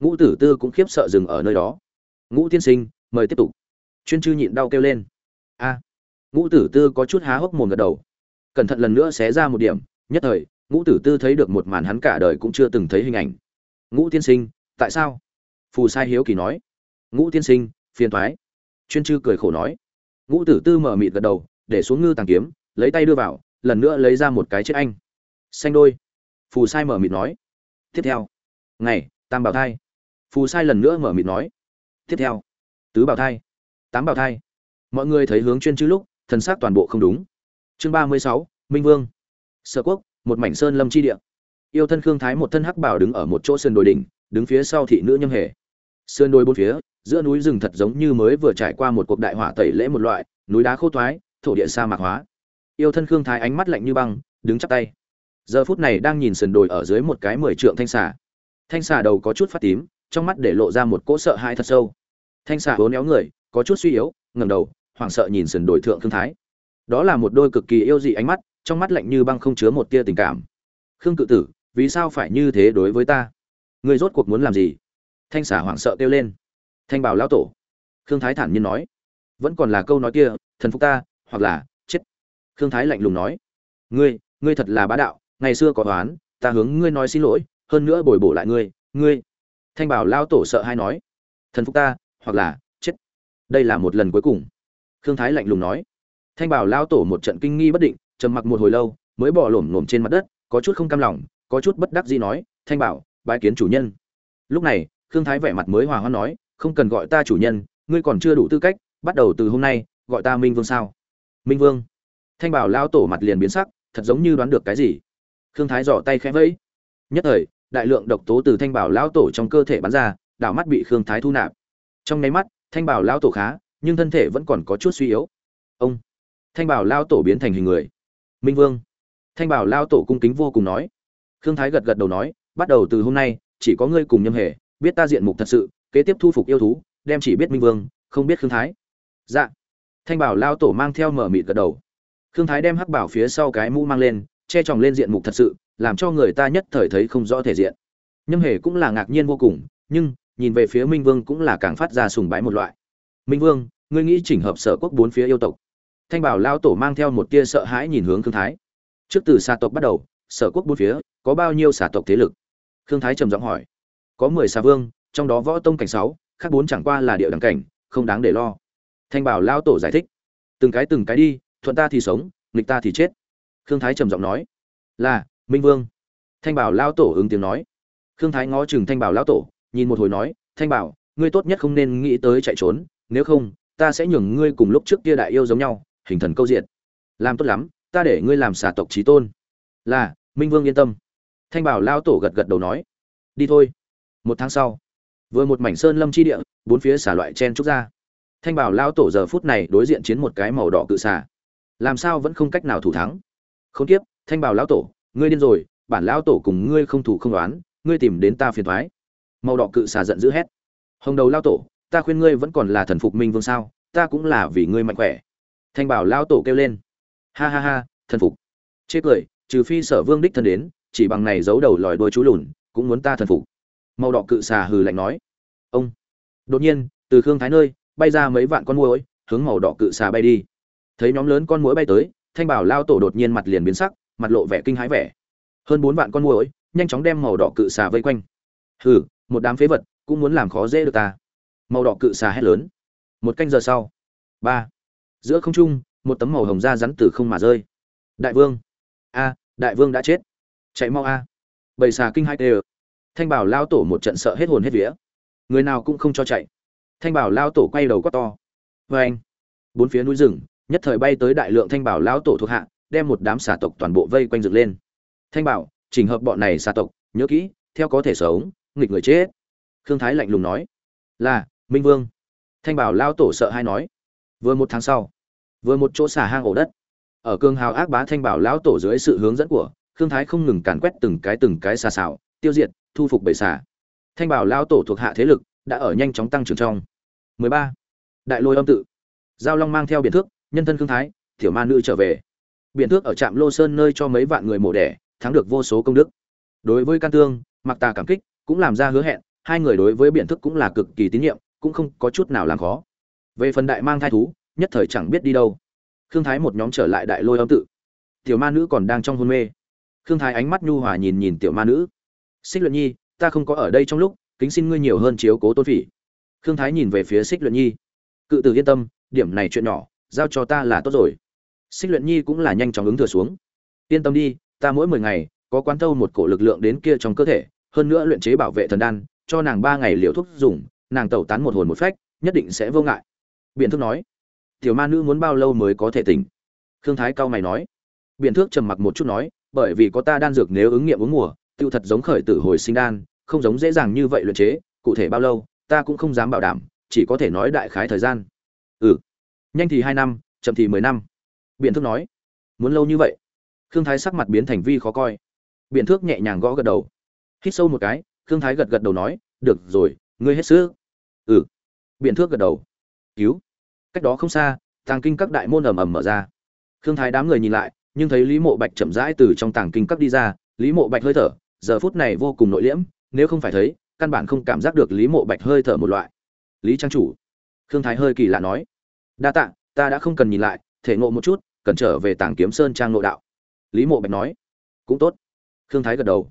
Ngũ tử tư cũng khiếp sợ dừng ở nơi đó. Ngũ tiên sinh, mời tiếp tục chuyên chư nhịn đau kêu lên. A. Ngũ tử tư có chút há hốc mồm gật đầu. Cẩn thận lần nữa xé ra một điểm, nhất thời, ngũ tử tư thấy được một màn hắn cả đời cũng chưa từng thấy hình ảnh. Ngũ tiên sinh, tại sao? Phù sai hiếu kỳ nói. Ngũ tiên sinh, phiền thoái. Chuyên chư cười khổ nói. Ngũ tử tư mở mịt gật đầu, để xuống ngư tàng kiếm, lấy tay đưa vào, lần nữa lấy ra một cái chết anh. Xanh đôi. Phù sai mở mịt nói. Tiếp theo. Ngày, tam bảo thai. Phù sai lần nữa mở mịt nói. Tiếp theo. Tứ bảo thai tám bảo thai. Mọi người thấy hướng chuyên chữ lúc, thần sắc toàn bộ không đúng. Chương ba mươi sáu, minh vương. Sở quốc, một mảnh sơn lâm chi địa. Yêu thân khương thái một thân hắc bảo đứng ở một chỗ sơn đồi đỉnh, đứng phía sau thị nữ nhâm hề. Sơn đồi bốn phía, giữa núi rừng thật giống như mới vừa trải qua một cuộc đại hỏa tẩy lễ một loại, núi đá khô thoái, thổ địa sa mạc hóa. Yêu thân khương thái ánh mắt lạnh như băng, đứng chắp tay. Giờ phút này đang nhìn sườn đồi ở dưới một cái mười trượng thanh xà. Thanh xà đầu có chút phát tím, trong mắt để lộ ra một cỗ sợ hãi thật sâu. Thanh xà hố néo người có chút suy yếu, ngẩng đầu, hoảng sợ nhìn sườn đồi thượng khương thái. Đó là một đôi cực kỳ yêu dị ánh mắt, trong mắt lạnh như băng không chứa một tia tình cảm. Khương cự tử, vì sao phải như thế đối với ta? Người rốt cuộc muốn làm gì? Thanh xà hoảng sợ kêu lên. Thanh bảo lão tổ. Khương thái thản nhiên nói. Vẫn còn là câu nói kia, thần phục ta, hoặc là chết. Khương thái lạnh lùng nói. Ngươi ngươi thật là bá đạo, ngày xưa có toán ta hướng ngươi nói xin lỗi, hơn nữa bồi bổ lại ngươi ngươi. Thanh bảo lao tổ sợ hay nói. Thần phục ta, hoặc là đây là một lần cuối cùng. Khương thái lạnh lùng nói. Thanh bảo lao tổ một trận kinh nghi bất định, trầm mặc một hồi lâu, mới bỏ lổm lổm trên mặt đất, có chút không cam lòng, có chút bất đắc dĩ nói, thanh bảo, bái kiến chủ nhân. Lúc này, khương thái vẻ mặt mới hòa hoan nói, không cần gọi ta chủ nhân, ngươi còn chưa đủ tư cách, bắt đầu từ hôm nay, gọi ta minh vương sao? Minh vương. Thanh bảo lao tổ mặt liền biến sắc, thật giống như đoán được cái gì. Khương thái giỏ tay khẽ vẫy. Nhất thời, đại lượng độc tố từ thanh bảo lao tổ trong cơ thể bắn ra, đảo mắt bị khương thái thu nạp. Trong nháy mắt thanh bảo lao tổ khá, nhưng thân thể vẫn còn có chút suy yếu. Ông, thanh bảo lao tổ biến thành hình người. Minh vương. Thanh bảo lao tổ cung kính vô cùng nói. Khương thái gật gật đầu nói, bắt đầu từ hôm nay, chỉ có ngươi cùng nhâm hề, biết ta diện mục thật sự, kế tiếp thu phục yêu thú, đem chỉ biết minh vương, không biết khương thái. Dạ. Thanh bảo lao tổ mang theo mở mịt gật đầu. Khương thái đem hắc bảo phía sau cái mũ mang lên, che tròng lên diện mục thật sự, làm cho người ta nhất thời thấy không rõ thể diện. Nhâm hề cũng là ngạc nhiên vô cùng, nhưng nhìn về phía minh vương cũng là càng phát ra sùng bái một loại. Minh vương, ngươi nghĩ chỉnh hợp sở quốc bốn phía yêu tộc. Thanh bảo lao tổ mang theo một tia sợ hãi nhìn hướng khương thái. Trước từ xa tộc bắt đầu, sở quốc bốn phía, có bao nhiêu xà tộc thế lực? Khương thái trầm giọng hỏi. Có mười xà vương, trong đó võ tông cảnh sáu, khác bốn chẳng qua là địa đẳng cảnh, không đáng để lo. Thanh bảo lao tổ giải thích. Từng cái từng cái đi, thuận ta thì sống, nghịch ta thì chết. Khương thái trầm giọng nói. Là, minh vương. Thanh bảo lao tổ ứng tiếng nói. Khương thái ngó chừng thanh bảo lao tổ nhìn một hồi nói, thanh bảo, ngươi tốt nhất không nên nghĩ tới chạy trốn, nếu không, ta sẽ nhường ngươi cùng lúc trước kia đại yêu giống nhau, hình thần câu diện làm tốt lắm, ta để ngươi làm xà tộc trí tôn. Là, minh vương yên tâm. Thanh bảo lao tổ gật gật đầu nói, đi thôi. Một tháng sau, vừa một mảnh sơn lâm chi địa, bốn phía xả loại chen trúc ra. Thanh bảo lao tổ giờ phút này đối diện chiến một cái màu đỏ cự xả làm sao vẫn không cách nào thủ thắng? Không tiếp thanh bảo lao tổ, ngươi điên rồi, bản lao tổ cùng ngươi không thủ không đoán ngươi tìm đến ta phiền thoái màu đỏ cự xà giận dữ hét. Hồng đầu lao tổ, ta khuyên ngươi vẫn còn là thần phục minh vương sao? Ta cũng là vì ngươi mạnh khỏe. Thanh bảo lao tổ kêu lên. Ha ha ha, thần phục. Chê cười, trừ phi sở vương đích thân đến, chỉ bằng này giấu đầu lòi đuôi chú lùn, cũng muốn ta thần phục. Màu đỏ cự xà hừ lạnh nói. Ông. Đột nhiên, từ khương thái nơi, bay ra mấy vạn con muỗi, hướng màu đỏ cự xà bay đi. Thấy nhóm lớn con muỗi bay tới, thanh bảo lao tổ đột nhiên mặt liền biến sắc, mặt lộ vẻ kinh hãi vẻ. Hơn bốn vạn con muỗi, nhanh chóng đem màu đỏ cự xà vây quanh. Hừ một đám phế vật cũng muốn làm khó dễ được ta. Màu đỏ cự xà hét lớn. Một canh giờ sau. Ba. Giữa không trung, một tấm màu hồng da rắn từ không mà rơi. Đại vương. A, đại vương đã chết. Chạy mau a. Bầy xà kinh hai tê thanh bảo lao tổ một trận sợ hết hồn hết vía. Người nào cũng không cho chạy. Thanh bảo lao tổ quay đầu quát to. Vê anh. Bốn phía núi rừng, nhất thời bay tới đại lượng thanh bảo lao tổ thuộc hạ, đem một đám xà tộc toàn bộ vây quanh dựng lên. Thanh bảo, chỉnh hợp bọn này xà tộc, nhớ kỹ, theo có thể sống nghịch người chết. Khương thái lạnh lùng nói, là, minh vương. Thanh bảo lao tổ sợ hay nói, vừa một tháng sau, vừa một chỗ xả hang ổ đất, ở cương hào ác bá thanh bảo lão tổ dưới sự hướng dẫn của khương thái không ngừng càn quét từng cái từng cái xà xảo, tiêu diệt, thu phục bầy xà. Thanh bảo lão tổ thuộc hạ thế lực đã ở nhanh chóng tăng trưởng trong. 13. đại lôi âm tự. Giao long mang theo biển thước, nhân thân khương thái, tiểu ma nữ trở về. Biển thước ở trạm lô sơn nơi cho mấy vạn người mổ đẻ, thắng được vô số công đức. Đối với can tương mặc tà cảm kích cũng làm ra hứa hẹn, hai người đối với biện thức cũng là cực kỳ tín nhiệm, cũng không có chút nào làm khó. Về phần đại mang thai thú, nhất thời chẳng biết đi đâu. Khương thái một nhóm trở lại đại lôi âm tự. Tiểu ma nữ còn đang trong hôn mê. Khương thái ánh mắt nhu hòa nhìn nhìn tiểu ma nữ. Xích luận nhi, ta không có ở đây trong lúc, kính xin ngươi nhiều hơn chiếu cố tôn phỉ. Khương thái nhìn về phía xích luận nhi. Cự tử yên tâm, điểm này chuyện nhỏ, giao cho ta là tốt rồi. Xích luận nhi cũng là nhanh chóng ứng thừa xuống. Yên tâm đi, ta mỗi mười ngày, có quán thâu một cổ lực lượng đến kia trong cơ thể hơn nữa luyện chế bảo vệ thần đan, cho nàng ba ngày liều thuốc dùng, nàng tẩu tán một hồn một phách, nhất định sẽ vô ngại. Biện thước nói, tiểu ma nữ muốn bao lâu mới có thể tỉnh? Khương thái cao mày nói. Biện thước trầm mặc một chút nói, bởi vì có ta đan dược nếu ứng nghiệm uống mùa, tiêu thật giống khởi tử hồi sinh đan, không giống dễ dàng như vậy luyện chế, cụ thể bao lâu, ta cũng không dám bảo đảm, chỉ có thể nói đại khái thời gian. Ừ. Nhanh thì hai năm, chậm thì mười năm. Biện thước nói. Muốn lâu như vậy? Khương thái sắc mặt biến thành vi khó coi. Biện thước nhẹ nhàng gõ gật đầu hít sâu một cái, khương thái gật gật đầu nói, được rồi, ngươi hết sức. Ừ. Biện thước gật đầu. Cứu. Cách đó không xa, tàng kinh các đại môn ầm ầm mở ra. Khương thái đám người nhìn lại, nhưng thấy lý mộ bạch chậm rãi từ trong tàng kinh các đi ra, lý mộ bạch hơi thở, giờ phút này vô cùng nội liễm, nếu không phải thấy, căn bản không cảm giác được lý mộ bạch hơi thở một loại. Lý trang chủ. Khương thái hơi kỳ lạ nói. Đa tạ, ta đã không cần nhìn lại, thể ngộ một chút, cần trở về tàng kiếm sơn trang nội đạo. Lý mộ bạch nói. Cũng tốt. Khương thái gật đầu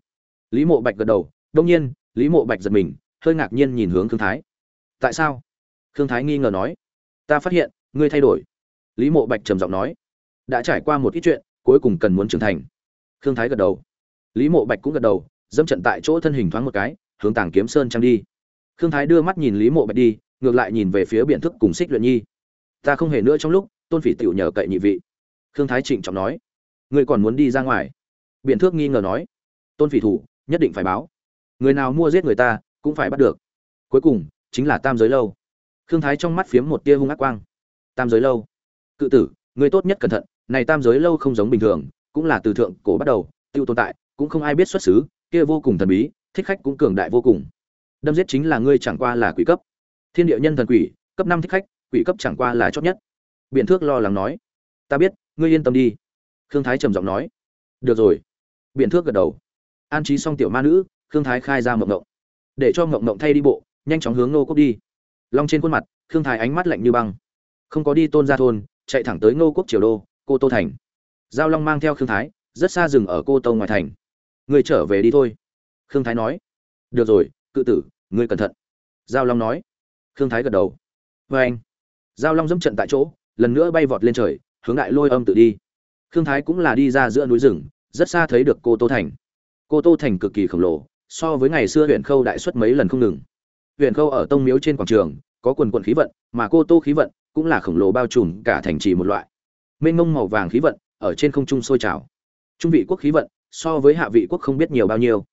lý mộ bạch gật đầu đông nhiên. Lý mộ bạch giật mình, hơi ngạc nhiên nhìn hướng khương thái. Tại sao? Khương thái nghi ngờ nói. Ta phát hiện, ngươi thay đổi. Lý mộ bạch trầm giọng nói. Đã trải qua một ít chuyện, cuối cùng cần muốn trưởng thành. Khương thái gật đầu. Lý mộ bạch cũng gật đầu, dẫm trận tại chỗ thân hình thoáng một cái, hướng tàng kiếm sơn trang đi. Khương thái đưa mắt nhìn lý mộ bạch đi, ngược lại nhìn về phía biện thức cùng xích luyện nhi. Ta không hề nữa trong lúc, tôn phỉ tựu nhờ cậy nhị vị. Khương thái trịnh trọng nói. Ngươi còn muốn đi ra ngoài? Biện thước nghi ngờ nói. Tôn phỉ thủ nhất định phải báo. Người nào mua giết người ta, cũng phải bắt được. Cuối cùng, chính là tam giới lâu. Khương thái trong mắt phiếm một tia hung ác quang. Tam giới lâu. Cự tử, người tốt nhất cẩn thận, này tam giới lâu không giống bình thường, cũng là từ thượng cổ bắt đầu, tiêu tồn tại, cũng không ai biết xuất xứ, kia vô cùng thần bí, thích khách cũng cường đại vô cùng. Đâm giết chính là ngươi chẳng qua là quỷ cấp. Thiên địa nhân thần quỷ, cấp năm thích khách, quỷ cấp chẳng qua là chót nhất. Biện thước lo lắng nói. Ta biết, ngươi yên tâm đi. Khương thái trầm giọng nói. Được rồi. Biện thước gật đầu an trí xong tiểu ma nữ, khương thái khai ra mộng ngộng để cho mộng ngộng thay đi bộ, nhanh chóng hướng nô quốc đi. Long trên khuôn mặt, khương thái ánh mắt lạnh như băng. Không có đi tôn ra thôn, chạy thẳng tới ngô quốc triều đô, cô tô thành. Giao long mang theo khương thái, rất xa rừng ở cô tô ngoài thành. Người trở về đi thôi. Khương thái nói. Được rồi, cự tử, ngươi cẩn thận. Giao long nói. Khương thái gật đầu. Vê anh. Giao long dẫm trận tại chỗ, lần nữa bay vọt lên trời, hướng đại lôi âm tự đi. Khương thái cũng là đi ra giữa núi rừng, rất xa thấy được cô tô thành cô tô thành cực kỳ khổng lồ, so với ngày xưa huyện khâu đại xuất mấy lần không ngừng. Huyện khâu ở tông miếu trên quảng trường, có quần quận khí vận, mà cô tô khí vận cũng là khổng lồ bao trùm cả thành trì một loại. Mênh mông màu vàng khí vận ở trên không trung sôi trào. Trung vị quốc khí vận so với hạ vị quốc không biết nhiều bao nhiêu.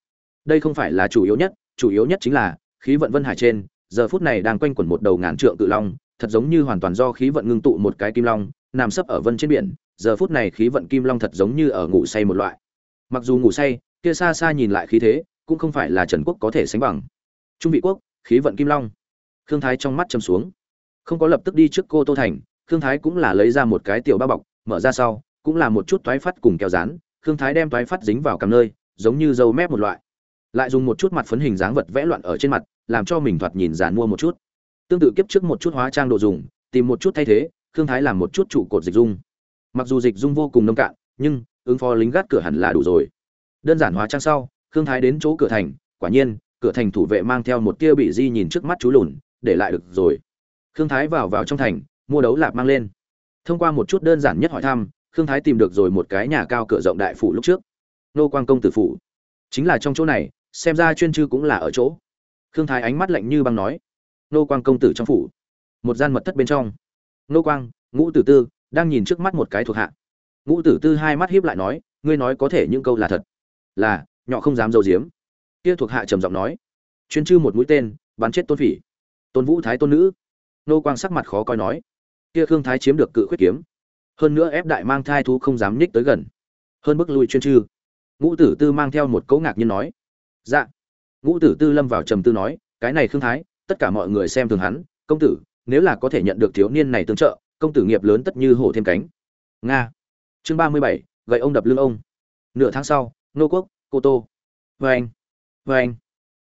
Đây không phải là chủ yếu nhất, chủ yếu nhất chính là khí vận vân hải trên, giờ phút này đang quanh quẩn một đầu ngàn trượng cự long, thật giống như hoàn toàn do khí vận ngưng tụ một cái kim long, nằm sấp ở vân trên biển, giờ phút này khí vận kim long thật giống như ở ngủ say một loại. Mặc dù ngủ say kia xa xa nhìn lại khí thế, cũng không phải là trần quốc có thể sánh bằng. Trung vị quốc, khí vận kim long. Khương thái trong mắt châm xuống. Không có lập tức đi trước cô tô thành, khương thái cũng là lấy ra một cái tiểu bao bọc, mở ra sau, cũng là một chút toái phát cùng keo dán, khương thái đem toái phát dính vào cầm nơi, giống như dâu mép một loại. Lại dùng một chút mặt phấn hình dáng vật vẽ loạn ở trên mặt, làm cho mình thoạt nhìn giàn mua một chút. Tương tự kiếp trước một chút hóa trang đồ dùng, tìm một chút thay thế, khương thái làm một chút trụ cột dịch dung. Mặc dù dịch dung vô cùng nông cạn, nhưng ứng phó lính gác cửa hẳn là đủ rồi đơn giản hóa trang sau, khương thái đến chỗ cửa thành, quả nhiên, cửa thành thủ vệ mang theo một tia bị di nhìn trước mắt chú lùn, để lại được rồi. Khương thái vào vào trong thành, mua đấu lạp mang lên. Thông qua một chút đơn giản nhất hỏi thăm, khương thái tìm được rồi một cái nhà cao cửa rộng đại phủ lúc trước. Nô quang công tử phủ. Chính là trong chỗ này, xem ra chuyên chư cũng là ở chỗ. Khương thái ánh mắt lạnh như băng nói. Nô quang công tử trong phủ. Một gian mật thất bên trong. Nô quang, ngũ tử tư, đang nhìn trước mắt một cái thuộc hạ. Ngũ tử tư hai mắt hiếp lại nói, ngươi nói có thể những câu là thật là, nhỏ không dám dâu diếm kia thuộc hạ trầm giọng nói, chuyên chư một mũi tên, bắn chết tôn phỉ. Tôn vũ thái tôn nữ. Nô quang sắc mặt khó coi nói, kia khương thái chiếm được cự khuyết kiếm. Hơn nữa ép đại mang thai thú không dám nhích tới gần. Hơn bức lui chuyên chư. Ngũ tử tư mang theo một cấu ngạc nhiên nói dạ. Ngũ tử tư lâm vào trầm tư nói, cái này khương thái, tất cả mọi người xem thường hắn, công tử, nếu là có thể nhận được thiếu niên này tương trợ, công tử nghiệp lớn tất như hổ thêm cánh. Nga. Chương ba mươi bảy, gậy ông đập lưng ông. Nửa tháng sau nô quốc, cô tô. Vê anh vê anh.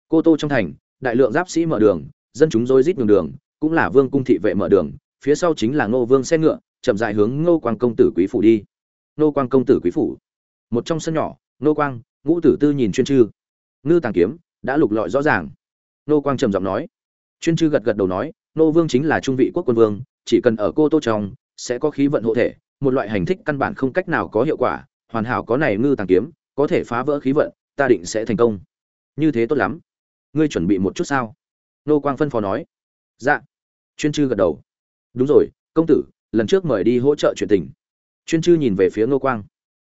Cô tô trong thành, đại lượng giáp sĩ mở đường, dân chúng rối rít nhường đường, cũng là vương cung thị vệ mở đường, phía sau chính là ngô vương xe ngựa, chậm dại hướng ngô quang công tử quý phủ đi. Ngô quang công tử quý phủ. Một trong sân nhỏ, ngô quang, ngũ tử tư nhìn chuyên chư. Ngư tàng kiếm, đã lục lọi rõ ràng. Ngô quang trầm giọng nói. Chuyên chư gật gật đầu nói, ngô vương chính là trung vị quốc quân vương, chỉ cần ở cô tô trong, sẽ có khí vận hộ thể, một loại hành thích căn bản không cách nào có hiệu quả, hoàn hảo có này ngư tàng kiếm có thể phá vỡ khí vận, ta định sẽ thành công. Như thế tốt lắm. Ngươi chuẩn bị một chút sao? Nô quang phân phó nói. Dạ. Chuyên chư gật đầu. Đúng rồi, công tử, lần trước mời đi hỗ trợ chuyện tình. Chuyên chư nhìn về phía nô quang.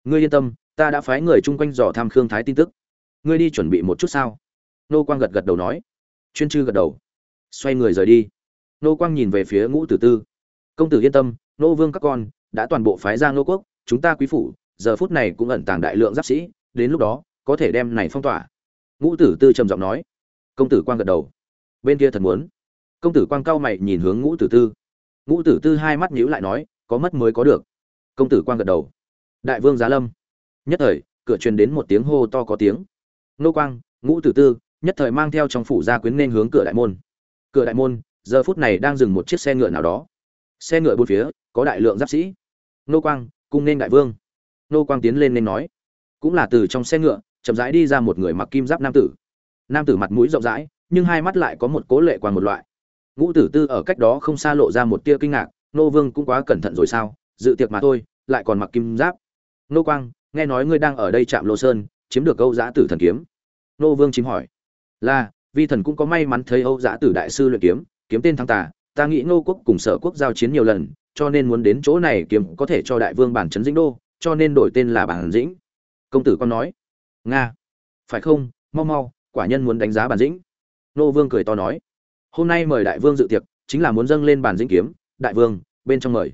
Ngươi yên tâm, ta đã phái người chung quanh dò tham khương thái tin tức. Ngươi đi chuẩn bị một chút sao? Nô quang gật gật đầu nói. Chuyên chư gật đầu. Xoay người rời đi. Nô quang nhìn về phía ngũ tử tư. Công tử yên tâm, nô vương các con đã toàn bộ phái ra nô quốc, chúng ta quý phủ giờ phút này cũng ẩn tàng đại lượng giáp sĩ, đến lúc đó, có thể đem này phong tỏa. Ngũ tử tư trầm giọng nói. Công tử quang gật đầu. Bên kia thật muốn. Công tử quang cao mày nhìn hướng ngũ tử tư. Ngũ tử tư hai mắt nhíu lại nói, có mất mới có được. Công tử quang gật đầu. Đại vương giá lâm. Nhất thời, cửa truyền đến một tiếng hô to có tiếng. Nô quang, ngũ tử tư, nhất thời mang theo trong phủ gia quyến nên hướng cửa đại môn. Cửa đại môn, giờ phút này đang dừng một chiếc xe ngựa nào đó. Xe ngựa bốn phía, có đại lượng giáp sĩ. Nô quang, cung nên đại vương nô quang tiến lên nên nói. Cũng là từ trong xe ngựa, chậm rãi đi ra một người mặc kim giáp nam tử. Nam tử mặt mũi rộng rãi, nhưng hai mắt lại có một cố lệ quan một loại. Ngũ tử tư ở cách đó không xa lộ ra một tia kinh ngạc, nô vương cũng quá cẩn thận rồi sao? Dự tiệc mà thôi, lại còn mặc kim giáp. Nô quang, nghe nói ngươi đang ở đây chạm lô sơn, chiếm được âu giã tử thần kiếm. Nô vương chím hỏi. Là, vi thần cũng có may mắn thấy âu giã tử đại sư luyện kiếm kiếm tên thăng tà, ta nghĩ nô quốc cùng sở quốc giao chiến nhiều lần, cho nên muốn đến chỗ này kiếm có thể cho đại vương bản trấn dĩnh đô cho nên đổi tên là bản dĩnh. Công tử con nói, nga, phải không? Mau mau, quả nhân muốn đánh giá bản dĩnh. Nô vương cười to nói, hôm nay mời đại vương dự tiệc, chính là muốn dâng lên bản dĩnh kiếm. Đại vương, bên trong mời.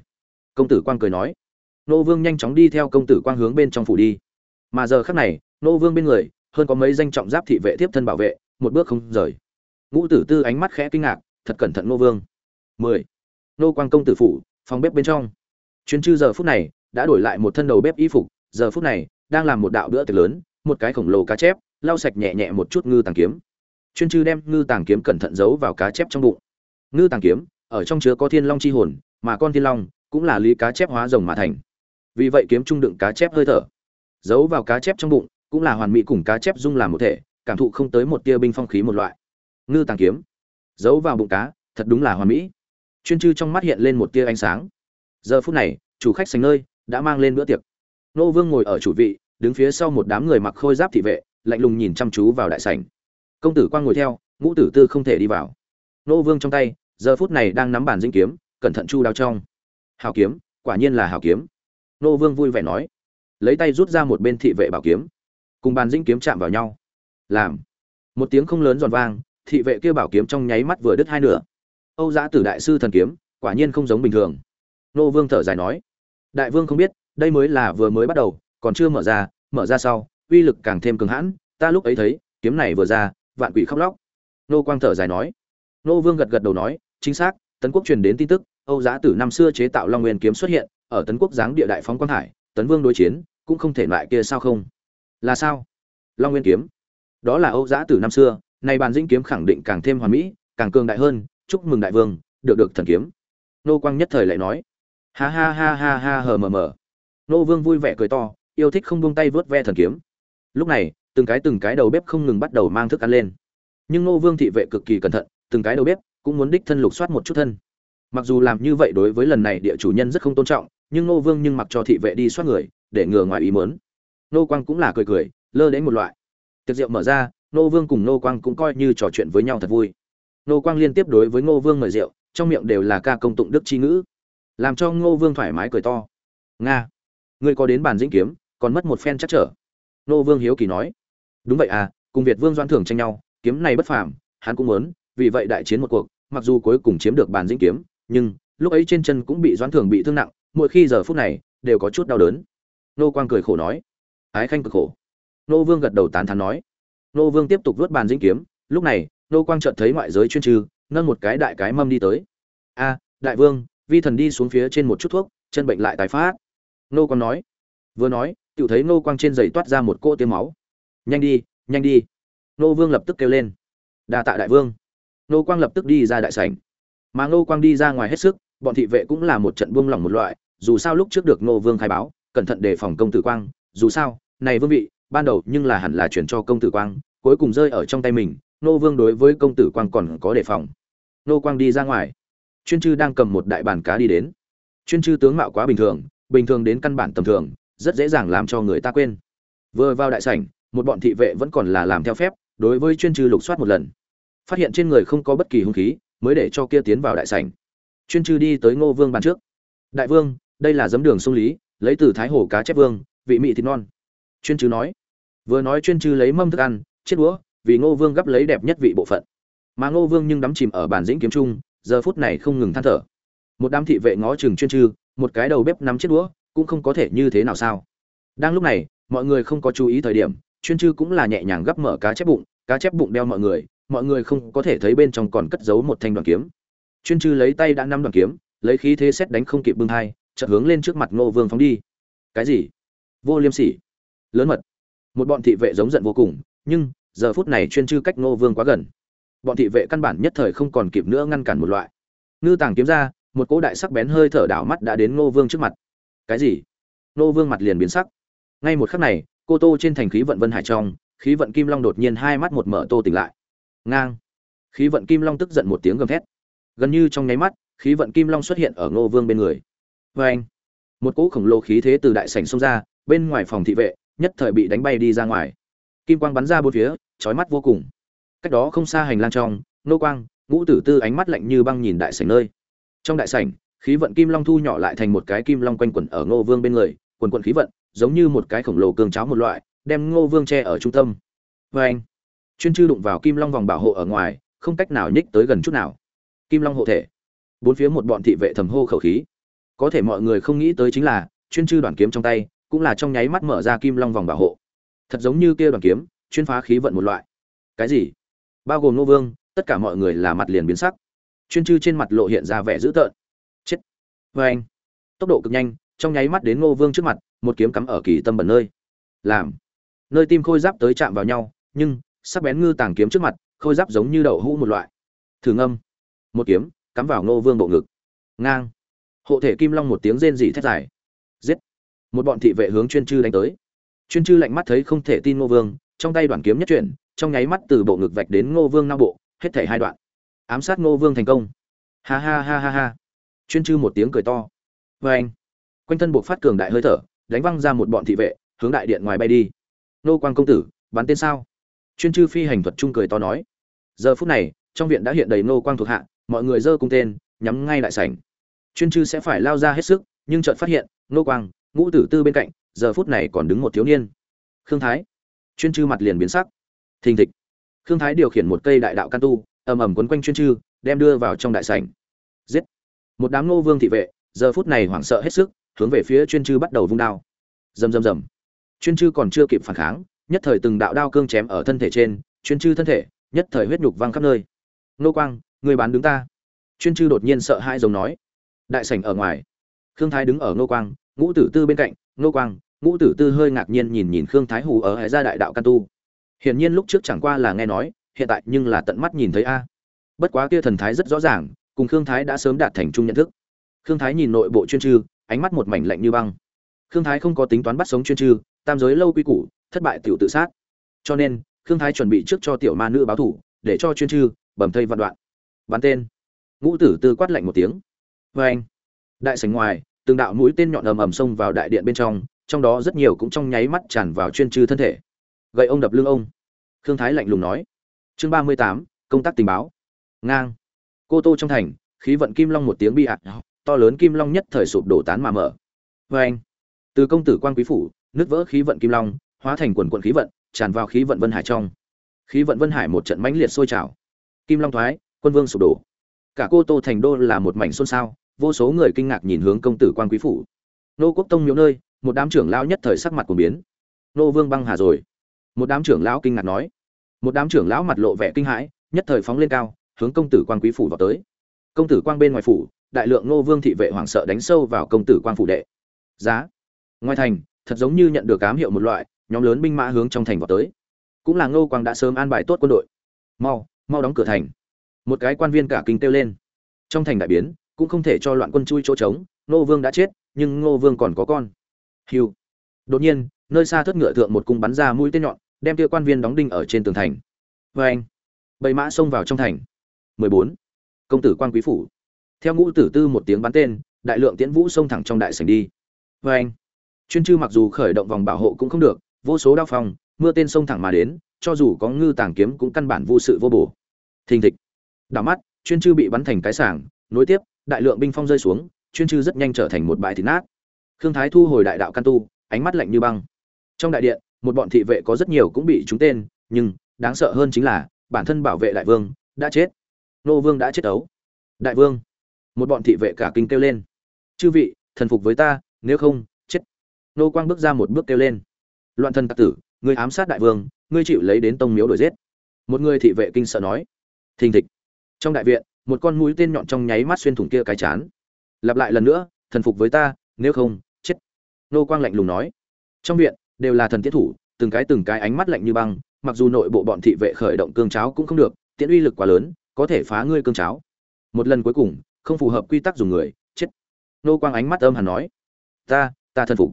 Công tử quang cười nói, nô vương nhanh chóng đi theo công tử quang hướng bên trong phủ đi. Mà giờ khác này, nô vương bên người, hơn có mấy danh trọng giáp thị vệ tiếp thân bảo vệ, một bước không rời. Ngũ tử tư ánh mắt khẽ kinh ngạc, thật cẩn thận nô vương. Mười. Nô quang công tử phủ, phòng bếp bên trong. Chuyến chư giờ phút này đã đổi lại một thân đầu bếp y phục, giờ phút này, đang làm một đạo bữa tiệc lớn, một cái khổng lồ cá chép, lau sạch nhẹ nhẹ một chút ngư tàng kiếm. Chuyên chư đem ngư tàng kiếm cẩn thận giấu vào cá chép trong bụng. Ngư tàng kiếm, ở trong chứa có thiên long chi hồn, mà con thiên long cũng là lý cá chép hóa rồng mà thành. Vì vậy kiếm trung đựng cá chép hơi thở. Giấu vào cá chép trong bụng, cũng là hoàn mỹ cùng cá chép dung làm một thể, cảm thụ không tới một tia binh phong khí một loại. Ngư tàng kiếm, giấu vào bụng cá, thật đúng là hoàn mỹ. Chuyên chư trong mắt hiện lên một tia ánh sáng. Giờ phút này, chủ khách sành nơi đã mang lên bữa tiệc. Nô vương ngồi ở chủ vị, đứng phía sau một đám người mặc khôi giáp thị vệ, lạnh lùng nhìn chăm chú vào đại sảnh. Công tử quang ngồi theo, ngũ tử tư không thể đi vào. Nô vương trong tay, giờ phút này đang nắm bản dinh kiếm, cẩn thận chu đao trong. Hào kiếm, quả nhiên là hào kiếm. Nô vương vui vẻ nói. Lấy tay rút ra một bên thị vệ bảo kiếm. Cùng bàn dinh kiếm chạm vào nhau. Làm. Một tiếng không lớn giòn vang, thị vệ kia bảo kiếm trong nháy mắt vừa đứt hai nửa. Âu giã tử đại sư thần kiếm, quả nhiên không giống bình thường. Nô vương thở dài nói đại vương không biết, đây mới là vừa mới bắt đầu, còn chưa mở ra mở ra sau, uy lực càng thêm cường hãn, ta lúc ấy thấy, kiếm này vừa ra, vạn quỷ khóc lóc. Nô quang thở dài nói. Nô vương gật gật đầu nói, chính xác, tấn quốc truyền đến tin tức, âu giá tử năm xưa chế tạo long nguyên kiếm xuất hiện, ở tấn quốc giáng địa đại phóng quang hải, tấn vương đối chiến, cũng không thể loại kia sao không? Là sao? Long nguyên kiếm. Đó là âu giá tử năm xưa, nay bàn dĩnh kiếm khẳng định càng thêm hoàn mỹ, càng cường đại hơn, chúc mừng đại vương, được được thần kiếm. Nô quang nhất thời lại nói ha ha ha ha ha hờ mờ mờ. Nô vương vui vẻ cười to, yêu thích không buông tay vớt ve thần kiếm. Lúc này, từng cái từng cái đầu bếp không ngừng bắt đầu mang thức ăn lên. Nhưng nô vương thị vệ cực kỳ cẩn thận, từng cái đầu bếp cũng muốn đích thân lục soát một chút thân. Mặc dù làm như vậy đối với lần này địa chủ nhân rất không tôn trọng, nhưng nô vương nhưng mặc cho thị vệ đi soát người, để ngừa ngoài ý mớn nô quang cũng là cười cười, lơ đến một loại. Tiệc rượu mở ra, nô vương cùng nô quang cũng coi như trò chuyện với nhau thật vui. Nô quang liên tiếp đối với ngô vương mời rượu, trong miệng đều là ca công tụng đức chi ngữ làm cho ngô vương thoải mái cười to. Nga, ngươi có đến bàn dĩnh kiếm, còn mất một phen chắc trở. Ngô vương hiếu kỳ nói. Đúng vậy à cùng việt vương doan thưởng tranh nhau, kiếm này bất phàm, hắn cũng muốn, vì vậy đại chiến một cuộc, mặc dù cuối cùng chiếm được bàn dĩnh kiếm, nhưng lúc ấy trên chân cũng bị doan thưởng bị thương nặng, mỗi khi giờ phút này, đều có chút đau đớn. Nô quang cười khổ nói. Ái khanh cực khổ. Nô vương gật đầu tán thán nói. Nô vương tiếp tục vớt bàn dĩnh kiếm, lúc này nô quang chợt thấy ngoại giới chuyên trừ nâng một cái đại cái mâm đi tới. A, đại vương vi thần đi xuống phía trên một chút thuốc, chân bệnh lại tái phát. Nô quang nói, vừa nói tự thấy nô quang trên giày toát ra một cỗ tiếng máu. Nhanh đi nhanh đi. Nô vương lập tức kêu lên, đa tạ đại vương. Nô quang lập tức đi ra đại sảnh. Mà nô quang đi ra ngoài hết sức, bọn thị vệ cũng là một trận buông lỏng một loại, dù sao lúc trước được nô vương khai báo, cẩn thận đề phòng công tử quang, dù sao, này vương vị, ban đầu nhưng là hẳn là chuyển cho công tử quang, cuối cùng rơi ở trong tay mình nô vương đối với công tử quang còn có đề phòng. Nô quang đi ra ngoài chuyên chư đang cầm một đại bàn cá đi đến. Chuyên chư tướng mạo quá bình thường bình thường đến căn bản tầm thường, rất dễ dàng làm cho người ta quên. Vừa vào đại sảnh, một bọn thị vệ vẫn còn là làm theo phép, đối với chuyên chư lục soát một lần. Phát hiện trên người không có bất kỳ hung khí, mới để cho kia tiến vào đại sảnh. Chuyên chư đi tới ngô vương bàn trước. Đại vương, đây là giấm đường sông lý, lấy từ thái hồ cá chép vương, vị mị thịt non. Chuyên chư nói. Vừa nói chuyên chư lấy mâm thức ăn, chiếc đũa vì ngô vương gấp lấy đẹp nhất vị bộ phận. Mà ngô vương nhưng đắm chìm ở bàn dĩnh kiếm trung giờ phút này không ngừng than thở. Một đám thị vệ ngó chừng chuyên trư, một cái đầu bếp nắm chiếc đũa cũng không có thể như thế nào sao? Đang lúc này mọi người không có chú ý thời điểm chuyên trư cũng là nhẹ nhàng gấp mở cá chép bụng cá chép bụng đeo mọi người mọi người không có thể thấy bên trong còn cất giấu một thanh đoàn kiếm. Chuyên trư lấy tay đã năm đoàn kiếm lấy khí thế xét đánh không kịp bưng hai chợt hướng lên trước mặt ngô vương phóng đi. Cái gì? Vô liêm sỉ. Lớn mật. Một bọn thị vệ giống giận vô cùng nhưng giờ phút này chuyên chư cách ngô vương quá gần bọn thị vệ căn bản nhất thời không còn kịp nữa ngăn cản một loại. Ngư tàng kiếm ra, một cỗ đại sắc bén hơi thở đảo mắt đã đến ngô vương trước mặt. Cái gì? Ngô vương mặt liền biến sắc. Ngay một khắc này, cô tô trên thành khí vận vân hải trong, khí vận kim long đột nhiên hai mắt một mở tô tỉnh lại. Ngang. Khí vận kim long tức giận một tiếng gầm thét. Gần như trong nháy mắt, khí vận kim long xuất hiện ở ngô vương bên người. Vê anh một cỗ khổng lồ khí thế từ đại sảnh xông ra, bên ngoài phòng thị vệ, nhất thời bị đánh bay đi ra ngoài. Kim quang bắn ra bốn phía, chói mắt vô cùng cách đó không xa hành lang trong, nô quang, ngũ tử tư ánh mắt lạnh như băng nhìn đại sảnh nơi. Trong đại sảnh, khí vận kim long thu nhỏ lại thành một cái kim long quanh quẩn ở ngô vương bên người, quần quần khí vận, giống như một cái khổng lồ cương cháo một loại, đem ngô vương che ở trung tâm. Vê anh, chuyên chư đụng vào kim long vòng bảo hộ ở ngoài, không cách nào nhích tới gần chút nào. Kim long hộ thể. Bốn phía một bọn thị vệ thầm hô khẩu khí. Có thể mọi người không nghĩ tới chính là, chuyên chư đoàn kiếm trong tay, cũng là trong nháy mắt mở ra kim long vòng bảo hộ. Thật giống như kia đoàn kiếm, chuyên phá khí vận một loại. Cái gì? Bao gồm nô vương, tất cả mọi người là mặt liền biến sắc. Chuyên chư trên mặt lộ hiện ra vẻ dữ tợn. Chết. Vê anh, tốc độ cực nhanh, trong nháy mắt đến ngô vương trước mặt, một kiếm cắm ở kỳ tâm bẩn nơi. Làm. Nơi tim khôi giáp tới chạm vào nhau, nhưng, sắc bén ngư tàng kiếm trước mặt, khôi giáp giống như đậu hũ một loại. Thử ngâm. Một kiếm, cắm vào ngô vương bộ ngực. Ngang. Hộ thể kim long một tiếng rên rỉ thét dài. Giết. Một bọn thị vệ hướng chuyên chư đánh tới. Chuyên chư lạnh mắt thấy không thể tin ngô vương, trong tay đoàn kiếm nhất chuyển trong nháy mắt từ bộ ngực vạch đến ngô vương nam bộ, hết thể hai đoạn. Ám sát ngô vương thành công. Ha ha ha ha ha. Chuyên chư một tiếng cười to. Oeng. quanh thân buộc phát cường đại hơi thở, đánh văng ra một bọn thị vệ, hướng đại điện ngoài bay đi. Nô quang công tử, bắn tên sao? Chuyên chư phi hành thuật trung cười to nói. Giờ phút này, trong viện đã hiện đầy nô quang thuộc hạ, mọi người giơ cung tên, nhắm ngay lại sảnh. Chuyên chư sẽ phải lao ra hết sức, nhưng chợt phát hiện nô quang, ngũ tử tư bên cạnh, giờ phút này còn đứng một thiếu niên. Khương thái. Chuyên chư mặt liền biến sắc thình thịch. Khương thái điều khiển một cây đại đạo can tu, ầm ầm quấn quanh chuyên chư, đem đưa vào trong đại sảnh. Giết! Một đám nô vương thị vệ, giờ phút này hoảng sợ hết sức, hướng về phía chuyên chư bắt đầu vung đao. Rầm rầm rầm. Chuyên chư còn chưa kịp phản kháng, nhất thời từng đạo đao cương chém ở thân thể trên, chuyên chư thân thể, nhất thời huyết nhục văng khắp nơi. Nô quang, người bán đứng ta. Chuyên chư đột nhiên sợ hãi giống nói. Đại sảnh ở ngoài. Khương thái đứng ở nô quang, ngũ tử tư bên cạnh. Nô quang, ngũ tử tư hơi ngạc nhiên nhìn nhìn khương thái hù ở hải gia đại đạo can tu hiển nhiên lúc trước chẳng qua là nghe nói hiện tại nhưng là tận mắt nhìn thấy a. Bất quá kia thần thái rất rõ ràng cùng khương thái đã sớm đạt thành chung nhận thức. Khương thái nhìn nội bộ chuyên trư, ánh mắt một mảnh lạnh như băng. Khương thái không có tính toán bắt sống chuyên trư, tam giới lâu quy củ thất bại tiểu tự sát. Cho nên khương thái chuẩn bị trước cho tiểu ma nữ báo thủ để cho chuyên trư bầm thây vạn đoạn. Bắn tên. Ngũ tử tư quát lạnh một tiếng. Oeng. anh đại sảnh ngoài từng đạo mũi tên nhọn ầm ầm xông vào đại điện bên trong trong đó rất nhiều cũng trong nháy mắt tràn vào chuyên trư thân thể gậy ông đập lưng ông. Khương thái lạnh lùng nói. Chương ba mươi tám, công tác tình báo. Ngang. Cô tô trong thành, khí vận kim long một tiếng bi ạt to lớn kim long nhất thời sụp đổ tán mà mở. Vê anh, từ công tử quan quý phủ, nứt vỡ khí vận kim long, hóa thành quần quận khí vận, tràn vào khí vận vân hải trong. Khí vận vân hải một trận mãnh liệt sôi trào. Kim long thoái, quân vương sụp đổ. Cả cô tô thành đô là một mảnh xôn xao, vô số người kinh ngạc nhìn hướng công tử quan quý phủ. Nô quốc tông miếu nơi, một đám trưởng lão nhất thời sắc mặt của biến. Nô vương băng hà rồi một đám trưởng lão kinh ngạc nói. Một đám trưởng lão mặt lộ vẻ kinh hãi, nhất thời phóng lên cao, hướng công tử quan quý phủ vào tới. Công tử quang bên ngoài phủ, đại lượng Ngô vương thị vệ hoảng sợ đánh sâu vào công tử quang phủ đệ. Giá. Ngoài thành, thật giống như nhận được cám hiệu một loại, nhóm lớn binh mã hướng trong thành vào tới. Cũng là ngô quang đã sớm an bài tốt quân đội. Mau mau đóng cửa thành. Một cái quan viên cả kinh kêu lên. Trong thành đại biến, cũng không thể cho loạn quân chui chỗ trống, ngô vương đã chết, nhưng ngô vương còn có con. Hiu. Đột nhiên, nơi xa thất ngựa thượng một cung bắn ra mũi tên nhọn đem kia quan viên đóng đinh ở trên tường thành. Vê anh, bầy mã xông vào trong thành. 14. công tử quan quý phủ. Theo ngũ tử tư một tiếng bắn tên, đại lượng tiễn vũ xông thẳng trong đại sảnh đi. Vê anh, chuyên chư mặc dù khởi động vòng bảo hộ cũng không được, vô số đao phong, mưa tên xông thẳng mà đến, cho dù có ngư tàng kiếm cũng căn bản vô sự vô bổ. Thình thịch. Đảo mắt, chuyên chư bị bắn thành cái sảng, nối tiếp, đại lượng binh phong rơi xuống, chuyên chư rất nhanh trở thành một bãi thịt nát. Khương thái thu hồi đại đạo căn tu, ánh mắt lạnh như băng. Trong đại điện một bọn thị vệ có rất nhiều cũng bị trúng tên, nhưng đáng sợ hơn chính là bản thân bảo vệ đại vương đã chết. Nô vương đã chết ấu. Đại vương. Một bọn thị vệ cả kinh kêu lên. Chư vị, thần phục với ta, nếu không, chết. Nô quang bước ra một bước kêu lên. Loạn thần tặc tử người ám sát đại vương, ngươi chịu lấy đến tông miếu đuổi giết. Một người thị vệ kinh sợ nói. Thình thịch. Trong đại viện, một con mũi tên nhọn trong nháy mắt xuyên thủng kia cái chán. Lặp lại lần nữa, thần phục với ta, nếu không, chết. Nô quang lạnh lùng nói. Trong viện đều là thần tiết thủ, từng cái từng cái ánh mắt lạnh như băng, mặc dù nội bộ bọn thị vệ khởi động cương cháo cũng không được tiện uy lực quá lớn, có thể phá ngươi cương cháo. Một lần cuối cùng, không phù hợp quy tắc dùng người, chết. Nô quang ánh mắt âm hẳn nói, ta ta thần phục.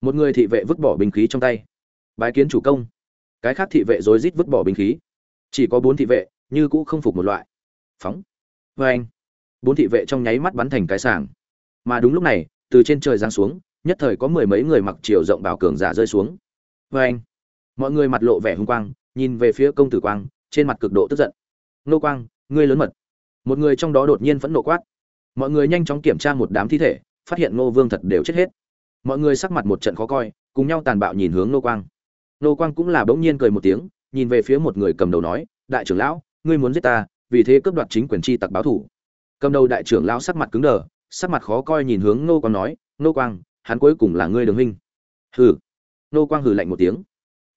Một người thị vệ vứt bỏ binh khí trong tay. Bái kiến chủ công. Cái khác thị vệ rối rít vứt bỏ binh khí. Chỉ có bốn thị vệ, như cũ không phục một loại. Phóng. Vê anh bốn thị vệ trong nháy mắt bắn thành cái sàng mà đúng lúc này, từ trên trời giáng xuống nhất thời có mười mấy người mặc chiều rộng bảo cường giả rơi xuống. Vê anh. Mọi người mặt lộ vẻ hung quang, nhìn về phía công tử quang, trên mặt cực độ tức giận. Nô quang, ngươi lớn mật. Một người trong đó đột nhiên phẫn nộ quát. Mọi người nhanh chóng kiểm tra một đám thi thể, phát hiện ngô vương thật đều chết hết. Mọi người sắc mặt một trận khó coi, cùng nhau tàn bạo nhìn hướng nô quang. Nô quang cũng là bỗng nhiên cười một tiếng, nhìn về phía một người cầm đầu nói, đại trưởng lão, ngươi muốn giết ta, vì thế cướp đoạt chính quyền chi tặc báo thủ. Cầm đầu đại trưởng lão sắc mặt cứng đờ, sắc mặt khó coi nhìn hướng nô quang nói, nô quang hắn cuối cùng là ngươi đường huynh. Hừ. Nô quang hừ lạnh một tiếng.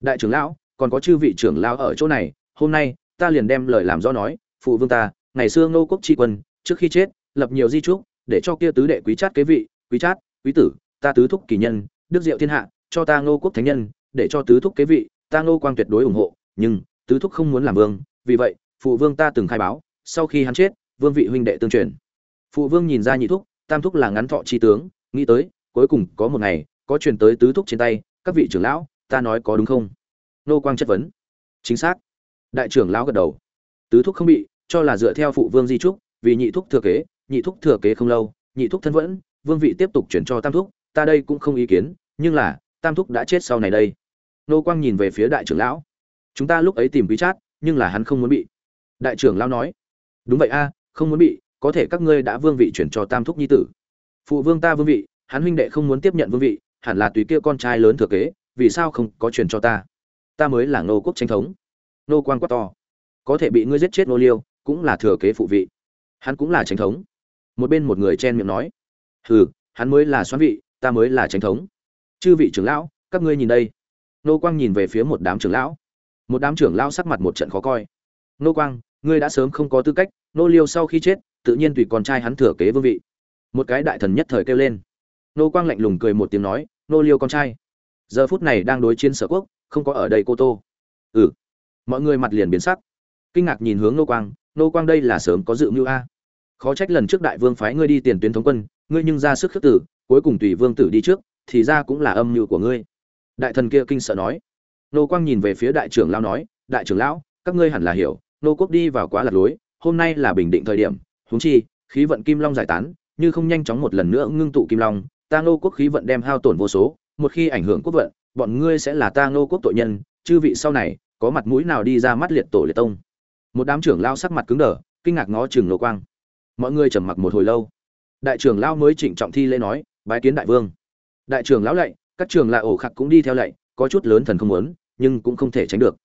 Đại trưởng lão, còn có chư vị trưởng lão ở chỗ này, hôm nay, ta liền đem lời làm rõ nói, phụ vương ta, ngày xưa nô quốc tri quân, trước khi chết, lập nhiều di trúc, để cho kia tứ đệ quý chát kế vị, quý chát, quý tử, ta tứ thúc kỳ nhân, đức diệu thiên hạ, cho ta ngô quốc thánh nhân, để cho tứ thúc kế vị, ta ngô quang tuyệt đối ủng hộ, nhưng, tứ thúc không muốn làm vương, vì vậy, phụ vương ta từng khai báo, sau khi hắn chết, vương vị huynh đệ tương truyền. Phụ vương nhìn ra nhị thúc, tam thúc là ngắn thọ chi tướng, nghĩ tới cuối cùng có một ngày, có truyền tới tứ thúc trên tay, các vị trưởng lão, ta nói có đúng không? Nô quang chất vấn. Chính xác. Đại trưởng lão gật đầu. Tứ thúc không bị, cho là dựa theo phụ vương di trúc, vì nhị thúc thừa kế, nhị thúc thừa kế không lâu, nhị thúc thân vẫn, vương vị tiếp tục chuyển cho tam thúc, ta đây cũng không ý kiến, nhưng là, tam thúc đã chết sau này đây. Nô quang nhìn về phía đại trưởng lão. Chúng ta lúc ấy tìm quý chát nhưng là hắn không muốn bị. Đại trưởng lão nói. Đúng vậy a, không muốn bị, có thể các ngươi đã vương vị chuyển cho tam thúc nhi tử. Phụ vương ta vương vị hắn huynh đệ không muốn tiếp nhận vương vị, hẳn là tùy kia con trai lớn thừa kế, vì sao không có truyền cho ta? Ta mới là nô quốc tranh thống. Nô quan quá to. Có thể bị ngươi giết chết nô liêu, cũng là thừa kế phụ vị. Hắn cũng là tranh thống. Một bên một người chen miệng nói. Hừ, hắn mới là xoắn vị, ta mới là tranh thống. Chư vị trưởng lão, các ngươi nhìn đây. Nô quang nhìn về phía một đám trưởng lão. Một đám trưởng lão sắc mặt một trận khó coi. Nô quang, ngươi đã sớm không có tư cách nô liêu sau khi chết, tự nhiên tùy con trai hắn thừa kế vương vị. Một cái đại thần nhất thời kêu lên nô quang lạnh lùng cười một tiếng nói, nô liêu con trai, giờ phút này đang đối chiến sở quốc, không có ở đây cô tô. Ừ. Mọi người mặt liền biến sắc. Kinh ngạc nhìn hướng nô quang nô quang đây là sớm có dự mưu a. Khó trách lần trước đại vương phái ngươi đi tiền tuyến thống quân, ngươi nhưng ra sức khước tử, cuối cùng tùy vương tử đi trước, thì ra cũng là âm mưu của ngươi. Đại thần kia kinh sợ nói. Nô quang nhìn về phía đại trưởng lão nói, đại trưởng lão, các ngươi hẳn là hiểu, nô quốc đi vào quá lạc lối, hôm nay là bình định thời điểm, huống chi, khí vận kim long giải tán, như không nhanh chóng một lần nữa ngưng tụ kim long ta ngô quốc khí vận đem hao tổn vô số, một khi ảnh hưởng quốc vận, bọn ngươi sẽ là ta ngô quốc tội nhân, chư vị sau này, có mặt mũi nào đi ra mắt liệt tổ liệt tông? Một đám trưởng lao sắc mặt cứng đờ, kinh ngạc ngó chừng nô quang. Mọi người trầm mặc một hồi lâu. Đại trưởng lao mới trịnh trọng thi lễ nói, bái kiến đại vương. Đại trưởng lão lạy, các trường là ổ khạc cũng đi theo lạy, có chút lớn thần không muốn, nhưng cũng không thể tránh được.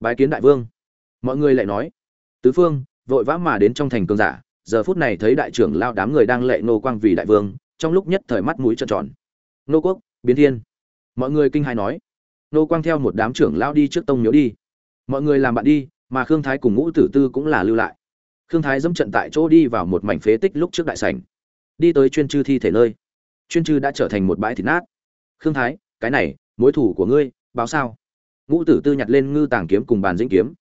Bái kiến đại vương. Mọi người lại nói. Tứ phương, vội vã mà đến trong thành cường giả, giờ phút này thấy đại trưởng lao đám người đang lệ nô quang vì đại vương trong lúc nhất thời mắt mũi tròn tròn. Nô quốc, biến thiên. Mọi người kinh hai nói. Nô quang theo một đám trưởng lao đi trước tông miếu đi. Mọi người làm bạn đi, mà khương thái cùng ngũ tử tư cũng là lưu lại. Khương thái dẫm trận tại chỗ đi vào một mảnh phế tích lúc trước đại sảnh. Đi tới chuyên chư thi thể nơi. Chuyên chư đã trở thành một bãi thịt nát. Khương thái, cái này, mối thủ của ngươi, báo sao? Ngũ tử tư nhặt lên ngư tàng kiếm cùng bàn dĩnh kiếm.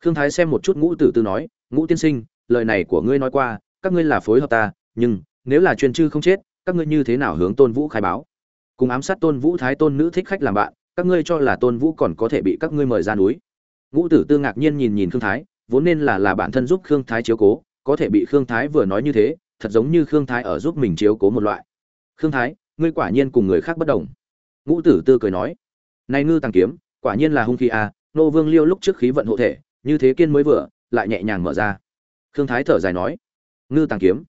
Khương thái xem một chút ngũ tử tư nói, ngũ tiên sinh, lời này của ngươi nói qua, các ngươi là phối hợp ta, nhưng nếu là chuyên chư không chết các ngươi như thế nào hướng tôn vũ khai báo? Cùng ám sát tôn vũ thái tôn nữ thích khách làm bạn các ngươi cho là tôn vũ còn có thể bị các ngươi mời ra núi. Ngũ tử tư ngạc nhiên nhìn nhìn khương thái vốn nên là là bản thân giúp khương thái chiếu cố có thể bị khương thái vừa nói như thế thật giống như khương thái ở giúp mình chiếu cố một loại. Khương thái ngươi quả nhiên cùng người khác bất đồng. Ngũ tử tư cười nói này ngư tàng kiếm quả nhiên là hung khí a à, nô vương liêu lúc trước khí vận hộ thể như thế kiên mới vừa lại nhẹ nhàng mở ra. Khương thái thở dài nói ngư tàng kiếm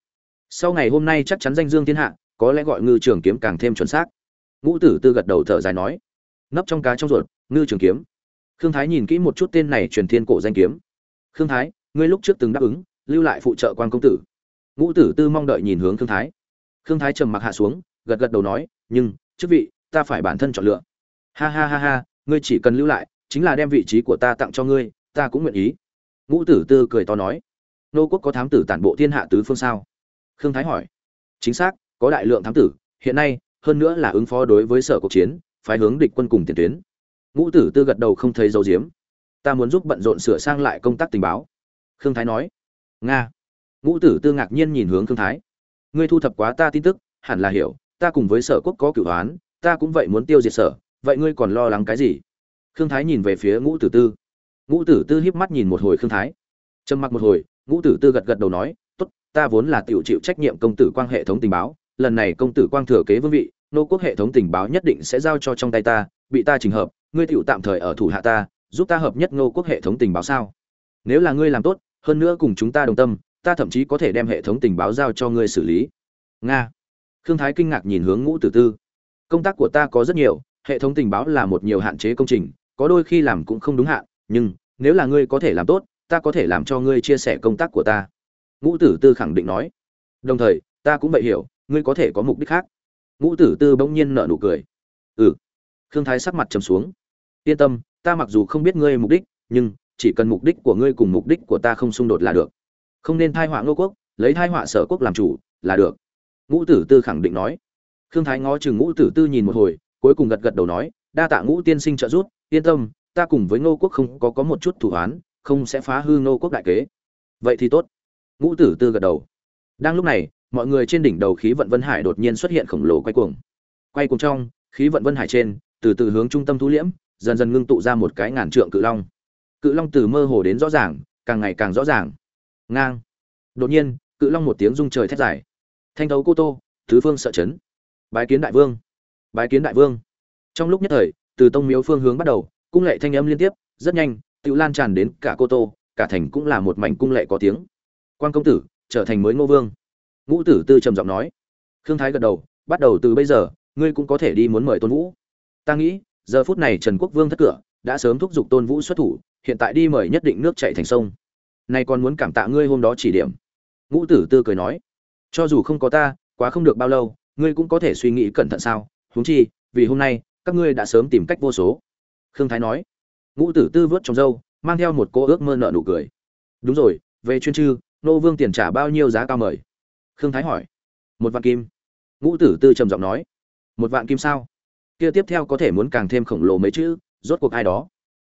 sau ngày hôm nay chắc chắn danh dương thiên hạ có lẽ gọi ngư trường kiếm càng thêm chuẩn xác. Ngũ tử tư gật đầu thở dài nói, nấp trong cá trong ruột, ngư trường kiếm. Khương thái nhìn kỹ một chút tên này truyền thiên cổ danh kiếm. Khương thái, ngươi lúc trước từng đáp ứng, lưu lại phụ trợ quan công tử. Ngũ tử tư mong đợi nhìn hướng khương thái. Khương thái trầm mặc hạ xuống, gật gật đầu nói, nhưng, chức vị, ta phải bản thân chọn lựa. Ha ha ha ha, ngươi chỉ cần lưu lại, chính là đem vị trí của ta tặng cho ngươi, ta cũng nguyện ý. Ngũ tử tư cười to nói, nô quốc có thám tử tản bộ thiên hạ tứ phương sao? Khương thái hỏi. Chính xác có đại lượng thám tử, hiện nay, hơn nữa là ứng phó đối với sở cuộc chiến, phái hướng địch quân cùng tiền tuyến. Ngũ tử tư gật đầu không thấy dấu diếm. Ta muốn giúp bận rộn sửa sang lại công tác tình báo. Khương thái nói. Nga. Ngũ tử tư ngạc nhiên nhìn hướng khương thái. Ngươi thu thập quá ta tin tức, hẳn là hiểu, ta cùng với sở quốc có cửu hoán, ta cũng vậy muốn tiêu diệt sở, vậy ngươi còn lo lắng cái gì? Khương thái nhìn về phía ngũ tử tư. Ngũ tử tư híp mắt nhìn một hồi khương thái. Trầm mặc một hồi, ngũ tử tư gật gật đầu nói, tốt, ta vốn là tiểu chịu trách nhiệm công tử quan hệ thống tình báo lần này công tử quang thừa kế vương vị, nô quốc hệ thống tình báo nhất định sẽ giao cho trong tay ta, bị ta trình hợp, ngươi tựu tạm thời ở thủ hạ ta, giúp ta hợp nhất nô quốc hệ thống tình báo sao? Nếu là ngươi làm tốt, hơn nữa cùng chúng ta đồng tâm, ta thậm chí có thể đem hệ thống tình báo giao cho ngươi xử lý. Nga. Khương thái kinh ngạc nhìn hướng ngũ tử tư. Công tác của ta có rất nhiều, hệ thống tình báo là một nhiều hạn chế công trình, có đôi khi làm cũng không đúng hạn, nhưng nếu là ngươi có thể làm tốt, ta có thể làm cho ngươi chia sẻ công tác của ta. Ngũ tử tư khẳng định nói. Đồng thời, ta cũng vậy hiểu ngươi có thể có mục đích khác. Ngũ tử tư bỗng nhiên nở nụ cười. Ừ. Khương thái sắc mặt trầm xuống. Yên tâm, ta mặc dù không biết ngươi mục đích, nhưng chỉ cần mục đích của ngươi cùng mục đích của ta không xung đột là được. Không nên thai họa ngô quốc, lấy thai họa sở quốc làm chủ, là được. Ngũ tử tư khẳng định nói. Khương thái ngó chừng ngũ tử tư nhìn một hồi, cuối cùng gật gật đầu nói, đa tạ ngũ tiên sinh trợ giúp, yên tâm, ta cùng với ngô quốc không có có một chút thủ án không sẽ phá hư ngô quốc đại kế. Vậy thì tốt. Ngũ tử tư gật đầu. Đang lúc này mọi người trên đỉnh đầu khí vận vân hải đột nhiên xuất hiện khổng lồ quay cuồng. Quay cuồng trong, khí vận vân hải trên, từ từ hướng trung tâm thu liễm, dần dần ngưng tụ ra một cái ngàn trượng cự long. Cự long từ mơ hồ đến rõ ràng, càng ngày càng rõ ràng. Ngang. Đột nhiên, cự long một tiếng rung trời thét dài. Thanh thấu cô tô, thứ phương sợ chấn. Bái kiến đại vương. Bái kiến đại vương. Trong lúc nhất thời, từ tông miếu phương hướng bắt đầu, cung lệ thanh âm liên tiếp, rất nhanh tự lan tràn đến cả cô tô, cả thành cũng là một mảnh cung lệ có tiếng. Quan công tử, trở thành mới ngô vương ngũ tử tư trầm giọng nói. Khương thái gật đầu, bắt đầu từ bây giờ, ngươi cũng có thể đi muốn mời tôn vũ. Ta nghĩ, giờ phút này trần quốc vương thất cửa, đã sớm thúc giục tôn vũ xuất thủ, hiện tại đi mời nhất định nước chạy thành sông. Nay còn muốn cảm tạ ngươi hôm đó chỉ điểm. Ngũ tử tư cười nói. Cho dù không có ta, quá không được bao lâu, ngươi cũng có thể suy nghĩ cẩn thận sao? Huống chi, vì hôm nay, các ngươi đã sớm tìm cách vô số. Khương thái nói. Ngũ tử tư vớt trong râu, mang theo một cô ước mơ nợ nụ cười. Đúng rồi, về chuyên chư nô vương tiền trả bao nhiêu giá cao mời? Khương thái hỏi. Một vạn kim. Ngũ tử tư trầm giọng nói. Một vạn kim sao? Kia tiếp theo có thể muốn càng thêm khổng lồ mấy chữ, rốt cuộc ai đó?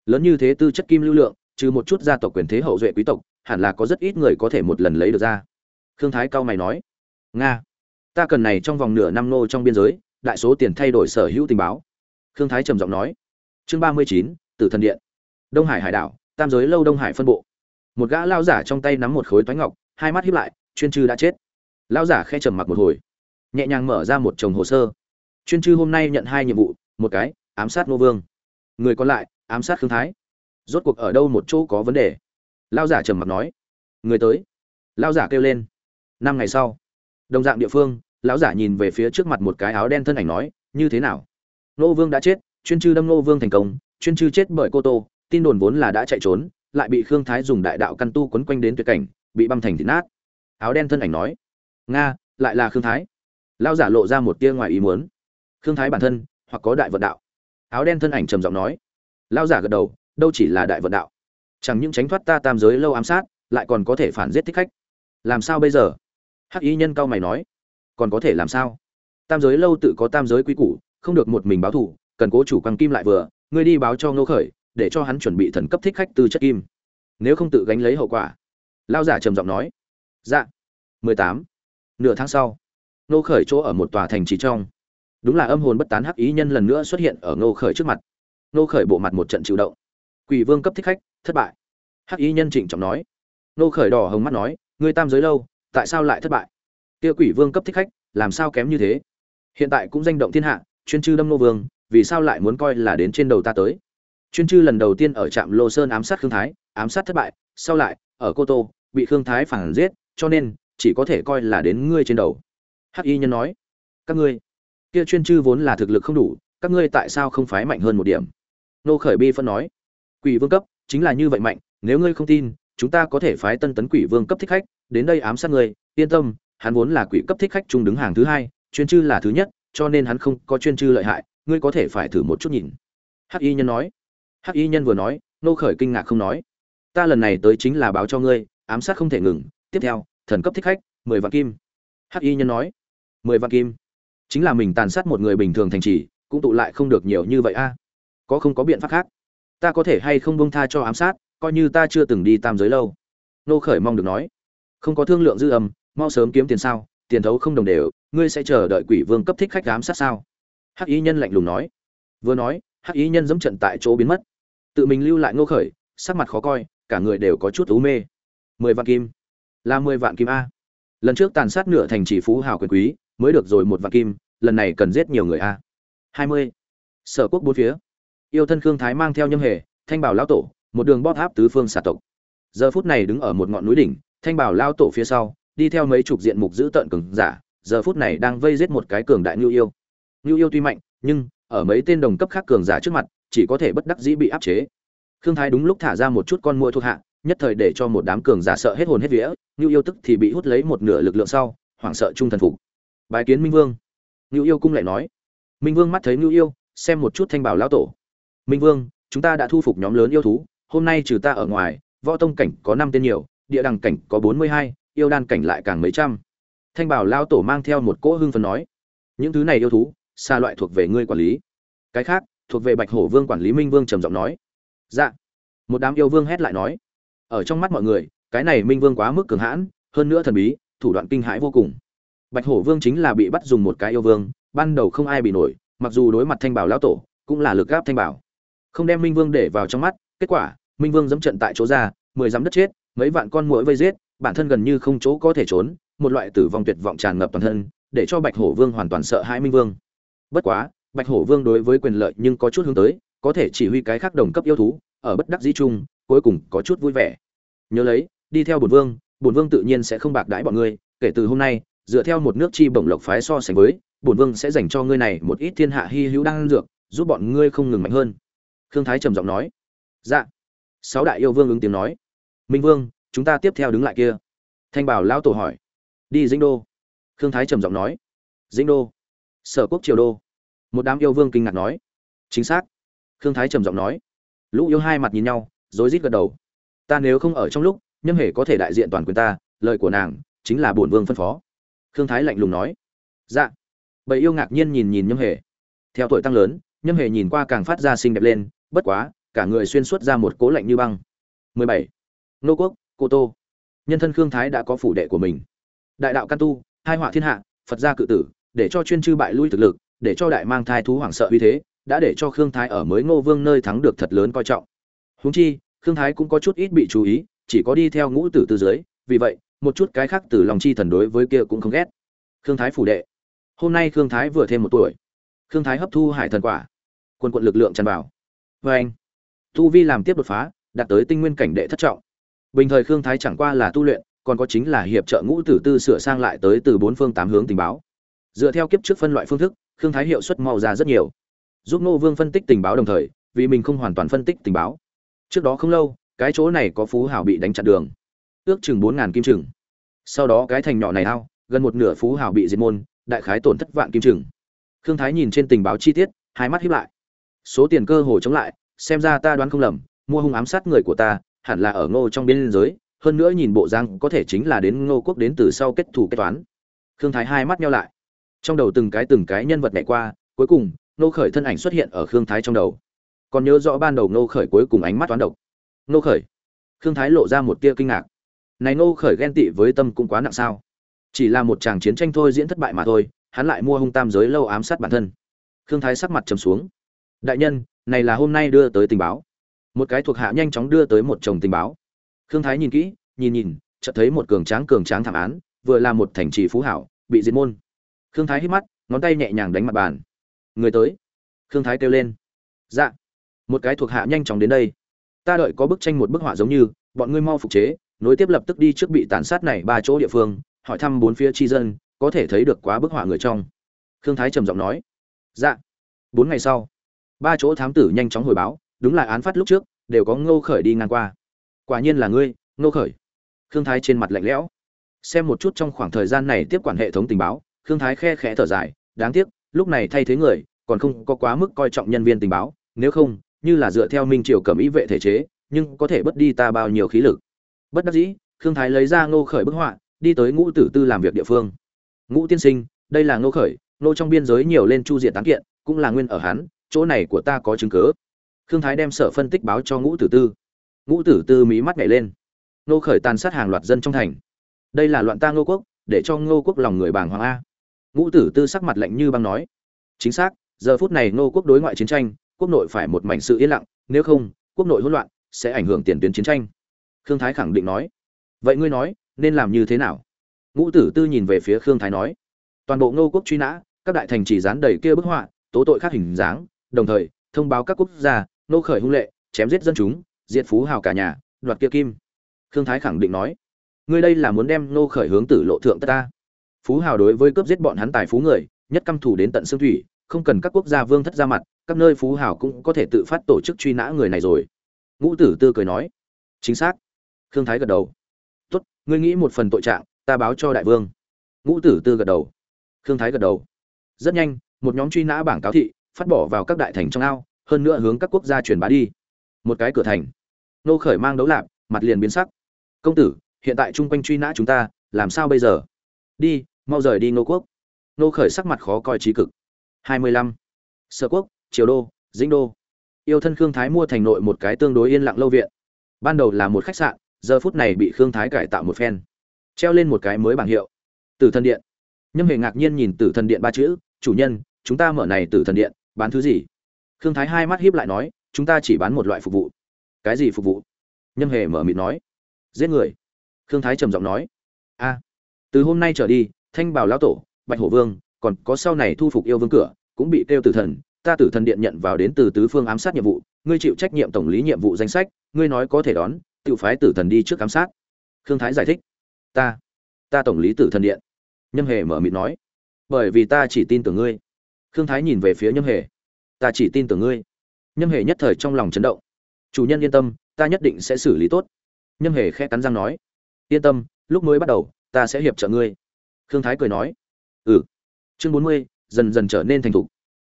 Lớn như thế tư chất kim lưu lượng, trừ một chút gia tộc quyền thế hậu duệ quý tộc, hẳn là có rất ít người có thể một lần lấy được ra. Khương thái cao mày nói. Nga, ta cần này trong vòng nửa năm nô trong biên giới, đại số tiền thay đổi sở hữu tình báo. Khương thái trầm giọng nói. Chương ba mươi chín, tử thần điện. Đông hải hải đảo, tam giới lâu đông hải phân bộ. Một gã lao giả trong tay nắm một khối toái ngọc, hai mắt hiếp lại, chuyên chư đã chết. Lão giả khe trầm mặc một hồi, nhẹ nhàng mở ra một chồng hồ sơ. Chuyên chư hôm nay nhận hai nhiệm vụ, một cái, ám sát nô vương. Người còn lại, ám sát khương thái. Rốt cuộc ở đâu một chỗ có vấn đề? Lao giả trầm mặc nói. Người tới. Lao giả kêu lên. Năm ngày sau, đồng dạng địa phương, lão giả nhìn về phía trước mặt một cái áo đen thân ảnh nói, như thế nào? Nô vương đã chết, chuyên chư đâm nô vương thành công, chuyên chư chết bởi cô tô, tin đồn vốn là đã chạy trốn, lại bị khương thái dùng đại đạo căn tu quấn quanh đến tuyệt cảnh, bị băm thành thịt nát. Áo đen thân ảnh nói nga, lại là khương thái. Lao giả lộ ra một tia ngoài ý muốn. Khương thái bản thân, hoặc có đại vận đạo. Áo đen thân ảnh trầm giọng nói. Lao giả gật đầu, đâu chỉ là đại vận đạo. Chẳng những tránh thoát ta tam giới lâu ám sát, lại còn có thể phản giết thích khách. Làm sao bây giờ? Hắc y nhân cao mày nói. Còn có thể làm sao? Tam giới lâu tự có tam giới quý củ, không được một mình báo thủ cần cố chủ quan kim lại vừa, ngươi đi báo cho ngô khởi, để cho hắn chuẩn bị thần cấp thích khách từ chất kim. Nếu không tự gánh lấy hậu quả. Lao giả trầm giọng nói. Dạ. Mười tám nửa tháng sau, ngô khởi chỗ ở một tòa thành trì trong. Đúng là âm hồn bất tán hắc ý nhân lần nữa xuất hiện ở ngô khởi trước mặt. Ngô khởi bộ mặt một trận chịu động. Quỷ vương cấp thích khách, thất bại. Hắc ý nhân trịnh trọng nói. Ngô khởi đỏ hồng mắt nói, ngươi tam giới lâu, tại sao lại thất bại? Kia quỷ vương cấp thích khách, làm sao kém như thế? Hiện tại cũng danh động thiên hạ, chuyên chư đâm nô vương, vì sao lại muốn coi là đến trên đầu ta tới? Chuyên chư lần đầu tiên ở trạm lô sơn ám sát khương thái, ám sát thất bại, sau lại, ở cô tô, bị khương thái phản giết, cho nên chỉ có thể coi là đến ngươi trên đầu. Hắc y nhân nói, các ngươi, kia chuyên chư vốn là thực lực không đủ, các ngươi tại sao không phái mạnh hơn một điểm? Nô khởi bi phân nói, quỷ vương cấp, chính là như vậy mạnh, nếu ngươi không tin, chúng ta có thể phái tân tấn quỷ vương cấp thích khách, đến đây ám sát ngươi, yên tâm, hắn vốn là quỷ cấp thích khách trung đứng hàng thứ hai, chuyên chư là thứ nhất, cho nên hắn không có chuyên chư lợi hại, ngươi có thể phải thử một chút nhìn. Hắc y nhân nói, hắc y nhân vừa nói, nô khởi kinh ngạc không nói, ta lần này tới chính là báo cho ngươi, ám sát không thể ngừng, tiếp theo thần cấp thích khách, mười vạn kim. Hắc y nhân nói, mười vạn kim. Chính là mình tàn sát một người bình thường thành trì, cũng tụ lại không được nhiều như vậy a. Có không có biện pháp khác? Ta có thể hay không bông tha cho ám sát, coi như ta chưa từng đi tam giới lâu. Nô khởi mong được nói, không có thương lượng dư âm, mau sớm kiếm tiền sao, tiền thấu không đồng đều, ngươi sẽ chờ đợi quỷ vương cấp thích khách ám sát sao? Hắc y nhân lạnh lùng nói, vừa nói hắc y nhân dẫm trận tại chỗ biến mất. Tự mình lưu lại ngô khởi, sắc mặt khó coi, cả người đều có chút ú mê. Mười vạn kim là mười vạn kim a. Lần trước tàn sát nửa thành chỉ phú hào quyền quý, mới được rồi một vạn kim, lần này cần giết nhiều người a. Hai mươi. Sở quốc bốn phía. Yêu thân khương thái mang theo nhâm hề, thanh bảo lão tổ, một đường bóp áp tứ phương xà tộc. Giờ phút này đứng ở một ngọn núi đỉnh, thanh bảo lao tổ phía sau, đi theo mấy chục diện mục giữ tợn cường giả, giờ phút này đang vây giết một cái cường đại nhu yêu. Nhu yêu tuy mạnh, nhưng, ở mấy tên đồng cấp khác cường giả trước mặt, chỉ có thể bất đắc dĩ bị áp chế. Khương thái đúng lúc thả ra một chút con muỗi thuộc hạ nhất thời để cho một đám cường giả sợ hết hồn hết vía như yêu tức thì bị hút lấy một nửa lực lượng sau, hoảng sợ trung thần phục. Bài kiến minh vương. Như yêu cung lại nói. Minh vương mắt thấy như yêu, xem một chút thanh bảo lão tổ. Minh vương, chúng ta đã thu phục nhóm lớn yêu thú, hôm nay trừ ta ở ngoài, võ tông cảnh có năm tên nhiều, địa đằng cảnh có bốn mươi hai, yêu đan cảnh lại càng mấy trăm. Thanh bảo lão tổ mang theo một cỗ hưng phấn nói. Những thứ này yêu thú, xa loại thuộc về ngươi quản lý. Cái khác, thuộc về bạch hổ vương quản lý minh vương trầm giọng nói. Dạ. Một đám yêu vương hét lại nói ở trong mắt mọi người, cái này minh vương quá mức cường hãn, hơn nữa thần bí, thủ đoạn kinh hãi vô cùng. Bạch hổ vương chính là bị bắt dùng một cái yêu vương, ban đầu không ai bị nổi, mặc dù đối mặt thanh bảo lão tổ, cũng là lực gáp thanh bảo. Không đem minh vương để vào trong mắt, kết quả, minh vương dẫm trận tại chỗ ra, mười dám đất chết, mấy vạn con muỗi vây giết, bản thân gần như không chỗ có thể trốn, một loại tử vong tuyệt vọng tràn ngập toàn thân, để cho bạch hổ vương hoàn toàn sợ hãi minh vương. Bất quá, bạch hổ vương đối với quyền lợi nhưng có chút hướng tới, có thể chỉ huy cái khác đồng cấp yêu thú, ở bất đắc dĩ chung cuối cùng có chút vui vẻ. Nhớ lấy, đi theo bổn vương bổn vương tự nhiên sẽ không bạc đãi bọn ngươi, kể từ hôm nay, dựa theo một nước chi bổng lộc phái so sánh với, bổn vương sẽ dành cho ngươi này một ít thiên hạ hy hữu đang dược, giúp bọn ngươi không ngừng mạnh hơn. Khương thái trầm giọng nói. Dạ. Sáu đại yêu vương ứng tiếng nói. Minh vương, chúng ta tiếp theo đứng lại kia. Thanh bảo lão tổ hỏi. Đi dĩnh đô. Khương thái trầm giọng nói. Dĩnh đô. Sở quốc triều đô. Một đám yêu vương kinh ngạc nói. Chính xác. Khương thái trầm giọng nói. Lũ yêu hai mặt nhìn nhau rối rít gật đầu. Ta nếu không ở trong lúc, nhâm hề có thể đại diện toàn quyền ta, lời của nàng chính là bổn vương phân phó. Khương thái lạnh lùng nói. Dạ. Bầy yêu ngạc nhiên nhìn nhìn nhâm hề. Theo tuổi tăng lớn, nhâm hề nhìn qua càng phát ra xinh đẹp lên, bất quá, cả người xuyên suốt ra một cố lạnh như băng. 17. nô quốc, cô tô. Nhân thân khương thái đã có phủ đệ của mình. Đại đạo căn tu, hai họa thiên hạ, phật gia cự tử, để cho chuyên chư bại lui thực lực, để cho đại mang thai thú hoảng sợ uy thế, đã để cho khương thái ở mới ngô vương nơi thắng được thật lớn coi trọng. Huống chi khương thái cũng có chút ít bị chú ý, chỉ có đi theo ngũ tử tư dưới, vì vậy, một chút cái khác từ lòng chi thần đối với kia cũng không ghét. Khương thái phủ đệ. Hôm nay khương thái vừa thêm một tuổi. Khương thái hấp thu hải thần quả. Quân quận lực lượng tràn vào. Vê anh, tu vi làm tiếp đột phá, đạt tới tinh nguyên cảnh đệ thất trọng. Bình thời khương thái chẳng qua là tu luyện, còn có chính là hiệp trợ ngũ tử tư sửa sang lại tới từ bốn phương tám hướng tình báo. Dựa theo kiếp trước phân loại phương thức, khương thái hiệu suất mau ra rất nhiều. Giúp nô vương phân tích tình báo đồng thời, vì mình không hoàn toàn phân tích tình báo trước đó không lâu, cái chỗ này có phú hảo bị đánh chặn đường. Ước chừng bốn ngàn kim trừng sau đó cái thành nhỏ này ao, gần một nửa phú hảo bị diệt môn, đại khái tổn thất vạn kim trừng khương thái nhìn trên tình báo chi tiết, hai mắt hiếp lại. Số tiền cơ hồ chống lại, xem ra ta đoán không lầm, mua hung ám sát người của ta, hẳn là ở ngô trong biên giới, hơn nữa nhìn bộ giang có thể chính là đến ngô quốc đến từ sau kết thủ kết toán. Khương thái hai mắt nhau lại. Trong đầu từng cái từng cái nhân vật nhảy qua, cuối cùng nô khởi thân ảnh xuất hiện ở khương thái trong đầu còn nhớ rõ ban đầu nô khởi cuối cùng ánh mắt toán độc. Nô khởi? Khương thái lộ ra một tia kinh ngạc. Này nô khởi ghen tị với tâm cũng quá nặng sao? Chỉ là một tràng chiến tranh thôi diễn thất bại mà thôi, hắn lại mua hung tam giới lâu ám sát bản thân. Khương thái sắc mặt trầm xuống. Đại nhân, này là hôm nay đưa tới tình báo. Một cái thuộc hạ nhanh chóng đưa tới một chồng tình báo. Khương thái nhìn kỹ, nhìn nhìn, chợt thấy một cường tráng cường tráng thảm án, vừa là một thành trì phú hảo, bị diệt môn. Khương thái hít mắt, ngón tay nhẹ nhàng đánh mặt bàn. Người tới. Khương thái kêu lên. Dạ một cái thuộc hạ nhanh chóng đến đây. Ta đợi có bức tranh một bức họa giống như, bọn ngươi mau phục chế, nối tiếp lập tức đi trước bị tàn sát này ba chỗ địa phương, hỏi thăm bốn phía tri dân, có thể thấy được quá bức họa người trong. Khương thái trầm giọng nói. Dạ. Bốn ngày sau, ba chỗ thám tử nhanh chóng hồi báo, đúng là án phát lúc trước, đều có ngô khởi đi ngang qua. Quả nhiên là ngươi, ngô khởi. Khương thái trên mặt lạnh lẽo. Xem một chút trong khoảng thời gian này tiếp quản hệ thống tình báo, khương thái khe khẽ thở dài, đáng tiếc, lúc này thay thế người, còn không có quá mức coi trọng nhân viên tình báo, nếu không như là dựa theo minh triều cầm ý vệ thể chế, nhưng có thể bất đi ta bao nhiêu khí lực. Bất đắc dĩ, khương thái lấy ra ngô khởi bức họa, đi tới ngũ tử tư làm việc địa phương. Ngũ tiên sinh, đây là ngô khởi, ngô trong biên giới nhiều lên chu diện tán kiện, cũng là nguyên ở hắn, chỗ này của ta có chứng cứ. Khương thái đem sở phân tích báo cho ngũ tử tư. Ngũ tử tư mí mắt nhảy lên. Ngô khởi tàn sát hàng loạt dân trong thành. Đây là loạn ta ngô quốc, để cho ngô quốc lòng người bàng hoàng a. Ngũ tử tư sắc mặt lạnh như băng nói. Chính xác, giờ phút này ngô quốc đối ngoại chiến tranh quốc nội phải một mảnh sự yên lặng, nếu không, quốc nội hỗn loạn, sẽ ảnh hưởng tiền tuyến chiến tranh. Khương thái khẳng định nói. Vậy ngươi nói, nên làm như thế nào? Ngũ tử tư nhìn về phía khương thái nói. Toàn bộ ngô quốc truy nã, các đại thành chỉ dán đầy kia bức họa, tố tội khác hình dáng, đồng thời, thông báo các quốc gia, nô khởi hung lệ, chém giết dân chúng, diệt phú hào cả nhà, đoạt kia kim. Khương thái khẳng định nói. Ngươi đây là muốn đem nô khởi hướng tử lộ thượng tất ta. Phú hào đối với cướp giết bọn hắn tài phú người, nhất căm thủ đến tận xương thủy không cần các quốc gia vương thất ra mặt, các nơi phú hào cũng có thể tự phát tổ chức truy nã người này rồi. Ngũ tử tư cười nói. Chính xác. Khương thái gật đầu. Tốt, ngươi nghĩ một phần tội trạng, ta báo cho đại vương. Ngũ tử tư gật đầu. Khương thái gật đầu. Rất nhanh, một nhóm truy nã bảng cáo thị, phát bỏ vào các đại thành trong ao, hơn nữa hướng các quốc gia truyền bá đi. Một cái cửa thành. Nô khởi mang đấu lạp, mặt liền biến sắc. Công tử, hiện tại chung quanh truy nã chúng ta, làm sao bây giờ? Đi, mau rời đi nô quốc. Nô khởi sắc mặt khó coi trí cực hai mươi lăm. Sở quốc, triều đô, dĩnh đô. Yêu thân khương thái mua thành nội một cái tương đối yên lặng lâu viện. Ban đầu là một khách sạn, giờ phút này bị khương thái cải tạo một phen. Treo lên một cái mới bảng hiệu. Tử thần điện. Nhâm hề ngạc nhiên nhìn tử thần điện ba chữ, chủ nhân, chúng ta mở này tử thần điện, bán thứ gì? Khương thái hai mắt hiếp lại nói, chúng ta chỉ bán một loại phục vụ. Cái gì phục vụ? Nhâm hề mở mịt nói. Giết người. Khương thái trầm giọng nói. A, từ hôm nay trở đi, thanh bảo lão tổ, bạch hổ vương còn có sau này thu phục yêu vương cửa, cũng bị kêu tử thần, ta tử thần điện nhận vào đến từ tứ phương ám sát nhiệm vụ, ngươi chịu trách nhiệm tổng lý nhiệm vụ danh sách, ngươi nói có thể đón tự phái tử thần đi trước ám sát. Khương thái giải thích. Ta ta tổng lý tử thần điện. Nhâm hề mở mịt nói. Bởi vì ta chỉ tin tưởng ngươi. Khương thái nhìn về phía nhâm hề. Ta chỉ tin tưởng ngươi. Nhâm hề nhất thời trong lòng chấn động. Chủ nhân yên tâm, ta nhất định sẽ xử lý tốt. Nhâm hề khẽ cắn răng nói. Yên tâm, lúc mới bắt đầu, ta sẽ hiệp trợ ngươi. Khương thái cười nói. Ừ chương bốn mươi, dần dần trở nên thành thục.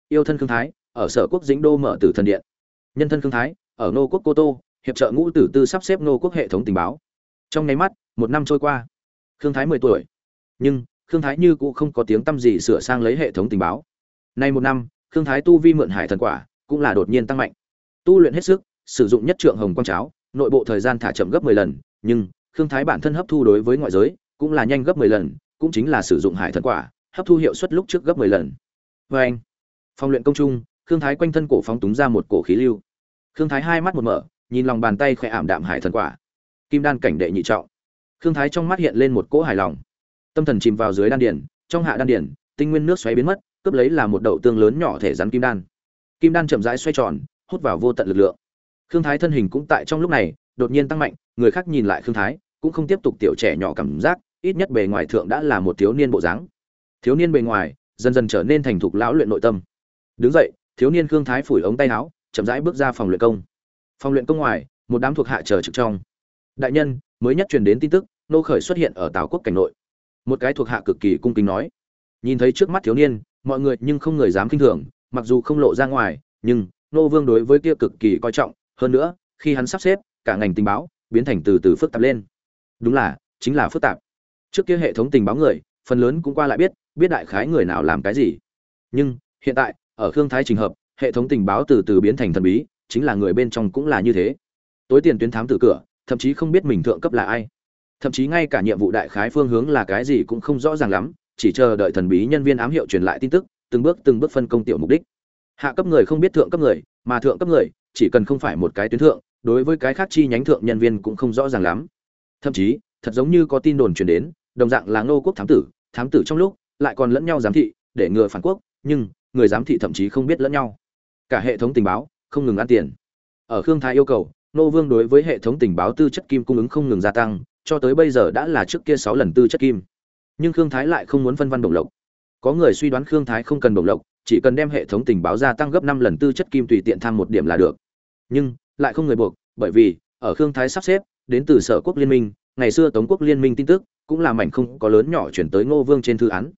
Yêu thân khương thái, ở sở quốc dĩnh đô mở tử thần điện. Nhân thân khương thái, ở nô quốc cô tô, hiệp trợ ngũ tử tư sắp xếp nô quốc hệ thống tình báo. Trong nháy mắt, một năm trôi qua. Khương thái mười tuổi. Nhưng, khương thái như cũng không có tiếng t â m gì sửa sang lấy hệ thống tình báo. Nay một năm, khương thái tu vi mượn hải thần quả, cũng là đột nhiên tăng mạnh. Tu luyện hết sức, sử dụng nhất trượng hồng quang cháo, nội bộ thời gian thả chậm gấp mười lần, nhưng, khương thái bản thân hấp thu đối với ngoại giới, cũng là nhanh gấp mười lần, cũng chính là sử dụng hải thần quả hấp thu hiệu suất lúc trước gấp mười lần. Và anh, phòng luyện công trung, khương thái quanh thân cổ phóng túng ra một cổ khí lưu. Khương thái hai mắt một mở, nhìn lòng bàn tay khẽ ảm đạm hải thần quả. Kim đan cảnh đệ nhị trọng. Khương thái trong mắt hiện lên một cỗ hài lòng. Tâm thần chìm vào dưới đan điển trong hạ đan điển tinh nguyên nước xoáy biến mất, cướp lấy là một đậu tương lớn nhỏ thể rắn kim đan. Kim đan chậm rãi xoay tròn, hút vào vô tận lực lượng. Khương thái thân hình cũng tại trong lúc này, đột nhiên tăng mạnh, người khác nhìn lại khương thái, cũng không tiếp tục tiểu trẻ nhỏ cảm giác, ít nhất bề ngoài thượng đã là một thiếu niên bộ dáng thiếu niên bề ngoài, dần dần trở nên thành thục lão luyện nội tâm. Đứng dậy, thiếu niên khương thái phủi ống tay áo, chậm rãi bước ra phòng luyện công. Phòng luyện công ngoài, một đám thuộc hạ chờ trực trong. Đại nhân, mới nhất truyền đến tin tức, nô khởi xuất hiện ở tào quốc cảnh nội. Một cái thuộc hạ cực kỳ cung kính nói. Nhìn thấy trước mắt thiếu niên, mọi người nhưng không người dám kinh thường, mặc dù không lộ ra ngoài, nhưng nô vương đối với kia cực kỳ coi trọng. Hơn nữa, khi hắn sắp xếp, cả ngành tình báo biến thành từ từ phức tạp lên. Đúng là, chính là phức tạp. Trước kia hệ thống tình báo người, phần lớn cũng qua lại biết biết đại khái người nào làm cái gì. Nhưng, hiện tại, ở khương thái trình hợp, hệ thống tình báo từ từ biến thành thần bí, chính là người bên trong cũng là như thế. Tối tiền tuyến thám tử cửa, thậm chí không biết mình thượng cấp là ai. Thậm chí ngay cả nhiệm vụ đại khái phương hướng là cái gì cũng không rõ ràng lắm, chỉ chờ đợi thần bí nhân viên ám hiệu truyền lại tin tức, từng bước từng bước phân công tiểu mục đích. Hạ cấp người không biết thượng cấp người, mà thượng cấp người, chỉ cần không phải một cái tuyến thượng, đối với cái khác chi nhánh thượng nhân viên cũng không rõ ràng lắm. Thậm chí, thật giống như có tin đồn truyền đến, đồng dạng là ngô quốc thám tử thám tử trong lúc lại còn lẫn nhau giám thị, để ngừa phản quốc, nhưng người giám thị thậm chí không biết lẫn nhau. Cả hệ thống tình báo không ngừng ăn tiền. Ở khương thái yêu cầu, nô vương đối với hệ thống tình báo tư chất kim cung ứng không ngừng gia tăng, cho tới bây giờ đã là trước kia sáu lần tư chất kim. Nhưng khương thái lại không muốn phân văn đồng lộc. Có người suy đoán khương thái không cần đồng lộc, chỉ cần đem hệ thống tình báo gia tăng gấp năm lần tư chất kim tùy tiện tham một điểm là được. Nhưng lại không người buộc, bởi vì ở khương thái sắp xếp, đến từ sở quốc liên minh, ngày xưa tống quốc liên minh tin tức cũng là mảnh không có lớn nhỏ chuyển tới ngô vương trên thư án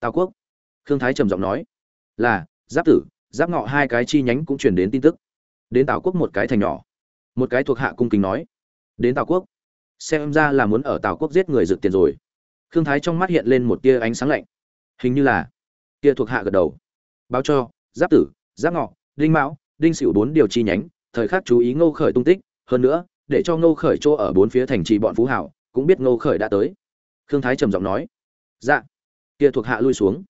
tào quốc. Khương thái trầm giọng nói, là, giáp tử, giáp ngọ hai cái chi nhánh cũng chuyển đến tin tức. Đến tào quốc một cái thành nhỏ. Một cái thuộc hạ cung kính nói, đến tào quốc. Xem ra là muốn ở tào quốc giết người rực tiền rồi. Khương thái trong mắt hiện lên một tia ánh sáng lạnh. Hình như là, tia thuộc hạ gật đầu. Báo cho, giáp tử, giáp ngọ, đinh mão, đinh sửu bốn điều chi nhánh, thời khắc chú ý ngô khởi tung tích. Hơn nữa, để cho ngô khởi chỗ ở bốn phía thành trì bọn phú hảo, cũng biết ngô khởi đã tới. Khương thái trầm giọng nói dạ kia thuộc hạ lui xuống.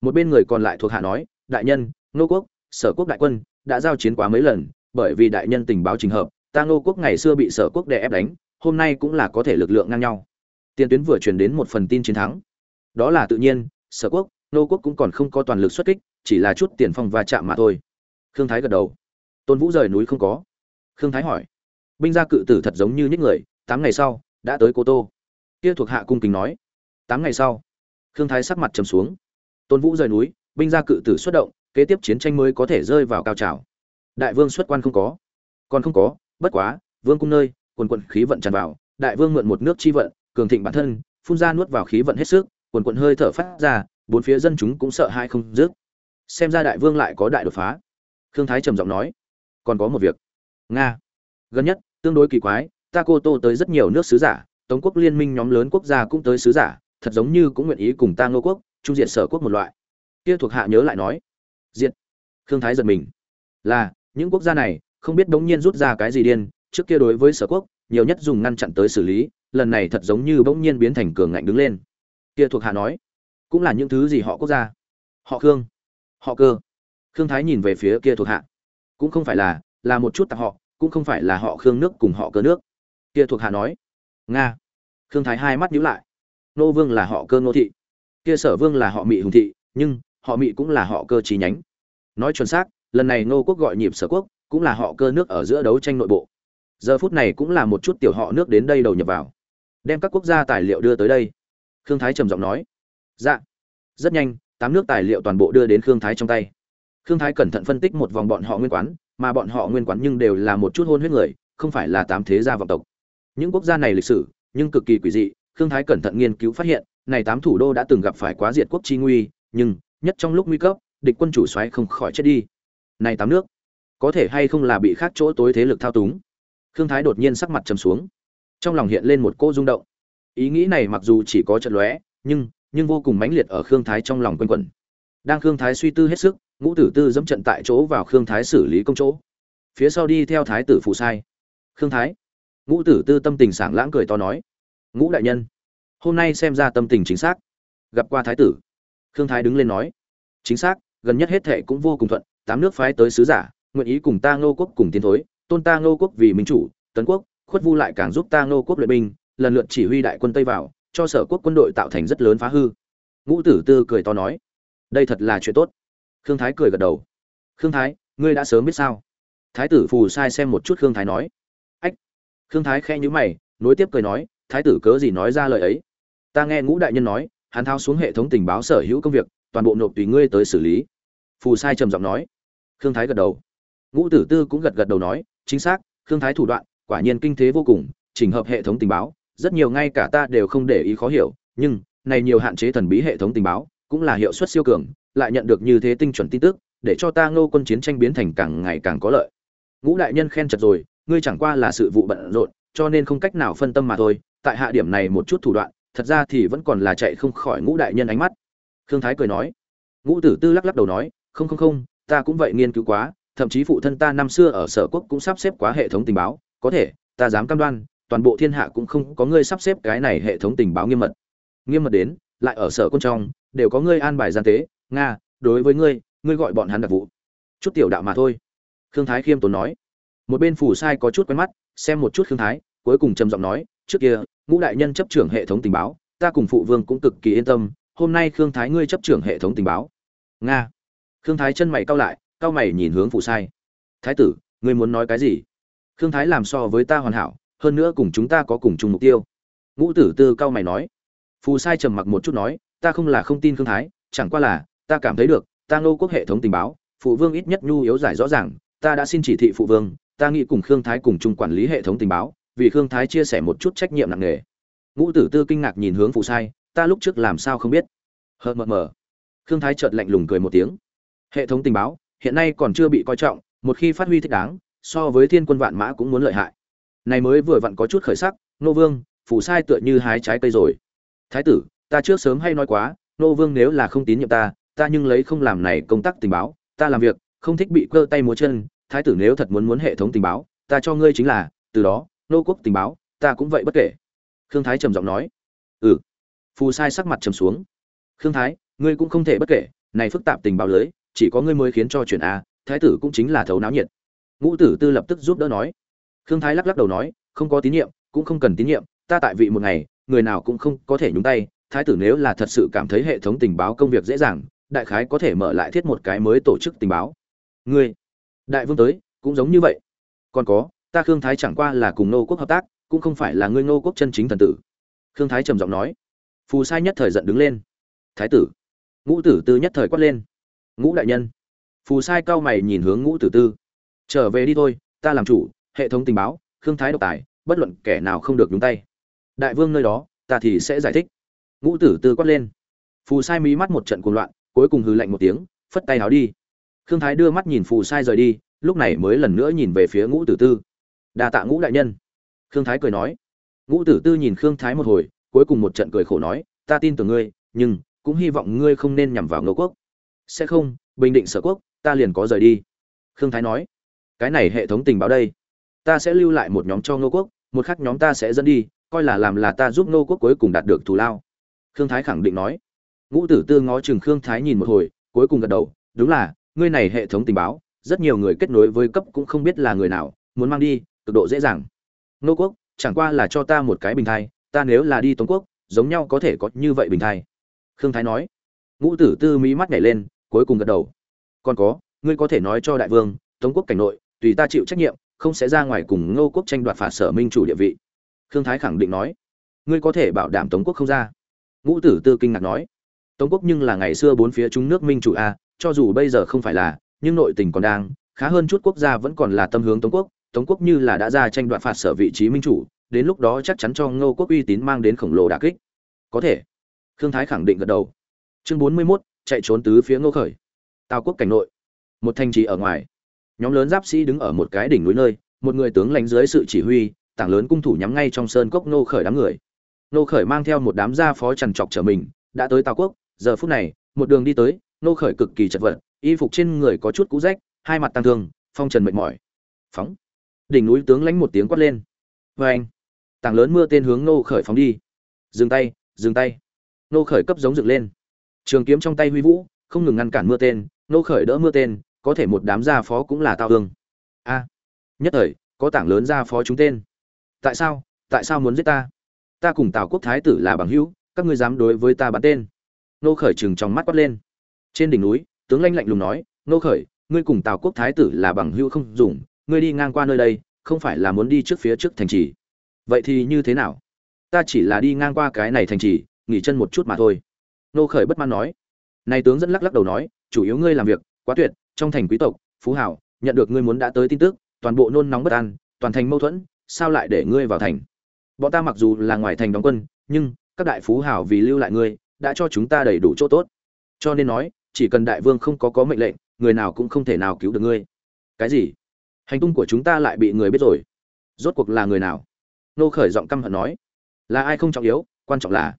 Một bên người còn lại thuộc hạ nói, đại nhân, ngô quốc, sở quốc đại quân đã giao chiến quá mấy lần, bởi vì đại nhân tình báo trình hợp, ta ngô quốc ngày xưa bị sở quốc đè ép đánh, hôm nay cũng là có thể lực lượng ngang nhau. Tiền tuyến vừa truyền đến một phần tin chiến thắng. Đó là tự nhiên, sở quốc, ngô quốc cũng còn không có toàn lực xuất kích, chỉ là chút tiền phong va chạm mà thôi. Khương thái gật đầu. Tôn vũ rời núi không có. Khương thái hỏi, binh gia cự tử thật giống như những người, tám ngày sau, đã tới cô tô. Kia thuộc hạ cung kính nói, tám ngày sau khương thái sắc mặt trầm xuống. Tôn vũ rời núi, binh gia cự tử xuất động, kế tiếp chiến tranh mới có thể rơi vào cao trào. Đại vương xuất quan không có. Còn không có, bất quá, vương cung nơi, quần quận khí vận tràn vào, đại vương mượn một nước chi vận, cường thịnh bản thân, phun ra nuốt vào khí vận hết sức, quần quận hơi thở phát ra, bốn phía dân chúng cũng sợ hai không dứt. Xem ra đại vương lại có đại đột phá. Khương thái trầm giọng nói, còn có một việc. Nga. Gần nhất, tương đối kỳ quái ta cô tô tới rất nhiều nước sứ giả, tống quốc liên minh nhóm lớn quốc gia cũng tới sứ giả thật giống như cũng nguyện ý cùng ta ngô quốc, trung diện sở quốc một loại. Kia thuộc hạ nhớ lại nói. Diện khương thái giật mình. Là, những quốc gia này không biết đống nhiên rút ra cái gì điên, trước kia đối với sở quốc, nhiều nhất dùng ngăn chặn tới xử lý, lần này thật giống như bỗng nhiên biến thành cường ngạnh đứng lên. Kia thuộc hạ nói. Cũng là những thứ gì họ quốc gia? Họ khương. Họ cơ. Khương thái nhìn về phía kia thuộc hạ. Cũng không phải là là một chút tạp họ, cũng không phải là họ khương nước cùng họ cơ nước. Kia thuộc hạ nói. Nga. Khương thái hai mắt nhíu lại nô vương là họ cơ nô thị. Kia sở vương là họ mị hùng thị, nhưng họ mị cũng là họ cơ trí nhánh. Nói chuẩn xác, lần này nô quốc gọi nhịp sở quốc cũng là họ cơ nước ở giữa đấu tranh nội bộ. Giờ phút này cũng là một chút tiểu họ nước đến đây đầu nhập vào. Đem các quốc gia tài liệu đưa tới đây. Khương thái trầm giọng nói. Dạ. Rất nhanh, tám nước tài liệu toàn bộ đưa đến khương thái trong tay. Khương thái cẩn thận phân tích một vòng bọn họ nguyên quán, mà bọn họ nguyên quán nhưng đều là một chút hôn huyết người, không phải là tám thế gia vọng tộc. Những quốc gia này lịch sử, nhưng cực kỳ quỷ dị khương thái cẩn thận nghiên cứu phát hiện, này tám thủ đô đã từng gặp phải quá diệt quốc chi nguy, nhưng, nhất trong lúc nguy cấp, địch quân chủ xoáy không khỏi chết đi. Này tám nước, có thể hay không là bị khác chỗ tối thế lực thao túng? Khương thái đột nhiên sắc mặt trầm xuống. Trong lòng hiện lên một cô rung động. Ý nghĩ này mặc dù chỉ có trận lóe, nhưng nhưng vô cùng mãnh liệt ở khương thái trong lòng quanh quẩn. Đang khương thái suy tư hết sức, ngũ tử tư dẫm trận tại chỗ vào khương thái xử lý công chỗ. Phía sau đi theo thái tử phụ sai. Khương thái, ngũ tử tư tâm tình sảng lãng cười to nói ngũ đại nhân, hôm nay xem ra tâm tình chính xác. Gặp qua thái tử. Khương thái đứng lên nói, chính xác, gần nhất hết thệ cũng vô cùng thuận, tám nước phái tới sứ giả, nguyện ý cùng ta ngô quốc cùng tiến thối, tôn ta ngô quốc vì minh chủ, tấn quốc, khuất vu lại càng giúp ta ngô quốc luyện binh, lần lượt chỉ huy đại quân tây vào, cho sở quốc quân đội tạo thành rất lớn phá hư. Ngũ tử tư cười to nói, đây thật là chuyện tốt. Khương thái cười gật đầu. Khương thái, ngươi đã sớm biết sao? Thái tử phù sai xem một chút khương thái nói. Ách. Khương thái khe nhữ mày, nối tiếp cười nói thái tử cớ gì nói ra lời ấy? Ta nghe ngũ đại nhân nói, hắn thao xuống hệ thống tình báo sở hữu công việc, toàn bộ nộp tùy ngươi tới xử lý. Phù sai trầm giọng nói. Khương thái gật đầu. Ngũ tử tư cũng gật gật đầu nói, chính xác, khương thái thủ đoạn, quả nhiên kinh thế vô cùng, chỉnh hợp hệ thống tình báo, rất nhiều ngay cả ta đều không để ý khó hiểu, nhưng, này nhiều hạn chế thần bí hệ thống tình báo, cũng là hiệu suất siêu cường, lại nhận được như thế tinh chuẩn tin tức, để cho ta ngô quân chiến tranh biến thành càng ngày càng có lợi. Ngũ đại nhân khen chật rồi, ngươi chẳng qua là sự vụ bận rộn, cho nên không cách nào phân tâm mà thôi tại hạ điểm này một chút thủ đoạn, thật ra thì vẫn còn là chạy không khỏi ngũ đại nhân ánh mắt. Khương thái cười nói. Ngũ tử tư lắc lắc đầu nói, không không không, ta cũng vậy nghiên cứu quá, thậm chí phụ thân ta năm xưa ở sở quốc cũng sắp xếp quá hệ thống tình báo, có thể, ta dám cam đoan, toàn bộ thiên hạ cũng không có ngươi sắp xếp cái này hệ thống tình báo nghiêm mật. Nghiêm mật đến, lại ở sở quân trong, đều có ngươi an bài gian tế, nga, đối với ngươi ngươi gọi bọn hắn đặc vụ. Chút tiểu đạo mà thôi. Khương thái khiêm tốn nói. Một bên phủ sai có chút quen mắt, xem một chút khương thái, cuối cùng trầm giọng nói, trước kia ngũ đại nhân chấp trưởng hệ thống tình báo, ta cùng phụ vương cũng cực kỳ yên tâm, hôm nay khương thái ngươi chấp trưởng hệ thống tình báo. Nga. Khương thái chân mày cau lại, cau mày nhìn hướng phụ sai. Thái tử, ngươi muốn nói cái gì? Khương thái làm so với ta hoàn hảo, hơn nữa cùng chúng ta có cùng chung mục tiêu. Ngũ tử tư cau mày nói. Phù sai trầm mặc một chút nói, ta không là không tin khương thái, chẳng qua là, ta cảm thấy được, ta ngô quốc hệ thống tình báo, phụ vương ít nhất nhu yếu giải rõ ràng, ta đã xin chỉ thị phụ vương, ta nghĩ cùng khương thái cùng chung quản lý hệ thống tình báo vì khương thái chia sẻ một chút trách nhiệm nặng nề. Ngũ tử tư kinh ngạc nhìn hướng phụ sai, ta lúc trước làm sao không biết? Hờ mờ mờ. Khương thái chợt lạnh lùng cười một tiếng. Hệ thống tình báo, hiện nay còn chưa bị coi trọng, một khi phát huy thích đáng, so với thiên quân vạn mã cũng muốn lợi hại. Này mới vừa vặn có chút khởi sắc, nô vương, phù sai tựa như hái trái cây rồi. Thái tử, ta trước sớm hay nói quá, nô vương nếu là không tín nhiệm ta ta nhưng lấy không làm này công tác tình báo, ta làm việc, không thích bị cơ tay múa chân. Thái tử nếu thật muốn muốn hệ thống tình báo, ta cho ngươi chính là, từ đó nô quốc tình báo, ta cũng vậy bất kể. Khương thái trầm giọng nói. Ừ. Phù sai sắc mặt trầm xuống. Khương thái, ngươi cũng không thể bất kể, này phức tạp tình báo lưới, chỉ có ngươi mới khiến cho chuyện a, thái tử cũng chính là thấu náo nhiệt. Ngũ tử tư lập tức giúp đỡ nói. Khương thái lắc lắc đầu nói, không có tín nhiệm, cũng không cần tín nhiệm, ta tại vị một ngày, người nào cũng không có thể nhúng tay, thái tử nếu là thật sự cảm thấy hệ thống tình báo công việc dễ dàng, đại khái có thể mở lại thiết một cái mới tổ chức tình báo. Ngươi, đại vương tới, cũng giống như vậy. Còn có ta khương thái chẳng qua là cùng nô quốc hợp tác, cũng không phải là ngươi nô quốc chân chính thần tử. Khương thái trầm giọng nói. Phù sai nhất thời giận đứng lên. Thái tử. Ngũ tử tư nhất thời quát lên. Ngũ đại nhân. Phù sai cao mày nhìn hướng ngũ tử tư. Trở về đi thôi, ta làm chủ, hệ thống tình báo, khương thái độc tài, bất luận kẻ nào không được nhúng tay. Đại vương nơi đó, ta thì sẽ giải thích. Ngũ tử tư quát lên. Phù sai mí mắt một trận cuồng loạn, cuối cùng hừ lạnh một tiếng, phất tay áo đi. Khương thái đưa mắt nhìn phù sai rời đi, lúc này mới lần nữa nhìn về phía ngũ tử tư đa tạ ngũ đại nhân. Khương thái cười nói. Ngũ tử tư nhìn khương thái một hồi, cuối cùng một trận cười khổ nói, ta tin tưởng ngươi, nhưng cũng hy vọng ngươi không nên nhằm vào ngô quốc. Sẽ không, bình định sở quốc, ta liền có rời đi. Khương thái nói. Cái này hệ thống tình báo đây, ta sẽ lưu lại một nhóm cho ngô quốc, một khác nhóm ta sẽ dẫn đi, coi là làm là ta giúp ngô quốc cuối cùng đạt được thù lao. Khương thái khẳng định nói. Ngũ tử tư ngó chừng khương thái nhìn một hồi, cuối cùng gật đầu. Đúng là, ngươi này hệ thống tình báo, rất nhiều người kết nối với cấp cũng không biết là người nào, muốn mang đi cực độ dễ dàng. Ngô quốc, chẳng qua là cho ta một cái bình thai, ta nếu là đi tống quốc, giống nhau có thể có như vậy bình thai. Khương thái nói. Ngũ tử tư mỹ mắt nhảy lên, cuối cùng gật đầu. Còn có, ngươi có thể nói cho đại vương, tống quốc cảnh nội, tùy ta chịu trách nhiệm, không sẽ ra ngoài cùng ngô quốc tranh đoạt phạt sở minh chủ địa vị. Khương thái khẳng định nói. Ngươi có thể bảo đảm tống quốc không ra. Ngũ tử tư kinh ngạc nói. Tống quốc nhưng là ngày xưa bốn phía chúng nước minh chủ a, cho dù bây giờ không phải là, nhưng nội tình còn đang, khá hơn chút quốc gia vẫn còn là tâm hướng tống quốc tống quốc như là đã ra tranh đoạt phạt sở vị trí minh chủ đến lúc đó chắc chắn cho ngô quốc uy tín mang đến khổng lồ đả kích. Có thể khương thái khẳng định gật đầu. Chương bốn mươi 41, chạy trốn tứ phía ngô khởi. Tào quốc cảnh nội. Một thành trì ở ngoài. Nhóm lớn giáp sĩ đứng ở một cái đỉnh núi nơi một người tướng lãnh dưới sự chỉ huy tảng lớn cung thủ nhắm ngay trong sơn cốc Ngô khởi đám người. Ngô khởi mang theo một đám gia phó trằn trọc trở mình đã tới tào quốc giờ phút này một đường đi tới Ngô khởi cực kỳ chật vật y phục trên người có chút cũ rách hai mặt tăng thương phong trần mệt mỏi. Phóng đỉnh núi tướng lãnh một tiếng quát lên. Vê anh, tảng lớn mưa tên hướng nô khởi phóng đi. Dừng tay dừng tay. Nô khởi cấp giống dựng lên. Trường kiếm trong tay huy vũ, không ngừng ngăn cản mưa tên nô khởi đỡ mưa tên, có thể một đám gia phó cũng là tao hương. A, nhất thời, có tảng lớn gia phó chúng tên. Tại sao tại sao muốn giết ta? Ta cùng tào quốc thái tử là bằng hữu, các ngươi dám đối với ta bắn tên. Nô khởi chừng trong mắt quát lên. Trên đỉnh núi, tướng lãnh lạnh lùng nói nô khởi, ngươi cùng tào quốc thái tử là bằng hữu không dùng ngươi đi ngang qua nơi đây, không phải là muốn đi trước phía trước thành trì. Vậy thì như thế nào? Ta chỉ là đi ngang qua cái này thành trì, nghỉ chân một chút mà thôi. Nô khởi bất mãn nói. Này tướng dẫn lắc lắc đầu nói, chủ yếu ngươi làm việc, quá tuyệt, trong thành quý tộc, phú hảo, nhận được ngươi muốn đã tới tin tức, toàn bộ nôn nóng bất an, toàn thành mâu thuẫn, sao lại để ngươi vào thành? Bọn ta mặc dù là ngoài thành đóng quân, nhưng các đại phú hảo vì lưu lại ngươi, đã cho chúng ta đầy đủ chỗ tốt. Cho nên nói, chỉ cần đại vương không có có mệnh lệnh, người nào cũng không thể nào cứu được ngươi. Cái gì? Hành tung của chúng ta lại bị người biết rồi. Rốt cuộc là người nào? Nô khởi giọng căm hận nói. Là ai không trọng yếu, quan trọng là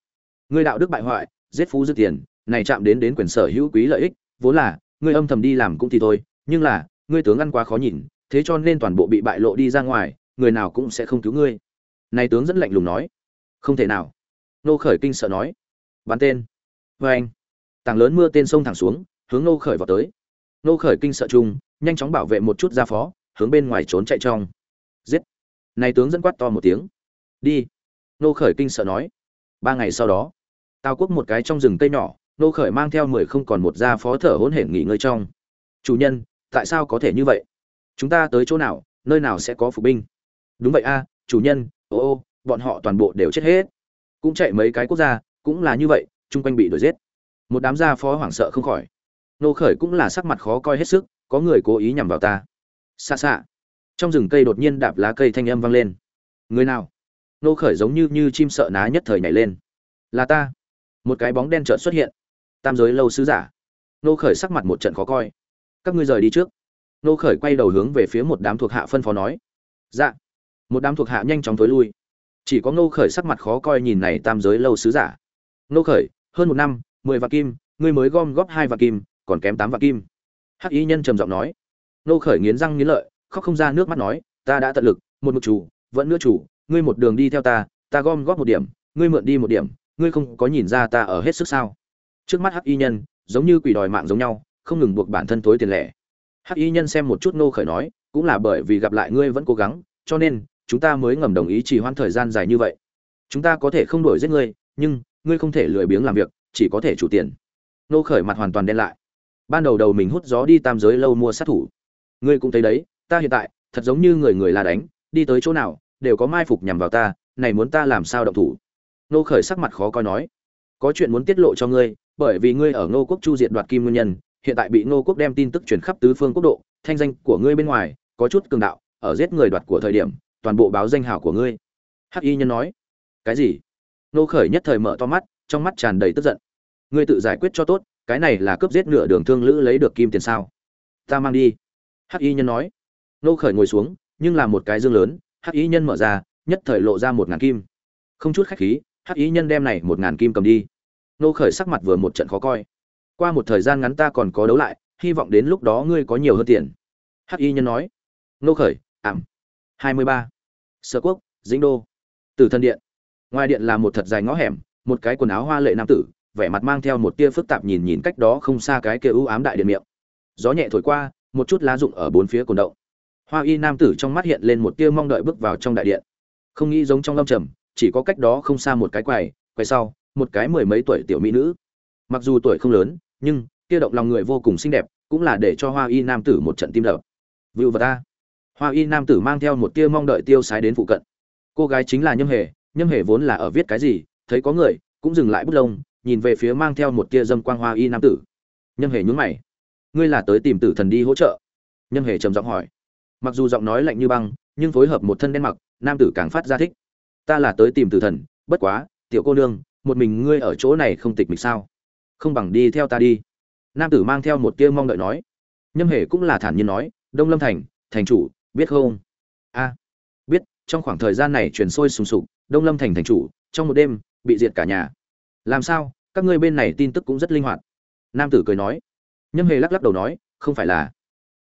ngươi đạo đức bại hoại, giết phú dư tiền, này chạm đến đến quyền sở hữu quý lợi ích, vốn là ngươi âm thầm đi làm cũng thì thôi, nhưng là ngươi tướng ăn quá khó nhìn, thế cho nên toàn bộ bị bại lộ đi ra ngoài, người nào cũng sẽ không cứu ngươi. Này tướng dẫn lạnh lùng nói. Không thể nào. Nô khởi kinh sợ nói. Bắn tên. Vê anh. Tảng lớn mưa tên sông thẳng xuống, hướng nô khởi vào tới. Nô khởi kinh sợ chung, nhanh chóng bảo vệ một chút gia phó hướng bên ngoài trốn chạy trong. Giết. Này tướng dẫn quát to một tiếng. Đi. Nô khởi kinh sợ nói. Ba ngày sau đó, tào quốc một cái trong rừng cây nhỏ, nô khởi mang theo mười không còn một gia phó thở hỗn hển nghỉ ngơi trong. Chủ nhân, tại sao có thể như vậy? Chúng ta tới chỗ nào, nơi nào sẽ có phục binh? Đúng vậy a, chủ nhân, ô ô, bọn họ toàn bộ đều chết hết. Cũng chạy mấy cái quốc gia, cũng là như vậy, chung quanh bị đuổi giết. Một đám gia phó hoảng sợ không khỏi. Nô khởi cũng là sắc mặt khó coi hết sức, có người cố ý nhằm vào ta xa xa. Trong rừng cây đột nhiên đạp lá cây thanh âm vang lên. Người nào? Nô khởi giống như như chim sợ ná nhất thời nhảy lên. Là ta. Một cái bóng đen chợt xuất hiện. Tam giới lâu sứ giả. Nô khởi sắc mặt một trận khó coi. Các ngươi rời đi trước. Nô khởi quay đầu hướng về phía một đám thuộc hạ phân phó nói. Dạ. Một đám thuộc hạ nhanh chóng tối lui. Chỉ có nô khởi sắc mặt khó coi nhìn này tam giới lâu sứ giả. Nô khởi, hơn một năm, mười vạn kim, ngươi mới gom góp hai vạn kim, còn kém tám vạn kim. Hắc y nhân trầm giọng nói nô khởi nghiến răng nghiến lợi, khóc không ra nước mắt nói, ta đã tận lực, một mực chủ, vẫn nữa chủ, ngươi một đường đi theo ta ta gom góp một điểm, ngươi mượn đi một điểm, ngươi không có nhìn ra ta ở hết sức sao? Trước mắt hắc y nhân, giống như quỷ đòi mạng giống nhau, không ngừng buộc bản thân tối tiền lẻ. Hắc y nhân xem một chút nô khởi nói, cũng là bởi vì gặp lại ngươi vẫn cố gắng, cho nên, chúng ta mới ngầm đồng ý chỉ hoãn thời gian dài như vậy. Chúng ta có thể không đổi giết ngươi, nhưng, ngươi không thể lười biếng làm việc, chỉ có thể chủ tiền. Nô khởi mặt hoàn toàn đen lại. Ban đầu đầu mình hút gió đi tam giới lâu mua sát thủ ngươi cũng thấy đấy ta hiện tại thật giống như người người là đánh đi tới chỗ nào đều có mai phục nhằm vào ta này muốn ta làm sao động thủ nô khởi sắc mặt khó coi nói có chuyện muốn tiết lộ cho ngươi bởi vì ngươi ở Ngô quốc chu diệt đoạt kim nguyên nhân, hiện tại bị Ngô quốc đem tin tức truyền khắp tứ phương quốc độ, thanh danh của ngươi bên ngoài có chút cường đạo, ở giết người đoạt của thời điểm, toàn bộ báo danh hảo của ngươi. Hắc Y nhân nói, cái gì? Nô khởi nhất thời mở to mắt, trong mắt tràn đầy tức giận. Ngươi tự giải quyết cho tốt, cái này là cướp giết nửa đường thương lữ lấy được kim tiền sao? Ta mang đi. Hắc Y nhân nói. Nô khởi ngồi xuống, nhưng là một cái dương lớn, Hắc Y nhân mở ra, nhất thời lộ ra một ngàn kim. Không chút khách khí, Hắc Y nhân đem này một ngàn kim cầm đi. Nô khởi sắc mặt vừa một trận khó coi. Qua một thời gian ngắn ta còn có đấu lại hy vọng đến lúc đó ngươi có nhiều hơn tiền. Hắc y nhân nói. Nô khởi ảm. Hai mươi ba. Sở quốc dĩnh đô. Tử thần điện. Ngoài điện là một thật dài ngõ hẻm một cái quần áo hoa lệ nam tử vẻ mặt mang theo một tia phức tạp nhìn nhìn cách đó không xa cái kia ưu ám đại điện miệng. Gió nhẹ thổi qua một chút lá rụng ở bốn phía cồn động hoa y nam tử trong mắt hiện lên một tia mong đợi bước vào trong đại điện. Không nghĩ giống trong lâm trầm, chỉ có cách đó không xa một cái quầy quay sau, một cái mười mấy tuổi tiểu mỹ nữ. Mặc dù tuổi không lớn, nhưng, kia động lòng người vô cùng xinh đẹp, cũng là để cho hoa y nam tử một trận tim đập. Vựu vật ta. Hoa y nam tử mang theo một tia mong đợi tiêu sái đến phụ cận. Cô gái chính là nhâm hề nhâm hề vốn là ở viết cái gì, thấy có người, cũng dừng lại bút lông, nhìn về phía mang theo một tia dâm quang hoa y nam tử. Nhâm hề nhún mày ngươi là tới tìm tử thần đi hỗ trợ. Nhâm hề trầm giọng hỏi. Mặc dù giọng nói lạnh như băng, nhưng phối hợp một thân đen mặc, nam tử càng phát ra thích. Ta là tới tìm tử thần, bất quá, tiểu cô nương, một mình ngươi ở chỗ này không tịch mịch sao? Không bằng đi theo ta đi. Nam tử mang theo một tia mong đợi nói. Nhâm hề cũng là thản nhiên nói, đông lâm thành thành chủ, biết không? A, biết, trong khoảng thời gian này truyền sôi sùng sục, đông lâm thành thành chủ, trong một đêm, bị diệt cả nhà. Làm sao? Các ngươi bên này tin tức cũng rất linh hoạt. Nam tử cười nói nhâm hề lắc lắc đầu nói, không phải là.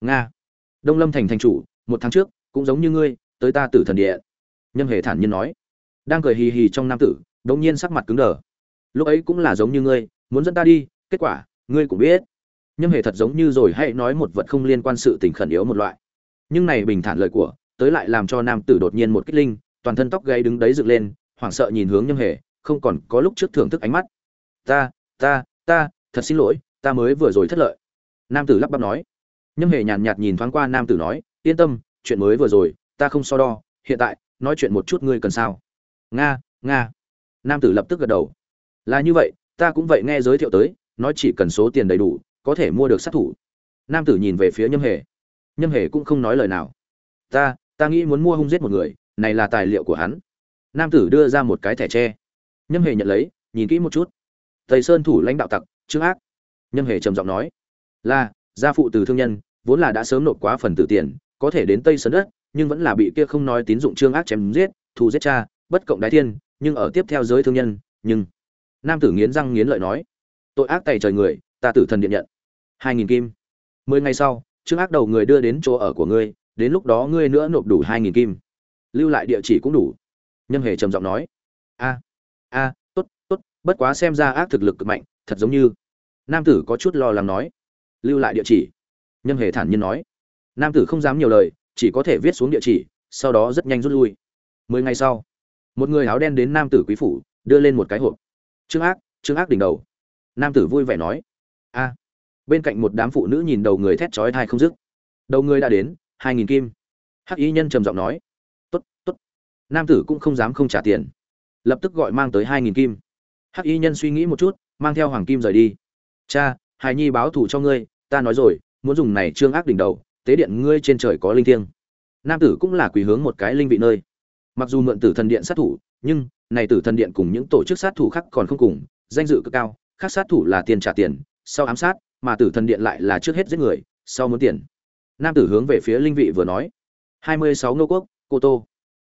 Nga, đông lâm thành thành chủ, một tháng trước, cũng giống như ngươi, tới ta tử thần địa. Nhâm hề thản nhiên nói. Đang cười hì hì trong nam tử đột nhiên sắc mặt cứng đờ. Lúc ấy cũng là giống như ngươi, muốn dẫn ta đi, kết quả, ngươi cũng biết. Nhâm hề thật giống như rồi hãy nói một vật không liên quan sự tình khẩn yếu một loại. Nhưng này bình thản lời của, tới lại làm cho nam tử đột nhiên một kích linh, toàn thân tóc gáy đứng đấy dựng lên, hoảng sợ nhìn hướng nhâm hề, không còn có lúc trước thưởng thức ánh mắt. Ta ta ta, thật xin lỗi, ta mới vừa rồi thất lợi nam tử lắp bắp nói. Nhâm hề nhàn nhạt nhìn thoáng qua nam tử nói, yên tâm, chuyện mới vừa rồi, ta không so đo, hiện tại, nói chuyện một chút ngươi cần sao. Nga nga. Nam tử lập tức gật đầu. Là như vậy, ta cũng vậy nghe giới thiệu tới, nói chỉ cần số tiền đầy đủ, có thể mua được sát thủ. Nam tử nhìn về phía nhâm hề. Nhâm hề cũng không nói lời nào. Ta ta nghĩ muốn mua hung giết một người, này là tài liệu của hắn. Nam tử đưa ra một cái thẻ tre. Nhâm hề nhận lấy, nhìn kỹ một chút. Thầy sơn thủ lãnh đạo tặc, trương ác. Nhâm hề trầm giọng nói là, gia phụ từ thương nhân, vốn là đã sớm nộp quá phần tử tiền, có thể đến tây sơn đất, nhưng vẫn là bị kia không nói tín dụng trương ác chém giết, thù giết cha, bất cộng đái thiên, nhưng ở tiếp theo giới thương nhân, nhưng nam tử nghiến răng nghiến lợi nói, tội ác tày trời người, ta tử thần điện nhận. Hai nghìn kim. Mười ngày sau, trương ác đầu người đưa đến chỗ ở của ngươi, đến lúc đó ngươi nữa nộp đủ hai nghìn kim. Lưu lại địa chỉ cũng đủ. Nhân hề trầm giọng nói, a a, tốt tốt, bất quá xem ra ác thực lực cực mạnh, thật giống như nam tử có chút lo lắng nói lưu lại địa chỉ. Nhâm hề thản nhiên nói. Nam tử không dám nhiều lời, chỉ có thể viết xuống địa chỉ, sau đó rất nhanh rút lui. Mười ngày sau, một người áo đen đến nam tử quý phủ, đưa lên một cái hộp. Trương ác trương ác đỉnh đầu. Nam tử vui vẻ nói. A, bên cạnh một đám phụ nữ nhìn đầu người thét chói thai không dứt. Đầu người đã đến, hai nghìn kim. Hắc y nhân trầm giọng nói. T ố t t ố t nam tử cũng không dám không trả tiền. Lập tức gọi mang tới hai nghìn kim. Hắc y nhân suy nghĩ một chút, mang theo hoàng kim rời đi. Cha, hài nhi báo thù cho ngươi ta nói rồi, muốn dùng này trương ác đỉnh đầu, tế điện ngươi trên trời có linh thiêng. Nam tử cũng là quỳ hướng một cái linh vị nơi. Mặc dù mượn tử thần điện sát thủ, nhưng này tử thần điện cùng những tổ chức sát thủ khác còn không cùng, danh dự cực cao, khác sát thủ là tiền trả tiền, sau ám sát, mà tử thần điện lại là trước hết giết người, sau muốn tiền. Nam tử hướng về phía linh vị vừa nói, hai mươi sáu nô quốc, cô tô.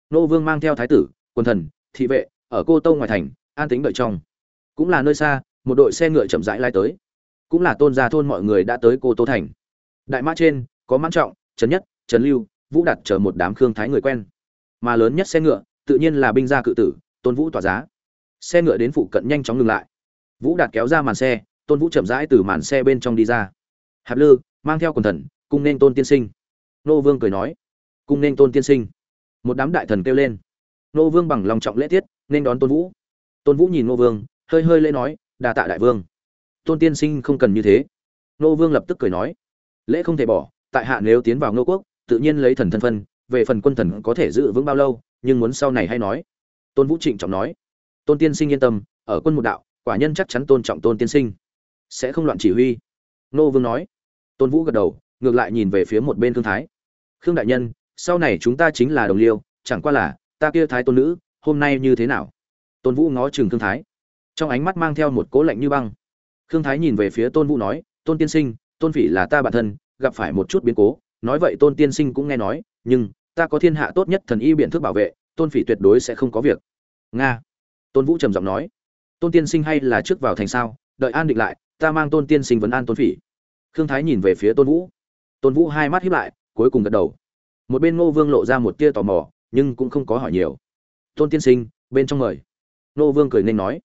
Nô vương mang theo thái tử, quân thần, thị vệ, ở cô tô ngoài thành, an tính đợi trong. Cũng là nơi xa, một đội xe ngựa chậm rãi lai tới cũng là tôn gia thôn mọi người đã tới cô tô thành. Đại mã trên, có mãn trọng trấn nhất trấn lưu, vũ đặt chờ một đám khương thái người quen. Mà lớn nhất xe ngựa, tự nhiên là binh gia cự tử, tôn vũ tỏa giá. Xe ngựa đến phụ cận nhanh chóng ngừng lại. Vũ đạt kéo ra màn xe, tôn vũ chậm rãi từ màn xe bên trong đi ra. Hạp lư, mang theo quần thần cung nên tôn tiên sinh. Nô vương cười nói cung nên tôn tiên sinh. Một đám đại thần kêu lên. Nô vương bằng lòng trọng lễ tiết, nên đón tôn vũ. Tôn vũ nhìn nô vương, hơi hơi lễ nói đà tạ đại vương tôn tiên sinh không cần như thế. Nô vương lập tức cười nói, lễ không thể bỏ, tại hạ nếu tiến vào nô quốc, tự nhiên lấy thần thân phân, về phần quân thần có thể giữ vững bao lâu, nhưng muốn sau này hay nói. Tôn vũ trịnh trọng nói, tôn tiên sinh yên tâm, ở quân một đạo, quả nhân chắc chắn tôn trọng tôn tiên sinh. Sẽ không loạn chỉ huy. Nô vương nói, tôn vũ gật đầu, ngược lại nhìn về phía một bên thương thái. Khương đại nhân, sau này chúng ta chính là đồng liêu, chẳng qua là, ta kia thái tôn nữ, hôm nay như thế nào? Tôn vũ ngó chừng thương thái, trong ánh mắt mang theo một cố lạnh như băng khương thái nhìn về phía tôn vũ nói, tôn tiên sinh, tôn phỉ là ta bản thân, gặp phải một chút biến cố. Nói vậy tôn tiên sinh cũng nghe nói, nhưng ta có thiên hạ tốt nhất thần y biện thức bảo vệ, tôn phỉ tuyệt đối sẽ không có việc. Nga. Tôn vũ trầm giọng nói, tôn tiên sinh hay là trước vào thành sao? Đợi an định lại, ta mang tôn tiên sinh vấn an tôn phỉ. Khương thái nhìn về phía tôn vũ. Tôn vũ hai mắt hiếp lại, cuối cùng gật đầu. Một bên ngô vương lộ ra một tia tò mò, nhưng cũng không có hỏi nhiều. Tôn tiên sinh, bên trong mời. Ngô vương cười nên nói,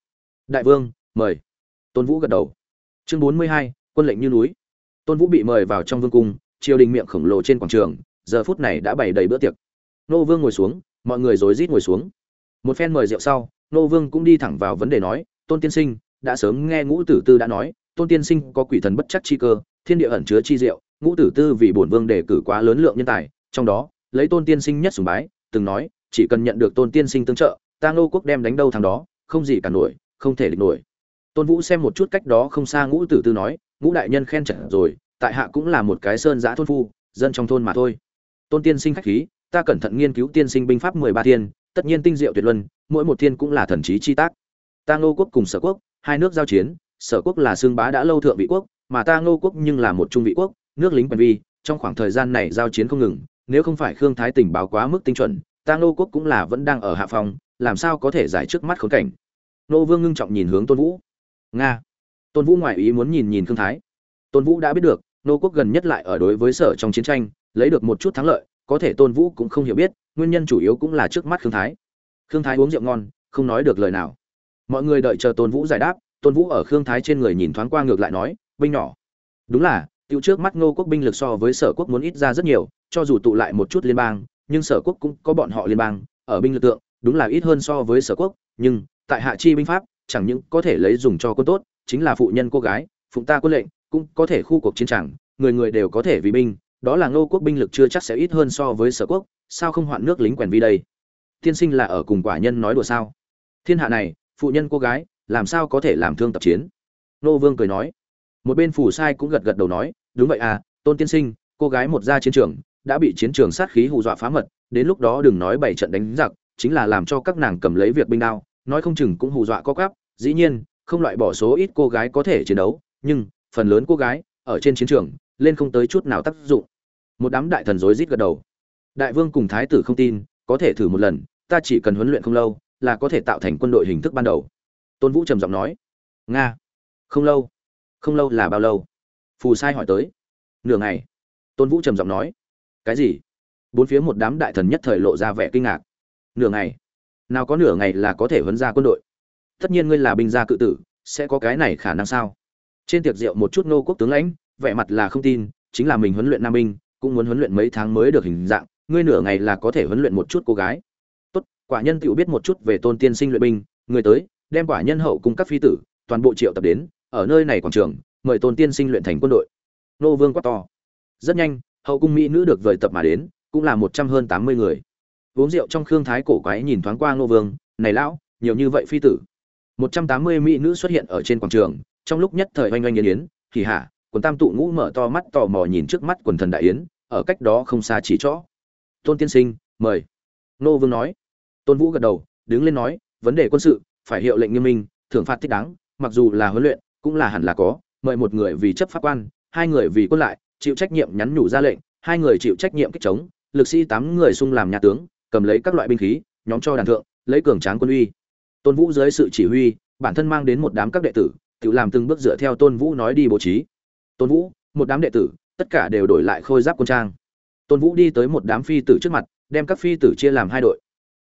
đại vương, mời tôn vũ gật đầu. Chương bốn mươi hai, quân lệnh như núi. Tôn vũ bị mời vào trong vương cung, triều đình miệng khổng lồ trên quảng trường, giờ phút này đã bày đầy bữa tiệc. Nô vương ngồi xuống, mọi người rối rít ngồi xuống. Một phen mời rượu sau, nô vương cũng đi thẳng vào vấn đề nói, tôn tiên sinh, đã sớm nghe ngũ tử tư đã nói, tôn tiên sinh có quỷ thần bất chắc chi cơ, thiên địa ẩn chứa chi diệu, ngũ tử tư vì bổn vương đề cử quá lớn lượng nhân tài, trong đó, lấy tôn tiên sinh nhất sùng bái, từng nói, chỉ cần nhận được tôn tiên sinh tương trợ, ta ngô quốc đem đánh đâu thằng đó, không gì cả nổi, không thể địch nổi tôn vũ xem một chút cách đó không xa ngũ tử tư nói, ngũ đại nhân khen chẳng rồi, tại hạ cũng là một cái sơn giã thôn phu, dân trong thôn mà thôi. Tôn tiên sinh khách khí, ta cẩn thận nghiên cứu tiên sinh binh pháp mười ba thiên, tất nhiên tinh diệu tuyệt luân, mỗi một thiên cũng là thần trí chi tác. Ta ngô quốc cùng sở quốc, hai nước giao chiến, sở quốc là xương bá đã lâu thượng vị quốc, mà ta ngô quốc nhưng là một trung vị quốc, nước lính quyền vi, trong khoảng thời gian này giao chiến không ngừng, nếu không phải khương thái tình báo quá mức tinh chuẩn, ta ngô quốc cũng là vẫn đang ở hạ phòng, làm sao có thể giải trước mắt khốn cảnh. Nô vương ngưng trọng nhìn hướng tôn vũ nga. Tôn vũ ngoại ý muốn nhìn nhìn khương thái. Tôn vũ đã biết được, nô quốc gần nhất lại ở đối với sở trong chiến tranh, lấy được một chút thắng lợi, có thể tôn vũ cũng không hiểu biết, nguyên nhân chủ yếu cũng là trước mắt khương thái. Khương thái uống rượu ngon, không nói được lời nào. Mọi người đợi chờ tôn vũ giải đáp, tôn vũ ở khương thái trên người nhìn thoáng qua ngược lại nói, binh nhỏ. Đúng là tiêu trước mắt ngô quốc binh lực so với sở quốc muốn ít ra rất nhiều, cho dù tụ lại một chút liên bang, nhưng sở quốc cũng có bọn họ liên bang, ở binh lực tượng, đúng là ít hơn so với sở quốc, nhưng, tại hạ chi binh pháp chẳng những có thể lấy dùng cho quân tốt, chính là phụ nhân cô gái, phụng ta quân lệnh, cũng có thể khu cuộc chiến tràng, người người đều có thể vì binh, đó là ngô quốc binh lực chưa chắc sẽ ít hơn so với sở quốc, sao không hoạn nước lính quèn vi đây? Tiên sinh là ở cùng quả nhân nói đùa sao? Thiên hạ này, phụ nhân cô gái, làm sao có thể làm thương tập chiến? Nô vương cười nói. Một bên phủ sai cũng gật gật đầu nói, đúng vậy à tôn tiên sinh, cô gái một ra chiến trường, đã bị chiến trường sát khí hù dọa phá mật, đến lúc đó đừng nói bảy trận đánh giặc, chính là làm cho các nàng cầm lấy việc binh đao, nói không chừng cũng hù dọa có gáp dĩ nhiên, không loại bỏ số ít cô gái có thể chiến đấu, nhưng phần lớn cô gái ở trên chiến trường lên không tới chút nào tác dụng. Một đám đại thần rối rít gật đầu. Đại vương cùng thái tử không tin, có thể thử một lần, ta chỉ cần huấn luyện không lâu là có thể tạo thành quân đội hình thức ban đầu. Tôn vũ trầm giọng nói. Nga. Không lâu. Không lâu là bao lâu? Phù sai hỏi tới. Nửa ngày. Tôn vũ trầm giọng nói. Cái gì? Bốn phía một đám đại thần nhất thời lộ ra vẻ kinh ngạc. Nửa ngày. Nào có nửa ngày là có thể huấn ra quân đội? Tất nhiên ngươi là binh gia cự tử, sẽ có cái này khả năng sao? Trên tiệc rượu một chút nô quốc tướng lãnh, vẻ mặt là không tin, chính là mình huấn luyện nam binh, cũng muốn huấn luyện mấy tháng mới được hình dạng, ngươi nửa ngày là có thể huấn luyện một chút cô gái. Tốt, quả nhân tự biết một chút về tôn tiên sinh luyện binh, người tới, đem quả nhân hậu cùng các phi tử, toàn bộ triệu tập đến, ở nơi này quảng trường, mời tôn tiên sinh luyện thành quân đội. Nô vương quát to. Rất nhanh, hậu cung mỹ nữ được vời tập mà đến, cũng là một trăm hơn tám mươi người. Uống rượu trong khương thái cổ quái nhìn thoáng qua nô vương, này lão, nhiều như vậy phi tử một trăm tám mươi mỹ nữ xuất hiện ở trên quảng trường, trong lúc nhất thời oanh oanh yến yến thì hả, quần tam tụ ngũ mở to mắt tò mò nhìn trước mắt quần thần đại yến, ở cách đó không xa chỉ chỗ. Tôn tiên sinh, mời. Nô vương nói. Tôn vũ gật đầu, đứng lên nói, vấn đề quân sự, phải hiệu lệnh nghiêm minh, thưởng phạt thích đáng, mặc dù là huấn luyện, cũng là hẳn là có, mời một người vì chấp pháp quan, hai người vì quân lại, chịu trách nhiệm nhắn nhủ ra lệnh, hai người chịu trách nhiệm kích chống, lực sĩ tám người xung làm nhà tướng, cầm lấy các loại binh khí, nhóm cho đàn thượng, lấy cường tráng quân uy tôn vũ dưới sự chỉ huy, bản thân mang đến một đám các đệ tử, tự làm từng bước dựa theo tôn vũ nói đi bố trí. Tôn vũ, một đám đệ tử, tất cả đều đổi lại khôi giáp quân trang. Tôn vũ đi tới một đám phi tử trước mặt, đem các phi tử chia làm hai đội,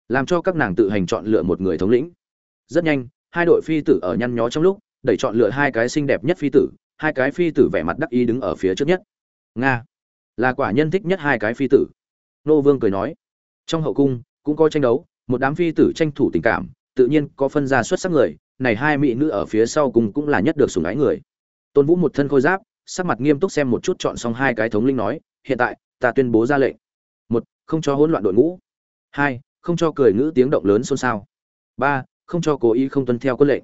làm cho các nàng tự hành chọn lựa một người thống lĩnh. Rất nhanh, hai đội phi tử ở nhăn nhó trong lúc, đẩy chọn lựa hai cái xinh đẹp nhất phi tử, hai cái phi tử vẻ mặt đắc ý đứng ở phía trước nhất. Nga, là quả nhân thích nhất hai cái phi tử. Nô vương cười nói, trong hậu cung, cũng có tranh đấu, một đám phi tử tranh thủ tình cảm tự nhiên có phân ra xuất sắc người, này hai mỹ nữ ở phía sau cùng cũng là nhất được sủng ái người. Tôn vũ một thân khôi giáp, sắc mặt nghiêm túc xem một chút chọn xong hai cái thống linh nói, hiện tại, ta tuyên bố ra lệnh. Một, không cho hỗn loạn đội ngũ. Hai, không cho cười ngữ tiếng động lớn xôn xao. Ba, không cho cố ý không tuân theo quân lệnh.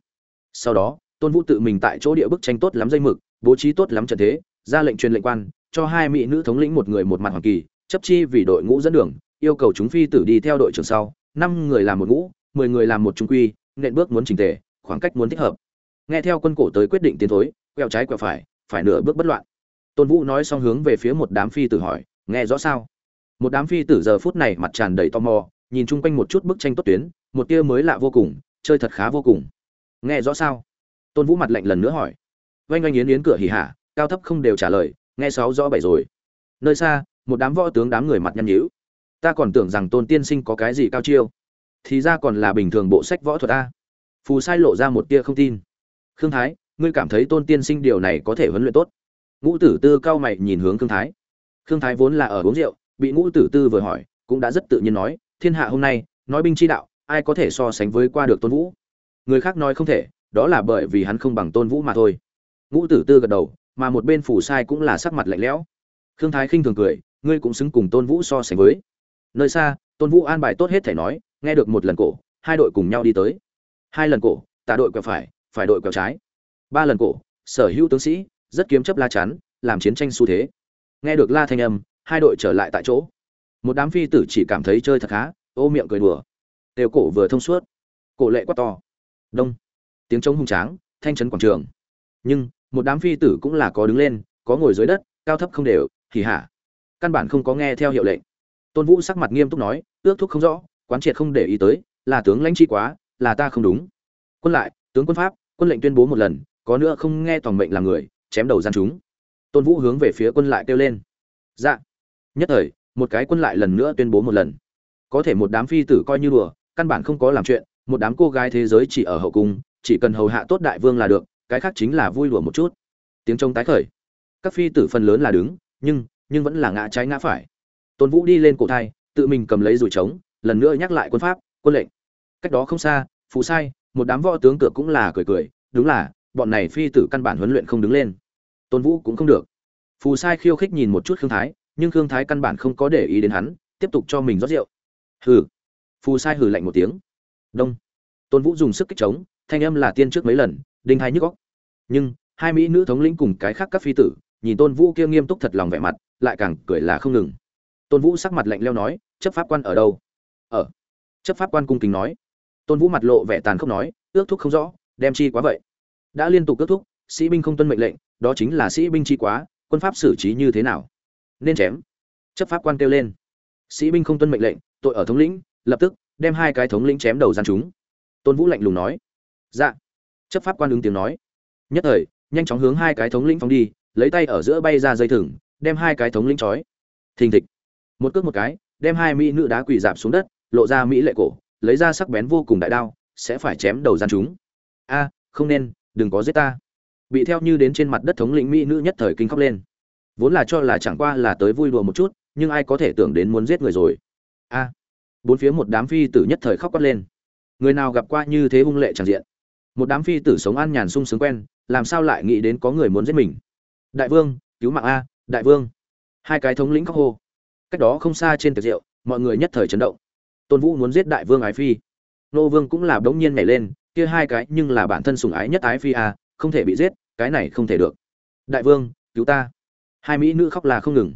Sau đó, tôn vũ tự mình tại chỗ địa bức tranh tốt lắm dây mực, bố trí tốt lắm trận thế, ra lệnh truyền lệnh quan, cho hai mỹ nữ thống lĩnh một người một mặt hoàng kỳ, chấp chi vì đội ngũ dẫn đường, yêu cầu chúng phi tử đi theo đội trưởng sau, năm người làm một ngũ mười người làm một trung quy, nện bước muốn trình tề, khoảng cách muốn thích hợp. Nghe theo quân cổ tới quyết định tiến thối, quẹo trái quẹo phải phải nửa bước bất loạn. Tôn vũ nói xong hướng về phía một đám phi tử hỏi, nghe rõ sao? Một đám phi tử giờ phút này mặt tràn đầy tò mò, nhìn chung quanh một chút bức tranh tốt tuyến, một tia mới lạ vô cùng, chơi thật khá vô cùng. Nghe rõ sao? Tôn vũ mặt lạnh lần nữa hỏi. Oanh oanh yến yến cửa hỉ hả cao thấp không đều trả lời, nghe sáu rõ bảy rồi. Nơi xa, một đám võ tướng đám người mặt nhăn nhíu. Ta còn tưởng rằng tôn tiên sinh có cái gì cao chiêu thì ra còn là bình thường bộ sách võ thuật a. Phù sai lộ ra một tia không tin. Khương thái, ngươi cảm thấy tôn tiên sinh điều này có thể huấn luyện tốt? Ngũ tử tư cao mày nhìn hướng khương thái. Khương thái vốn là ở uống rượu, bị ngũ tử tư vừa hỏi, cũng đã rất tự nhiên nói, thiên hạ hôm nay, nói binh chi đạo, ai có thể so sánh với qua được tôn vũ? Người khác nói không thể, đó là bởi vì hắn không bằng tôn vũ mà thôi. Ngũ tử tư gật đầu, mà một bên phủ sai cũng là sắc mặt lạnh lẽo. Khương thái khinh thường cười, ngươi cũng xứng cùng tôn vũ so sánh với. Nơi xa, tôn vũ an bài tốt hết thể nói nghe được một lần cổ, hai đội cùng nhau đi tới. Hai lần cổ, tả đội quẹo phải phải đội quẹo trái. Ba lần cổ, sở hữu tướng sĩ, rất kiếm chấp la chắn, làm chiến tranh xu thế. Nghe được la thanh âm, hai đội trở lại tại chỗ. Một đám phi tử chỉ cảm thấy chơi thật khá, ô miệng cười đùa. Đều cổ vừa thông suốt. Cổ lệ quá to. Đông. Tiếng trống hung tráng, thanh trấn quảng trường. Nhưng, một đám phi tử cũng là có đứng lên, có ngồi dưới đất, cao thấp không đều thì hả. Căn bản không có nghe theo hiệu lệnh. Tôn vũ sắc mặt nghiêm túc nói, ước thúc không rõ quán triệt không để ý tới, là tướng lãnh chi quá, là ta không đúng. Quân lại, tướng quân pháp, quân lệnh tuyên bố một lần, có nữa không nghe toàn mệnh là người, chém đầu gian chúng. Tôn vũ hướng về phía quân lại kêu lên. Dạ. Nhất thời, một cái quân lại lần nữa tuyên bố một lần. Có thể một đám phi tử coi như đùa, căn bản không có làm chuyện, một đám cô gái thế giới chỉ ở hậu cung, chỉ cần hầu hạ tốt đại vương là được, cái khác chính là vui đùa một chút. Tiếng trông tái khởi. Các phi tử phần lớn là đứng, nhưng nhưng vẫn là ngã trái ngã phải. Tôn vũ đi lên cổ thai, tự mình cầm lấy rủi trống lần nữa nhắc lại quân pháp, quân lệnh. Cách đó không xa, phù sai, một đám võ tướng cửa cũng là cười cười, đúng là, bọn này phi tử căn bản huấn luyện không đứng lên. Tôn vũ cũng không được. Phù sai khiêu khích nhìn một chút khương thái, nhưng khương thái căn bản không có để ý đến hắn, tiếp tục cho mình rót rượu. Hừ. Phù sai hừ lạnh một tiếng. Đông. Tôn vũ dùng sức kích chống, thanh âm là tiên trước mấy lần, đinh hai nhức góc nhưng, hai mỹ nữ thống lĩnh cùng cái khác các phi tử, nhìn tôn vũ kia nghiêm túc thật lòng vẻ mặt, lại càng cười là không ngừng. Tôn vũ sắc mặt lạnh leo nói, chấp pháp quan ở đâu? Ở chấp pháp quan cung kính nói. Tôn vũ mặt lộ vẻ tàn khốc nói, ước thúc không rõ, đem chi quá vậy. Đã liên tục ước thúc, sĩ binh không tuân mệnh lệnh, đó chính là sĩ binh chi quá, quân pháp xử trí như thế nào? Nên chém. Chấp pháp quan kêu lên. Sĩ binh không tuân mệnh lệnh, tội ở thống lĩnh, lập tức, đem hai cái thống lĩnh chém đầu gian chúng. Tôn vũ lạnh lùng nói. Dạ. Chấp pháp quan ứng tiếng nói. Nhất thời, nhanh chóng hướng hai cái thống lĩnh phóng đi, lấy tay ở giữa bay ra dây thừng, đem hai cái thống lĩnh trói. Thình thịch. Một cước một cái, đem hai mỹ nữ đá quỳ dạp xuống đất lộ ra mỹ lệ cổ, lấy ra sắc bén vô cùng đại đao, sẽ phải chém đầu gian chúng. A, không nên, đừng có giết ta. Bị theo như đến trên mặt đất thống lĩnh mỹ nữ nhất thời kinh khóc lên. Vốn là cho là chẳng qua là tới vui đùa một chút, nhưng ai có thể tưởng đến muốn giết người rồi. A, bốn phía một đám phi tử nhất thời khóc quát lên. Người nào gặp qua như thế hung lệ tràn diện? Một đám phi tử sống an nhàn sung sướng quen, làm sao lại nghĩ đến có người muốn giết mình? Đại vương, cứu mạng a, đại vương. Hai cái thống lĩnh khóc hô. Cách đó không xa trên tiệc rượu, mọi người nhất thời chấn động tôn vũ muốn giết đại vương ái phi. Nô vương cũng là bỗng nhiên nhảy lên kia hai cái nhưng là bản thân sùng ái nhất ái phi à, không thể bị giết cái này không thể được. Đại vương cứu ta. Hai mỹ nữ khóc là không ngừng.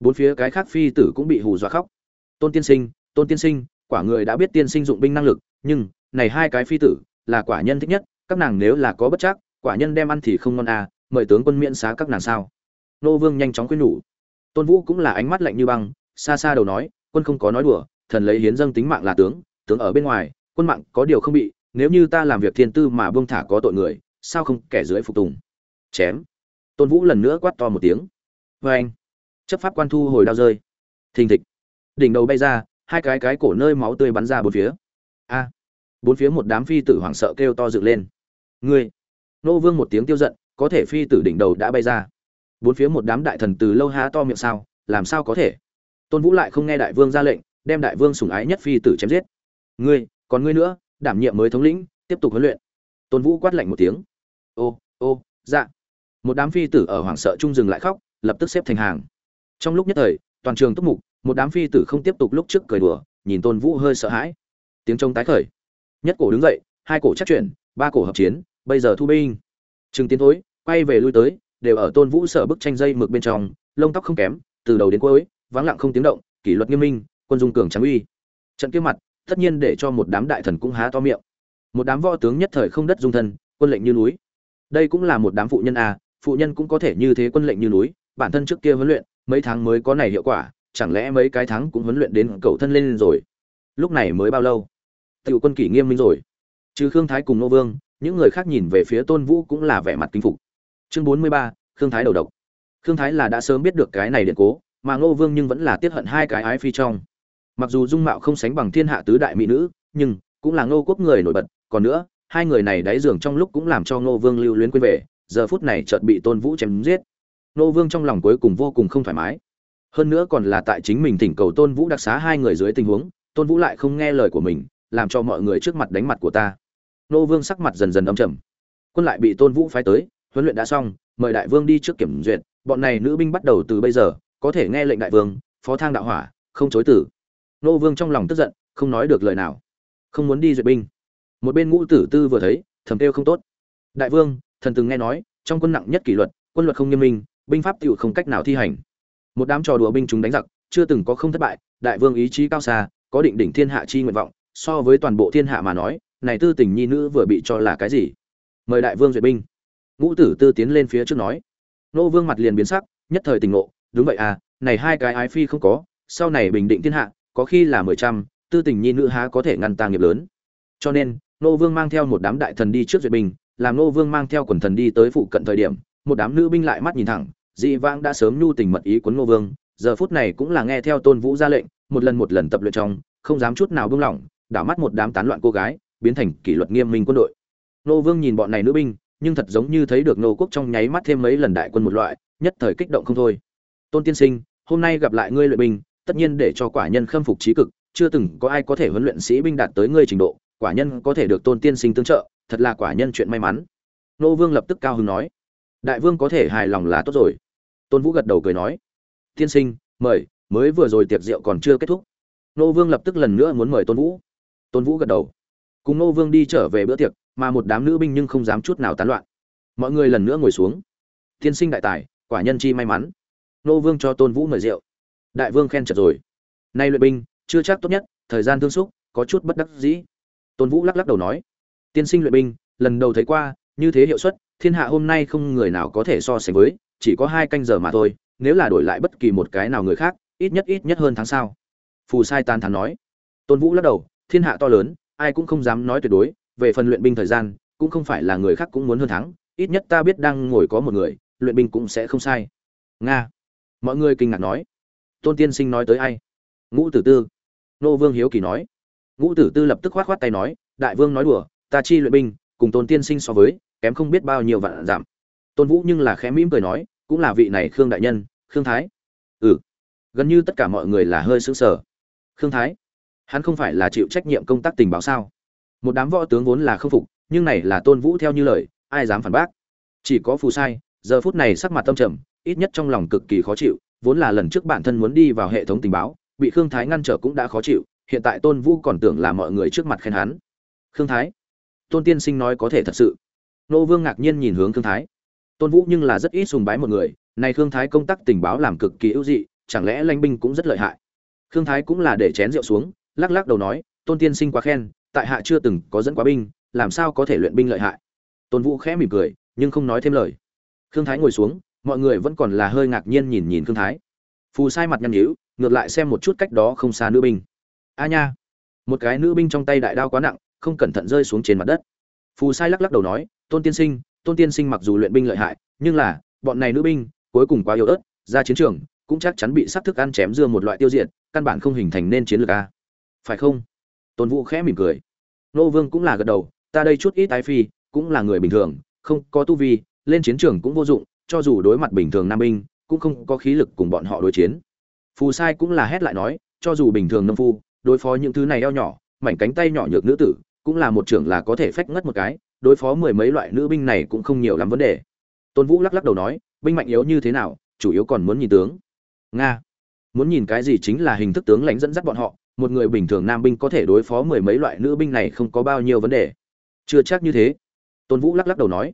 Bốn phía cái khác phi tử cũng bị hù dọa khóc. Tôn tiên sinh tôn tiên sinh quả người đã biết tiên sinh dụng binh năng lực nhưng này hai cái phi tử là quả nhân thích nhất các nàng nếu là có bất chắc quả nhân đem ăn thì không ngon à mời tướng quân miễn xá các nàng sao. Nô vương nhanh chóng khuyên nhủ. Tôn vũ cũng là ánh mắt lạnh như băng xa xa đầu nói quân không có nói đùa thần lấy hiến dâng tính mạng là tướng tướng ở bên ngoài, quân mạng có điều không bị, nếu như ta làm việc thiên tư mà buông thả có tội người, sao không kẻ dưới phục tùng? Chém. Tôn vũ lần nữa quát to một tiếng. Vê anh. Chấp pháp quan thu hồi đao rơi. Thình thịch. Đỉnh đầu bay ra, hai cái cái cổ nơi máu tươi bắn ra bốn phía. A. Bốn phía một đám phi tử hoảng sợ kêu to dựng lên. Ngươi. Nô vương một tiếng tiêu giận, có thể phi tử đỉnh đầu đã bay ra. Bốn phía một đám đại thần từ lâu há to miệng sao, làm sao có thể? Tôn vũ lại không nghe đại vương ra lệnh đem đại vương sủng ái nhất phi tử chém giết. Ngươi, còn ngươi nữa, đảm nhiệm mới thống lĩnh, tiếp tục huấn luyện. Tôn vũ quát lạnh một tiếng. Ô ô dạ. Một đám phi tử ở hoảng sợ trung dừng lại khóc, lập tức xếp thành hàng. Trong lúc nhất thời, toàn trường túc mục, một đám phi tử không tiếp tục lúc trước cười đùa, nhìn tôn vũ hơi sợ hãi. Tiếng trông tái khởi. Nhất cổ đứng dậy, hai cổ chắc chuyển, ba cổ hợp chiến, bây giờ thu binh. Trừng tiến thối, quay về lui tới, đều ở tôn vũ sở bức tranh dây mực bên trong, lông tóc không kém, từ đầu đến cuối, vắng lặng không tiếng động, kỷ luật nghiêm minh quân dung cường trắng uy. Trận kia mặt, tất nhiên để cho một đám đại thần cũng há to miệng. Một đám võ tướng nhất thời không đất dung thân, quân lệnh như núi. Đây cũng là một đám phụ nhân à phụ nhân cũng có thể như thế quân lệnh như núi, bản thân trước kia huấn luyện, mấy tháng mới có này hiệu quả, chẳng lẽ mấy cái tháng cũng huấn luyện đến cầu thân lên rồi? Lúc này mới bao lâu? Tiểu quân kỷ nghiêm minh rồi. Trừ khương thái cùng nô vương, những người khác nhìn về phía tôn vũ cũng là vẻ mặt kinh phục. Chương bốn mươi ba, khương thái đầu độc. Khương thái là đã sớm biết được cái này điện cố, mà ngô vương nhưng vẫn là tiết hận hai cái ái phi trong mặc dù dung mạo không sánh bằng thiên hạ tứ đại mỹ nữ, nhưng cũng là ngô quốc người nổi bật. Còn nữa, hai người này đáy giường trong lúc cũng làm cho ngô vương lưu luyến quên về, giờ phút này chợt bị tôn vũ chém giết. Ngô vương trong lòng cuối cùng vô cùng không thoải mái. Hơn nữa còn là tại chính mình thỉnh cầu tôn vũ đặc xá hai người dưới tình huống, tôn vũ lại không nghe lời của mình, làm cho mọi người trước mặt đánh mặt của ta. Ngô vương sắc mặt dần dần âm trầm. Quân lại bị tôn vũ phái tới, huấn luyện đã xong, mời đại vương đi trước kiểm duyệt. Bọn này nữ binh bắt đầu từ bây giờ, có thể nghe lệnh đại vương, phó thang đạo hỏa, không chối tử nô vương trong lòng tức giận, không nói được lời nào. Không muốn đi duyệt binh. Một bên ngũ tử tư vừa thấy, thầm kêu không tốt. Đại vương, thần từng nghe nói, trong quân nặng nhất kỷ luật, quân luật không nghiêm minh, binh pháp tựu không cách nào thi hành. Một đám trò đùa binh chúng đánh giặc, chưa từng có không thất bại, đại vương ý chí cao xa, có định đỉnh thiên hạ chi nguyện vọng, so với toàn bộ thiên hạ mà nói, này tư tình nhi nữ vừa bị cho là cái gì? Mời đại vương duyệt binh. Ngũ tử tư tiến lên phía trước nói. Nô vương mặt liền biến sắc, nhất thời tình ngộ, đúng vậy à này hai cái ái phi không có, sau này bình định thiên hạ có khi là mười trăm, tư tình nhi nữ há có thể ngăn ta nghiệp lớn. Cho nên nô vương mang theo một đám đại thần đi trước duyệt binh, làm nô vương mang theo quần thần đi tới phụ cận thời điểm, một đám nữ binh lại mắt nhìn thẳng, dị vãng đã sớm nhu tình mật ý cuốn nô vương, giờ phút này cũng là nghe theo tôn vũ ra lệnh, một lần một lần tập luyện trong, không dám chút nào buông lỏng, đảo mắt một đám tán loạn cô gái, biến thành kỷ luật nghiêm minh quân đội. Nô vương nhìn bọn này nữ binh, nhưng thật giống như thấy được nô quốc trong nháy mắt thêm mấy lần đại quân một loại, nhất thời kích động không thôi. Tôn tiên sinh, hôm nay gặp lại ngươi luyện binh tất nhiên để cho quả nhân khâm phục trí cực, chưa từng có ai có thể huấn luyện sĩ binh đạt tới ngươi trình độ, quả nhân có thể được tôn tiên sinh tương trợ, thật là quả nhân chuyện may mắn. Nô vương lập tức cao hứng nói. Đại vương có thể hài lòng là tốt rồi. Tôn vũ gật đầu cười nói. Tiên sinh, mời, mới vừa rồi tiệc rượu còn chưa kết thúc. Nô vương lập tức lần nữa muốn mời tôn vũ. Tôn vũ gật đầu. Cùng nô vương đi trở về bữa tiệc, mà một đám nữ binh nhưng không dám chút nào tán loạn. Mọi người lần nữa ngồi xuống. Tiên sinh đại tài, quả nhân chi may mắn. Nô vương cho tôn vũ mời rượu đại vương khen chật rồi. Nay luyện binh, chưa chắc tốt nhất, thời gian thương xúc, có chút bất đắc dĩ. Tôn vũ lắc lắc đầu nói, tiên sinh luyện binh, lần đầu thấy qua, như thế hiệu suất, thiên hạ hôm nay không người nào có thể so sánh với, chỉ có hai canh giờ mà thôi, nếu là đổi lại bất kỳ một cái nào người khác, ít nhất ít nhất hơn tháng sau. Phù sai tan thắn nói. Tôn vũ lắc đầu, thiên hạ to lớn, ai cũng không dám nói tuyệt đối, về phần luyện binh thời gian, cũng không phải là người khác cũng muốn hơn thắng, ít nhất ta biết đang ngồi có một người, luyện binh cũng sẽ không sai. Nga. Mọi người kinh ngạc nói tôn tiên sinh nói tới ai? Ngũ tử tư. Nô vương hiếu kỳ nói. Ngũ tử tư lập tức khoát khoát tay nói, đại vương nói đùa, ta chi luyện binh, cùng tôn tiên sinh so với, kém không biết bao nhiêu vạn giảm. Tôn vũ nhưng là khẽ mỉm cười nói, cũng là vị này khương đại nhân, khương thái. Ừ. Gần như tất cả mọi người là hơi sững sờ. Khương thái, hắn không phải là chịu trách nhiệm công tác tình báo sao? Một đám võ tướng vốn là không phục, nhưng này là tôn vũ theo như lời, ai dám phản bác? Chỉ có phù sai, giờ phút này sắc mặt tâm trầm, ít nhất trong lòng cực kỳ khó chịu vốn là lần trước bản thân muốn đi vào hệ thống tình báo, bị khương thái ngăn trở cũng đã khó chịu, hiện tại tôn vũ còn tưởng là mọi người trước mặt khen hắn. Khương thái, tôn tiên sinh nói có thể thật sự. Nô vương ngạc nhiên nhìn hướng khương thái. Tôn vũ nhưng là rất ít sùng bái một người, này khương thái công tác tình báo làm cực kỳ ưu dị, chẳng lẽ lãnh binh cũng rất lợi hại? Khương thái cũng là để chén rượu xuống, lắc lắc đầu nói, tôn tiên sinh quá khen, tại hạ chưa từng có dẫn quá binh, làm sao có thể luyện binh lợi hại? Tôn vũ khẽ mỉm cười, nhưng không nói thêm lời. Khương thái ngồi xuống mọi người vẫn còn là hơi ngạc nhiên nhìn nhìn khương thái. Phù sai mặt nhăn nhíu, ngược lại xem một chút cách đó không xa nữ binh. A nha! Một cái nữ binh trong tay đại đao quá nặng, không cẩn thận rơi xuống trên mặt đất. Phù sai lắc lắc đầu nói, tôn tiên sinh, tôn tiên sinh mặc dù luyện binh lợi hại, nhưng là, bọn này nữ binh, cuối cùng quá yếu ớt, ra chiến trường, cũng chắc chắn bị sát thức ăn chém dưa một loại tiêu diệt, căn bản không hình thành nên chiến lược a. Phải không? Tôn vũ khẽ mỉm cười. Nô vương cũng là gật đầu, ta đây chút ít tái phi, cũng là người bình thường, không có tu vi, lên chiến trường cũng vô dụng cho dù đối mặt bình thường nam binh, cũng không có khí lực cùng bọn họ đối chiến. Phù sai cũng là hét lại nói, cho dù bình thường nông phu, đối phó những thứ này eo nhỏ, mảnh cánh tay nhỏ nhược nữ tử, cũng là một trưởng là có thể phách ngất một cái, đối phó mười mấy loại nữ binh này cũng không nhiều lắm vấn đề. Tôn vũ lắc lắc đầu nói, binh mạnh yếu như thế nào, chủ yếu còn muốn nhìn tướng. Nga, muốn nhìn cái gì chính là hình thức tướng lãnh dẫn dắt bọn họ, một người bình thường nam binh có thể đối phó mười mấy loại nữ binh này không có bao nhiêu vấn đề. Chưa chắc như thế. Tôn vũ lắc lắc đầu nói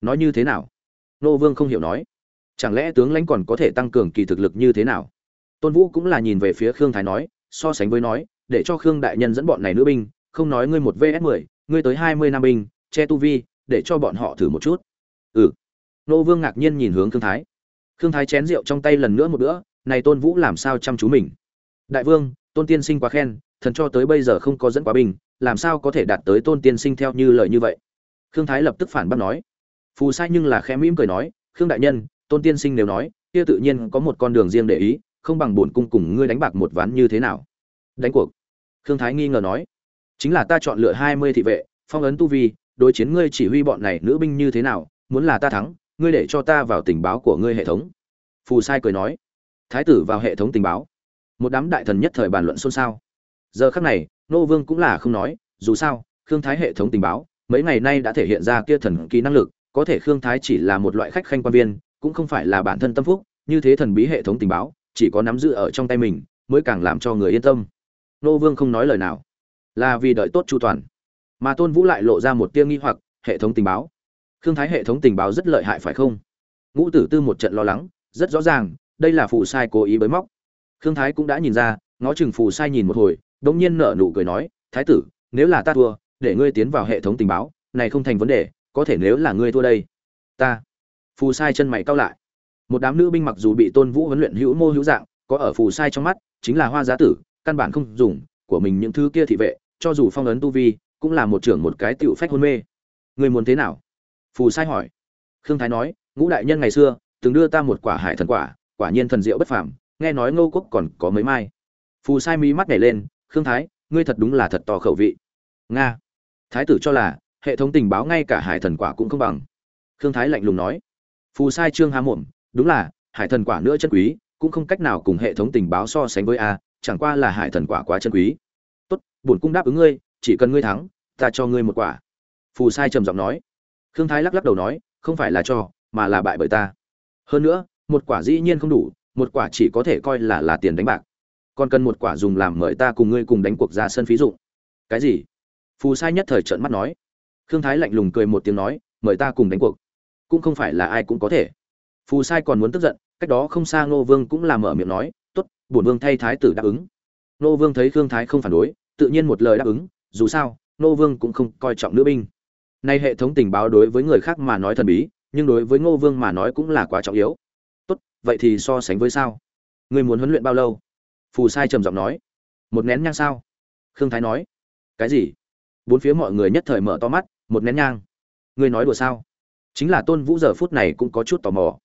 nói như thế nào? Nô vương không hiểu nói, chẳng lẽ tướng lãnh còn có thể tăng cường kỳ thực lực như thế nào? Tôn vũ cũng là nhìn về phía khương thái nói, so sánh với nói, để cho khương đại nhân dẫn bọn này nữ binh, không nói ngươi một vs mười, ngươi tới hai mươi nam binh, che tu vi, để cho bọn họ thử một chút. Ừ. Nô vương ngạc nhiên nhìn hướng khương thái. Khương thái chén rượu trong tay lần nữa một bữa, này tôn vũ làm sao chăm chú mình? Đại vương, tôn tiên sinh quá khen, thần cho tới bây giờ không có dẫn quá binh, làm sao có thể đạt tới tôn tiên sinh theo như lời như vậy? Khương thái lập tức phản bác nói phù sai nhưng là khẽ mỉm cười nói, khương đại nhân, tôn tiên sinh nếu nói, kia tự nhiên có một con đường riêng để ý, không bằng bổn cung cùng ngươi đánh bạc một ván như thế nào? Đánh cuộc. Khương thái nghi ngờ nói, chính là ta chọn lựa hai mươi thị vệ, phong ấn tu vi, đối chiến ngươi chỉ huy bọn này nữ binh như thế nào, muốn là ta thắng, ngươi để cho ta vào tình báo của ngươi hệ thống. Phù sai cười nói, thái tử vào hệ thống tình báo. Một đám đại thần nhất thời bàn luận xôn xao. Giờ khắc này, nô vương cũng là không nói, dù sao, khương thái hệ thống tình báo, mấy ngày nay đã thể hiện ra kia thần kỳ năng lực có thể khương thái chỉ là một loại khách khanh quan viên, cũng không phải là bản thân tâm phúc, như thế thần bí hệ thống tình báo, chỉ có nắm giữ ở trong tay mình, mới càng làm cho người yên tâm. Nô vương không nói lời nào. Là vì đợi tốt chu toàn. Mà tôn vũ lại lộ ra một tia nghi hoặc, hệ thống tình báo. Khương thái hệ thống tình báo rất lợi hại phải không? Ngũ tử tư một trận lo lắng, rất rõ ràng, đây là phù sai cố ý bới móc. Khương thái cũng đã nhìn ra, ngó chừng phù sai nhìn một hồi đ ỗ n g nhiên nở nụ cười nói, thái tử, nếu là ta thua, để ngươi tiến vào hệ thống tình báo, này không thành vấn đề có thể nếu là ngươi thua đây. Ta. Phù sai chân mày cao lại. Một đám nữ binh mặc dù bị tôn vũ huấn luyện hữu mô hữu dạng, có ở phù sai trong mắt, chính là hoa giá tử, căn bản không dùng của mình những thứ kia thị vệ, cho dù phong ấn tu vi, cũng là một trưởng một cái tựu phách hôn mê. Người muốn thế nào? Phù sai hỏi. Khương thái nói, ngũ đại nhân ngày xưa, từng đưa ta một quả hải thần quả quả nhiên thần diệu bất phàm, nghe nói ngô quốc còn có mấy mai. Phù sai mí mắt nhảy lên, khương thái, ngươi thật đúng là thật to khẩu vị. Nga. Thái tử cho là hệ thống tình báo ngay cả hải thần quả cũng không bằng. Khương thái lạnh lùng nói. Phù sai trương há mồm, đúng là, hải thần quả nữa chân quý, cũng không cách nào cùng hệ thống tình báo so sánh với a, chẳng qua là hải thần quả quá chân quý. Tốt bổn cung đáp ứng ngươi, chỉ cần ngươi thắng, ta cho ngươi một quả. Phù sai trầm giọng nói. Khương thái lắc lắc đầu nói, không phải là cho, mà là bại bởi ta. Hơn nữa, một quả dĩ nhiên không đủ, một quả chỉ có thể coi là là tiền đánh bạc. Còn cần một quả dùng làm mời ta cùng ngươi cùng đánh cuộc ra sân phí dụ cái gì? Phù sai nhất thời trợn mắt nói khương thái lạnh lùng cười một tiếng nói, mời ta cùng đánh cuộc. Cũng không phải là ai cũng có thể. Phù sai còn muốn tức giận, cách đó không xa ngô vương cũng làm mở miệng nói t ố t bổn vương thay thái tử đáp ứng. Ngô vương thấy khương thái không phản đối, tự nhiên một lời đáp ứng, dù sao, ngô vương cũng không coi trọng nữ binh. Nay hệ thống tình báo đối với người khác mà nói thần bí, nhưng đối với ngô vương mà nói cũng là quá trọng yếu. Tốt, vậy thì so sánh với sao? Người muốn huấn luyện bao lâu? Phù sai trầm giọng nói. Một nén nhang sao? Khương thái nói. Cái gì? Bốn phía mọi người nhất thời mở to mắt một nén nhang. Ngươi nói đùa sao? Chính là tôn vũ giờ phút này cũng có chút tò mò.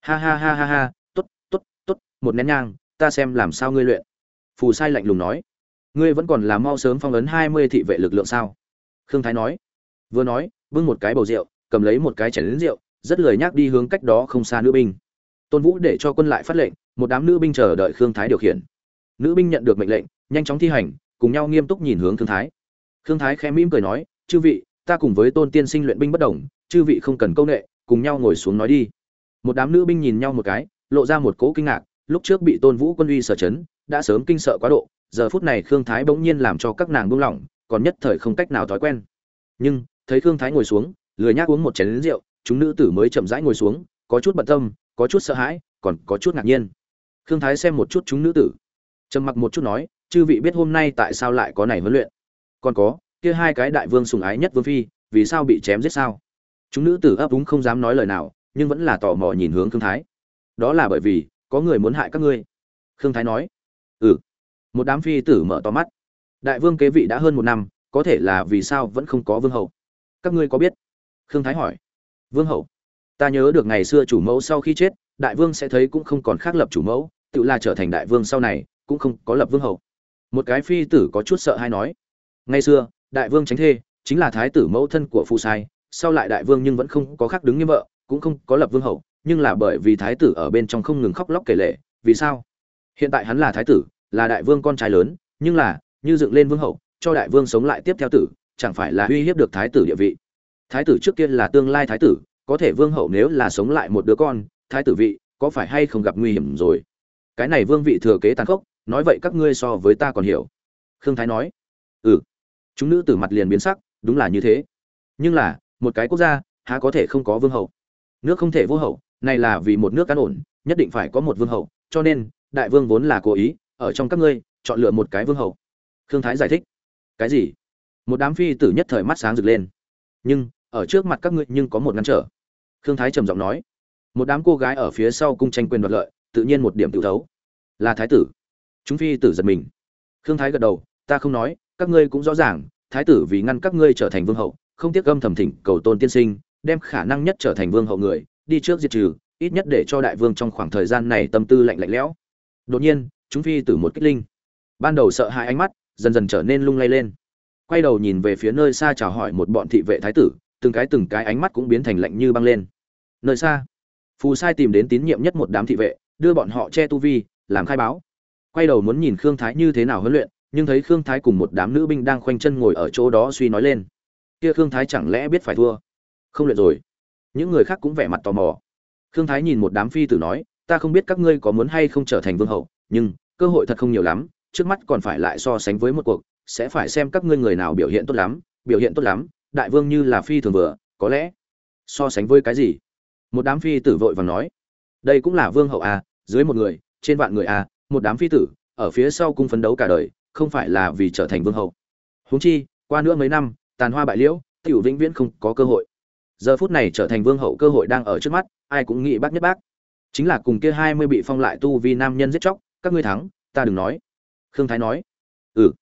Ha ha ha ha ha t ố t t ố t t ố t một nén nhang, ta xem làm sao ngươi luyện. Phù sai lạnh lùng nói. Ngươi vẫn còn là mau sớm phong ấn hai mươi thị vệ lực lượng sao? Khương thái nói. Vừa nói, bưng một cái bầu rượu, cầm lấy một cái chảy đến rượu, rất lười nhác đi hướng cách đó không xa nữ binh. Tôn vũ để cho quân lại phát lệnh, một đám nữ binh chờ đợi khương thái điều khiển. Nữ binh nhận được mệnh lệnh, nhanh chóng thi hành, cùng nhau nghiêm túc nhìn hướng khương thái. Khương thái khẽ mỉm cười nói, chư vị ta cùng với tôn tiên sinh luyện binh bất đồng, chư vị không cần câu nệ, cùng nhau ngồi xuống nói đi. Một đám nữ binh nhìn nhau một cái, lộ ra một cỗ kinh ngạc, lúc trước bị tôn vũ quân uy sở chấn, đã sớm kinh sợ quá độ, giờ phút này khương thái bỗng nhiên làm cho các nàng buông lỏng, còn nhất thời không cách nào thói quen. Nhưng, thấy khương thái ngồi xuống, lười nhác uống một chén lính rượu, chúng nữ tử mới chậm rãi ngồi xuống, có chút bận tâm, có chút sợ hãi, còn có chút ngạc nhiên. Khương thái xem một chút chúng nữ tử, trầm mặc một chút nói, chư vị biết hôm nay tại sao lại có này huấn luyện? Còn có kia hai cái đại vương sùng ái nhất vương phi, vì sao bị chém giết sao? Chúng nữ tử ấp úng không dám nói lời nào, nhưng vẫn là tò mò nhìn hướng khương thái. Đó là bởi vì, có người muốn hại các ngươi. Khương thái nói. Ừ. Một đám phi tử mở to mắt. Đại vương kế vị đã hơn một năm, có thể là vì sao vẫn không có vương hậu? Các ngươi có biết? Khương thái hỏi. Vương hậu, ta nhớ được ngày xưa chủ mẫu sau khi chết, đại vương sẽ thấy cũng không còn khác lập chủ mẫu, tự là trở thành đại vương sau này, cũng không có lập vương hậu. Một cái phi tử có chút sợ hay nói. Ngày xưa đại vương tránh thê, chính là thái tử mẫu thân của phụ sai, sau lại đại vương nhưng vẫn không có khác đứng như vợ, cũng không có lập vương hậu, nhưng là bởi vì thái tử ở bên trong không ngừng khóc lóc kể lệ vì sao? Hiện tại hắn là thái tử, là đại vương con trai lớn, nhưng là, như dựng lên vương hậu, cho đại vương sống lại tiếp theo tử, chẳng phải là uy hiếp được thái tử địa vị? Thái tử trước kia là tương lai thái tử, có thể vương hậu nếu là sống lại một đứa con, thái tử vị, có phải hay không gặp nguy hiểm rồi? Cái này vương vị thừa kế tàn khốc, nói vậy các ngươi so với ta còn hiểu. Khương thái nói. Ừ chúng nữ tử mặt liền biến sắc, đúng là như thế. Nhưng là, một cái quốc gia, há có thể không có vương hậu? Nước không thể vô hậu, này là vì một nước cán ổn, nhất định phải có một vương hậu, cho nên, đại vương vốn là cố ý, ở trong các ngươi, chọn lựa một cái vương hậu. Khương thái giải thích. Cái gì? Một đám phi tử nhất thời mắt sáng rực lên. Nhưng, ở trước mặt các ngươi nhưng có một ngăn trở. Khương thái trầm giọng nói. Một đám cô gái ở phía sau cung tranh quyền đoạt lợi, tự nhiên một điểm tự thấu. Là thái tử. Chúng phi tử giật mình. Khương thái gật đầu, ta không nói các ngươi cũng rõ ràng, thái tử vì ngăn các ngươi trở thành vương hậu, không tiếc âm thầm thỉnh cầu tôn tiên sinh, đem khả năng nhất trở thành vương hậu người, đi trước diệt trừ, ít nhất để cho đại vương trong khoảng thời gian này tâm tư lạnh lạnh lẽo. Đột nhiên, chúng phi tử một kích linh. Ban đầu sợ hãi ánh mắt, dần dần trở nên lung lay lên. Quay đầu nhìn về phía nơi xa chào hỏi một bọn thị vệ thái tử, từng cái từng cái ánh mắt cũng biến thành lạnh như băng lên. Nơi xa, phù sai tìm đến tín nhiệm nhất một đám thị vệ, đưa bọn họ che tu vi, làm khai báo. Quay đầu muốn nhìn khương thái như thế nào huấn luyện nhưng thấy khương thái cùng một đám nữ binh đang khoanh chân ngồi ở chỗ đó suy nói lên. Kia khương thái chẳng lẽ biết phải thua? Không luyện rồi. Những người khác cũng vẻ mặt tò mò. Khương thái nhìn một đám phi tử nói, ta không biết các ngươi có muốn hay không trở thành vương hậu, nhưng cơ hội thật không nhiều lắm, trước mắt còn phải lại so sánh với một cuộc, sẽ phải xem các ngươi người nào biểu hiện tốt lắm, biểu hiện tốt lắm, đại vương như là phi thường vừa, có lẽ so sánh với cái gì? Một đám phi tử vội vàng nói, đây cũng là vương hậu à dưới một người, trên vạn người à một đám phi tử, ở phía sau cung phấn đấu cả đời không phải là vì trở thành vương hậu. Huống chi, qua nữa mấy năm, tàn hoa bại liễu, tiểu vĩnh viễn không có cơ hội. Giờ phút này trở thành vương hậu cơ hội đang ở trước mắt, ai cũng nghĩ bác nhất bác. Chính là cùng kia hai mươi bị phong lại tu vi nam nhân giết chóc, các ngươi thắng, ta đừng nói. Khương thái nói. Ừ.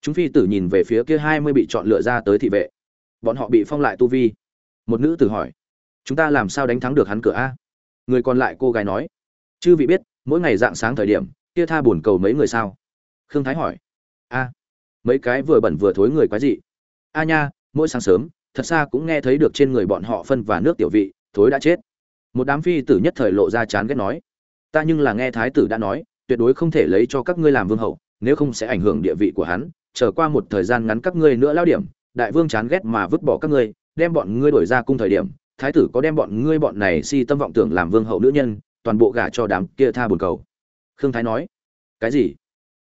Chúng phi tử nhìn về phía kia hai mươi bị chọn lựa ra tới thị vệ. Bọn họ bị phong lại tu vi. Một nữ tử hỏi. Chúng ta làm sao đánh thắng được hắn cửa a? Người còn lại cô gái nói. Chư vị biết, mỗi ngày dạng sáng thời điểm, kia tha buồn cầu mấy người sao? Khương thái hỏi a. Mấy cái vừa bẩn vừa thối người quái dị. A nha, mỗi sáng sớm, thật xa cũng nghe thấy được trên người bọn họ phân và nước tiểu vị, thối đã chết. Một đám phi tử nhất thời lộ ra chán ghét nói, ta nhưng là nghe thái tử đã nói, tuyệt đối không thể lấy cho các ngươi làm vương hậu, nếu không sẽ ảnh hưởng địa vị của hắn. Chờ qua một thời gian ngắn các ngươi nữa lao điểm, đại vương chán ghét mà vứt bỏ các ngươi, đem bọn ngươi đổi ra cung thời điểm, thái tử có đem bọn ngươi bọn này si tâm vọng tưởng làm vương hậu nữ nhân, toàn bộ gả cho đám kia tha buồn cầu. Khương thái nói, cái gì?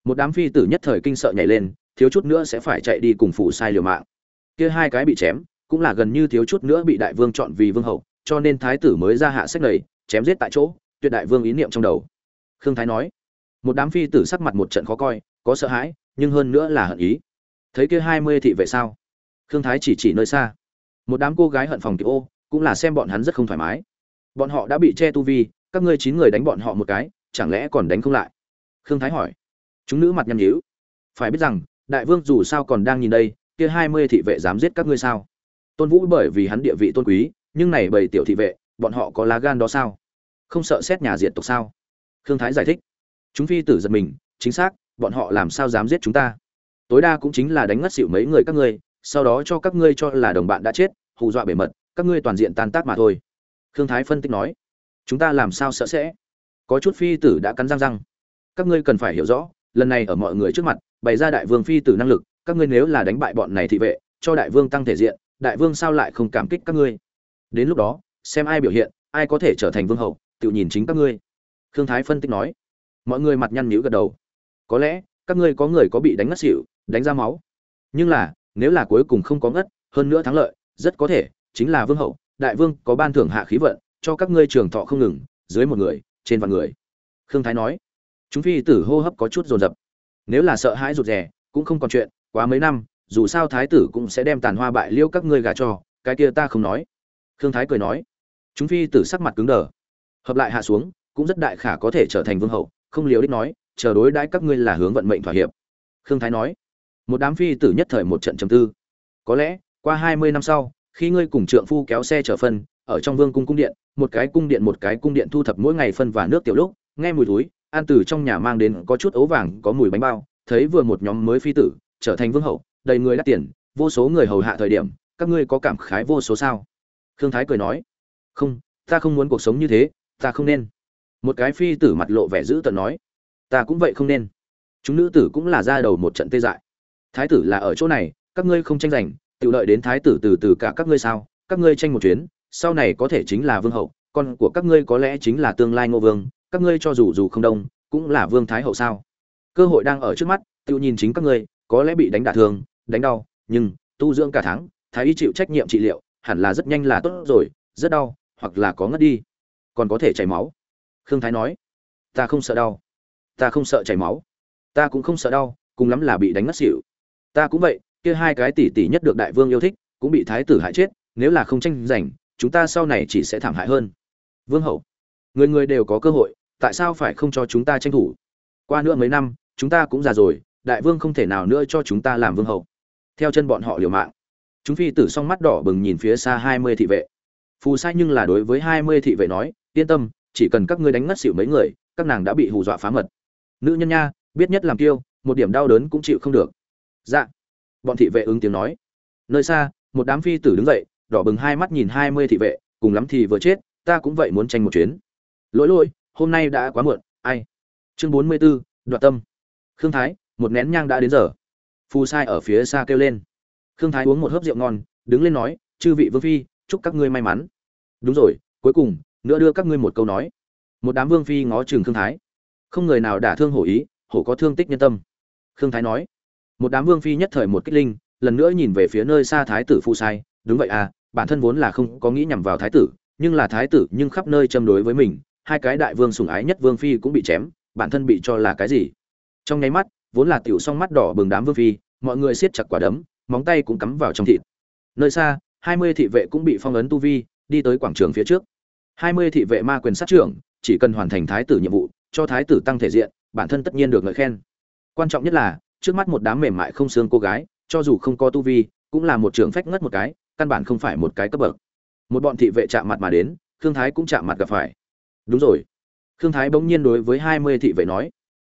Một đám phi tử nhất thời kinh sợ nhảy lên, thiếu chút nữa sẽ phải chạy đi cùng phủ sai liều mạng. Kia hai cái bị chém, cũng là gần như thiếu chút nữa bị đại vương chọn vì vương hậu, cho nên thái tử mới ra hạ sách này, chém giết tại chỗ, tuyệt đại vương ý niệm trong đầu. Khương thái nói, một đám phi tử sắc mặt một trận khó coi, có sợ hãi, nhưng hơn nữa là hận ý. Thấy kia hai mươi thị vệ sao? Khương thái chỉ chỉ nơi xa. Một đám cô gái hận phòng kịp ô, cũng là xem bọn hắn rất không thoải mái. Bọn họ đã bị che tu vi, các ngươi chín người đánh bọn họ một cái, chẳng lẽ còn đánh không lại? Khương thái hỏi chúng nữ mặt nhăn nhíu. Phải biết rằng, đại vương dù sao còn đang nhìn đây, kia hai mươi thị vệ dám giết các ngươi sao? Tôn vũ bởi vì hắn địa vị tôn quý, nhưng này bầy tiểu thị vệ, bọn họ có lá gan đó sao? Không sợ xét nhà diệt tộc sao? Khương thái giải thích. Chúng phi tử giật mình, chính xác, bọn họ làm sao dám giết chúng ta? Tối đa cũng chính là đánh ngất xỉu mấy người các ngươi, sau đó cho các ngươi cho là đồng bạn đã chết, hù dọa bề mật, các ngươi toàn diện tan tác mà thôi. Khương thái phân tích nói. Chúng ta làm sao sợ sẽ? Có chút phi tử đã cắn răng răng. Các ngươi cần phải hiểu rõ lần này ở mọi người trước mặt, bày ra đại vương phi tử năng lực, các ngươi nếu là đánh bại bọn này thị vệ, cho đại vương tăng thể diện, đại vương sao lại không cảm kích các ngươi? Đến lúc đó, xem ai biểu hiện, ai có thể trở thành vương hậu, tự nhìn chính các ngươi. Khương thái phân tích nói. Mọi người mặt nhăn nhữ gật đầu. Có lẽ, các ngươi có người có bị đánh ngất xỉu, đánh ra máu. Nhưng là, nếu là cuối cùng không có ngất, hơn nữa thắng lợi, rất có thể chính là vương hậu, đại vương có ban thưởng hạ khí vận, cho các ngươi trường thọ không ngừng, dưới một người, trên vạn người. Khương thái nói chúng phi tử hô hấp có chút dồn dập. Nếu là sợ hãi rụt rè, cũng không còn chuyện, quá mấy năm, dù sao thái tử cũng sẽ đem tàn hoa bại liêu các ngươi gà cho, cái kia ta không nói. Khương thái cười nói. Chúng phi tử sắc mặt cứng đờ. Hợp lại hạ xuống, cũng rất đại khả có thể trở thành vương hậu, không liều đích nói, chờ đối đãi các ngươi là hướng vận mệnh thỏa hiệp. Khương thái nói. Một đám phi tử nhất thời một trận trầm tư. Có lẽ, qua hai mươi năm sau, khi ngươi cùng trượng phu kéo xe chở phân, ở trong vương cung cung điện, một cái cung điện một cái cung điện thu thập mỗi ngày phân và nước tiểu lúc, nghe mùi túi An từ trong nhà mang đến có chút ấu vàng, có mùi bánh bao, thấy vừa một nhóm mới phi tử, trở thành vương hậu, đầy người đắt tiền, vô số người hầu hạ thời điểm, các ngươi có cảm khái vô số sao? Khương thái cười nói, không, ta không muốn cuộc sống như thế, ta không nên. Một cái phi tử mặt lộ vẻ dữ tợn nói, ta cũng vậy không nên. Chúng nữ tử cũng là ra đầu một trận tê dại. Thái tử là ở chỗ này, các ngươi không tranh giành tự lợi đến thái tử từ từ cả các ngươi sao, các ngươi tranh một chuyến, sau này có thể chính là vương hậu, con của các ngươi có lẽ chính là tương lai ngô vương các ngươi cho dù dù không đông, cũng là vương thái hậu sao? Cơ hội đang ở trước mắt, tự nhìn chính các ngươi, có lẽ bị đánh đả thương, đánh đau, nhưng tu dưỡng cả tháng, thái y chịu trách nhiệm trị liệu, hẳn là rất nhanh là tốt rồi, rất đau, hoặc là có ngất đi. Còn có thể chảy máu. Khương thái nói, ta không sợ đau. Ta không sợ chảy máu. Ta cũng không sợ đau, cùng lắm là bị đánh ngất xỉu. Ta cũng vậy, kia hai cái tỷ tỷ nhất được đại vương yêu thích, cũng bị thái tử hại chết, nếu là không tranh giành, chúng ta sau này chỉ sẽ thảm hại hơn. Vương hậu, người người đều có cơ hội tại sao phải không cho chúng ta tranh thủ? Qua nữa mấy năm chúng ta cũng già rồi đại vương không thể nào nữa cho chúng ta làm vương hậu. Theo chân bọn họ liều mạng. Chúng phi tử song mắt đỏ bừng nhìn phía xa hai mươi thị vệ. Phù sai nhưng là đối với hai mươi thị vệ nói yên tâm chỉ cần các ngươi đánh ngất xỉu mấy người các nàng đã bị hù dọa phá mật. Nữ nhân nha biết nhất làm tiêu, một điểm đau đớn cũng chịu không được. Dạ. Bọn thị vệ ứng tiếng nói. Nơi xa một đám phi tử đứng dậy đỏ bừng hai mắt nhìn hai mươi thị vệ cùng lắm thì vừa chết ta cũng vậy muốn tranh một chuyến. Lỗi lỗi hôm nay đã quá muộn, ai? Chương bốn mươi b ố đoạt tâm. Khương thái, một nén nhang đã đến giờ. Phù sai ở phía xa kêu lên. Khương thái uống một hớp rượu ngon, đứng lên nói, chư vị vương phi, chúc các ngươi may mắn. Đúng rồi, cuối cùng, nữa đưa các ngươi một câu nói. Một đám vương phi ngó chừng khương thái. Không người nào đả thương hổ ý, hổ có thương tích nhân tâm. Khương thái nói, một đám vương phi nhất thời một kích linh, lần nữa nhìn về phía nơi xa thái tử Phu sai. Đúng vậy à bản thân vốn là không có nghĩ nhằm vào thái tử, nhưng là thái tử nhưng khắp nơi châm đối với mình hai cái đại vương sủng ái nhất vương phi cũng bị chém, bản thân bị cho là cái gì? Trong nháy mắt, vốn là tiểu song mắt đỏ bừng đám vương phi, mọi người siết chặt quả đấm, móng tay cũng cắm vào trong thịt. Nơi xa, hai mươi thị vệ cũng bị phong ấn tu vi, đi tới quảng trường phía trước. Hai mươi thị vệ ma quyền sát trưởng, chỉ cần hoàn thành thái tử nhiệm vụ, cho thái tử tăng thể diện, bản thân tất nhiên được ngợi khen. Quan trọng nhất là, trước mắt một đám mềm mại không xương cô gái, cho dù không có tu vi, cũng là một trường phách ngất một cái, căn bản không phải một cái cấp bậc. Một bọn thị vệ chạm mặt mà đến, khương thái cũng chạm mặt gặp phải đúng rồi. Khương thái bỗng nhiên đối với hai mươi thị vệ nói.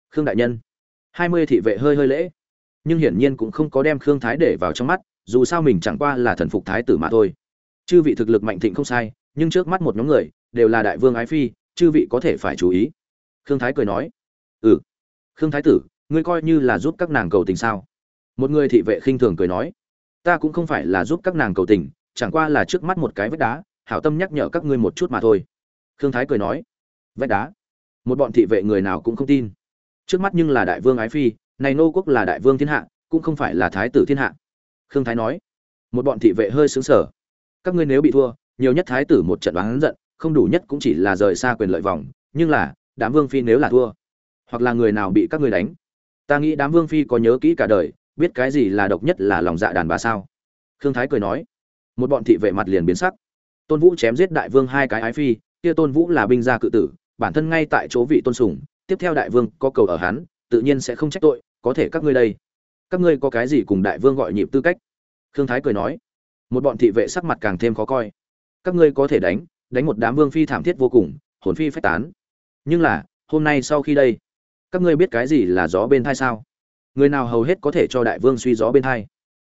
Khương đại nhân. Hai mươi thị vệ hơi hơi lễ. Nhưng hiển nhiên cũng không có đem khương thái để vào trong mắt, dù sao mình chẳng qua là thần phục thái tử mà thôi. Chư vị thực lực mạnh thịnh không sai, nhưng trước mắt một nhóm người, đều là đại vương ái phi, chư vị có thể phải chú ý. Khương thái cười nói. Ừ. Khương thái tử, ngươi coi như là giúp các nàng cầu tình sao? Một người thị vệ khinh thường cười nói. Ta cũng không phải là giúp các nàng cầu tình, chẳng qua là trước mắt một cái vách đá, hảo tâm nhắc nhở các ngươi một chút mà thôi khương thái cười nói, vách đá. Một bọn thị vệ người nào cũng không tin. Trước mắt nhưng là đại vương ái phi, này nô quốc là đại vương thiên hạ, cũng không phải là thái tử thiên hạ. Khương thái nói, một bọn thị vệ hơi xứng sở các ngươi nếu bị thua, nhiều nhất thái tử một trận đoán giận, không đủ nhất cũng chỉ là rời xa quyền lợi vòng, nhưng là, đám vương phi nếu là thua, hoặc là người nào bị các ngươi đánh, ta nghĩ đám vương phi có nhớ kỹ cả đời, biết cái gì là độc nhất là lòng dạ đàn bà sao? Khương thái cười nói. Một bọn thị vệ mặt liền biến sắc. Tôn vũ chém giết đại vương hai cái ái phi kia tôn vũ là binh gia cự tử, bản thân ngay tại chỗ vị tôn sùng, tiếp theo đại vương có cầu ở hắn, tự nhiên sẽ không trách tội, có thể các ngươi đây. Các ngươi có cái gì cùng đại vương gọi nhịp tư cách? Khương thái cười nói. Một bọn thị vệ sắc mặt càng thêm khó coi. Các ngươi có thể đánh đánh một đám vương phi thảm thiết vô cùng, hồn phi phách tán. Nhưng là, hôm nay sau khi đây, các ngươi biết cái gì là gió bên thai sao? Người nào hầu hết có thể cho đại vương suy gió bên thai?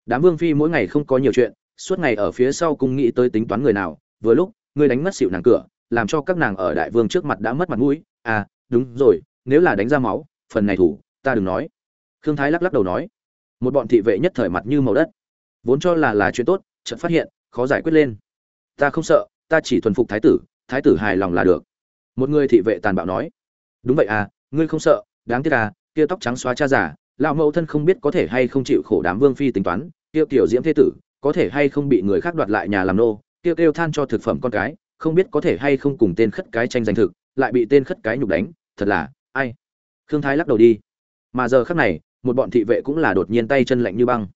Đám vương phi mỗi ngày không có nhiều chuyện, suốt ngày ở phía sau cung nghĩ tới tính toán người nào, vừa lúc, ngươi đánh mất xịu nàng cửa làm cho các nàng ở đại vương trước mặt đã mất mặt mũi. À đúng rồi, nếu là đánh ra máu, phần này thủ, ta đừng nói. Khương thái lắc lắc đầu nói. Một bọn thị vệ nhất thời mặt như màu đất. Vốn cho là là chuyện tốt, chợt phát hiện, khó giải quyết lên. Ta không sợ, ta chỉ thuần phục thái tử thái tử hài lòng là được. Một người thị vệ tàn bạo nói. Đúng vậy à ngươi không sợ, đáng tiếc à kia tóc trắng xóa cha giả lão mẫu thân không biết có thể hay không chịu khổ đám vương phi tính toán, kia tiểu diễm thế tử, có thể hay không bị người khác đoạt lại nhà làm nô, kia kêu than cho thực phẩm con cái không biết có thể hay không cùng tên khất cái tranh giành thực, lại bị tên khất cái nhục đánh, thật là, ai? Khương thái lắc đầu đi. Mà giờ khắc này, một bọn thị vệ cũng là đột nhiên tay chân lạnh như băng.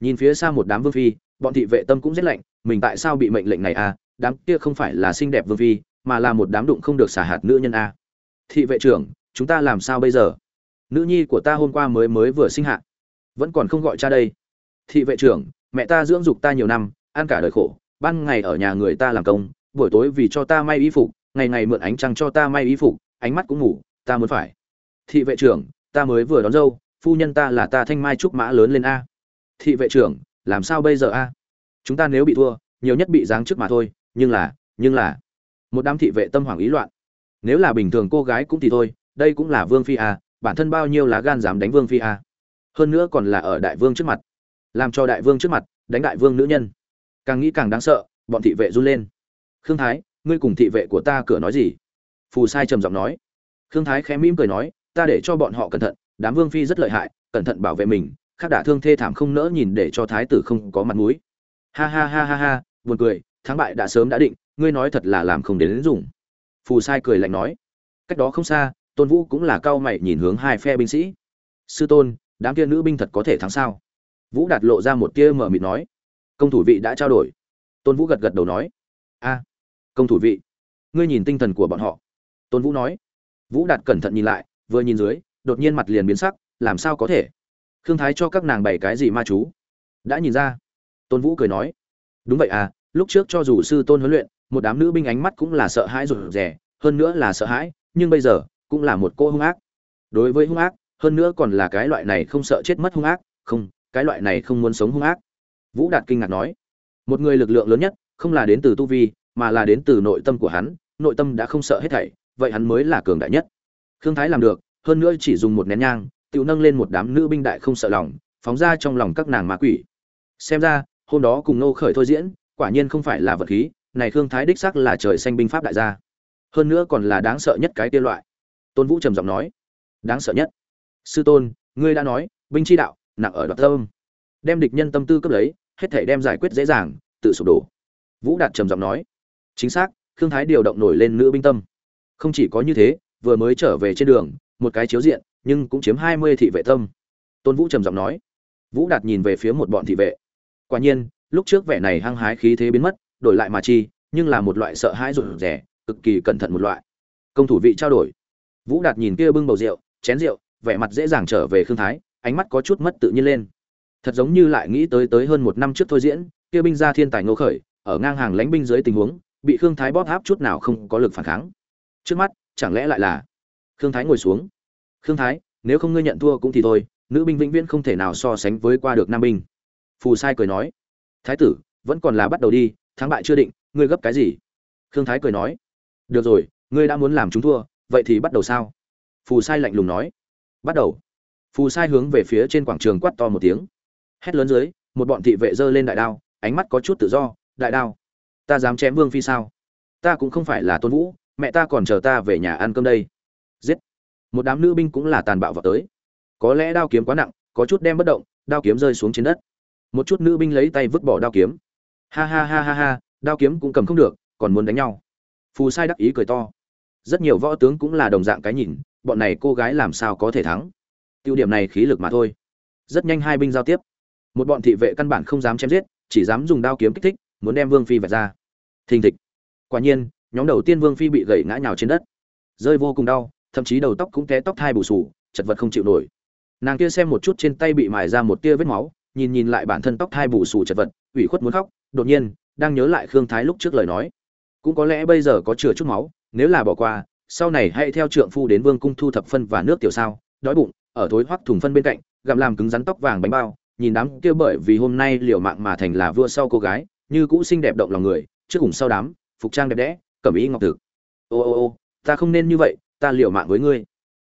Nhìn phía xa một đám vương phi, bọn thị vệ tâm cũng rất lạnh, mình tại sao bị mệnh lệnh này à? Đám kia không phải là xinh đẹp vương phi, mà là một đám đụng không được xả hạt nữ nhân a thị vệ trưởng, chúng ta làm sao bây giờ? Nữ nhi của ta hôm qua mới mới vừa sinh hạ, vẫn còn không gọi cha đây. Thị vệ trưởng, mẹ ta dưỡng dục ta nhiều năm, ăn cả đời khổ, ban ngày ở nhà người ta làm công buổi tối vì cho ta may y phục, ngày ngày mượn ánh trăng cho ta may y phục, ánh mắt cũng ngủ, ta muốn phải. Thị vệ trưởng, ta mới vừa đón dâu, phu nhân ta là ta thanh mai trúc mã lớn lên a. Thị vệ trưởng, làm sao bây giờ a? Chúng ta nếu bị thua, nhiều nhất bị giáng trước mà thôi, nhưng là nhưng là. Một đám thị vệ tâm hoảng ý loạn. Nếu là bình thường cô gái cũng thì thôi, đây cũng là vương phi a, bản thân bao nhiêu lá gan dám đánh vương phi a. Hơn nữa còn là ở đại vương trước mặt. Làm cho đại vương trước mặt, đánh đại vương nữ nhân. Càng nghĩ càng đáng sợ, bọn thị vệ run lên khương thái ngươi cùng thị vệ của ta cửa nói gì? Phù sai trầm giọng nói. Khương thái khẽ mỉm cười nói ta để cho bọn họ cẩn thận đám vương phi rất lợi hại cẩn thận bảo vệ mình khác đả thương thê thảm không nỡ nhìn để cho thái tử không có mặt mũi. Ha ha ha ha ha buồn cười thắng bại đã sớm đã định ngươi nói thật là làm không đến, đến dùng. Phù sai cười lạnh nói. Cách đó không xa tôn vũ cũng là cao mày nhìn hướng hai phe binh sĩ. Sư tôn đám kia nữ binh thật có thể thắng sao? Vũ đạt lộ ra một tia mở mịt nói. Công thủ vị đã trao đổi. Tôn vũ gật gật đầu nói. A công thủ vị. Ngươi nhìn tinh thần của bọn họ. Tôn vũ nói. Vũ đạt cẩn thận nhìn lại, vừa nhìn dưới, đột nhiên mặt liền biến sắc, làm sao có thể? Khương thái cho các nàng bảy cái gì ma chú? Đã nhìn ra. Tôn vũ cười nói. Đúng vậy à lúc trước cho dù sư tôn huấn luyện, một đám nữ binh ánh mắt cũng là sợ hãi rụt rè, hơn nữa là sợ hãi, nhưng bây giờ cũng là một cô hung ác. Đối với hung ác, hơn nữa còn là cái loại này không sợ chết mất hung ác, không, cái loại này không muốn sống hung ác. Vũ đạt kinh ngạc nói. Một người lực lượng lớn nhất, không là đến từ tu vi mà là đến từ nội tâm của hắn, nội tâm đã không sợ hết thảy, vậy hắn mới là cường đại nhất. Khương thái làm được, hơn nữa chỉ dùng một nén nhang tự nâng lên một đám nữ binh đại không sợ lòng, phóng ra trong lòng các nàng ma quỷ. Xem ra, hôm đó cùng nô khởi thôi diễn, quả nhiên không phải là vật khí, này khương thái đích sắc là trời xanh binh pháp đại gia. Hơn nữa còn là đáng sợ nhất cái kia loại. Tôn vũ trầm giọng nói, đáng sợ nhất. Sư tôn, ngươi đã nói, binh chi đạo, nặng ở đoạt tâm. Đem địch nhân tâm tư cấp lấy, hết thể đem giải quyết dễ dàng, tự sụp đổ. Vũ đạt trầm giọng nói chính xác, khương thái điều động nổi lên nữ binh tâm. Không chỉ có như thế, vừa mới trở về trên đường, một cái chiếu diện, nhưng cũng chiếm hai mươi thị vệ tâm. Tôn vũ trầm giọng nói. Vũ đạt nhìn về phía một bọn thị vệ. Quả nhiên, lúc trước vẻ này hăng hái khí thế biến mất, đổi lại mà chi, nhưng là một loại sợ hãi rụt rẻ cực kỳ cẩn thận một loại. Công thủ vị trao đổi. Vũ đạt nhìn kia bưng bầu rượu, chén rượu, vẻ mặt dễ dàng trở về khương thái, ánh mắt có chút mất tự nhiên lên. Thật giống như lại nghĩ tới tới hơn một năm trước thôi diễn, kia binh gia thiên tài ngô khởi, ở ngang hàng lãnh binh dưới tình huống bị khương thái bóp áp chút nào không có lực phản kháng. Trước mắt, chẳng lẽ lại là khương thái ngồi xuống? Khương thái, nếu không ngươi nhận thua cũng thì thôi, nữ binh vĩnh viễn không thể nào so sánh với qua được nam binh. Phù sai cười nói. Thái tử, vẫn còn là bắt đầu đi, thắng bại chưa định, ngươi gấp cái gì? Khương thái cười nói. Được rồi, ngươi đã muốn làm chúng thua, vậy thì bắt đầu sao? Phù sai lạnh lùng nói. Bắt đầu. Phù sai hướng về phía trên quảng trường quát to một tiếng. Hét lớn dưới, một bọn thị vệ giơ lên đại đao, ánh mắt có chút tự do. Đại đao ta dám chém vương phi sao? Ta cũng không phải là tôn vũ, mẹ ta còn chờ ta về nhà ăn cơm đây. Giết! Một đám nữ binh cũng là tàn bạo vào tới. Có lẽ đao kiếm quá nặng, có chút đem bất động, đao kiếm rơi xuống trên đất. Một chút nữ binh lấy tay vứt bỏ đao kiếm. Ha ha ha ha ha, đao kiếm cũng cầm không được, còn muốn đánh nhau. Phù sai đắc ý cười to. Rất nhiều võ tướng cũng là đồng dạng cái nhìn, bọn này cô gái làm sao có thể thắng? Tiêu điểm này khí lực mà thôi. Rất nhanh hai binh giao tiếp. Một bọn thị vệ căn bản không dám chém giết, chỉ dám dùng đao kiếm kích thích, muốn đem vương phi vạch ra thình thịch. Quả nhiên, nhóm đầu tiên vương phi bị gậy ngã nhào trên đất. Rơi vô cùng đau, thậm chí đầu tóc cũng té tóc thai bù sù, chật vật không chịu nổi. Nàng kia xem một chút trên tay bị mài ra một tia vết máu, nhìn nhìn lại bản thân tóc thai bù sù chật vật, ủy khuất muốn khóc, đột nhiên, đang nhớ lại khương thái lúc trước lời nói. Cũng có lẽ bây giờ có chừa chút máu, nếu là bỏ qua, sau này hãy theo trượng phu đến vương cung thu thập phân và nước tiểu sao, đói bụng, ở thối hoắc thùng phân bên cạnh, gặm làm cứng rắn tóc vàng bánh bao, nhìn đám kia bởi vì hôm nay liều mạng mà thành là vua sau cô gái, như cũ xinh đẹp động lòng người trước cùng sau đám, phục trang đẹp đẽ, cẩm ý ngọc thực. Ô ô ô, ta không nên như vậy, ta liều mạng với ngươi.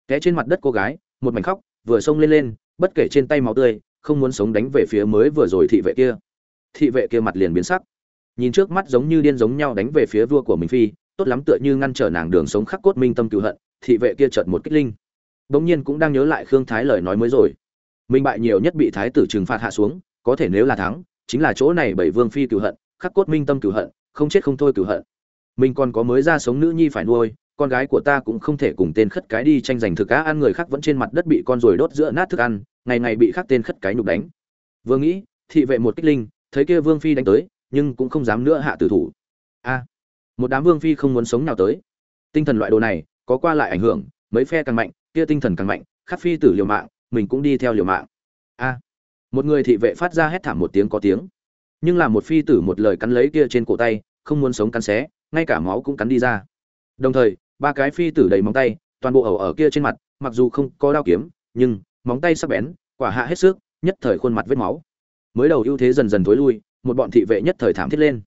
Té trên mặt đất cô gái, một mảnh khóc, vừa xông lên lên, bất kể trên tay máu tươi, không muốn sống đánh về phía mới vừa rồi thị vệ kia. Thị vệ kia mặt liền biến sắc. Nhìn trước mắt giống như điên giống nhau đánh về phía vua của mình phi, tốt lắm tựa như ngăn trở nàng đường sống khắc cốt minh tâm cựu hận, thị vệ kia chợt một kích linh. Bỗng nhiên cũng đang nhớ lại khương thái lời nói mới rồi. Minh bại nhiều nhất bị thái tử trừng phạt hạ xuống, có thể nếu là thắng, chính là chỗ này bảy vương phi cựu hận, khắc cốt minh tâm cựu hận không chết không thôi cửu hận. Mình còn có mới ra sống nữ nhi phải nuôi, con gái của ta cũng không thể cùng tên khất cái đi tranh giành thực cá ăn người khác vẫn trên mặt đất bị con ruồi đốt giữa nát thức ăn, ngày ngày bị khắc tên khất cái nhục đánh. Vừa nghĩ, thị vệ một kích linh, thấy kia vương phi đánh tới, nhưng cũng không dám nữa hạ tử thủ. A, một đám vương phi không muốn sống nào tới. Tinh thần loại đồ này, có qua lại ảnh hưởng, mấy phe càng mạnh, kia tinh thần càng mạnh, khắc phi tử liều mạng, mình cũng đi theo liều mạng. A, một người thị vệ phát ra hét thảm một tiếng có tiếng. Nhưng là một phi tử một lời cắn lấy kia trên cổ tay không muốn sống cắn xé, ngay cả máu cũng cắn đi ra. Đồng thời, ba cái phi tử đầy móng tay, toàn bộ ẩu ở kia trên mặt, mặc dù không có đao kiếm, nhưng móng tay sắc bén, quả hạ hết sức, nhất thời khuôn mặt vết máu. Mới đầu ưu thế dần dần tối lui, một bọn thị vệ nhất thời thảm thiết lên.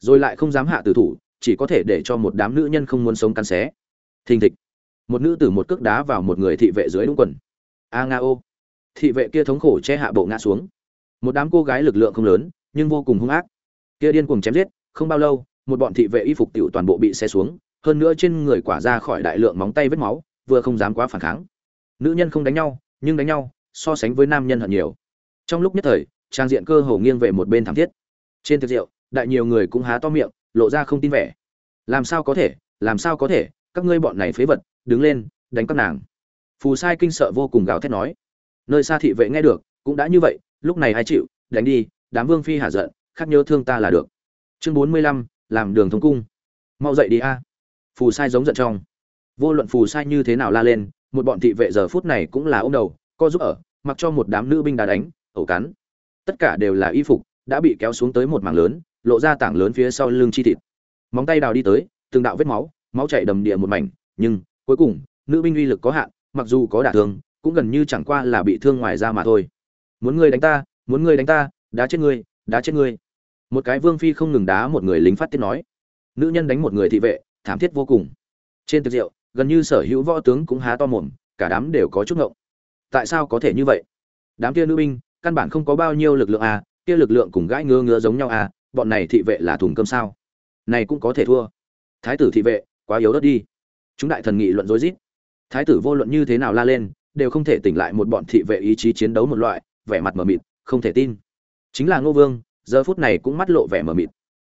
Rồi lại không dám hạ tử thủ, chỉ có thể để cho một đám nữ nhân không muốn sống cắn xé. Thình thịch. Một nữ tử một cước đá vào một người thị vệ dưới đúng quần. A nga ô. Thị vệ kia thống khổ che hạ bộ ngã xuống. Một đám cô gái lực lượng không lớn, nhưng vô cùng hung ác. Kia điên cuồng chém giết không bao lâu, một bọn thị vệ y phục tiểu toàn bộ bị xé xuống, hơn nữa trên người quả ra khỏi đại lượng móng tay vết máu, vừa không dám quá phản kháng. Nữ nhân không đánh nhau, nhưng đánh nhau, so sánh với nam nhân hận nhiều. Trong lúc nhất thời, trang diện cơ hồ nghiêng về một bên thảm thiết. Trên thực rượu, đại nhiều người cũng há to miệng, lộ ra không tin vẻ. Làm sao có thể, làm sao có thể, các ngươi bọn này phế vật, đứng lên, đánh các nàng. Phù sai kinh sợ vô cùng gào thét nói. Nơi xa thị vệ nghe được, cũng đã như vậy, lúc này ai chịu, đánh đi, đám vương phi hả giận khắc nhớ thương ta là được chương bốn mươi lăm, làm đường thống cung. Mau dậy đi a. Phù sai giống giận trong. Vô luận phù sai như thế nào la lên, một bọn thị vệ giờ phút này cũng là ôm đầu, co giúp ở, mặc cho một đám nữ binh đá đánh, ẩu cắn. Tất cả đều là y phục, đã bị kéo xuống tới một mảng lớn, lộ ra tảng lớn phía sau lưng chi thịt. Móng tay đào đi tới, từng đạo vết máu máu chảy đầm địa một mảnh, nhưng, cuối cùng, nữ binh uy lực có hạn, mặc dù có đả thương, cũng gần như chẳng qua là bị thương ngoài ra mà thôi. Muốn ngươi đánh ta, muốn ngươi đánh ta, đá chết ngươi, đá chết ngươi một cái vương phi không ngừng đá một người lính phát tiết nói. Nữ nhân đánh một người thị vệ, thảm thiết vô cùng. Trên tiệc rượu, gần như sở hữu võ tướng cũng há to mồm, cả đám đều có chút ngộng. Tại sao có thể như vậy? Đám kia nữ binh, căn bản không có bao nhiêu lực lượng à kia lực lượng cùng gãi ngứa ngứa giống nhau à bọn này thị vệ là thùng cơm sao? Này cũng có thể thua. Thái tử thị vệ, quá yếu đất đi. Chúng đại thần nghị luận rối rít. Thái tử vô luận như thế nào la lên, đều không thể tỉnh lại một bọn thị vệ ý chí chiến đấu một loại, vẻ mặt mờ mịt, không thể tin. Chính là ngô vương giờ phút này cũng mắt lộ vẻ mờ mịt.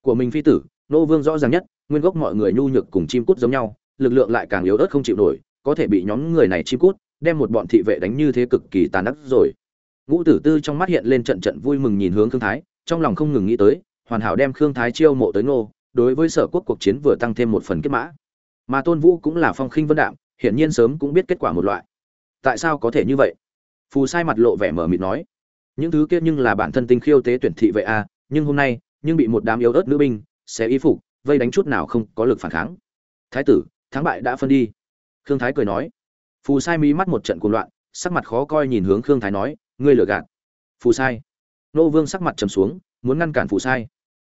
Của mình phi tử, Nô vương rõ ràng nhất, nguyên gốc mọi người nhu nhược cùng chim cút giống nhau, lực lượng lại càng yếu ớt không chịu nổi, có thể bị nhóm người này chim cút, đem một bọn thị vệ đánh như thế cực kỳ tàn ác rồi. Ngũ tử tư trong mắt hiện lên trận trận vui mừng nhìn hướng khương thái, trong lòng không ngừng nghĩ tới, hoàn hảo đem khương thái chiêu mộ tới ngô, đối với sở quốc cuộc chiến vừa tăng thêm một phần kết mã. Mà tôn vũ cũng là phong khinh vân đạm, hiển nhiên sớm cũng biết kết quả một loại. Tại sao có thể như vậy? Phù sai mặt lộ vẻ mở mịt nói những thứ kia nhưng là bản thân tinh khiêu tế tuyển thị vệ a, nhưng hôm nay, nhưng bị một đám yếu ớt nữ binh, xé y phục, vây đánh chút nào không có lực phản kháng. Thái tử, thắng bại đã phân đi. Khương thái cười nói. Phù sai mí mắt một trận cuồng loạn, sắc mặt khó coi nhìn hướng khương thái nói, ngươi lừa gạt. Phù sai. Nô vương sắc mặt trầm xuống, muốn ngăn cản phù sai.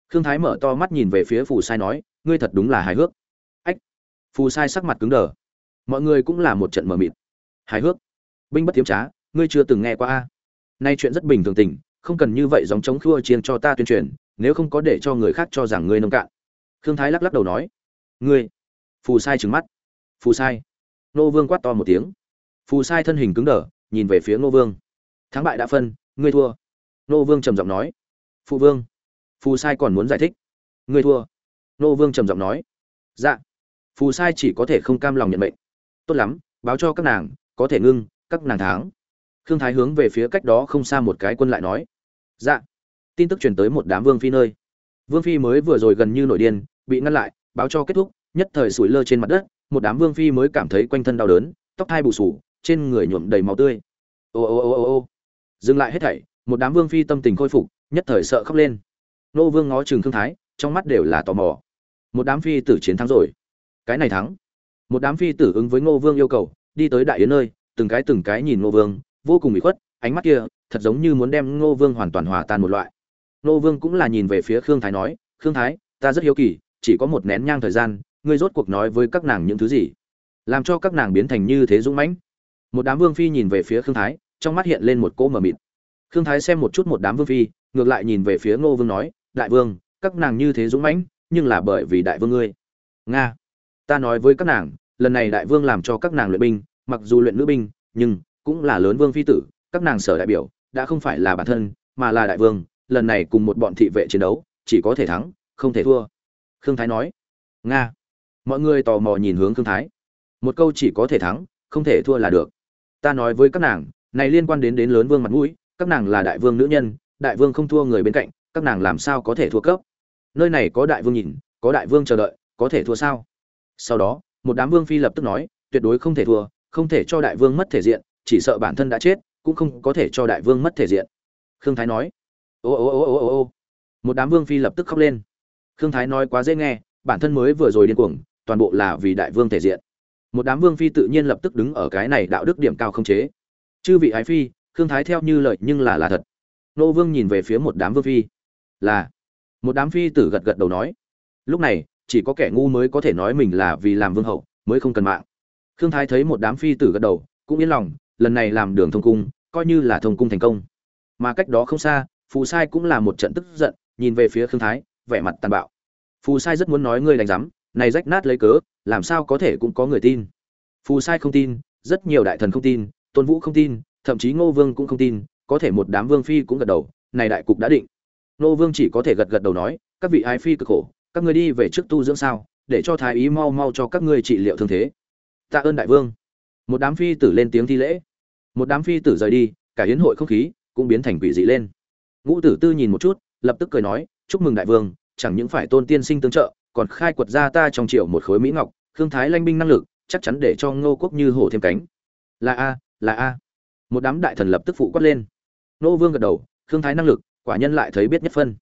Khương thái mở to mắt nhìn về phía phù sai nói, ngươi thật đúng là hài hước. Ách. Phù sai sắc mặt cứng đờ. Mọi người cũng là một trận mờ mịt. Hài hước. Binh bất tiếm trá, ngươi chưa từng nghe qua a nay chuyện rất bình thường tình, không cần như vậy giống chống khua chiên cho ta tuyên truyền, nếu không có để cho người khác cho rằng ngươi nông cạn. Khương thái lắc lắc đầu nói, ngươi, phù sai trừng mắt. Phù sai? Nô vương quát to một tiếng. Phù sai thân hình cứng đờ, nhìn về phía nô vương. Thắng bại đã phân, ngươi thua. Nô vương trầm giọng nói, phụ vương, phù sai còn muốn giải thích. Ngươi thua. Nô vương trầm giọng nói dạ. Phù sai chỉ có thể không cam lòng nhận mệnh. Tốt lắm, báo cho các nàng, có thể ngưng, các nàng tháng khương thái hướng về phía cách đó không xa một cái quân lại nói. Dạ. Tin tức truyền tới một đám vương phi nơi. Vương phi mới vừa rồi gần như nổi điên, bị ngăn lại, báo cho kết thúc, nhất thời sủi lơ trên mặt đất, một đám vương phi mới cảm thấy quanh thân đau đớn, tóc hai bù sù, trên người nhuộm đầy máu tươi. Ô ô ô ô ô. Dừng lại hết thảy, một đám vương phi tâm tình khôi phục, nhất thời sợ khóc lên. Nô vương ngó chừng thương thái, trong mắt đều là tò mò. Một đám phi tử chiến thắng rồi. Cái này thắng. Một đám phi tử ứng với ngô vương yêu cầu, đi tới đại yến nơi, từng cái từng cái nhìn ngô vương vô cùng bị khuất, ánh mắt kia thật giống như muốn đem ngô vương hoàn toàn hòa tan một loại. Ngô vương cũng là nhìn về phía khương thái nói, khương thái, ta rất hiếu kỳ, chỉ có một nén nhang thời gian, ngươi rốt cuộc nói với các nàng những thứ gì? Làm cho các nàng biến thành như thế dũng mãnh. Một đám vương phi nhìn về phía khương thái, trong mắt hiện lên một cỗ mờ mịt. Khương thái xem một chút một đám vương phi, ngược lại nhìn về phía ngô vương nói, đại vương, các nàng như thế dũng mãnh, nhưng là bởi vì đại vương ngươi. Nga, ta nói với các nàng, lần này đại vương làm cho các nàng luyện binh, mặc dù luyện nữ binh, nhưng cũng là lớn vương phi tử, các nàng sở đại biểu, đã không phải là bản thân, mà là đại vương, lần này cùng một bọn thị vệ chiến đấu, chỉ có thể thắng, không thể thua. Khương thái nói, nga. Mọi người tò mò nhìn hướng khương thái. Một câu chỉ có thể thắng, không thể thua là được. Ta nói với các nàng, này liên quan đến đến lớn vương mặt mũi, các nàng là đại vương nữ nhân, đại vương không thua người bên cạnh, các nàng làm sao có thể thua cấp? Nơi này có đại vương nhìn, có đại vương chờ đợi, có thể thua sao? Sau đó, một đám vương phi lập tức nói, tuyệt đối không thể thua, không thể cho đại vương mất thể diện chỉ sợ bản thân đã chết, cũng không có thể cho đại vương mất thể diện. Khương thái nói, ô ô ô ô ô ô. Một đám vương phi lập tức khóc lên. Khương thái nói quá dễ nghe, bản thân mới vừa rồi điên cuồng, toàn bộ là vì đại vương thể diện. Một đám vương phi tự nhiên lập tức đứng ở cái này đạo đức điểm cao không chế. Chư vị ái phi, khương thái theo như lời nhưng là là thật. Nô vương nhìn về phía một đám vương phi. Là. Một đám phi tử gật gật đầu nói. Lúc này, chỉ có kẻ ngu mới có thể nói mình là vì làm vương hậu, mới không cần mạng. Khương thái thấy một đám phi tử gật đầu, cũng yên lòng lần này làm đường thông cung, coi như là thông cung thành công. Mà cách đó không xa, phù sai cũng là một trận tức giận, nhìn về phía khương thái, vẻ mặt tàn bạo. Phù sai rất muốn nói ngươi đánh giám, này rách nát lấy cớ, làm sao có thể cũng có người tin. Phù sai không tin, rất nhiều đại thần không tin, tôn vũ không tin, thậm chí ngô vương cũng không tin, có thể một đám vương phi cũng gật đầu, này đại cục đã định. Ngô vương chỉ có thể gật gật đầu nói, các vị ái phi cực khổ, các ngươi đi về trước tu dưỡng sao, để cho thái ý mau mau cho các ngươi trị liệu thương thế. Tạ ơn đại vương. Một đám phi tử lên tiếng thi lễ một đám phi tử rời đi, cả hiến hội không khí cũng biến thành quỷ dị lên. Ngũ tử tư nhìn một chút, lập tức cười nói, chúc mừng đại vương, chẳng những phải tôn tiên sinh tương trợ, còn khai quật ra ta trong triệu một khối mỹ ngọc, khương thái lanh binh năng lực, chắc chắn để cho ngô quốc như hổ thêm cánh. Là a là a. Một đám đại thần lập tức phụ quát lên. Nô vương gật đầu, khương thái năng lực, quả nhân lại thấy biết nhất phân.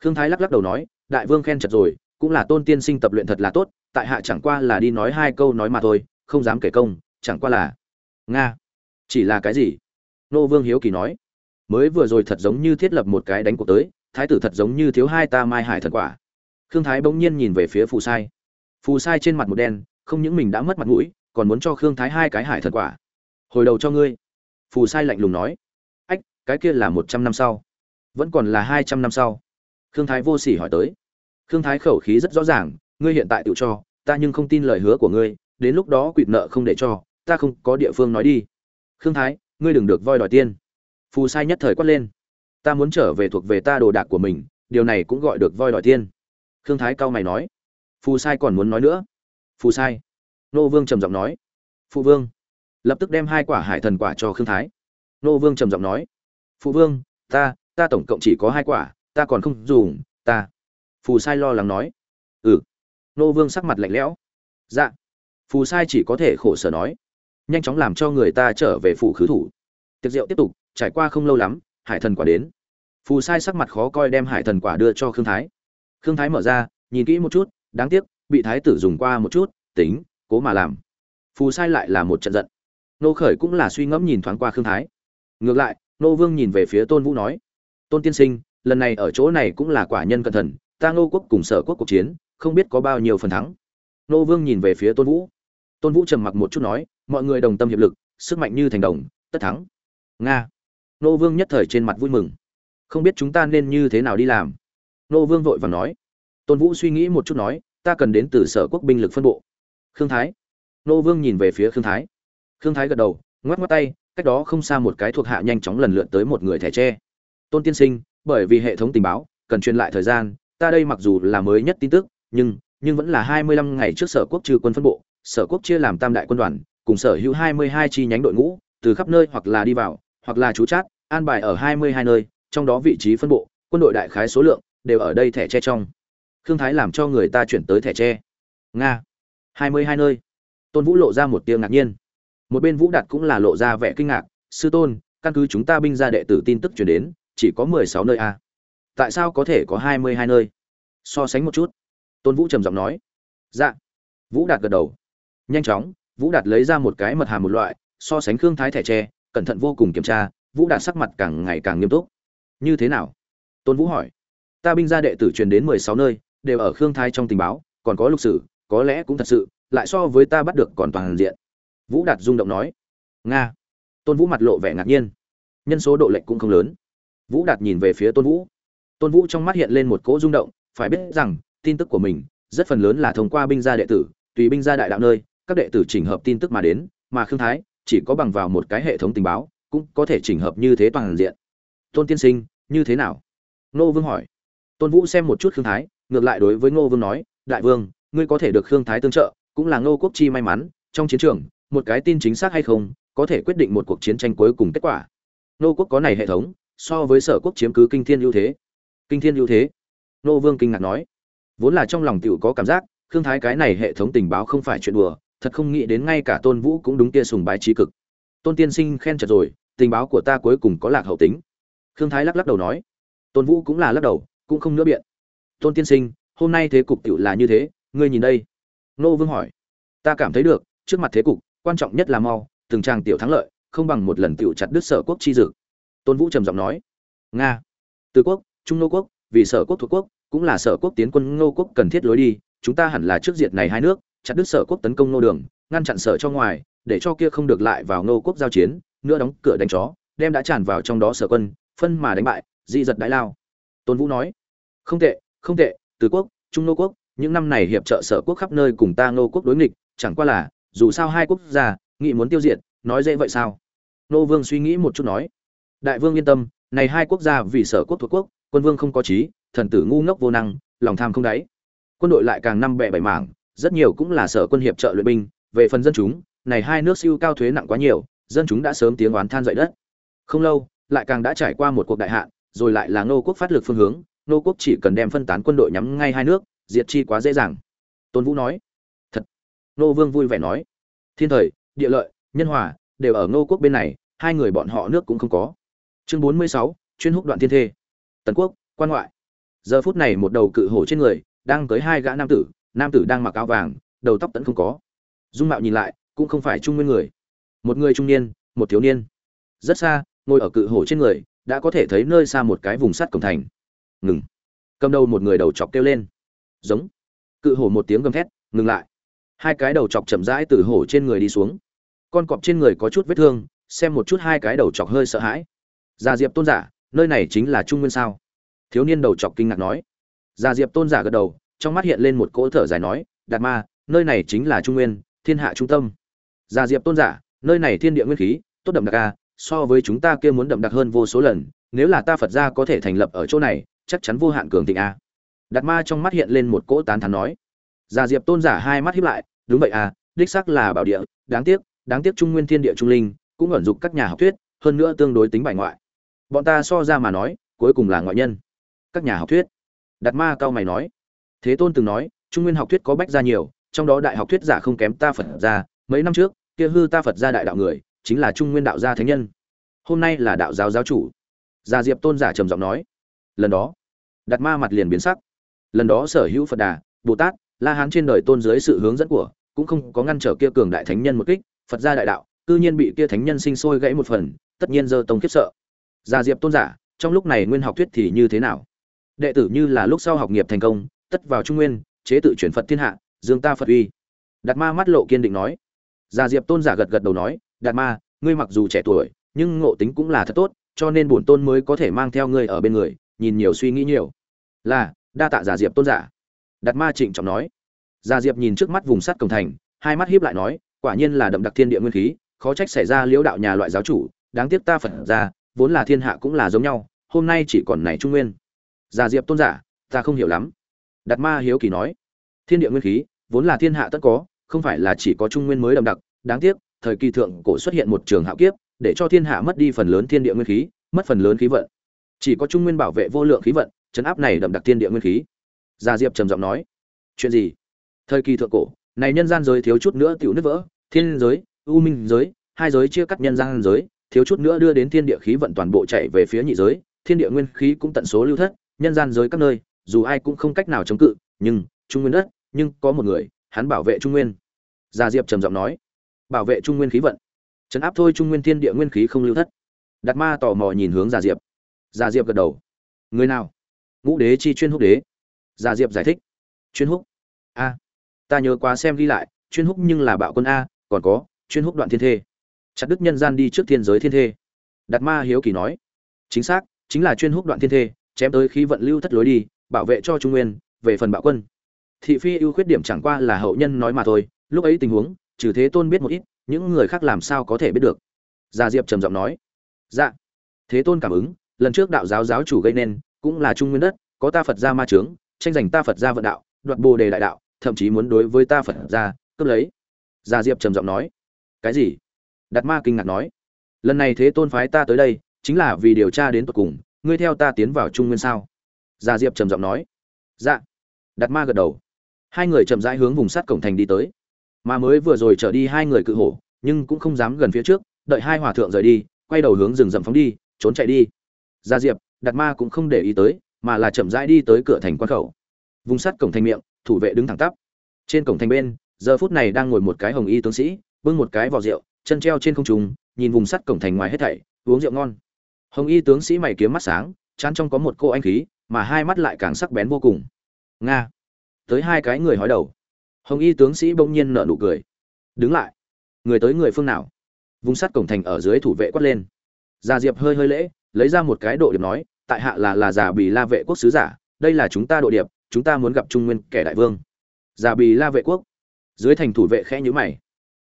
Khương thái lắc lắc đầu nói, đại vương khen chật rồi, cũng là tôn tiên sinh tập luyện thật là tốt, tại hạ chẳng qua là đi nói hai câu nói mà thôi, không dám kể công, chẳng qua là nga chỉ là cái gì? Nô vương hiếu kỳ nói. Mới vừa rồi thật giống như thiết lập một cái đánh cuộc tới, thái tử thật giống như thiếu hai ta mai hải thần quả. Khương thái bỗng nhiên nhìn về phía phù sai. Phù sai trên mặt một đen, không những mình đã mất mặt mũi, còn muốn cho khương thái hai cái hải thần quả. Hồi đầu cho ngươi. Phù sai lạnh lùng nói. Ách, cái kia là một trăm năm sau. Vẫn còn là hai trăm năm sau. Khương thái vô sỉ hỏi tới. Khương thái khẩu khí rất rõ ràng, ngươi hiện tại tự cho, ta nhưng không tin lời hứa của ngươi, đến lúc đó quỵt nợ không để cho, ta không có địa phương nói đi khương thái, ngươi đừng được voi đòi tiên. Phù sai nhất thời quát lên. Ta muốn trở về thuộc về ta đồ đạc của mình, điều này cũng gọi được voi đòi tiên. Khương thái cao mày nói. Phù sai còn muốn nói nữa. Phù sai. Nô vương trầm giọng nói. Phụ vương. Lập tức đem hai quả hải thần quả cho khương thái. Nô vương trầm giọng nói. Phụ vương, ta ta tổng cộng chỉ có hai quả, ta còn không dùng, ta. Phù sai lo lắng nói. Ừ. Nô vương sắc mặt lạnh lẽo. Dạ. Phù sai chỉ có thể khổ sở nói nhanh chóng làm cho người ta trở về phủ khứ thủ. Tiệc rượu tiếp tục, trải qua không lâu lắm, hải thần quả đến. Phù sai sắc mặt khó coi đem hải thần quả đưa cho khương thái. Khương thái mở ra, nhìn kỹ một chút, đáng tiếc, bị thái tử dùng qua một chút, tính, cố mà làm. Phù sai lại là một trận giận. Nô khởi cũng là suy ngẫm nhìn thoáng qua khương thái. Ngược lại, nô vương nhìn về phía tôn vũ nói, tôn tiên sinh, lần này ở chỗ này cũng là quả nhân cẩn thận, ta ngô quốc cùng sở quốc cuộc chiến, không biết có bao nhiêu phần thắng. Nô vương nhìn về phía tôn vũ. Tôn vũ trầm mặc một chút nói mọi người đồng tâm hiệp lực, sức mạnh như thành đồng, tất thắng. Nga. Nô vương nhất thời trên mặt vui mừng. Không biết chúng ta nên như thế nào đi làm? Nô vương vội vàng nói. Tôn vũ suy nghĩ một chút nói, ta cần đến từ sở quốc binh lực phân bộ. Khương thái. Nô vương nhìn về phía khương thái. Khương thái gật đầu, ngoắc ngoắc tay, cách đó không xa một cái thuộc hạ nhanh chóng lần lượt tới một người thẻ tre. Tôn tiên sinh, bởi vì hệ thống tình báo, cần truyền lại thời gian, ta đây mặc dù là mới nhất tin tức, nhưng nhưng vẫn là hai mươi lăm ngày trước sở quốc trừ quân phân bộ, sở quốc chia làm tam đại quân đoàn cùng sở hữu hai mươi hai chi nhánh đội ngũ, từ khắp nơi hoặc là đi vào, hoặc là trú chát, an bài ở hai mươi hai nơi, trong đó vị trí phân bộ, quân đội đại khái số lượng đều ở đây thẻ che trong. Khương thái làm cho người ta chuyển tới thẻ che. Nga. hai mươi hai nơi. Tôn vũ lộ ra một tiếng ngạc nhiên. Một bên vũ đạt cũng là lộ ra vẻ kinh ngạc. Sư tôn, căn cứ chúng ta binh gia đệ tử tin tức truyền đến, chỉ có mười sáu nơi a tại sao có thể có hai mươi hai nơi? So sánh một chút. Tôn vũ trầm giọng nói. Dạ. Vũ đạt gật đầu. Nhanh chóng vũ đạt lấy ra một cái mật hàm một loại, so sánh khương thái thẻ tre, cẩn thận vô cùng kiểm tra, vũ đạt sắc mặt càng ngày càng nghiêm túc. Như thế nào? Tôn vũ hỏi. Ta binh gia đệ tử truyền đến mười sáu nơi, đều ở khương thái trong tình báo, còn có lục sử, có lẽ cũng thật sự, lại so với ta bắt được còn toàn diện. Vũ đạt rung động nói. Nga. Tôn vũ mặt lộ vẻ ngạc nhiên. Nhân số độ lệnh cũng không lớn. Vũ đạt nhìn về phía tôn vũ. Tôn vũ trong mắt hiện lên một cỗ rung động, phải biết rằng, tin tức của mình rất phần lớn là thông qua binh gia đệ tử, tùy binh gia đại đạo nơi các đệ tử chỉnh hợp tin tức mà đến, mà khương thái chỉ có bằng vào một cái hệ thống tình báo, cũng có thể chỉnh hợp như thế toàn diện. Tôn tiên sinh, như thế nào? Nô vương hỏi. Tôn vũ xem một chút khương thái, ngược lại đối với ngô vương nói, đại vương, ngươi có thể được khương thái tương trợ, cũng là ngô quốc chi may mắn, trong chiến trường, một cái tin chính xác hay không, có thể quyết định một cuộc chiến tranh cuối cùng kết quả. Ngô quốc có này hệ thống, so với sở quốc chiếm cứ kinh thiên ưu thế. Kinh thiên ưu thế? Ngô vương kinh ngạc nói. Vốn là trong lòng tiểu có cảm giác, khương thái cái này hệ thống tình báo không phải chuyện đùa thật không nghĩ đến ngay cả tôn vũ cũng đúng kia sùng bái trí cực. Tôn tiên sinh khen chật rồi, tình báo của ta cuối cùng có lạc hậu tính. Khương thái lắc lắc đầu nói. Tôn vũ cũng là lắc đầu, cũng không nữa biện. Tôn tiên sinh, hôm nay thế cục tựu là như thế, ngươi nhìn đây. Nô vương hỏi. Ta cảm thấy được, trước mặt thế cục, quan trọng nhất là mau, từng trang tiểu thắng lợi, không bằng một lần tiểu chặt đứt sở quốc chi dực tôn vũ trầm giọng nói. Nga. Từ quốc, trung nô quốc, vì sở quốc thuộc quốc, cũng là sở quốc tiến quân ngô quốc cần thiết lối đi, chúng ta hẳn là trước diệt này hai nước chặt đứt sở quốc tấn công nô đường, ngăn chặn sở cho ngoài, để cho kia không được lại vào nô quốc giao chiến, nữa đóng cửa đánh chó, đem đã tràn vào trong đó sở quân, phân mà đánh bại, dị giật đại lao. Tôn vũ nói, không tệ không tệ, từ quốc, trung nô quốc, những năm này hiệp trợ sở quốc khắp nơi cùng ta nô quốc đối nghịch, chẳng qua là, dù sao hai quốc gia, nghị muốn tiêu diệt, nói dễ vậy sao? Nô vương suy nghĩ một chút nói, đại vương yên tâm, này hai quốc gia vì sở quốc thuộc quốc, quân vương không có trí, thần tử ngu ngốc vô năng, lòng tham không đáy. Quân đội lại càng năm bẹ bảy mảng rất nhiều cũng là sở quân hiệp trợ luyện binh, về phần dân chúng, này hai nước siêu cao thuế nặng quá nhiều, dân chúng đã sớm tiếng oán than dậy đất. Không lâu, lại càng đã trải qua một cuộc đại hạn, rồi lại là nô quốc phát lực phương hướng nô quốc chỉ cần đem phân tán quân đội nhắm ngay hai nước, diệt chi quá dễ dàng. Tôn vũ nói, thật. Nô vương vui vẻ nói, thiên thời, địa lợi, nhân hòa, đều ở nô quốc bên này, hai người bọn họ nước cũng không có. Chương bốn mươi sáu, chuyên húc đoạn thiên thê. Tần quốc, quan ngoại. Giờ phút này một đầu cự hổ trên người, đang tới hai gã nam tử nam tử đang mặc áo vàng, đầu tóc tẫn không có. Dung mạo nhìn lại, cũng không phải trung nguyên người. Một người trung niên, một thiếu niên. Rất xa, ngồi ở cự hổ trên người, đã có thể thấy nơi xa một cái vùng sắt cổng thành. Ngừng. Cầm đầu một người đầu chọc kêu lên. Giống. Cự hổ một tiếng gầm thét, ngừng lại. Hai cái đầu chọc chậm rãi từ hổ trên người đi xuống. Con cọp trên người có chút vết thương, xem một chút hai cái đầu chọc hơi sợ hãi. Gia diệp tôn giả, nơi này chính là trung nguyên sao? Thiếu niên đầu chọc kinh ngạc nói. Gia diệp tôn giả gật đầu trong mắt hiện lên một cỗ thở dài nói, đạt ma, nơi này chính là trung nguyên, thiên hạ trung tâm. Gia diệp tôn giả, nơi này thiên địa nguyên khí, tốt đậm đặc a so với chúng ta kia muốn đậm đặc hơn vô số lần, nếu là ta phật gia có thể thành lập ở chỗ này, chắc chắn vô hạn cường thịnh a đạt ma trong mắt hiện lên một cỗ tán thán nói. Gia diệp tôn giả hai mắt hiếp lại, đúng vậy à đích xác là bảo địa, đáng tiếc đáng tiếc trung nguyên thiên địa trung linh, cũng ẩn dụng các nhà học thuyết, hơn nữa tương đối tính bài ngoại. Bọn ta so ra mà nói, cuối cùng là ngoại nhân. Các nhà học thuyết. Đạt ma cao mày nói thế tôn từng nói, trung nguyên học thuyết có bách gia nhiều, trong đó đại học thuyết giả không kém ta phật gia. Mấy năm trước, kia hư ta phật gia đại đạo người, chính là trung nguyên đạo gia thánh nhân. Hôm nay là đạo giáo giáo chủ. Gia diệp tôn giả trầm giọng nói, lần đó, đạt ma mặt liền biến sắc. Lần đó sở hữu phật đà, bồ tát, la hán trên đời tôn dưới sự hướng dẫn của, cũng không có ngăn trở kia cường đại thánh nhân một kích. Phật gia đại đạo, cư nhiên bị kia thánh nhân sinh sôi gãy một phần, tất nhiên dơ tông khiếp sợ. Gia diệp tôn giả, trong lúc này nguyên học thuyết thì như thế nào? Đệ tử như là lúc sau học nghiệp thành công tất vào trung nguyên, chế tự chuyển phật thiên hạ, dương ta phật uy. Đạt ma mắt lộ kiên định nói. Gia diệp tôn giả gật gật đầu nói, đạt ma, ngươi mặc dù trẻ tuổi, nhưng ngộ tính cũng là thật tốt, cho nên bổn tôn mới có thể mang theo ngươi ở bên người, nhìn nhiều suy nghĩ nhiều. Là, đa tạ giả diệp tôn giả. Đạt ma trịnh trọng nói. Gia diệp nhìn trước mắt vùng sắt cổng thành, hai mắt hiếp lại nói, quả nhiên là đậm đặc thiên địa nguyên khí, khó trách xảy ra liễu đạo nhà loại giáo chủ, đáng tiếc ta phật ra, vốn là thiên hạ cũng là giống nhau, hôm nay chỉ còn này trung nguyên. Gia diệp tôn giả, ta không hiểu lắm đạt ma hiếu kỳ nói, thiên địa nguyên khí, vốn là thiên hạ tất có, không phải là chỉ có trung nguyên mới đậm đặc. Đáng tiếc, thời kỳ thượng cổ xuất hiện một trường hạo kiếp, để cho thiên hạ mất đi phần lớn thiên địa nguyên khí, mất phần lớn khí vận. Chỉ có trung nguyên bảo vệ vô lượng khí vận, chấn áp này đậm đặc thiên địa nguyên khí. Gia diệp trầm giọng nói, chuyện gì? Thời kỳ thượng cổ, này nhân gian giới thiếu chút nữa tiểu nứt vỡ. Thiên giới, u minh giới, hai giới chia cắt nhân gian giới, thiếu chút nữa đưa đến thiên địa khí vận toàn bộ chạy về phía nhị giới. Thiên địa nguyên khí cũng tận số lưu thất, nhân gian giới các nơi dù ai cũng không cách nào chống cự, nhưng, trung nguyên đất, nhưng có một người, hắn bảo vệ trung nguyên. Gia diệp trầm giọng nói, bảo vệ trung nguyên khí vận. Chấn áp thôi trung nguyên thiên địa nguyên khí không lưu thất. Đạt ma tò mò nhìn hướng gia diệp. Gia diệp gật đầu. Người nào? Ngũ đế chi chuyên húc đế. Gia diệp giải thích. Chuyên húc? A. Ta nhớ quá xem ghi lại, chuyên húc nhưng là bạo quân a, còn có, chuyên húc đoạn thiên thê. Chặt đức nhân gian đi trước thiên giới thiên thê. Đạt ma hiếu kỳ nói. Chính xác, chính là chuyên húc đoạn thiên thê, chém tới khí vận lưu thất lối đi bảo vệ cho trung nguyên, về phần bạo quân. Thị phi ưu khuyết điểm chẳng qua là hậu nhân nói mà thôi, lúc ấy tình huống, trừ thế tôn biết một ít, những người khác làm sao có thể biết được. Gia diệp trầm giọng nói dạ. Thế tôn cảm ứng, lần trước đạo giáo giáo chủ gây nên, cũng là trung nguyên đất, có ta phật gia ma trướng tranh giành ta phật gia vận đạo, đoạt bồ đề đại đạo, thậm chí muốn đối với ta phật gia cướp lấy. Gia diệp trầm giọng nói, cái gì? Đạt ma kinh ngạc nói, lần này thế tôn phái ta tới đây, chính là vì điều tra đến tận cùng, ngươi theo ta tiến vào trung nguyên sao? Gia diệp trầm giọng nói. Dạ. Đạt ma gật đầu. Hai người chậm rãi hướng vùng sắt cổng thành đi tới. Mà mới vừa rồi trở đi hai người cự hổ, nhưng cũng không dám gần phía trước, đợi hai hòa thượng rời đi, quay đầu hướng rừng rậm phóng đi, trốn chạy đi. Gia diệp, đạt ma cũng không để ý tới, mà là chậm rãi đi tới cửa thành quan khẩu. Vùng sắt cổng thành miệng, thủ vệ đứng thẳng tắp. Trên cổng thành bên, giờ phút này đang ngồi một cái hồng y tướng sĩ, bưng một cái vỏ rượu, chân treo trên không trung, nhìn vùng sắt cổng thành ngoài hết thảy, uống rượu ngon. Hồng y tướng sĩ mày kiếm mắt sáng, chán trong có một cô anh khí mà hai mắt lại càng sắc bén vô cùng. Nga. Tới hai cái người hói đầu. Hồng y tướng sĩ bỗng nhiên nở nụ cười. Đứng lại. Người tới người phương nào? Vùng sắt cổng thành ở dưới thủ vệ quát lên. Già diệp hơi hơi lễ, lấy ra một cái độ điệp nói, tại hạ là là già bì la vệ quốc sứ giả, đây là chúng ta độ điệp, chúng ta muốn gặp trung nguyên kẻ đại vương. Già bì la vệ quốc. Dưới thành thủ vệ khẽ nhíu mày.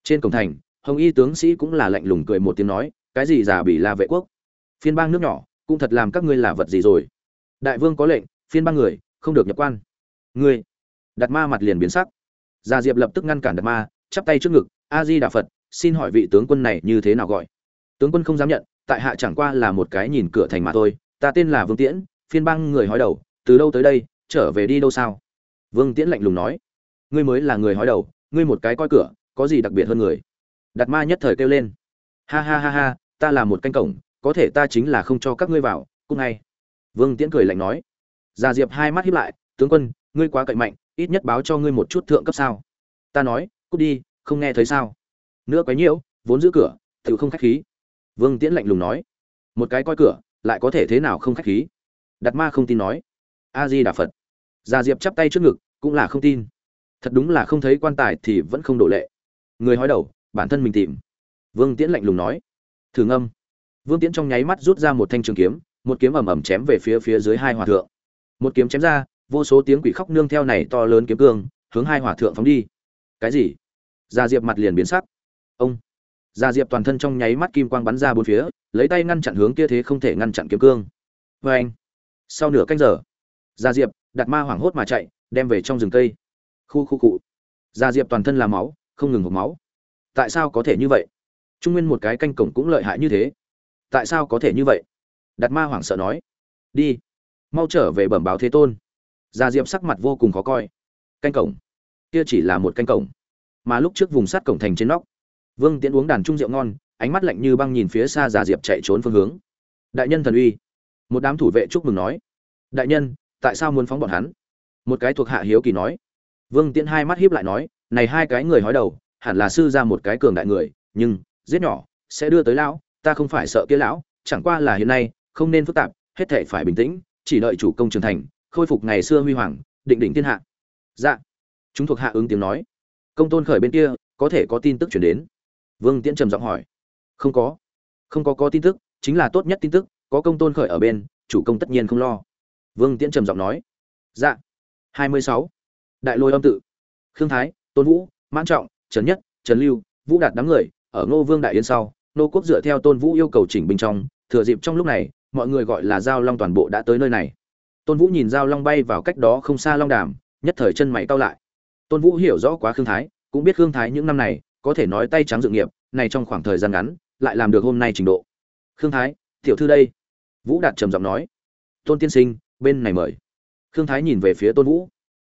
Trên cổng thành, hồng y tướng sĩ cũng là lạnh lùng cười một tiếng nói, cái gì già bì la vệ quốc? Phiên bang nước nhỏ, cũng thật làm các ngươi là vật gì rồi? Đại vương có lệnh, phiên băng người, không được nhập quan. Ngươi đặt ma mặt liền biến sắc. Gia diệp lập tức ngăn cản đặt ma, chắp tay trước ngực a di đà phật, xin hỏi vị tướng quân này như thế nào gọi? Tướng quân không dám nhận, tại hạ chẳng qua là một cái nhìn cửa thành mà thôi, ta tên là vương tiễn, phiên bang người hói đầu, từ đâu tới đây, trở về đi đâu sao? Vương tiễn lạnh lùng nói. Ngươi mới là người hói đầu, ngươi một cái coi cửa, có gì đặc biệt hơn người? Đặt ma nhất thời kêu lên. Ha ha ha ha, ta là một canh cổng, có thể ta chính là không cho các ngươi vào cung ngay vương tiễn cười lạnh nói. Già diệp hai mắt híp lại, tướng quân, ngươi quá cậy mạnh, ít nhất báo cho ngươi một chút thượng cấp sao. Ta nói, cút đi, không nghe thấy sao. Nữa quấy nhiễu, vốn giữ cửa tự không khách khí. Vương tiễn lạnh lùng nói. Một cái coi cửa, lại có thể thế nào không khách khí? Đạt ma không tin nói. A di đà phật. Gia diệp chắp tay trước ngực, cũng là không tin. Thật đúng là không thấy quan tài thì vẫn không độ lệ. Người hói đầu, bản thân mình tìm. Vương tiễn lạnh lùng nói. Thử ngâm. Vương tiễn trong nháy mắt rút ra một thanh trường kiếm một kiếm ầm ầm chém về phía phía dưới hai hòa thượng. Một kiếm chém ra, vô số tiếng quỷ khóc nương theo này to lớn kiếm cương, hướng hai hòa thượng phóng đi. Cái gì? Gia diệp mặt liền biến sắc. Ông. Gia diệp toàn thân trong nháy mắt kim quang bắn ra bốn phía, lấy tay ngăn chặn hướng kia thế không thể ngăn chặn kiếm cương. Vê anh. Sau nửa canh giờ, gia diệp, đặt ma hoảng hốt mà chạy, đem về trong rừng cây. Khu khu cụ. Gia diệp toàn thân là máu, không ngừng hộp máu. Tại sao có thể như vậy? Trung nguyên một cái canh cổng cũng lợi hại như thế. Tại sao có thể như vậy? Đặt ma hoảng sợ nói, đi, mau trở về bẩm báo thế tôn. Gia diệp sắc mặt vô cùng khó coi. Canh cổng, kia chỉ là một canh cổng, mà lúc trước vùng sắt cổng thành trên nóc, vương tiễn uống đàn trung rượu ngon, ánh mắt lạnh như băng nhìn phía xa gia diệp chạy trốn phương hướng. Đại nhân thần uy. Một đám thủ vệ chúc mừng nói, đại nhân, tại sao muốn phóng bọn hắn? Một cái thuộc hạ hiếu kỳ nói. Vương tiễn hai mắt hiếp lại nói, này hai cái người hói đầu, hẳn là sư ra một cái cường đại người, nhưng giết nhỏ sẽ đưa tới lão, ta không phải sợ kia lão, chẳng qua là hiện nay không nên phức tạp, hết thể phải bình tĩnh, chỉ đợi chủ công trưởng thành, khôi phục ngày xưa huy hoàng, định đỉnh thiên hạ. Dạ. Chúng thuộc hạ ứng tiếng nói. Công tôn khởi bên kia, có thể có tin tức chuyển đến. Vương tiễn trầm giọng hỏi. Không có. Không có có tin tức, chính là tốt nhất tin tức, có công tôn khởi ở bên, chủ công tất nhiên không lo. Vương tiễn trầm giọng nói. Dạ. Hai mươi sáu. Đại lôi âm tự. Khương thái, tôn vũ, mãn trọng, trần nhất, trần lưu, vũ đạt đám người, ở ngô vương đại yên sau, nô quốc dựa theo tôn vũ yêu cầu chỉnh binh trong, thừa dịp trong lúc này mọi người gọi là giao long toàn bộ đã tới nơi này. Tôn vũ nhìn giao long bay vào cách đó không xa long đàm, nhất thời chân mày cau lại. Tôn vũ hiểu rõ quá khương thái, cũng biết khương thái những năm này, có thể nói tay trắng dự nghiệp, này trong khoảng thời gian ngắn, lại làm được hôm nay trình độ. Khương thái, tiểu thư đây. Vũ đạt trầm giọng nói. Tôn tiên sinh, bên này mời. Khương thái nhìn về phía tôn vũ.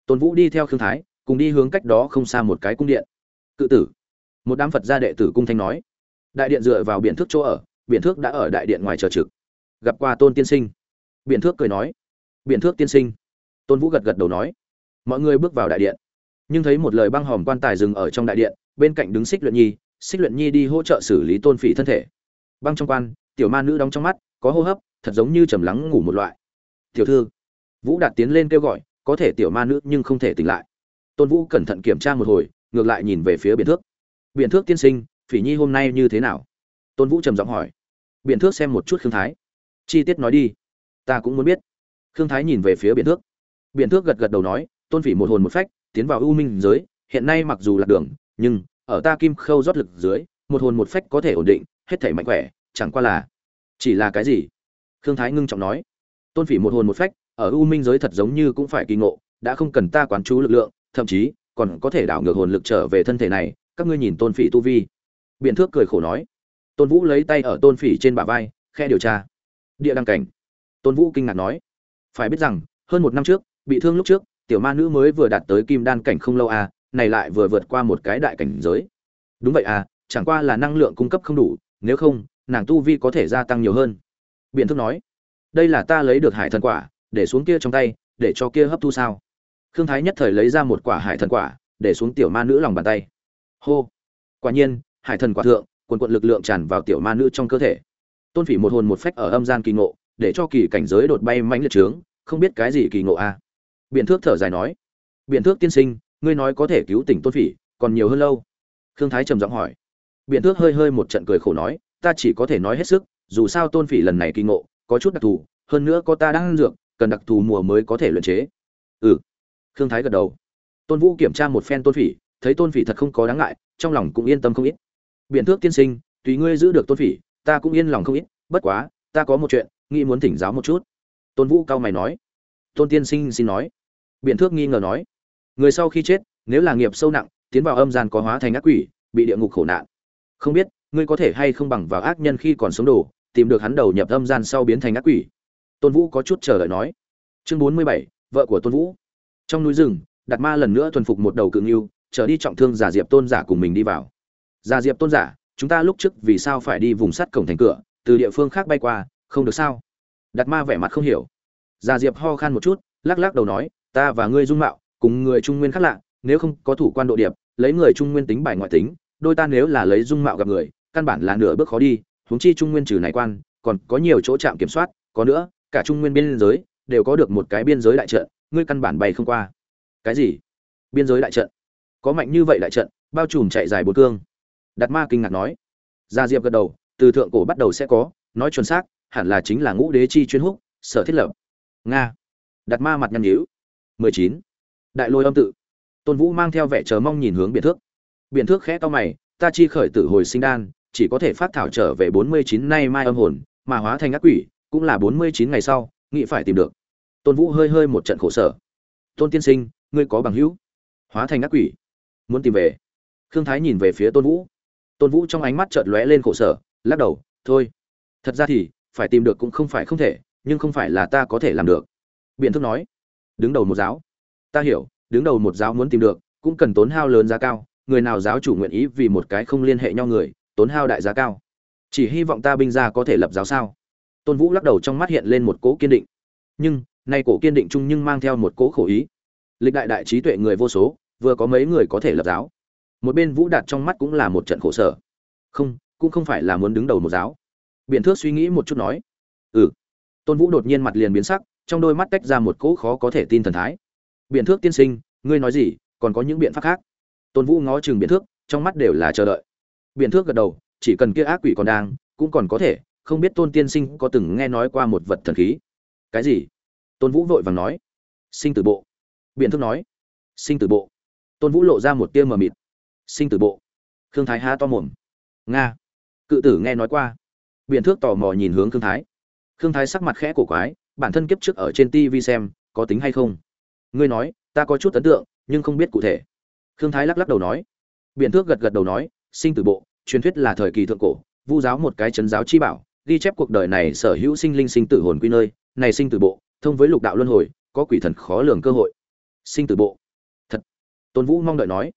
Tôn vũ đi theo khương thái, cùng đi hướng cách đó không xa một cái cung điện. Cự tử. Một đám phật gia đệ tử cung thanh nói. Đại điện dựa vào biện thước chỗ ở biện thước đã ở đại điện ngoài chờ trực gặp qua tôn tiên sinh. Biện thước cười nói. Biện thước tiên sinh. Tôn vũ gật gật đầu nói. Mọi người bước vào đại điện. Nhưng thấy một lời băng hòm quan tài dừng ở trong đại điện, bên cạnh đứng xích luyện nhi, xích luyện nhi đi hỗ trợ xử lý tôn phỉ thân thể. Băng trong quan, tiểu ma nữ đóng trong mắt, có hô hấp, thật giống như trầm lắng ngủ một loại. Tiểu thư. Vũ đạt tiến lên kêu gọi, có thể tiểu ma nữ nhưng không thể tỉnh lại. Tôn vũ cẩn thận kiểm tra một hồi, ngược lại nhìn về phía biển thước. Biển thước tiên sinh, phỉ nhi hôm nay như thế nào? Tôn vũ trầm giọng hỏi. Biển thước xem một chút khương thái chi tiết nói đi. Ta cũng muốn biết. Khương thái nhìn về phía biển thước. Biển thước gật gật đầu nói, tôn phỉ một hồn một phách, tiến vào u minh giới, hiện nay mặc dù lạc đường, nhưng ở ta kim khâu rót lực dưới, một hồn một phách có thể ổn định, hết thể mạnh khỏe, chẳng qua là chỉ là cái gì? Khương thái ngưng trọng nói. Tôn phỉ một hồn một phách, ở u minh giới thật giống như cũng phải kỳ ngộ, đã không cần ta quán chú lực lượng, thậm chí còn có thể đảo ngược hồn lực trở về thân thể này, các ngươi nhìn tôn phỉ tu vi. Biện thước cười khổ nói. Tôn vũ lấy tay ở tôn phỉ trên bả vai khe điều tra địa đăng cảnh. Tôn vũ kinh ngạc nói, phải biết rằng, hơn một năm trước, bị thương lúc trước, tiểu ma nữ mới vừa đạt tới kim đan cảnh không lâu à này lại vừa vượt qua một cái đại cảnh giới. Đúng vậy à chẳng qua là năng lượng cung cấp không đủ, nếu không, nàng tu vi có thể gia tăng nhiều hơn. Biện thức nói, đây là ta lấy được hải thần quả, để xuống kia trong tay, để cho kia hấp thu sao? Khương thái nhất thời lấy ra một quả hải thần quả, để xuống tiểu ma nữ lòng bàn tay. Hô! Quả nhiên, hải thần quả thượng, quần quận lực lượng tràn vào tiểu ma nữ trong cơ thể tôn phỉ một hồn một phách ở âm gian kỳ ngộ, để cho kỳ cảnh giới đột bay mãnh liệt trướng, không biết cái gì kỳ ngộ a. À. biện thước thở dài nói biện thước tiên sinh, ngươi nói có thể cứu tỉnh tôn phỉ, còn nhiều hơn lâu. Khương thái trầm giọng hỏi. Biện thước hơi hơi một trận cười khổ nói, ta chỉ có thể nói hết sức, dù sao tôn phỉ lần này kỳ ngộ, có chút đặc thù, hơn nữa có ta đang ăn dược, cần đặc thù mùa mới có thể luyện chế. Ừ. Khương thái gật đầu. Tôn vũ kiểm tra một phen tôn phỉ, thấy tôn phỉ thật không có đáng ngại, trong lòng cũng yên tâm không ít. Biện thước tiên sinh, tùy ngươi giữ được tôn phỉ ta cũng yên lòng không ít, bất quá, ta có một chuyện, nghĩ muốn thỉnh giáo một chút. Tôn vũ cao mày nói. Tôn tiên sinh xin nói. Biện thước nghi ngờ nói. Người sau khi chết, nếu là nghiệp sâu nặng, tiến vào âm gian có hóa thành ác quỷ, bị địa ngục khổ nạn. Không biết, ngươi có thể hay không bằng vào ác nhân khi còn sống đồ, tìm được hắn đầu nhập âm gian sau biến thành ác quỷ. Tôn vũ có chút chờ đợi nói. Chương bốn mươi bảy, vợ của tôn vũ. Trong núi rừng, đạt ma lần nữa thuần phục một đầu cự ngưu trở đi trọng thương giả diệp tôn giả cùng mình đi vào. Giả diệp tôn giả chúng ta lúc trước vì sao phải đi vùng sắt cổng thành cửa, từ địa phương khác bay qua, không được sao? Đạt ma vẻ mặt không hiểu. Già diệp ho khan một chút, lắc lắc đầu nói, ta và ngươi dung mạo, cùng người trung nguyên khác lạ, nếu không có thủ quan độ điệp, lấy người trung nguyên tính bài ngoại tính, đôi ta nếu là lấy dung mạo gặp người, căn bản là nửa bước khó đi, huống chi trung nguyên trừ này quan, còn có nhiều chỗ trạm kiểm soát, có nữa, cả trung nguyên biên giới đều có được một cái biên giới đại trận, ngươi căn bản bay không qua. Cái gì? Biên giới đại trận? Có mạnh như vậy đại trận, bao trùm chạy dài bốn cương đạt ma kinh ngạc nói. Gia diệp gật đầu, từ thượng cổ bắt đầu sẽ có, nói chuẩn xác, hẳn là chính là ngũ đế chi chuyên húc, sở thiết lập. Nga. Đạt ma mặt nhăn nhíu. Mười chín. Đại lôi âm tự. Tôn vũ mang theo vẻ chờ mong nhìn hướng biển thước. Biển thước khẽ to mày, ta chi khởi tử hồi sinh đan, chỉ có thể phát thảo trở về bốn mươi chín nay mai âm hồn, mà hóa thành ác quỷ, cũng là bốn mươi chín ngày sau, nghĩ phải tìm được. Tôn vũ hơi hơi một trận khổ sở. Tôn tiên sinh, ngươi có bằng hữu? Hóa thành ác quỷ. Muốn tìm về. Khương thái nhìn về phía tôn vũ tôn vũ trong ánh mắt chợt lóe lên khổ sở, lắc đầu, thôi, thật ra thì phải tìm được cũng không phải không thể, nhưng không phải là ta có thể làm được. Biện thức nói, đứng đầu một giáo. Ta hiểu, đứng đầu một giáo muốn tìm được, cũng cần tốn hao lớn giá cao, người nào giáo chủ nguyện ý vì một cái không liên hệ nhau người, tốn hao đại giá cao. Chỉ hy vọng ta binh gia có thể lập giáo sao? Tôn vũ lắc đầu trong mắt hiện lên một cỗ kiên định. Nhưng, nay cổ kiên định chung nhưng mang theo một cỗ khổ ý. Lịch đại đại trí tuệ người vô số, vừa có mấy người có thể lập giáo một bên vũ đạt trong mắt cũng là một trận khổ sở. Không, cũng không phải là muốn đứng đầu một giáo. Biện thước suy nghĩ một chút nói. Ừ. Tôn vũ đột nhiên mặt liền biến sắc, trong đôi mắt tách ra một cỗ khó có thể tin thần thái. Biện thước tiên sinh, ngươi nói gì, còn có những biện pháp khác? Tôn vũ ngó chừng biện thước, trong mắt đều là chờ đợi. Biện thước gật đầu, chỉ cần kia ác quỷ còn đang, cũng còn có thể, không biết tôn tiên sinh có từng nghe nói qua một vật thần khí? Cái gì? Tôn vũ vội vàng nói. Sinh tử bộ. Biện thước nói. Sinh tử bộ. Tôn vũ lộ ra một tia mờ mịt sinh tử bộ. Khương thái há to mồm. Nga. Cự tử nghe nói qua. Biện thước tò mò nhìn hướng khương thái. Khương thái sắc mặt khẽ cổ quái, bản thân kiếp trước ở trên tv xem, có tính hay không? Ngươi nói, ta có chút ấn tượng, nhưng không biết cụ thể. Khương thái lắc lắc đầu nói. Biện thước gật gật đầu nói, sinh tử bộ, truyền thuyết là thời kỳ thượng cổ, vu giáo một cái chấn giáo chi bảo, ghi chép cuộc đời này sở hữu sinh linh sinh tử hồn quy nơi. Này sinh tử bộ, thông với lục đạo luân hồi, có quỷ thần khó lường cơ hội. Sinh tử bộ. Thật. Tôn vũ mong đợi nói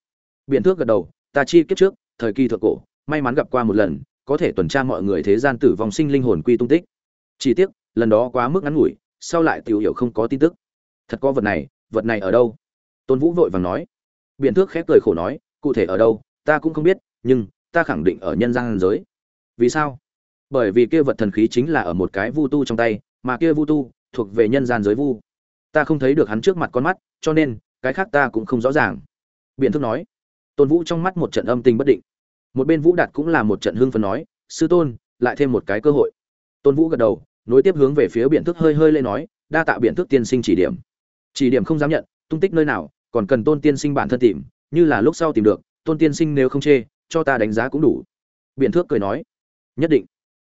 biện thước gật đầu, ta chi kiếp trước, thời kỳ thượng cổ, may mắn gặp qua một lần, có thể tuần tra mọi người thế gian tử vong sinh linh hồn quy tung tích. Chỉ tiếc, lần đó quá mức ngắn ngủi, sau lại tiểu hiểu không có tin tức. Thật có vật này vật này ở đâu? Tôn vũ vội vàng nói. Biện thước khép cười khổ nói, cụ thể ở đâu, ta cũng không biết, nhưng ta khẳng định ở nhân gian giới. Vì sao? Bởi vì kia vật thần khí chính là ở một cái vu tu trong tay, mà kia vu tu thuộc về nhân gian giới vu. Ta không thấy được hắn trước mặt con mắt, cho nên cái khác ta cũng không rõ ràng. Biện thức nói tôn vũ trong mắt một trận âm tình bất định. Một bên vũ đạt cũng là một trận hưng phấn nói, sư tôn, lại thêm một cái cơ hội. Tôn vũ gật đầu, nối tiếp hướng về phía biện thức hơi hơi lên nói, đa tạ biện thức tiên sinh chỉ điểm. Chỉ điểm không dám nhận, tung tích nơi nào, còn cần tôn tiên sinh bản thân tìm, như là lúc sau tìm được, tôn tiên sinh nếu không chê, cho ta đánh giá cũng đủ. Biện thước cười nói, nhất định.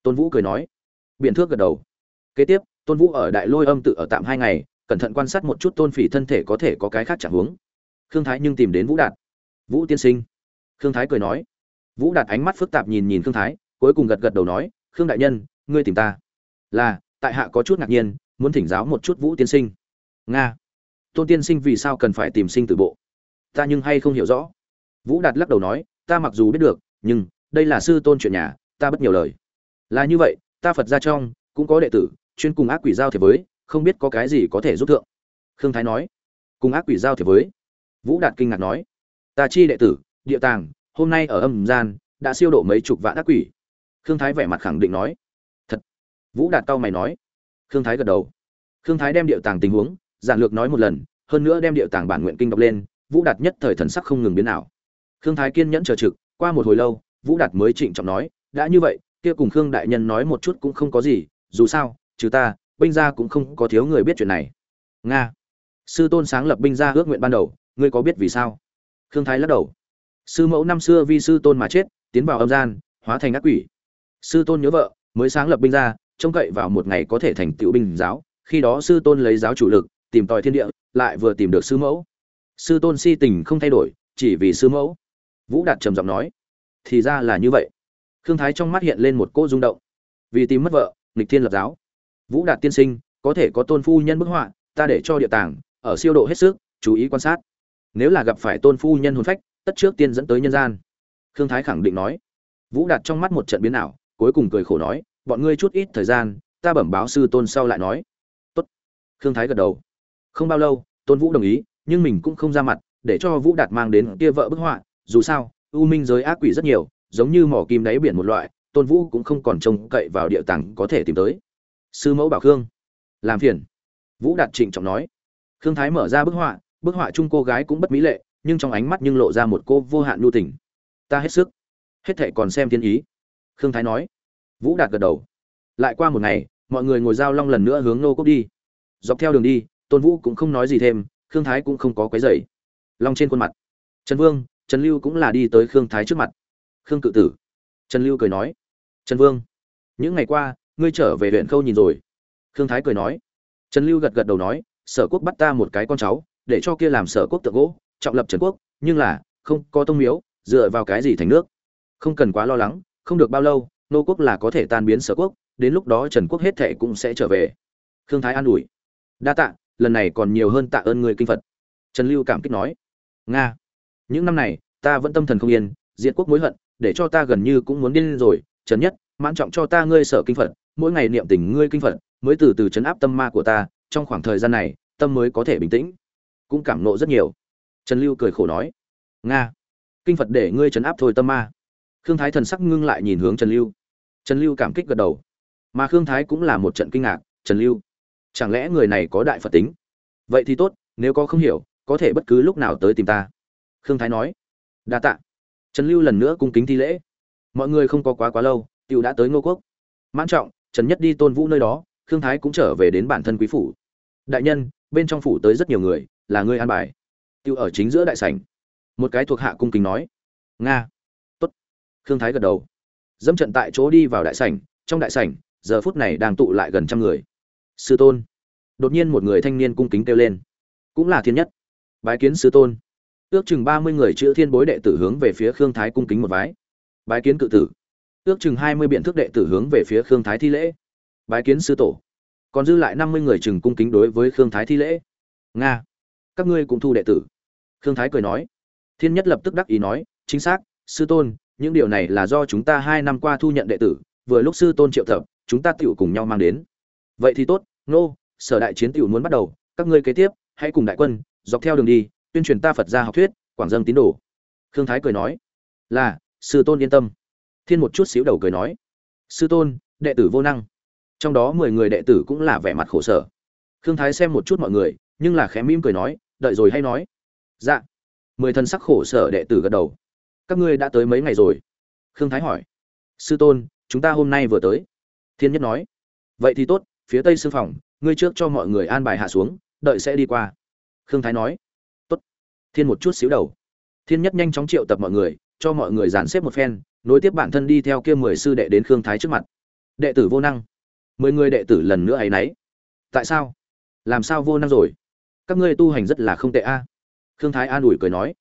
Tôn vũ cười nói biện thước gật đầu. Kế tiếp, tôn vũ ở đại lôi âm tự ở tạm hai ngày, cẩn thận quan sát một chút tôn phỉ thân thể có thể có cái khác chẳng huống. Khương thái nhưng tìm đến vũ đạt vũ tiên sinh. Khương thái cười nói. Vũ đạt ánh mắt phức tạp nhìn nhìn khương thái, cuối cùng gật gật đầu nói, khương đại nhân, ngươi tìm ta. Là, tại hạ có chút ngạc nhiên, muốn thỉnh giáo một chút vũ tiên sinh. Nga. Tôn tiên sinh vì sao cần phải tìm sinh từ bộ? Ta nhưng hay không hiểu rõ. Vũ đạt lắc đầu nói, ta mặc dù biết được, nhưng đây là sư tôn chuyện nhà, ta bất nhiều lời. Là như vậy, ta phật ra trong cũng có đệ tử, chuyên cùng ác quỷ giao thiệp với, không biết có cái gì có thể giúp thượng. Khương thái nói. Cùng ác quỷ giao thiệp với? Vũ đạt kinh ngạc nói ta chi đệ tử, địa tàng, hôm nay ở âm gian, đã siêu độ mấy chục vạn ác quỷ. Khương thái vẻ mặt khẳng định nói. Thật. Vũ đạt cao mày nói. Khương thái gật đầu. Khương thái đem địa tàng tình huống, giản lược nói một lần, hơn nữa đem địa tàng bản nguyện kinh đọc lên, vũ đạt nhất thời thần sắc không ngừng biến nào khương thái kiên nhẫn chờ trực, qua một hồi lâu, vũ đạt mới trịnh trọng nói, đã như vậy, kia cùng khương đại nhân nói một chút cũng không có gì, dù sao, trừ ta, binh gia cũng không có thiếu người biết chuyện này. Nga. Sư tôn sáng lập binh gia ước nguyện ban đầu, ngươi có biết vì sao? Khương thái lắc đầu. Sư mẫu năm xưa vi sư tôn mà chết, tiến vào âm gian, hóa thành ác quỷ. Sư tôn nhớ vợ, mới sáng lập binh gia, trông cậy vào một ngày có thể thành tựu binh giáo. Khi đó sư tôn lấy giáo chủ lực, tìm tòi thiên địa, lại vừa tìm được sư mẫu. Sư tôn si tình không thay đổi, chỉ vì sư mẫu. Vũ đạt trầm giọng nói, thì ra là như vậy. Khương thái trong mắt hiện lên một cỗ rung động. Vì tìm mất vợ, nghịch thiên lập giáo. Vũ đạt tiên sinh, có thể có tôn phu nhân bức họa, ta để cho địa tàng, ở siêu độ hết sức, chú ý quan sát nếu là gặp phải tôn phu nhân hồn phách, tất trước tiên dẫn tới nhân gian. Khương thái khẳng định nói. Vũ đạt trong mắt một trận biến ảo, cuối cùng cười khổ nói, bọn ngươi chút ít thời gian, ta bẩm báo sư tôn sau lại nói. Tốt. Khương thái gật đầu. Không bao lâu, tôn vũ đồng ý, nhưng mình cũng không ra mặt, để cho vũ đạt mang đến kia vợ bức họa. Dù sao, u minh giới ác quỷ rất nhiều, giống như mỏ kim đáy biển một loại, tôn vũ cũng không còn trông cậy vào địa tàng có thể tìm tới. Sư mẫu bảo khương. Làm phiền. Vũ đạt trịnh trọng nói. Khương thái mở ra bức họa bức họa chung cô gái cũng bất mỹ lệ, nhưng trong ánh mắt nhưng lộ ra một cô vô hạn nhu tình. Ta hết sức, hết thệ còn xem thiên ý. Khương thái nói. Vũ đạt gật đầu. Lại qua một ngày, mọi người ngồi giao long lần nữa hướng nô cốc đi. Dọc theo đường đi, tôn vũ cũng không nói gì thêm, khương thái cũng không có quấy dày long trên khuôn mặt. Trần vương, trần lưu cũng là đi tới khương thái trước mặt. Khương cự tử. Trần lưu cười nói. Trần vương, những ngày qua, ngươi trở về huyện khâu nhìn rồi. Khương thái cười nói. Trần lưu gật gật đầu nói, sở quốc bắt ta một cái con cháu để cho kia làm sở quốc tượng gỗ, trọng lập trần quốc, nhưng là, không có tông miếu, dựa vào cái gì thành nước. Không cần quá lo lắng, không được bao lâu, nô quốc là có thể tan biến sở quốc, đến lúc đó trần quốc hết thệ cũng sẽ trở về. Khương thái an ủi. Đa tạ, lần này còn nhiều hơn tạ ơn người kinh phật. Trần lưu cảm kích nói. Nga. Những năm này, ta vẫn tâm thần không yên, diện quốc mối hận, để cho ta gần như cũng muốn điên rồi. Trần nhất, mãn trọng cho ta ngươi sở kinh phật, mỗi ngày niệm tình ngươi kinh phật, mới từ từ chấn áp tâm ma của ta, trong khoảng thời gian này, tâm mới có thể bình tĩnh cũng cảm nộ rất nhiều. Trần lưu cười khổ nói, nga, kinh phật để ngươi trấn áp thôi tâm ma. Khương thái thần sắc ngưng lại nhìn hướng trần lưu. Trần lưu cảm kích gật đầu. Mà khương thái cũng là một trận kinh ngạc, trần lưu, chẳng lẽ người này có đại phật tính? Vậy thì tốt, nếu có không hiểu, có thể bất cứ lúc nào tới tìm ta. Khương thái nói, đa tạ. Trần lưu lần nữa cung kính thi lễ. Mọi người không có quá quá lâu t i ể u đã tới ngô quốc. Mãn trọng, trần nhất đi tôn vũ nơi đó, khương thái cũng trở về đến bản thân quý phủ. Đại nhân, bên trong phủ tới rất nhiều người là ngươi an bài. Tiêu ở chính giữa đại sảnh. Một cái thuộc hạ cung kính nói. Nga. Tốt. Khương thái gật đầu. Dẫm trận tại chỗ đi vào đại sảnh, trong đại sảnh, giờ phút này đang tụ lại gần trăm người. Sư tôn. Đột nhiên một người thanh niên cung kính kêu lên. Cũng là thiên nhất. Bái kiến sư tôn. Ước chừng ba mươi người chữ thiên bối đệ tử hướng về phía khương thái cung kính một vái. Bái kiến cự tử. Ước chừng hai mươi biện thức đệ tử hướng về phía khương thái thi lễ. Bái kiến sư tổ. Còn dư lại năm mươi người chừng cung kính đối với khương thái thi lễ. Nga các ngươi cũng thu đệ tử. Khương thái cười nói. Thiên nhất lập tức đắc ý nói, chính xác, sư tôn, những điều này là do chúng ta hai năm qua thu nhận đệ tử, vừa lúc sư tôn triệu tập, chúng ta tựu cùng nhau mang đến. Vậy thì tốt, nô, sở đại chiến tựu muốn bắt đầu, các ngươi kế tiếp, hãy cùng đại quân, dọc theo đường đi, tuyên truyền ta phật gia học thuyết, quảng dâng tín đồ. Khương thái cười nói. Là, sư tôn yên tâm. Thiên một chút xíu đầu cười nói. Sư tôn, đệ tử vô năng. Trong đó mười người đệ tử cũng là vẻ mặt khổ sở. Khương thái xem một chút mọi người, nhưng là khẽ mỉm cười nói đợi rồi hay nói. Dạ. Mười thân sắc khổ sở đệ tử gật đầu. Các ngươi đã tới mấy ngày rồi? Khương thái hỏi. Sư tôn, chúng ta hôm nay vừa tới. Thiên nhất nói. Vậy thì tốt, phía tây sư phòng, ngươi trước cho mọi người an bài hạ xuống, đợi sẽ đi qua. Khương thái nói. Tốt. Thiên một chút xíu đầu. Thiên nhất nhanh chóng triệu tập mọi người, cho mọi người dàn xếp một phen, nối tiếp bản thân đi theo kia mười sư đệ đến khương thái trước mặt. Đệ tử vô năng. Mười người đệ tử lần nữa ấy y tại sao? Làm sao vô năng rồi? Các ngươi tu hành rất là không tệ a. Khương thái an ủi cười nói,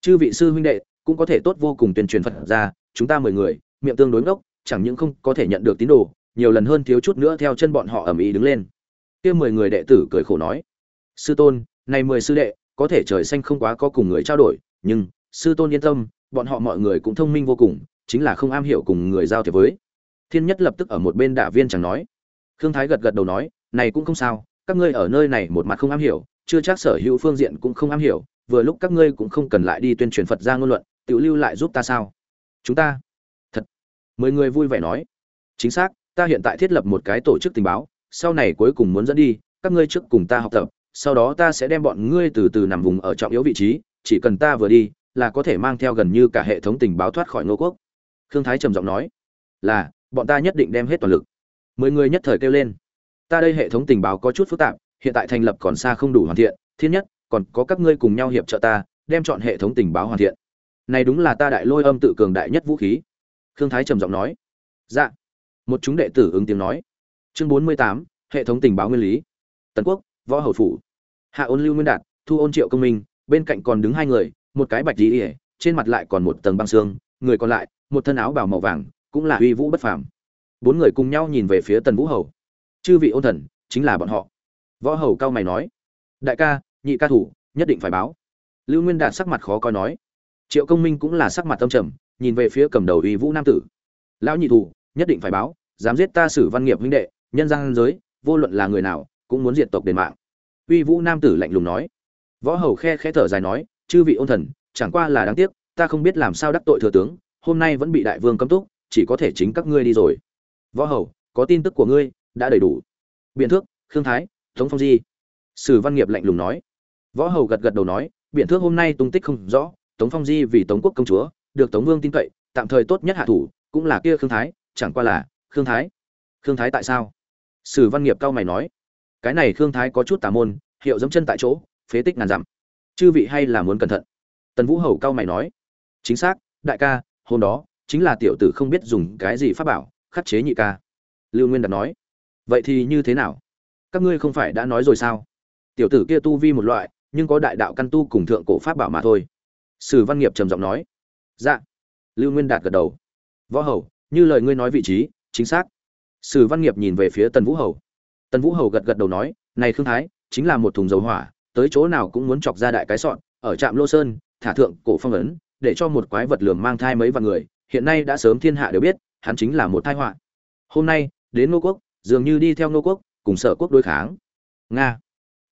chư vị sư huynh đệ, cũng có thể tốt vô cùng tuyên truyền phật ra, chúng ta mười người, miệng tương đối ngốc, chẳng những không có thể nhận được tín đồ, nhiều lần hơn thiếu chút nữa theo chân bọn họ ầm ĩ đứng lên. Kia mười người đệ tử cười khổ nói, sư tôn, này mười sư đệ, có thể trời xanh không quá có cùng người trao đổi, nhưng, sư tôn yên tâm, bọn họ mọi người cũng thông minh vô cùng, chính là không am hiểu cùng người giao thiệp với. Thiên nhất lập tức ở một bên đả viên chẳng nói. Khương thái gật gật đầu nói, này cũng không sao, các ngươi ở nơi này một mặt không am hiểu chưa chắc sở hữu phương diện cũng không am hiểu, vừa lúc các ngươi cũng không cần lại đi tuyên truyền phật ra ngôn luận, tự lưu lại giúp ta sao? Chúng ta, thật, mười người vui vẻ nói. Chính xác, ta hiện tại thiết lập một cái tổ chức tình báo, sau này cuối cùng muốn dẫn đi, các ngươi trước cùng ta học tập, sau đó ta sẽ đem bọn ngươi từ từ nằm vùng ở trọng yếu vị trí, chỉ cần ta vừa đi, là có thể mang theo gần như cả hệ thống tình báo thoát khỏi ngô quốc. Khương thái trầm giọng nói, là, bọn ta nhất định đem hết toàn lực. Mười người nhất thời kêu lên, ta đây hệ thống tình báo có chút phức tạp hiện tại thành lập còn xa không đủ hoàn thiện, thiên nhất, còn có các ngươi cùng nhau hiệp trợ ta, đem chọn hệ thống tình báo hoàn thiện. Này đúng là ta đại lôi âm tự cường đại nhất vũ khí. Khương thái trầm giọng nói. Dạ. Một chúng đệ tử ứng tiếng nói. Chương bốn mươi tám, hệ thống tình báo nguyên lý. Tần quốc, võ hầu phủ. Hạ ôn lưu nguyên đạt, thu ôn triệu công minh, bên cạnh còn đứng hai người, một cái bạch tí ỉa trên mặt lại còn một tầng băng xương, người còn lại, một thân áo bào màu vàng, cũng là uy vũ bất phàm. Bốn người cùng nhau nhìn về phía tần vũ hầu. Chư vị ôn thần, chính là bọn họ võ hầu cao mày nói, đại ca, nhị ca thủ, nhất định phải báo. Lưu nguyên đạt sắc mặt khó coi nói, triệu công minh cũng là sắc mặt tâm trầm, nhìn về phía cầm đầu uy vũ nam tử. Lão nhị thủ, nhất định phải báo, dám giết ta xử văn nghiệp huynh đệ, nhân gian giới, vô luận là người nào, cũng muốn diệt tộc đền mạng. Uy vũ nam tử lạnh lùng nói. Võ hầu khe khẽ thở dài nói, chư vị ôn thần, chẳng qua là đáng tiếc, ta không biết làm sao đắc tội thừa tướng, hôm nay vẫn bị đại vương cấm túc, chỉ có thể chính các ngươi đi rồi. Võ hầu, có tin tức của ngươi, đã đầy đủ. Biện thước, khương thái tống phong di. Sử văn nghiệp lạnh lùng nói. Võ hầu gật gật đầu nói, biện thước hôm nay tung tích không rõ, tống phong di vì tống quốc công chúa, được tống vương tin cậy, tạm thời tốt nhất hạ thủ, cũng là kia khương thái, chẳng qua là, khương thái. Khương thái tại sao? Sử văn nghiệp cao mày nói. Cái này khương thái có chút tà môn, hiệu dẫm chân tại chỗ, phế tích ngàn dặm. Chư vị hay là muốn cẩn thận. Tần vũ hầu cao mày nói. Chính xác, đại ca, hôm đó, chính là tiểu tử không biết dùng cái gì pháp bảo, khắc chế nhị ca. Lưu nguyên đạt nói. Vậy thì như thế nào? Các ngươi không phải đã nói rồi sao? Tiểu tử kia tu vi một loại, nhưng có đại đạo căn tu cùng thượng cổ pháp bảo mà thôi. Sử văn nghiệp trầm giọng nói. Dạ. Lưu nguyên đạt gật đầu. Võ hầu, như lời ngươi nói vị trí, chính xác. Sử văn nghiệp nhìn về phía tần vũ hầu. Tần vũ hầu gật gật đầu nói, này khương thái, chính là một thùng dầu hỏa, tới chỗ nào cũng muốn chọc ra đại cái sọn, ở trạm lô sơn, thả thượng cổ phong ấn, để cho một quái vật lường mang thai mấy vạn người, hiện nay đã sớm thiên hạ đều biết, hắn chính là một tai họa. Hôm nay, đến ngô quốc, dường như đi theo ngô quốc cùng sở quốc đối kháng. Nga.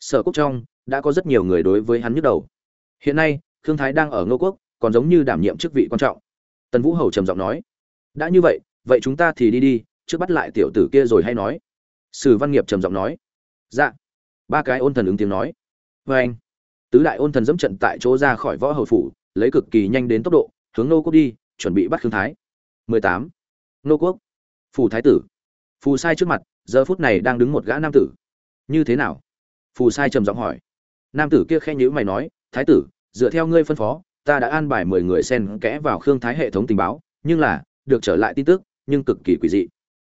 Sở quốc trong đã có rất nhiều người đối với hắn nhức đầu. Hiện nay, khương thái đang ở ngô quốc, còn giống như đảm nhiệm chức vị quan trọng. Tần vũ hầu trầm giọng nói, đã như vậy vậy chúng ta thì đi đi, trước bắt lại tiểu tử kia rồi hay nói. Sử văn nghiệp trầm giọng nói dạ. Ba cái ôn thần ứng tiếng nói vê anh. Tứ đại ôn thần dẫm trận tại chỗ ra khỏi võ hầu phủ, lấy cực kỳ nhanh đến tốc độ, hướng nô quốc đi, chuẩn bị bắt khương thái. 18. nô quốc. Phù thái tử. Phù sai trước mặt giờ phút này đang đứng một gã nam tử. Như thế nào? Phù sai trầm giọng hỏi. Nam tử kia khen nhữ mày nói, thái tử, dựa theo ngươi phân phó, ta đã an bài mười người xen kẽ vào khương thái hệ thống tình báo, nhưng là, được trở lại tin tức, nhưng cực kỳ quỷ dị.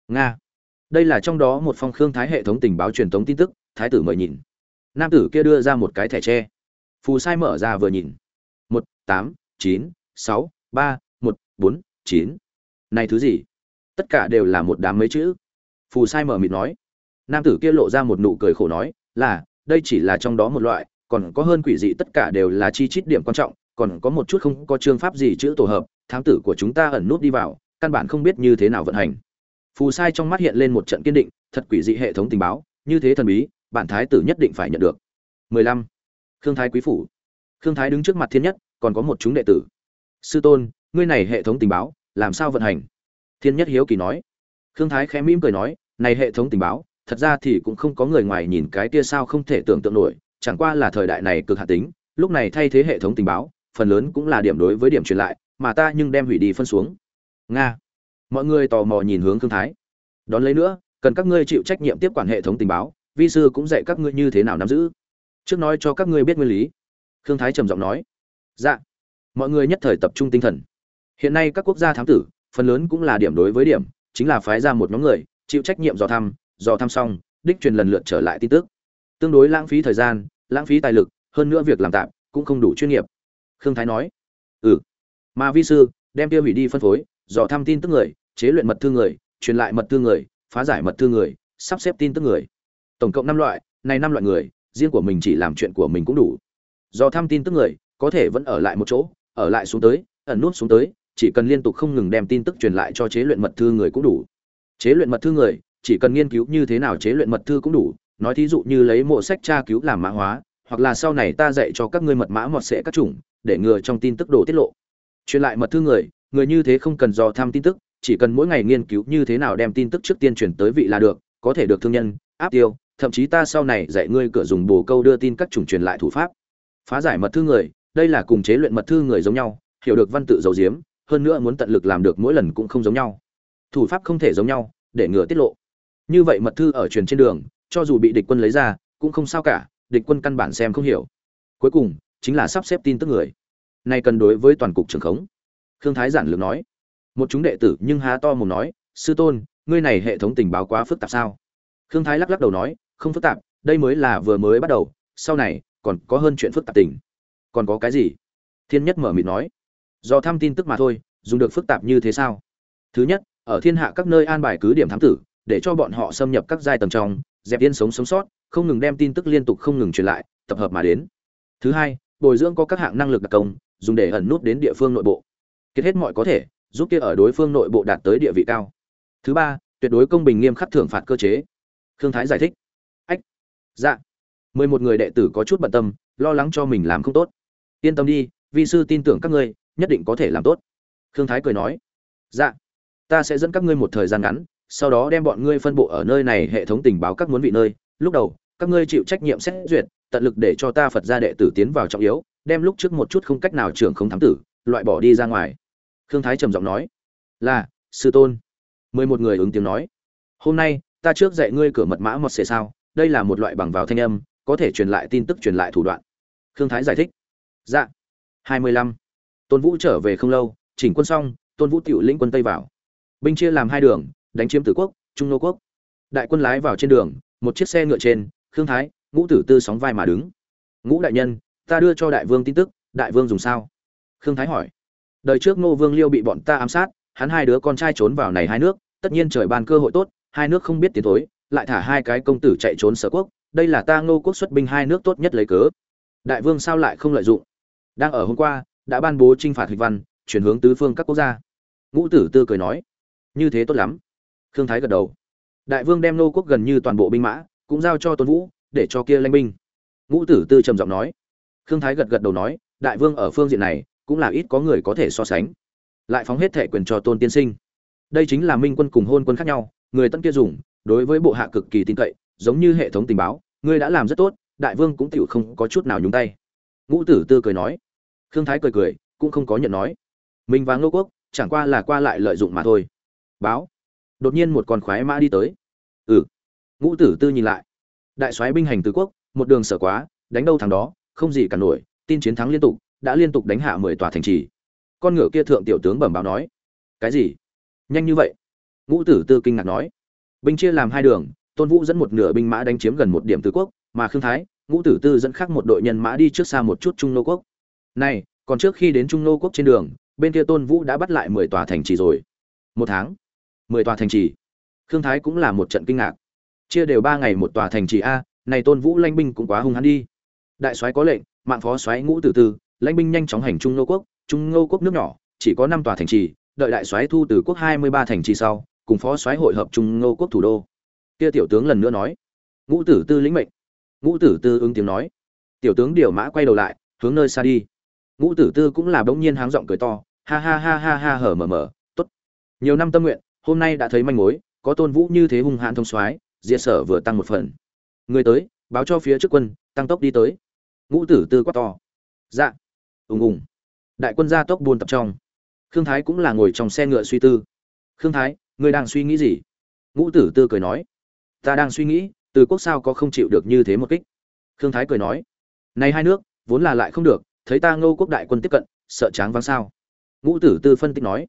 Nga. Đây là trong đó một phong khương thái hệ thống tình báo truyền thống tin tức, thái tử mời nhìn. Nam tử kia đưa ra một cái thẻ tre. Phù sai mở ra vừa nhìn. Một, tám, chín, sáu, ba, một, bốn, chín. Này thứ gì? Tất cả đều là một đám mấy chữ phù sai mở mịt nói. Nam tử kia lộ ra một nụ cười khổ nói, là, đây chỉ là trong đó một loại, còn có hơn quỷ dị tất cả đều là chi chít điểm quan trọng, còn có một chút không có chương pháp gì chữ tổ hợp, thám tử của chúng ta ẩn nút đi vào, căn bản không biết như thế nào vận hành. Phù sai trong mắt hiện lên một trận kiên định, thật quỷ dị hệ thống tình báo, như thế thần bí, bản thái tử nhất định phải nhận được. 15. khương thái quý phủ. Khương thái đứng trước mặt thiên nhất, còn có một chúng đệ tử. Sư tôn, ngươi này hệ thống tình báo, làm sao vận hành? Thiên nhất hiếu kỳ nói khương thái khẽ mỉm cười nói, này hệ thống tình báo, thật ra thì cũng không có người ngoài nhìn cái kia sao không thể tưởng tượng nổi, chẳng qua là thời đại này cực hạ tính, lúc này thay thế hệ thống tình báo, phần lớn cũng là điểm đối với điểm truyền lại, mà ta nhưng đem hủy đi phân xuống. Nga. Mọi người tò mò nhìn hướng khương thái. Đón lấy nữa, cần các ngươi chịu trách nhiệm tiếp quản hệ thống tình báo, vi sư cũng dạy các ngươi như thế nào nắm giữ. Trước nói cho các ngươi biết nguyên lý. Khương thái trầm giọng nói. Dạ. Mọi người nhất thời tập trung tinh thần. Hiện nay các quốc gia thám tử, phần lớn cũng là điểm đối với điểm chính là phái ra một nhóm người, chịu trách nhiệm dò thăm dò thăm xong, đích truyền lần lượt trở lại tin tức. Tương đối lãng phí thời gian, lãng phí tài lực, hơn nữa việc làm tạm cũng không đủ chuyên nghiệp. Khương thái nói ừ. Mà vi sư đem tiêu hủy đi phân phối, dò thăm tin tức người, chế luyện mật thư người, truyền lại mật thư người, phá giải mật thư người, sắp xếp tin tức người. Tổng cộng năm loại, này năm loại người, riêng của mình chỉ làm chuyện của mình cũng đủ. Do thăm tin tức người, có thể vẫn ở lại một chỗ, ở lại xuống tới, ẩn nút xuống tới chỉ cần liên tục không ngừng đem tin tức truyền lại cho chế luyện mật thư người cũng đủ. Chế luyện mật thư người, chỉ cần nghiên cứu như thế nào chế luyện mật thư cũng đủ, nói thí dụ như lấy mộ sách tra cứu làm mã hóa, hoặc là sau này ta dạy cho các ngươi mật mã mọt sẽ các chủng, để ngừa trong tin tức đồ tiết lộ. Truyền lại mật thư người người như thế không cần dò thăm tin tức, chỉ cần mỗi ngày nghiên cứu như thế nào đem tin tức trước tiên truyền tới vị là được, có thể được thương nhân, áp tiêu, thậm chí ta sau này dạy ngươi cửa dùng bồ câu đưa tin các chủng truyền lại thủ pháp. Phá giải mật thư người, đây là cùng chế luyện mật thư người giống nhau, hiểu được văn tự dầu diếm hơn nữa muốn tận lực làm được mỗi lần cũng không giống nhau. Thủ pháp không thể giống nhau, để ngừa tiết lộ. Như vậy mật thư ở truyền trên đường, cho dù bị địch quân lấy ra, cũng không sao cả, địch quân căn bản xem không hiểu. Cuối cùng, chính là sắp xếp tin tức người. Nay cần đối với toàn cục trường khống. Khương thái giản lược nói. Một chúng đệ tử nhưng há to mồm nói, sư tôn, ngươi này hệ thống tình báo quá phức tạp sao? Khương thái lắc lắc đầu nói, không phức tạp, đây mới là vừa mới bắt đầu, sau này còn có hơn chuyện phức tạp tình. Còn có cái gì? Thiên nhất mở mịt nói do thăm tin tức mà thôi, dùng được phức tạp như thế sao? Thứ nhất, ở thiên hạ các nơi an bài cứ điểm thám tử, để cho bọn họ xâm nhập các giai tầng trong, dẹp yên sống sống sót, không ngừng đem tin tức liên tục không ngừng truyền lại, tập hợp mà đến. Thứ hai, bồi dưỡng có các hạng năng lực đặc công, dùng để ẩn nút đến địa phương nội bộ. Kết hết mọi có thể, giúp kia ở đối phương nội bộ đạt tới địa vị cao. Thứ ba, tuyệt đối công bình nghiêm khắc thưởng phạt cơ chế. Khương thái giải thích. Ách dạ. Mười một người đệ tử có chút bận tâm, lo lắng cho mình làm không tốt. Yên tâm đi, vi sư tin tưởng các ngươi nhất định có thể làm tốt. Khương thái cười nói dạ ta sẽ dẫn các ngươi một thời gian ngắn, sau đó đem bọn ngươi phân bộ ở nơi này hệ thống tình báo các muốn vị nơi. Lúc đầu, các ngươi chịu trách nhiệm xét duyệt, tận lực để cho ta phật gia đệ tử tiến vào trọng yếu, đem lúc trước một chút không cách nào trưởng không thám tử, loại bỏ đi ra ngoài. Khương thái trầm giọng nói, là, sư tôn. Mười một người ứng tiếng nói, hôm nay, ta trước dạy ngươi cửa mật mã một xệ sao, đây là một loại bằng vào thanh âm, có thể truyền lại tin tức truyền lại thủ đoạn. Khương thái giải thích dạ. Hai mươi lăm tôn vũ trở về không lâu, chỉnh quân xong, tôn vũ tiểu lĩnh quân tây vào. Binh chia làm hai đường, đánh chiếm tử quốc, trung nô quốc. Đại quân lái vào trên đường, một chiếc xe ngựa trên, khương thái, ngũ tử tư sóng vai mà đứng. Ngũ đại nhân, ta đưa cho đại vương tin tức, đại vương dùng sao? Khương thái hỏi. Đời trước ngô vương liêu bị bọn ta ám sát, hắn hai đứa con trai trốn vào này hai nước, tất nhiên trời ban cơ hội tốt, hai nước không biết tiến thối, lại thả hai cái công tử chạy trốn sở quốc, đây là ta ngô quốc xuất binh hai nước tốt nhất lấy cớ. Đại vương sao lại không lợi dụng? Đang ở hôm qua đã ban bố trinh phạt hịch văn, chuyển hướng tứ phương các quốc gia. Ngũ tử tư cười nói, như thế tốt lắm. Khương thái gật đầu. Đại vương đem nô quốc gần như toàn bộ binh mã, cũng giao cho tôn vũ, để cho kia lanh binh. Ngũ tử tư trầm giọng nói. Khương thái gật gật đầu nói, đại vương ở phương diện này, cũng là ít có người có thể so sánh. Lại phóng hết thệ quyền cho tôn tiên sinh. Đây chính là minh quân cùng hôn quân khác nhau, người tân kia dùng, đối với bộ hạ cực kỳ tin cậy, giống như hệ thống tình báo, ngươi đã làm rất tốt, đại vương cũng tựu không có chút nào nhúng tay. Ngũ tử tư cười nói khương thái cười cười, cũng không có nhận nói. Mình và ngô quốc, chẳng qua là qua lại lợi dụng mà thôi. Báo. Đột nhiên một con khoái mã đi tới. Ừ. Ngũ tử tư nhìn lại. Đại soái binh hành tứ quốc, một đường sở quá, đánh đâu thằng đó, không gì cả nổi, tin chiến thắng liên tục, đã liên tục đánh hạ mười tòa thành trì. Con ngựa kia thượng tiểu tướng bẩm báo nói. Cái gì? Nhanh như vậy? Ngũ tử tư kinh ngạc nói. Binh chia làm hai đường, tôn vũ dẫn một nửa binh mã đánh chiếm gần một điểm tứ quốc, mà khương thái, ngũ tử tư dẫn khác một đội nhân mã đi trước xa một chút trung nô quốc này, còn trước khi đến trung nô quốc trên đường, bên kia tôn vũ đã bắt lại mười tòa thành trì rồi. Một tháng? Mười tòa thành trì? Khương thái cũng là một trận kinh ngạc. Chia đều ba ngày một tòa thành trì a, này tôn vũ lãnh binh cũng quá hung hắn đi. Đại soái có lệnh, mạng phó soái ngũ tử tư, lãnh binh nhanh chóng hành trung nô quốc, trung nô quốc nước nhỏ, chỉ có năm tòa thành trì, đợi đại soái thu từ quốc hai mươi ba thành trì sau, cùng phó soái hội hợp trung nô quốc thủ đô. Kia tiểu tướng lần nữa nói. Ngũ tử tư lĩnh mệnh. Ngũ tử tư ứng tiếng nói. Tiểu tướng điều mã quay đầu lại, hướng nơi xa đi ngũ tử tư cũng là bỗng nhiên háng giọng cười to, ha ha ha ha ha hở mở mở, tốt. Nhiều năm tâm nguyện, hôm nay đã thấy manh mối, có tôn vũ như thế hung hãn thông soái, diệt sở vừa tăng một phần. Người tới, báo cho phía trước quân, tăng tốc đi tới. Ngũ tử tư quát to. Dạ. Ùng ùng. Đại quân gia tốc buôn tập trong. Khương thái cũng là ngồi trong xe ngựa suy tư. Khương thái ngươi đang suy nghĩ gì? Ngũ tử tư cười nói. Ta đang suy nghĩ, từ quốc sao có không chịu được như thế một kích? Khương thái cười nói. Nay hai nước, vốn là lại không được thấy ta ngô quốc đại quân tiếp cận, sợ tráng vắng sao? Ngũ tử tư phân tích nói,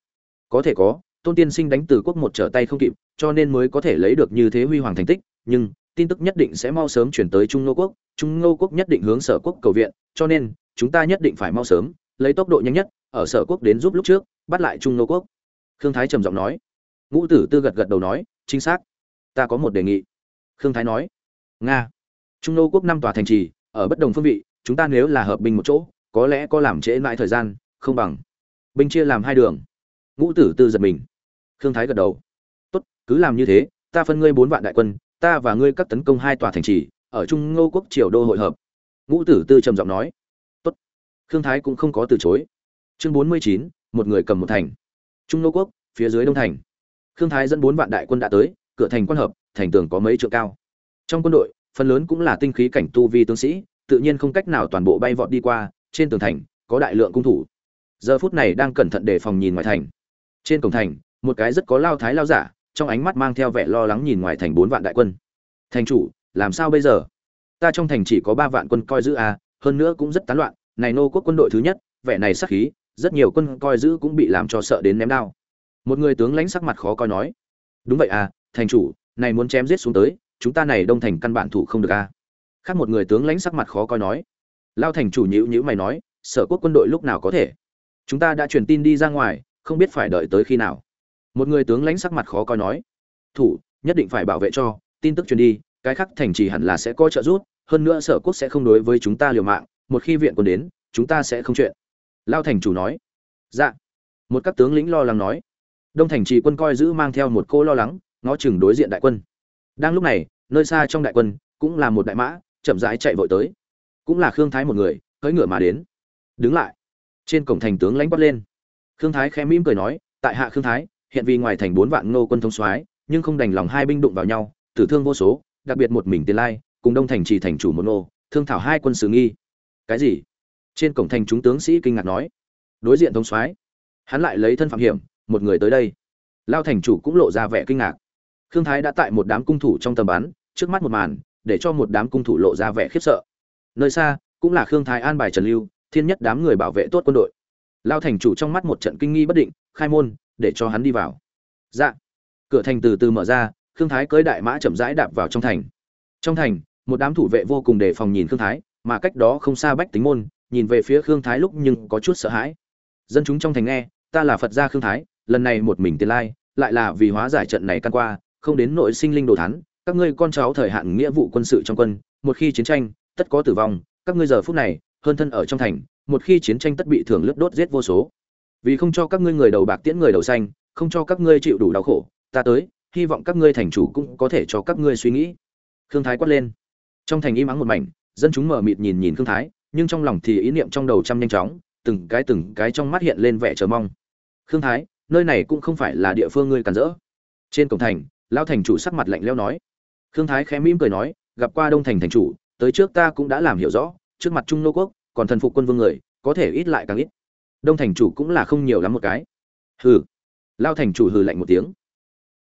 có thể có, tôn tiên sinh đánh từ quốc một trở tay không kịp, cho nên mới có thể lấy được như thế huy hoàng thành tích, nhưng tin tức nhất định sẽ mau sớm chuyển tới trung ngô quốc, trung ngô quốc nhất định hướng sở quốc cầu viện, cho nên chúng ta nhất định phải mau sớm, lấy tốc độ nhanh nhất, ở sở quốc đến giúp lúc trước, bắt lại trung ngô quốc. Khương thái trầm giọng nói. Ngũ tử tư gật gật đầu nói, chính xác. Ta có một đề nghị. Khương thái nói. Nga. Trung nô quốc năm tòa thành trì, ở bất đồng phương vị, chúng ta nếu là hợp binh một chỗ có lẽ có làm trễ mãi thời gian, không bằng. Binh chia làm hai đường. Ngũ tử tư giật mình. Khương thái gật đầu. Tốt, cứ làm như thế, ta phân ngươi bốn vạn đại quân, ta và ngươi các tấn công hai tòa thành trì, ở trung ngô quốc triều đô hội hợp. Ngũ tử tư trầm giọng nói. Tốt. Khương thái cũng không có từ chối. Chương bốn mươi chín, một người cầm một thành. Trung ngô quốc, phía dưới đông thành. Khương thái dẫn bốn vạn đại quân đã tới, cửa thành quan hợp, thành tường có mấy trượng cao. Trong quân đội, phần lớn cũng là tinh khí cảnh tu vi tướng sĩ, tự nhiên không cách nào toàn bộ bay vọt đi qua trên tường thành có đại lượng cung thủ. Giờ phút này đang cẩn thận đề phòng nhìn ngoài thành. Trên cổng thành một cái rất có lao thái lao giả trong ánh mắt mang theo vẻ lo lắng nhìn ngoài thành bốn vạn đại quân. Thành chủ làm sao bây giờ? Ta trong thành chỉ có ba vạn quân coi giữ a à, hơn nữa cũng rất tán loạn này nô quốc quân đội thứ nhất vẻ này sắc khí rất nhiều quân coi giữ cũng bị làm cho sợ đến ném đao. Một người tướng lãnh sắc mặt khó coi nói đúng vậy à thành chủ này muốn chém giết xuống tới chúng ta này đông thành căn bản thủ không được a à? khác một người tướng lãnh sắc mặt khó coi nói lao thành chủ nhữ nhữ mày nói, sở quốc quân đội lúc nào có thể? Chúng ta đã truyền tin đi ra ngoài, không biết phải đợi tới khi nào. Một người tướng lãnh sắc mặt khó coi nói, thủ, nhất định phải bảo vệ cho, tin tức truyền đi, cái khác thành trì hẳn là sẽ có trợ giúp, hơn nữa sở quốc sẽ không đối với chúng ta liều mạng, một khi viện quân đến, chúng ta sẽ không chuyện. Lao thành chủ nói dạ. Một các tướng lĩnh lo lắng nói, đông thành trì quân coi giữ mang theo một cô lo lắng, ngó chừng đối diện đại quân. Đang lúc này, nơi xa trong đại quân, cũng là một đại mã, chậm rãi chạy vội tới cũng là khương thái một người, cưỡi ngựa mà đến. Đứng lại. Trên cổng thành tướng lãnh quát lên. Khương thái khẽ mỉm cười nói, tại hạ khương thái, hiện vì ngoài thành bốn vạn nô quân thống soái, nhưng không đành lòng hai binh đụng vào nhau, tử thương vô số, đặc biệt một mình tiền lai, cùng đông thành trì thành chủ một nô thương thảo hai quân sự nghi. Cái gì? Trên cổng thành chúng tướng sĩ kinh ngạc nói. Đối diện thống soái. Hắn lại lấy thân phạm hiểm, một người tới đây. Lao thành chủ cũng lộ ra vẻ kinh ngạc. Khương thái đã tại một đám cung thủ trong tầm bắn, trước mắt một màn, để cho một đám cung thủ lộ ra vẻ khiếp sợ nơi xa, cũng là khương thái an bài trần lưu, thiên nhất đám người bảo vệ tốt quân đội. Lao thành chủ trong mắt một trận kinh nghi bất định, khai môn, để cho hắn đi vào. Dạ. Cửa thành từ từ mở ra, khương thái cưới đại mã chậm rãi đạp vào trong thành. Trong thành, một đám thủ vệ vô cùng đề phòng nhìn khương thái, mà cách đó không xa bách tính môn, nhìn về phía khương thái lúc nhưng có chút sợ hãi. Dân chúng trong thành nghe, ta là phật gia khương thái, lần này một mình tiền lai, lại là vì hóa giải trận này căn qua, không đến nội sinh linh đồ thán, các ngươi con cháu thời hạn nghĩa vụ quân sự trong quân, một khi chiến tranh tất có tử vong, các ngươi giờ phút này, hơn thân ở trong thành, một khi chiến tranh tất bị thường lướt đốt giết vô số. Vì không cho các ngươi người đầu bạc tiễn người đầu xanh, không cho các ngươi chịu đủ đau khổ, ta tới, hy vọng các ngươi thành chủ cũng có thể cho các ngươi suy nghĩ. Khương thái quát lên. Trong thành im ắng một mảnh, dân chúng mở mịt nhìn nhìn khương thái, nhưng trong lòng thì ý niệm trong đầu trăm nhanh chóng, từng cái từng cái trong mắt hiện lên vẻ chờ mong. Khương thái, nơi này cũng không phải là địa phương ngươi cản rỡ. Trên cổng thành lao thành chủ sắc mặt lạnh leo nói. Khương thái khẽ mỉm cười nói, gặp qua đông thành thành chủ tới trước ta cũng đã làm hiểu rõ, trước mặt trung nô quốc, còn thần phục quân vương người, có thể ít lại càng ít. Đông thành chủ cũng là không nhiều lắm một cái. Hừ. Lao thành chủ hừ lạnh một tiếng.